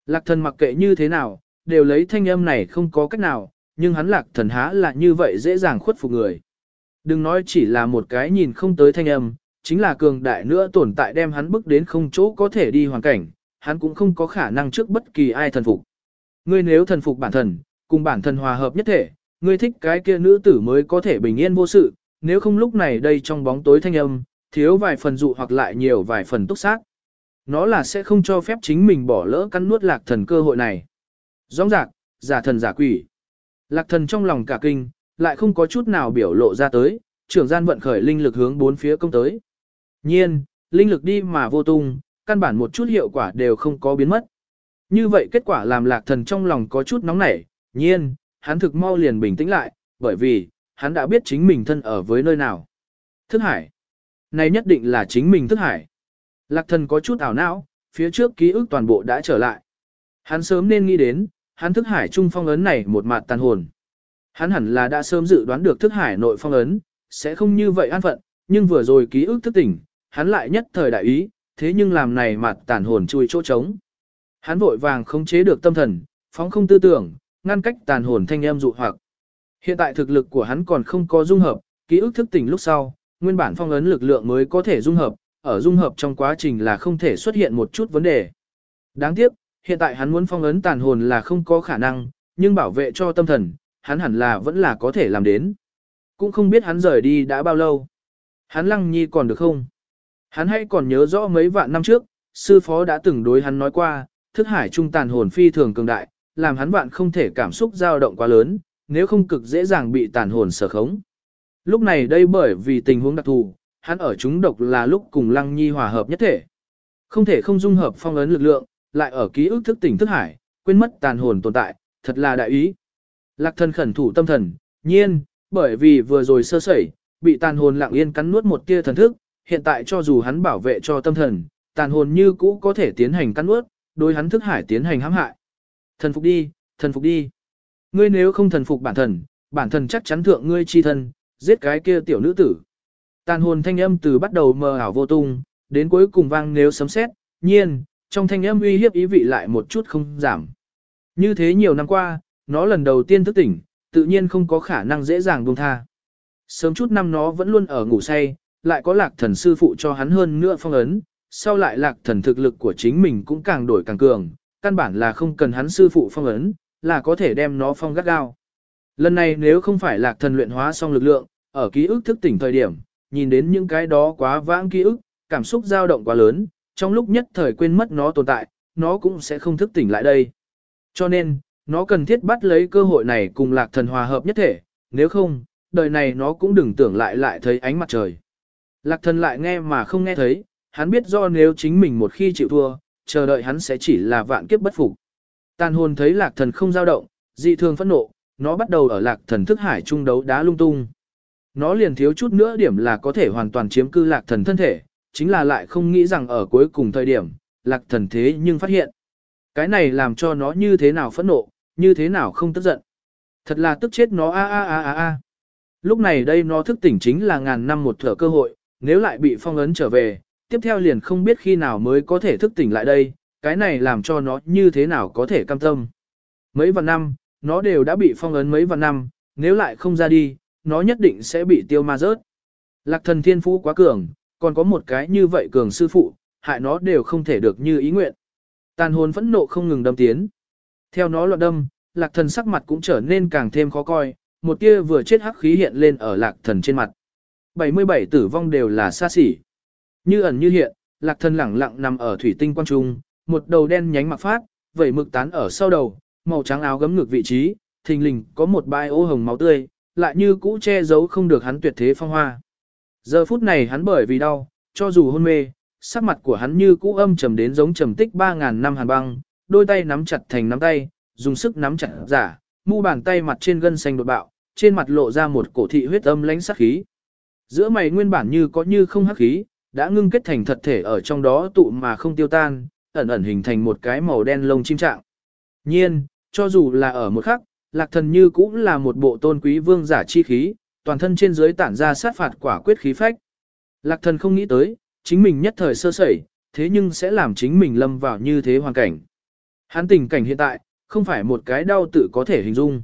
Lạc thần mặc kệ như thế nào, đều lấy thanh âm này không có cách nào, nhưng hắn lạc thần há là như vậy dễ dàng khuất phục người. Đừng nói chỉ là một cái nhìn không tới thanh âm, chính là cường đại nữa tồn tại đem hắn bước đến không chỗ có thể đi hoàn cảnh, hắn cũng không có khả năng trước bất kỳ ai thần phục. Ngươi nếu thần phục bản thân, cùng bản thân hòa hợp nhất thể, ngươi thích cái kia nữ tử mới có thể bình yên vô sự, nếu không lúc này đây trong bóng tối thanh âm, thiếu vài phần dụ hoặc lại nhiều vài phần túc xác. Nó là sẽ không cho phép chính mình bỏ lỡ cắn nuốt lạc thần cơ hội này. Rõng rạc, giả thần giả quỷ. Lạc thần trong lòng cả kinh, lại không có chút nào biểu lộ ra tới, trưởng gian vận khởi linh lực hướng bốn phía công tới. Nhiên, linh lực đi mà vô tung, căn bản một chút hiệu quả đều không có biến mất. Như vậy kết quả làm lạc thần trong lòng có chút nóng nảy, nhiên, hắn thực mau liền bình tĩnh lại, bởi vì, hắn đã biết chính mình thân ở với nơi nào. Thức hải. Này nhất định là chính mình thức hải. Lạc thần có chút ảo não, phía trước ký ức toàn bộ đã trở lại. Hắn sớm nên nghĩ đến, hắn thức hải trung phong ấn này một mặt tàn hồn. Hắn hẳn là đã sớm dự đoán được thức hải nội phong ấn, sẽ không như vậy an phận, nhưng vừa rồi ký ức thức tỉnh, hắn lại nhất thời đại ý, thế nhưng làm này mặt tàn hồn chui chỗ trống. Hắn vội vàng không chế được tâm thần, phóng không tư tưởng, ngăn cách tàn hồn thanh em dụ hoặc. Hiện tại thực lực của hắn còn không có dung hợp, ký ức thức tỉnh lúc sau, nguyên bản phong ấn lực lượng mới có thể dung hợp, ở dung hợp trong quá trình là không thể xuất hiện một chút vấn đề. Đáng tiếc, hiện tại hắn muốn phong ấn tàn hồn là không có khả năng, nhưng bảo vệ cho tâm thần, hắn hẳn là vẫn là có thể làm đến. Cũng không biết hắn rời đi đã bao lâu. Hắn lăng nhi còn được không? Hắn hay còn nhớ rõ mấy vạn năm trước, sư phó đã từng đối hắn nói qua, thức hải trung tàn hồn phi thường cường đại, làm hắn vạn không thể cảm xúc dao động quá lớn, nếu không cực dễ dàng bị tàn hồn sở khống. Lúc này đây bởi vì tình huống đặc thù, hắn ở chúng độc là lúc cùng lăng nhi hòa hợp nhất thể. Không thể không dung hợp phong ấn lực lượng, lại ở ký ức thức tỉnh thức hải, quên mất tàn hồn tồn tại, thật là đại ý. Lạc thần khẩn thủ tâm thần, nhiên, bởi vì vừa rồi sơ sẩy, bị tàn hồn lặng yên cắn nuốt một tia thần thức, hiện tại cho dù hắn bảo vệ cho tâm thần, tàn hồn như cũ có thể tiến hành cắn nuốt, đối hắn thức hải tiến hành hãm hại. Thần phục đi, thần phục đi. Ngươi nếu không thần phục bản thần, bản thần chắc chắn thượng ngươi chi thân, giết cái kia tiểu nữ tử. Tàn hồn thanh âm từ bắt đầu mờ ảo vô tung, đến cuối cùng vang nếu sấm sét, nhiên, trong thanh âm uy hiếp ý vị lại một chút không giảm. Như thế nhiều năm qua, nó lần đầu tiên thức tỉnh, tự nhiên không có khả năng dễ dàng buông tha. Sớm chút năm nó vẫn luôn ở ngủ say, lại có lạc thần sư phụ cho hắn hơn nữa phong ấn, sau lại lạc thần thực lực của chính mình cũng càng đổi càng cường, căn bản là không cần hắn sư phụ phong ấn, là có thể đem nó phong gắt gao. Lần này nếu không phải lạc thần luyện hóa xong lực lượng, ở ký ức thức tỉnh thời điểm, nhìn đến những cái đó quá vãng ký ức, cảm xúc dao động quá lớn, trong lúc nhất thời quên mất nó tồn tại, nó cũng sẽ không thức tỉnh lại đây. Cho nên, nó cần thiết bắt lấy cơ hội này cùng lạc thần hòa hợp nhất thể, nếu không, đời này nó cũng đừng tưởng lại lại thấy ánh mặt trời. Lạc thần lại nghe mà không nghe thấy, hắn biết do nếu chính mình một khi chịu thua, chờ đợi hắn sẽ chỉ là vạn kiếp bất phục. Tàn hồn thấy lạc thần không dao động, dị thường phẫn nộ, nó bắt đầu ở lạc thần thức hải trung đấu đá lung tung. Nó liền thiếu chút nữa điểm là có thể hoàn toàn chiếm cư lạc thần thân thể, chính là lại không nghĩ rằng ở cuối cùng thời điểm, lạc thần thế nhưng phát hiện. Cái này làm cho nó như thế nào phẫn nộ, như thế nào không tức giận. Thật là tức chết nó a a a a a. Lúc này đây nó thức tỉnh chính là ngàn năm một thở cơ hội, nếu lại bị phong ấn trở về, tiếp theo liền không biết khi nào mới có thể thức tỉnh lại đây, cái này làm cho nó như thế nào có thể cam tâm. Mấy vạn năm, nó đều đã bị phong ấn mấy vạn năm, nếu lại không ra đi, nó nhất định sẽ bị tiêu ma rớt. Lạc thần thiên phú quá cường, còn có một cái như vậy cường sư phụ, hại nó đều không thể được như ý nguyện. Tàn hồn phẫn nộ không ngừng đâm tiến. Theo nó loạn đâm, lạc thần sắc mặt cũng trở nên càng thêm khó coi, một tia vừa chết hắc khí hiện lên ở lạc thần trên mặt. 77 tử vong đều là xa xỉ. Như ẩn như hiện, lạc thần lẳng lặng nằm ở thủy tinh quang trung, một đầu đen nhánh mặc phát, vẩy mực tán ở sau đầu, màu trắng áo gấm ngược vị trí, thình lình có một bãi ô hồng máu tươi, lại như cũ che giấu không được hắn tuyệt thế phong hoa. Giờ phút này hắn bởi vì đau, cho dù hôn mê, sắc mặt của hắn như cũ âm trầm đến giống trầm tích 3.000 năm hàn băng, đôi tay nắm chặt thành nắm tay, dùng sức nắm chặt giả, mu bàn tay mặt trên gân xanh đột bạo, trên mặt lộ ra một cổ thị huyết âm lánh sắc khí. Giữa mày nguyên bản như có như không hắc khí, đã ngưng kết thành thật thể ở trong đó tụ mà không tiêu tan, ẩn ẩn hình thành một cái màu đen lông chim trạng. Nhiên, cho dù là ở một khắc, lạc thần như cũng là một bộ tôn quý vương giả chi khí, toàn thân trên dưới tản ra sát phạt quả quyết khí phách. Lạc thần không nghĩ tới, chính mình nhất thời sơ sẩy, thế nhưng sẽ làm chính mình lâm vào như thế hoàn cảnh. Hắn tình cảnh hiện tại, không phải một cái đau tự có thể hình dung.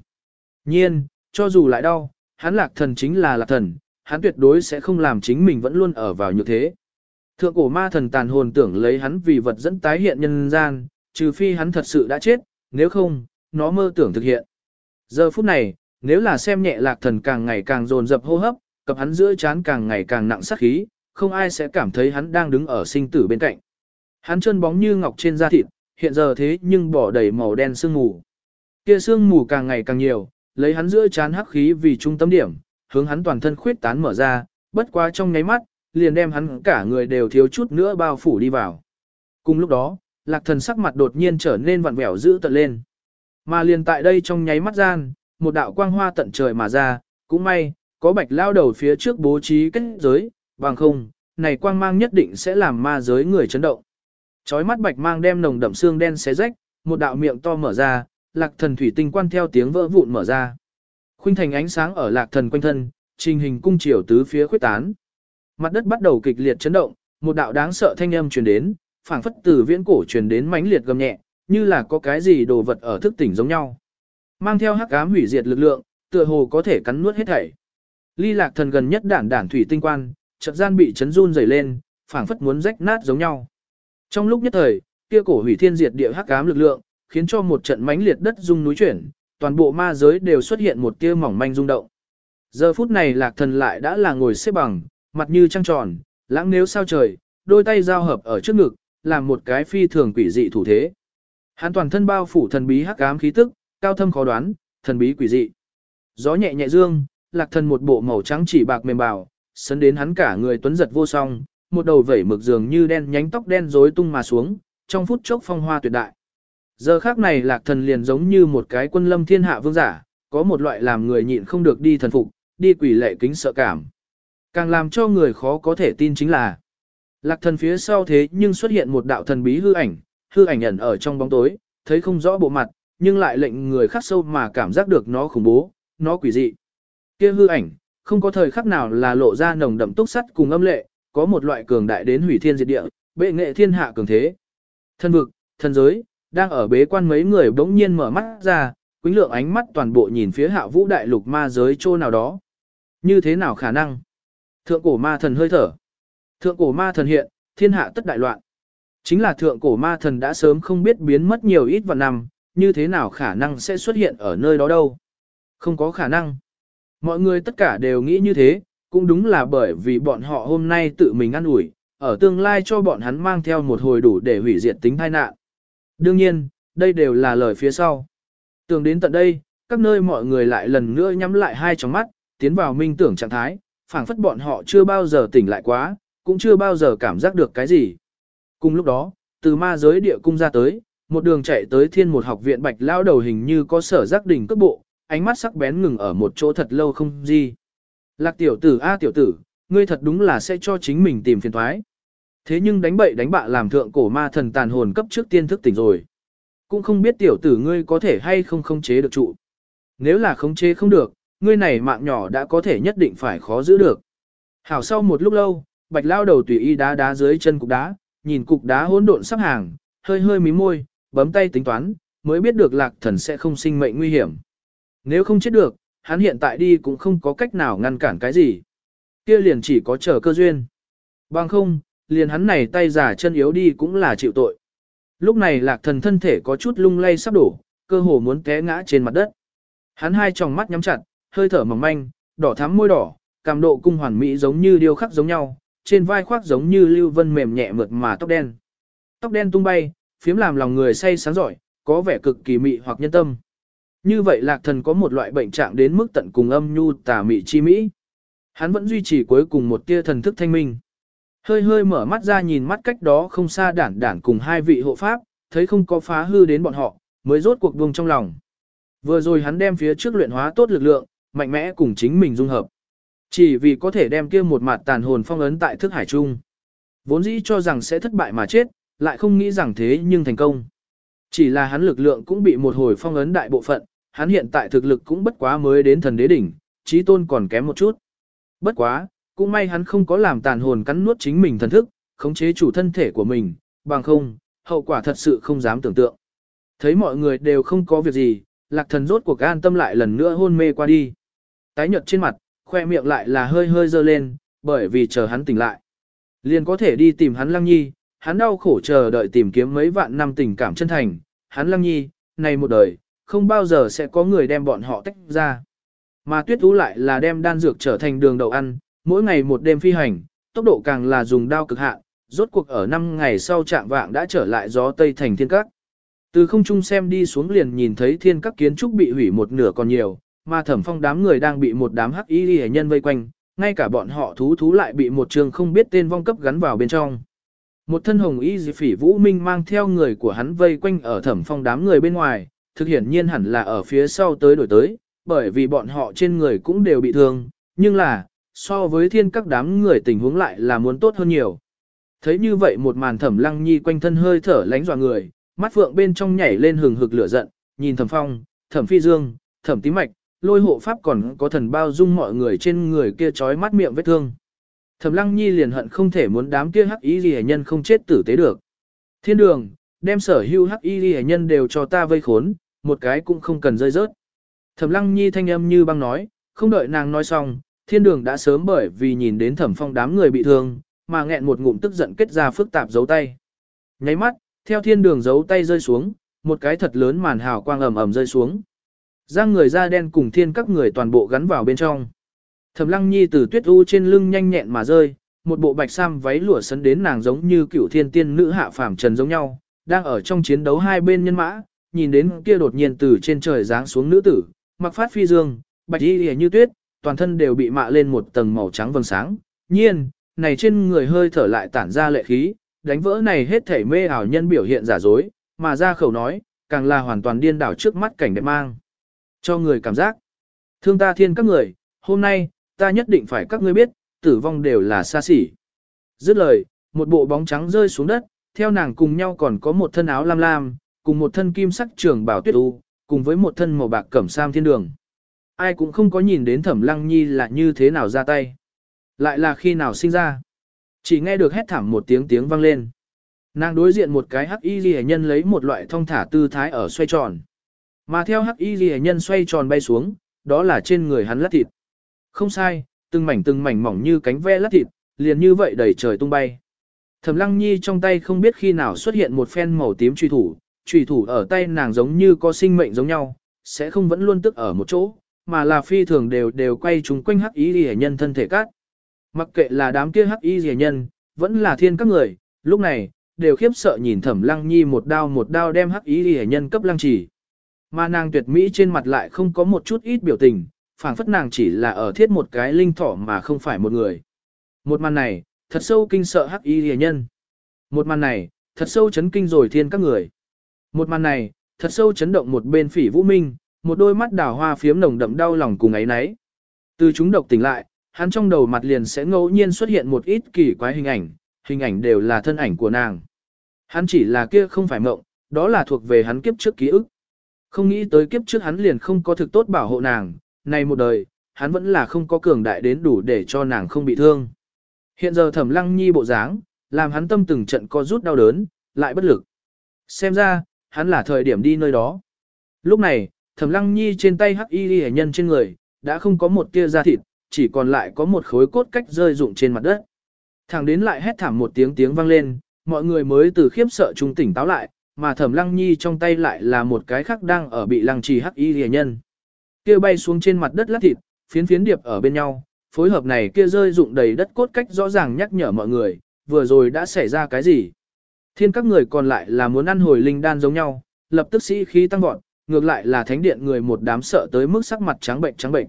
Nhiên, cho dù lại đau, hắn lạc thần chính là lạc thần, hắn tuyệt đối sẽ không làm chính mình vẫn luôn ở vào như thế. Thượng cổ ma thần tàn hồn tưởng lấy hắn vì vật dẫn tái hiện nhân gian, trừ phi hắn thật sự đã chết, nếu không, nó mơ tưởng thực hiện. Giờ phút này, nếu là xem nhẹ lạc thần càng ngày càng dồn dập hô hấp, cặp hắn giữa chán càng ngày càng nặng sát khí, không ai sẽ cảm thấy hắn đang đứng ở sinh tử bên cạnh. Hắn chân bóng như ngọc trên da thịt, hiện giờ thế nhưng bỏ đầy màu đen sương mù. Kia sương mù càng ngày càng nhiều, lấy hắn giữa chán hắc khí vì trung tâm điểm, hướng hắn toàn thân khuyết tán mở ra, bất quá trong nháy mắt, liền đem hắn cả người đều thiếu chút nữa bao phủ đi vào. Cùng lúc đó, lạc thần sắc mặt đột nhiên trở nên vặn vẹo dữ tợn lên. Mà liền tại đây trong nháy mắt gian, một đạo quang hoa tận trời mà ra, cũng may, có bạch lao đầu phía trước bố trí kết giới, bằng không, này quang mang nhất định sẽ làm ma giới người chấn động. Chói mắt bạch mang đem nồng đậm xương đen xé rách, một đạo miệng to mở ra, lạc thần thủy tinh quan theo tiếng vỡ vụn mở ra. Khuynh thành ánh sáng ở lạc thần quanh thân, trình hình cung chiều tứ phía khuyết tán. Mặt đất bắt đầu kịch liệt chấn động, một đạo đáng sợ thanh âm truyền đến, phảng phất từ viễn cổ truyền đến mãnh liệt gầm nhẹ, như là có cái gì đồ vật ở thức tỉnh giống nhau. Mang theo hắc ám hủy diệt lực lượng, tựa hồ có thể cắn nuốt hết thảy. Ly Lạc Thần gần nhất đản đản thủy tinh quan, chợt gian bị chấn run rẩy lên, phảng phất muốn rách nát giống nhau. Trong lúc nhất thời, kia cổ hủy thiên diệt địa hắc ám lực lượng, khiến cho một trận mãnh liệt đất rung núi chuyển, toàn bộ ma giới đều xuất hiện một tia mỏng manh rung động. Giờ phút này Lạc Thần lại đã là ngồi xếp bằng, mặt như trăng tròn, lãng nếu sao trời, đôi tay giao hợp ở trước ngực, làm một cái phi thường quỷ dị thủ thế. Hắn toàn thân bao phủ thần bí hắc ám khí tức, cao thâm khó đoán, thần bí quỷ dị. Gió nhẹ nhẹ dương, lạc thần một bộ màu trắng chỉ bạc mềm bảo, sấn đến hắn cả người tuấn giật vô song, một đầu vẩy mực dường như đen nhánh tóc đen rối tung mà xuống, trong phút chốc phong hoa tuyệt đại. Giờ khác này lạc thần liền giống như một cái quân lâm thiên hạ vương giả, có một loại làm người nhịn không được đi thần phục, đi quỷ lệ kính sợ cảm. Càng làm cho người khó có thể tin chính là lạc thần phía sau thế nhưng xuất hiện một đạo thần bí hư ảnh, hư ảnh ẩn ở trong bóng tối, thấy không rõ bộ mặt, nhưng lại lệnh người khác sâu mà cảm giác được nó khủng bố, nó quỷ dị. Kia hư ảnh, không có thời khắc nào là lộ ra nồng đậm túc sắt cùng âm lệ, có một loại cường đại đến hủy thiên diệt địa, bệ nghệ thiên hạ cường thế. Thân vực, thân giới, đang ở bế quan mấy người bỗng nhiên mở mắt ra, quýnh lượng ánh mắt toàn bộ nhìn phía hạ vũ đại lục ma giới chỗ nào đó. Như thế nào khả năng? Thượng cổ ma thần hơi thở. Thượng cổ ma thần hiện, thiên hạ tất đại loạn. Chính là thượng cổ ma thần đã sớm không biết biến mất nhiều ít vào năm, như thế nào khả năng sẽ xuất hiện ở nơi đó đâu. Không có khả năng. Mọi người tất cả đều nghĩ như thế, cũng đúng là bởi vì bọn họ hôm nay tự mình ăn ủi, ở tương lai cho bọn hắn mang theo một hồi đủ để hủy diệt tính tai nạn. Đương nhiên, đây đều là lời phía sau. Tưởng đến tận đây, các nơi mọi người lại lần nữa nhắm lại hai tròng mắt, tiến vào minh tưởng trạng thái, phảng phất bọn họ chưa bao giờ tỉnh lại quá, cũng chưa bao giờ cảm giác được cái gì. Cùng lúc đó, từ ma giới địa cung ra tới, một đường chạy tới thiên một học viện bạch lão đầu hình như có sở giác đỉnh cấp bộ, ánh mắt sắc bén ngừng ở một chỗ thật lâu không gì. Lạc tiểu tử a tiểu tử, ngươi thật đúng là sẽ cho chính mình tìm phiền thoái. Thế nhưng đánh bậy đánh bạ làm thượng cổ ma thần tàn hồn cấp trước tiên thức tỉnh rồi. Cũng không biết tiểu tử ngươi có thể hay không khống chế được trụ. Nếu là khống chế không được, ngươi này mạng nhỏ đã có thể nhất định phải khó giữ được. Hảo sau một lúc lâu, bạch lao đầu tùy y đá đá dưới chân cục đá, nhìn cục đá hỗn độn sắp hàng, hơi hơi mím môi, bấm tay tính toán, mới biết được lạc thần sẽ không sinh mệnh nguy hiểm. Nếu không chết được, hắn hiện tại đi cũng không có cách nào ngăn cản cái gì. Kia liền chỉ có chờ cơ duyên. Bằng không, liền hắn này tay giả chân yếu đi cũng là chịu tội. Lúc này lạc thần thân thể có chút lung lay sắp đổ, cơ hồ muốn té ngã trên mặt đất. Hắn hai tròng mắt nhắm chặt, hơi thở mỏng manh, đỏ thắm môi đỏ, cảm độ cung hoàn mỹ giống như điêu khắc giống nhau, trên vai khoác giống như lưu vân mềm nhẹ mượt mà tóc đen. Tóc đen tung bay, phiếm làm lòng người say sáng giỏi, có vẻ cực kỳ mị hoặc nhân tâm. Như vậy lạc thần có một loại bệnh trạng đến mức tận cùng âm nhu tà mị chi mỹ. Hắn vẫn duy trì cuối cùng một tia thần thức thanh minh. Hơi hơi mở mắt ra nhìn mắt cách đó không xa đản đản cùng hai vị hộ pháp, thấy không có phá hư đến bọn họ, mới rốt cuộc buông trong lòng. Vừa rồi hắn đem phía trước luyện hóa tốt lực lượng, mạnh mẽ cùng chính mình dung hợp. Chỉ vì có thể đem kia một mặt tàn hồn phong ấn tại thức hải trung. Vốn dĩ cho rằng sẽ thất bại mà chết, lại không nghĩ rằng thế nhưng thành công. Chỉ là hắn lực lượng cũng bị một hồi phong ấn đại bộ phận, hắn hiện tại thực lực cũng bất quá mới đến thần đế đỉnh, trí tôn còn kém một chút. Bất quá, cũng may hắn không có làm tàn hồn cắn nuốt chính mình thần thức, khống chế chủ thân thể của mình, bằng không, hậu quả thật sự không dám tưởng tượng. Thấy mọi người đều không có việc gì, lạc thần rốt cuộc an tâm lại lần nữa hôn mê qua đi. Tái nhợt trên mặt, khoe miệng lại là hơi hơi dơ lên, bởi vì chờ hắn tỉnh lại. Liền có thể đi tìm hắn lăng nhi, hắn đau khổ chờ đợi tìm kiếm mấy vạn năm tình cảm chân thành, hắn lăng nhi, này một đời, không bao giờ sẽ có người đem bọn họ tách ra. Mà tuyết ú lại là đem đan dược trở thành đường đầu ăn, mỗi ngày một đêm phi hành, tốc độ càng là dùng đao cực hạn, rốt cuộc ở 5 ngày sau trạng vạng đã trở lại gió Tây thành thiên các. Từ không trung xem đi xuống liền nhìn thấy thiên các kiến trúc bị hủy một nửa còn nhiều, mà thẩm phong đám người đang bị một đám hắc y hệ nhân vây quanh, ngay cả bọn họ thú thú lại bị một trường không biết tên vong cấp gắn vào bên trong. Một thân hồng y dị phỉ vũ minh mang theo người của hắn vây quanh ở thẩm phong đám người bên ngoài, thực hiển nhiên hẳn là ở phía sau tới đổi tới, bởi vì bọn họ trên người cũng đều bị thương, nhưng là, so với thiên các đám người tình huống lại là muốn tốt hơn nhiều. Thấy như vậy một màn thẩm lăng nhi quanh thân hơi thở lánh dọa người, mắt phượng bên trong nhảy lên hừng hực lửa giận, nhìn thẩm phong, thẩm phi dương, thẩm tí mạch, lôi hộ pháp còn có thần bao dung mọi người trên người kia trói mắt miệng vết thương. Thẩm lăng nhi liền hận không thể muốn đám kia hắc y liễu nhân không chết tử tế được. Thiên đường, đem sở hữu hắc y liễu nhân đều cho ta vây khốn, một cái cũng không cần rơi rớt. Thẩm lăng nhi thanh âm như băng nói, không đợi nàng nói xong, thiên đường đã sớm bởi vì nhìn đến thẩm phong đám người bị thương, mà nghẹn một ngụm tức giận kết ra phức tạp dấu tay. Nháy mắt, theo thiên đường dấu tay rơi xuống, một cái thật lớn màn hào quang ầm ầm rơi xuống. Giang người da đen cùng thiên các người toàn bộ gắn vào bên trong. Thẩm lăng nhi từ tuyết u trên lưng nhanh nhẹn mà rơi, một bộ bạch sam váy lụa sấn đến nàng giống như cựu thiên tiên nữ hạ phàm trần giống nhau, đang ở trong chiến đấu hai bên nhân mã, nhìn đến kia đột nhiên từ trên trời giáng xuống nữ tử, mặc phát phi dương, bạch y như tuyết, toàn thân đều bị mạ lên một tầng màu trắng vầng sáng. Nhiên, này trên người hơi thở lại tản ra lệ khí, đánh vỡ này hết thể mê ảo nhân biểu hiện giả dối, mà ra khẩu nói, càng là hoàn toàn điên đảo trước mắt cảnh đẹp mang. Cho người cảm giác. Thương ta thiên các người, hôm nay, ta nhất định phải các ngươi biết, tử vong đều là xa xỉ. Dứt lời, một bộ bóng trắng rơi xuống đất, theo nàng cùng nhau còn có một thân áo lam lam, cùng một thân kim sắc trường bảo tuyết u, cùng với một thân màu bạc cẩm sam thiên đường. Ai cũng không có nhìn đến thẩm lăng nhi là như thế nào ra tay. Lại là khi nào sinh ra. Chỉ nghe được hét thảm một tiếng tiếng vang lên. Nàng đối diện một cái hắc y ghi nhân lấy một loại thông thả tư thái ở xoay tròn. Mà theo hắc y ghi nhân xoay tròn bay xuống, đó là trên người hắn lát thịt. Không sai, từng mảnh từng mảnh mỏng như cánh ve lát thịt, liền như vậy đầy trời tung bay. Thẩm Lăng Nhi trong tay không biết khi nào xuất hiện một phen màu tím truy thủ, truy thủ ở tay nàng giống như có sinh mệnh giống nhau, sẽ không vẫn luôn tức ở một chỗ, mà là phi thường đều đều quay chúng quanh hắc y rìa nhân thân thể cát. Mặc kệ là đám kia hắc y rìa nhân, vẫn là thiên các người, lúc này, đều khiếp sợ nhìn Thẩm Lăng Nhi một đao một đao đem hắc y rìa nhân cấp lăng chỉ. Mà nàng tuyệt mỹ trên mặt lại không có một chút ít biểu tình, phảng phất nàng chỉ là ở thiết một cái linh thỏ mà không phải một người. Một màn này, thật sâu kinh sợ hắc y rìa nhân. Một màn này, thật sâu chấn kinh rồi thiên các người. Một màn này, thật sâu chấn động một bên phỉ vũ minh, một đôi mắt đào hoa phiếm nồng đậm đau lòng cùng ấy nấy. Từ chúng độc tỉnh lại, hắn trong đầu mặt liền sẽ ngẫu nhiên xuất hiện một ít kỳ quái hình ảnh, hình ảnh đều là thân ảnh của nàng. Hắn chỉ là kia không phải mộng, đó là thuộc về hắn kiếp trước ký ức. Không nghĩ tới kiếp trước hắn liền không có thực tốt bảo hộ nàng, này một đời, hắn vẫn là không có cường đại đến đủ để cho nàng không bị thương. Hiện giờ thẩm lăng nhi bộ dáng, làm hắn tâm từng trận co rút đau đớn, lại bất lực. Xem ra, hắn là thời điểm đi nơi đó. Lúc này, thẩm lăng nhi trên tay hắc y ghi nhân trên người, đã không có một tia da thịt, chỉ còn lại có một khối cốt cách rơi rụng trên mặt đất. Thẳng đến lại hét thảm một tiếng tiếng vang lên, mọi người mới từ khiếp sợ trung tỉnh táo lại, mà thẩm lăng nhi trong tay lại là một cái khác đang ở bị lăng trì hắc y ghi nhân. Kia bay xuống trên mặt đất lát thịt, phiến phiến điệp ở bên nhau, phối hợp này kia rơi rụng đầy đất cốt cách rõ ràng nhắc nhở mọi người, vừa rồi đã xảy ra cái gì. Thiên các người còn lại là muốn ăn hồi linh đan giống nhau, lập tức sĩ khí tăng vọt, ngược lại là thánh điện người một đám sợ tới mức sắc mặt trắng bệnh trắng bệnh.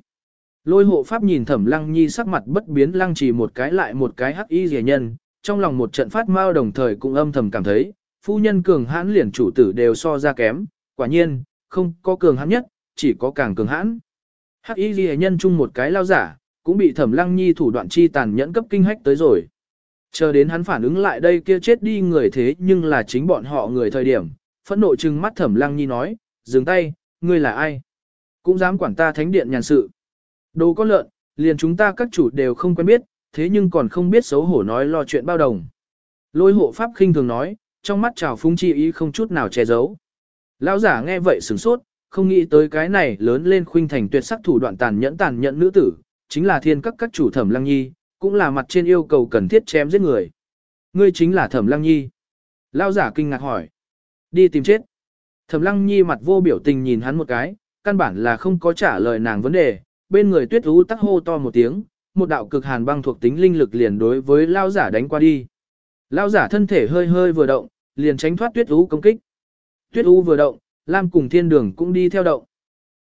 Lôi hộ pháp nhìn thẩm lăng nhi sắc mặt bất biến lăng chỉ một cái lại một cái hắc y rẻ nhân, trong lòng một trận phát mau đồng thời cũng âm thầm cảm thấy, phu nhân cường hãn liền chủ tử đều so ra kém, quả nhiên, không có cường hãn nhất, chỉ có càng cường hãn. Hắc y rẻ nhân chung một cái lao giả, cũng bị thẩm lăng nhi thủ đoạn chi tàn nhẫn cấp kinh hách tới rồi. Chờ đến hắn phản ứng lại đây kia chết đi người thế nhưng là chính bọn họ người thời điểm, phẫn nộ trừng mắt thẩm lăng nhi nói, dừng tay, ngươi là ai? Cũng dám quản ta thánh điện nhàn sự. Đồ con lợn, liền chúng ta các chủ đều không quen biết, thế nhưng còn không biết xấu hổ nói lo chuyện bao đồng. Lôi hộ pháp khinh thường nói, trong mắt trào phúng chi ý không chút nào che giấu. Lão giả nghe vậy sửng sốt, không nghĩ tới cái này lớn lên khuynh thành tuyệt sắc thủ đoạn tàn nhẫn tàn nhẫn nữ tử, chính là thiên các các chủ thẩm lăng nhi, cũng là mặt trên yêu cầu cần thiết chém giết người. Ngươi chính là thẩm lăng nhi. lao giả kinh ngạc hỏi. Đi tìm chết. Thẩm lăng nhi mặt vô biểu tình nhìn hắn một cái, căn bản là không có trả lời nàng vấn đề, bên người tuyết ú tắc hô to một tiếng, một đạo cực hàn băng thuộc tính linh lực liền đối với lao giả đánh qua đi. Lao giả thân thể hơi hơi vừa động, liền tránh thoát tuyết ú công kích. Tuyết ú vừa động, Lam cùng thiên đường cũng đi theo động.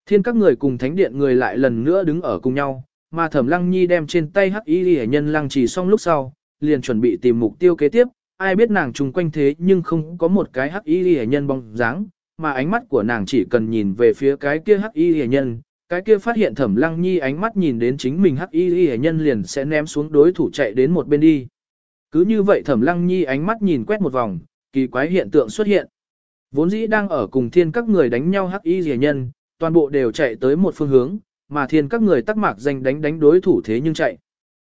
Thiên các người cùng thánh điện người lại lần nữa đứng ở cùng nhau, mà thẩm lăng nhi đem trên tay hắc y hệ nhân lăng trì xong lúc sau, liền chuẩn bị tìm mục tiêu kế tiếp, ai biết nàng trùng quanh thế nhưng không có một cái hắc y hệ nhân bóng dáng, mà ánh mắt của nàng chỉ cần nhìn về phía cái kia hắc y hệ nhân, cái kia phát hiện thẩm lăng nhi ánh mắt nhìn đến chính mình hắc y hệ nhân liền sẽ ném xuống đối thủ chạy đến một bên đi. Cứ như vậy thẩm lăng nhi ánh mắt nhìn quét một vòng, kỳ quái hiện tượng xuất hiện. Vốn dĩ đang ở cùng thiên các người đánh nhau hắc y rìa nhân, toàn bộ đều chạy tới một phương hướng, mà thiên các người tắc mạc danh đánh đánh đối thủ thế nhưng chạy.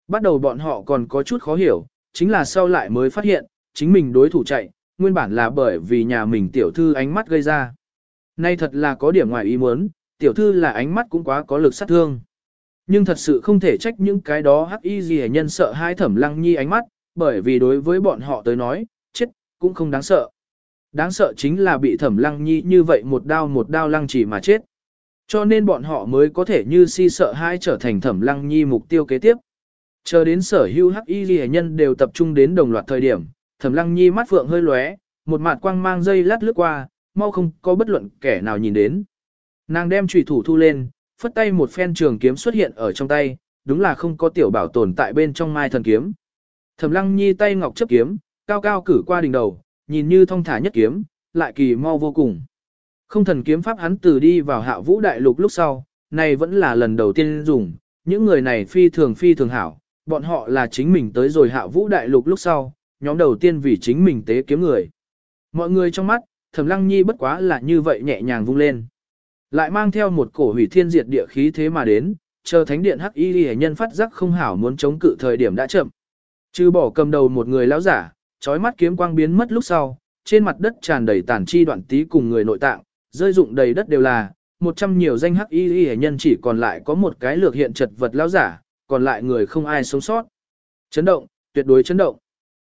Bắt đầu bọn họ còn có chút khó hiểu, chính là sau lại mới phát hiện, chính mình đối thủ chạy, nguyên bản là bởi vì nhà mình tiểu thư ánh mắt gây ra. Nay thật là có điểm ngoài ý muốn, tiểu thư là ánh mắt cũng quá có lực sát thương. Nhưng thật sự không thể trách những cái đó hắc y gì nhân sợ hai thẩm lăng nhi ánh mắt, bởi vì đối với bọn họ tới nói, chết, cũng không đáng sợ. Đáng sợ chính là bị thẩm lăng nhi như vậy một đao một đao lăng chỉ mà chết. Cho nên bọn họ mới có thể như si sợ hai trở thành thẩm lăng nhi mục tiêu kế tiếp. Chờ đến sở hữu hắc y ghi nhân đều tập trung đến đồng loạt thời điểm, thẩm lăng nhi mắt phượng hơi lóe, một mặt quang mang dây lát lướt qua, mau không có bất luận kẻ nào nhìn đến. Nàng đem trùy thủ thu lên, phất tay một phen trường kiếm xuất hiện ở trong tay, đúng là không có tiểu bảo tồn tại bên trong mai thần kiếm. Thẩm lăng nhi tay ngọc chấp kiếm, cao cao cử qua đỉnh đầu, nhìn như thong thả nhất kiếm, lại kỳ mau vô cùng. Không thần kiếm pháp hắn từ đi vào hạ vũ đại lục lúc sau, này vẫn là lần đầu tiên dùng, những người này phi thường phi thường hảo, bọn họ là chính mình tới rồi hạ vũ đại lục lúc sau, nhóm đầu tiên vì chính mình tế kiếm người. Mọi người trong mắt, thẩm lăng nhi bất quá là như vậy nhẹ nhàng vung lên. Lại mang theo một cổ hủy thiên diệt địa khí thế mà đến, chờ thánh điện hắc y hệ nhân phát giác không hảo muốn chống cự thời điểm đã chậm. Trừ bỏ cầm đầu một người lão giả, trói mắt kiếm quang biến mất lúc sau, trên mặt đất tràn đầy tàn chi đoạn tí cùng người nội tạng, rơi dụng đầy đất đều là, một trăm nhiều danh hắc y hệ nhân chỉ còn lại có một cái lược hiện chật vật lão giả, còn lại người không ai sống sót. Chấn động, tuyệt đối chấn động.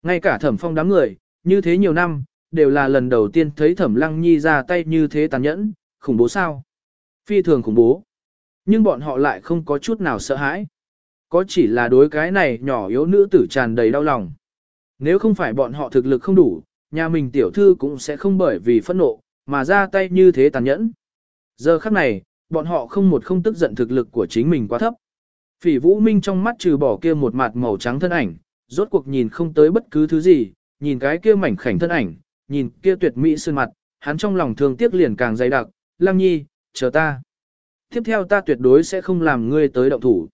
Ngay cả thẩm phong đám người, như thế nhiều năm, đều là lần đầu tiên thấy thẩm lăng nhi ra tay như thế tàn nhẫn, khủng bố sao? Phi thường khủng bố. Nhưng bọn họ lại không có chút nào sợ hãi. Có chỉ là đối cái này nhỏ yếu nữ tử tràn đầy đau lòng. Nếu không phải bọn họ thực lực không đủ, nhà mình tiểu thư cũng sẽ không bởi vì phẫn nộ, mà ra tay như thế tàn nhẫn. Giờ khắc này, bọn họ không một không tức giận thực lực của chính mình quá thấp. Phỉ vũ minh trong mắt trừ bỏ kia một mặt màu trắng thân ảnh, rốt cuộc nhìn không tới bất cứ thứ gì, nhìn cái kia mảnh khảnh thân ảnh, nhìn kia tuyệt mỹ sơn mặt, hắn trong lòng thương tiếc liền càng dày đặc, Lăng Nhi, chờ ta. Tiếp theo ta tuyệt đối sẽ không làm ngươi tới động thủ.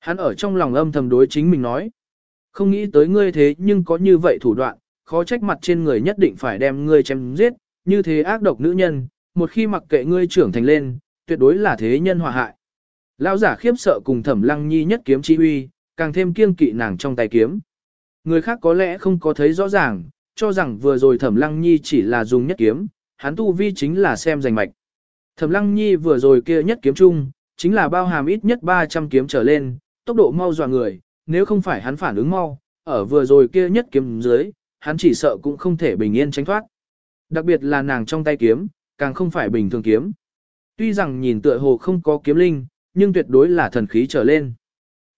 Hắn ở trong lòng âm thầm đối chính mình nói. Không nghĩ tới ngươi thế nhưng có như vậy thủ đoạn, khó trách mặt trên người nhất định phải đem ngươi chém giết, như thế ác độc nữ nhân, một khi mặc kệ ngươi trưởng thành lên, tuyệt đối là thế nhân hòa hại. Lão giả khiếp sợ cùng thẩm lăng nhi nhất kiếm chi huy, càng thêm kiêng kỵ nàng trong tay kiếm. Người khác có lẽ không có thấy rõ ràng, cho rằng vừa rồi thẩm lăng nhi chỉ là dùng nhất kiếm, hắn tu vi chính là xem giành mạch. Thẩm lăng nhi vừa rồi kia nhất kiếm chung, chính là bao hàm ít nhất 300 kiếm trở lên, tốc độ mau dọa người, nếu không phải hắn phản ứng mau, ở vừa rồi kia nhất kiếm dưới, hắn chỉ sợ cũng không thể bình yên tránh thoát. Đặc biệt là nàng trong tay kiếm, càng không phải bình thường kiếm. Tuy rằng nhìn tựa hồ không có kiếm linh, nhưng tuyệt đối là thần khí trở lên.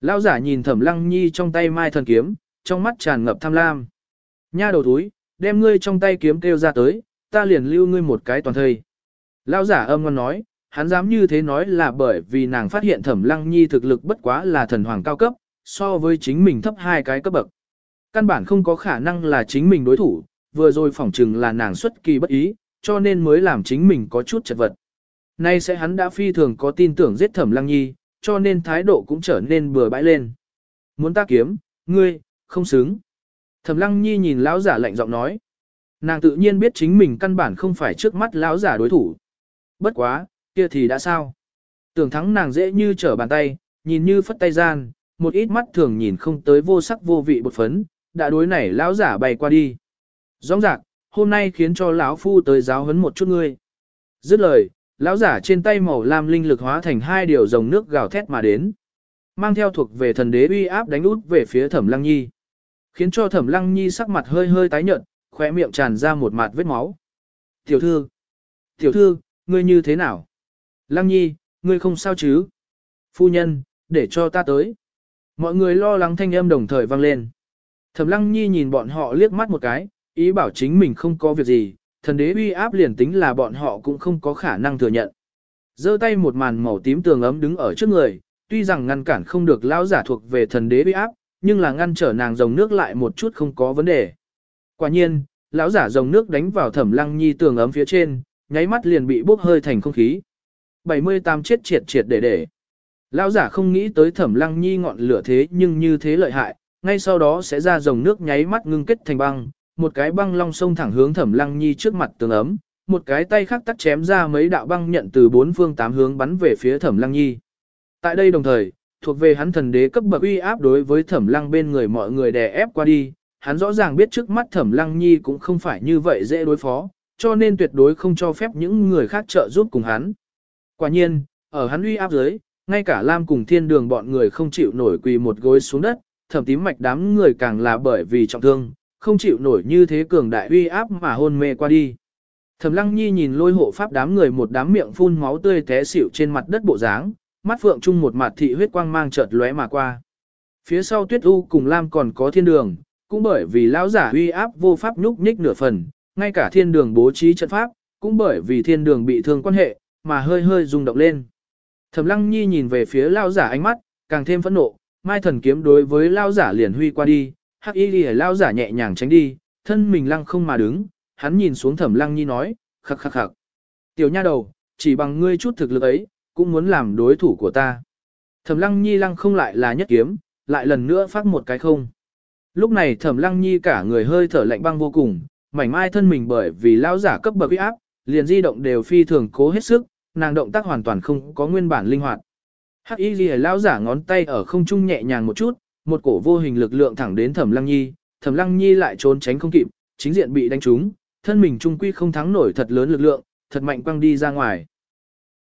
Lão giả nhìn Thẩm Lăng Nhi trong tay mai thần kiếm, trong mắt tràn ngập tham lam. Nha đầu túi, đem ngươi trong tay kiếm kêu ra tới, ta liền lưu ngươi một cái toàn thây. Lão giả âm ngon nói, hắn dám như thế nói là bởi vì nàng phát hiện Thẩm Lăng Nhi thực lực bất quá là thần hoàng cao cấp, so với chính mình thấp hai cái cấp bậc. Căn bản không có khả năng là chính mình đối thủ, vừa rồi phỏng chừng là nàng xuất kỳ bất ý, cho nên mới làm chính mình có chút chật vật. Nay sẽ hắn đã phi thường có tin tưởng giết thẩm lăng nhi, cho nên thái độ cũng trở nên bừa bãi lên. Muốn ta kiếm, ngươi, không xứng. Thẩm lăng nhi nhìn lão giả lạnh giọng nói. Nàng tự nhiên biết chính mình căn bản không phải trước mắt lão giả đối thủ. Bất quá, kia thì đã sao? Tưởng thắng nàng dễ như trở bàn tay, nhìn như phất tay gian, một ít mắt thường nhìn không tới vô sắc vô vị bột phấn, đã đối nảy lão giả bay qua đi. Rõ rạc, hôm nay khiến cho lão phu tới giáo huấn một chút ngươi. Dứt lời, lão giả trên tay màu lam linh lực hóa thành hai điều dòng nước gào thét mà đến. Mang theo thuộc về thần đế uy áp đánh út về phía thẩm lăng nhi. Khiến cho thẩm lăng nhi sắc mặt hơi hơi tái nhợt, khóe miệng tràn ra một mạt vết máu. Tiểu thư! Tiểu thư, ngươi như thế nào? Lăng nhi, ngươi không sao chứ? Phu nhân, để cho ta tới. Mọi người lo lắng thanh âm đồng thời vang lên. Thẩm lăng nhi nhìn bọn họ liếc mắt một cái, ý bảo chính mình không có việc gì, thần đế uy áp liền tính là bọn họ cũng không có khả năng thừa nhận. giơ tay một màn màu tím tường ấm đứng ở trước người, tuy rằng ngăn cản không được lão giả thuộc về thần đế uy áp, nhưng là ngăn trở nàng dòng nước lại một chút không có vấn đề. Quả nhiên, lão giả dòng nước đánh vào thẩm lăng nhi tường ấm phía trên, nháy mắt liền bị bốc hơi thành không khí. 78 chết triệt triệt để để. Lão giả không nghĩ tới thẩm lăng nhi ngọn lửa thế nhưng như thế lợi hại, ngay sau đó sẽ ra dòng nước nháy mắt ngưng kết thành băng, một cái băng long sông thẳng hướng Thẩm Lăng Nhi trước mặt tường ấm, một cái tay khác tắt chém ra mấy đạo băng nhận từ bốn phương tám hướng bắn về phía Thẩm Lăng Nhi. Tại đây đồng thời, thuộc về hắn thần đế cấp bậc uy áp đối với Thẩm Lăng bên người mọi người đè ép qua đi, hắn rõ ràng biết trước mắt Thẩm Lăng Nhi cũng không phải như vậy dễ đối phó, cho nên tuyệt đối không cho phép những người khác trợ giúp cùng hắn. Quả nhiên, ở hắn uy áp dưới, ngay cả Lam cùng Thiên Đường bọn người không chịu nổi quỳ một gối xuống đất, thẩm tím mạch đám người càng là bởi vì trọng thương, không chịu nổi như thế cường đại uy áp mà hôn mê qua đi. Thẩm Lăng Nhi nhìn lôi hộ pháp đám người một đám miệng phun máu tươi té xỉu trên mặt đất bộ dáng, mắt phượng chung một mặt thị huyết quang mang chợt lóe mà qua. Phía sau Tuyết U cùng Lam còn có thiên đường, cũng bởi vì lão giả uy áp vô pháp nhúc nhích nửa phần, ngay cả thiên đường bố trí trận pháp, cũng bởi vì thiên đường bị thương quan hệ, mà hơi hơi rung động lên. Thẩm Lăng Nhi nhìn về phía lão giả ánh mắt, càng thêm phẫn nộ, Mai thần kiếm đối với lão giả liền huy qua đi, hắc y Liễu lao giả nhẹ nhàng tránh đi, thân mình lăng không mà đứng, hắn nhìn xuống thẩm lăng nhi nói, khắc khắc khắc. Tiểu nha đầu, chỉ bằng ngươi chút thực lực ấy, cũng muốn làm đối thủ của ta. Thẩm lăng nhi lăng không lại là nhất kiếm, lại lần nữa phát một cái không. Lúc này thẩm lăng nhi cả người hơi thở lạnh băng vô cùng, mảnh mai thân mình bởi vì lao giả cấp bậc uy áp, liền di động đều phi thường cố hết sức, nàng động tác hoàn toàn không có nguyên bản linh hoạt. Hắc y Lìa lão giả ngón tay ở không trung nhẹ nhàng một chút, một cổ vô hình lực lượng thẳng đến thẩm lăng nhi, thẩm lăng nhi lại trốn tránh không kịp, chính diện bị đánh trúng, thân mình trung quy không thắng nổi thật lớn lực lượng, thật mạnh quăng đi ra ngoài.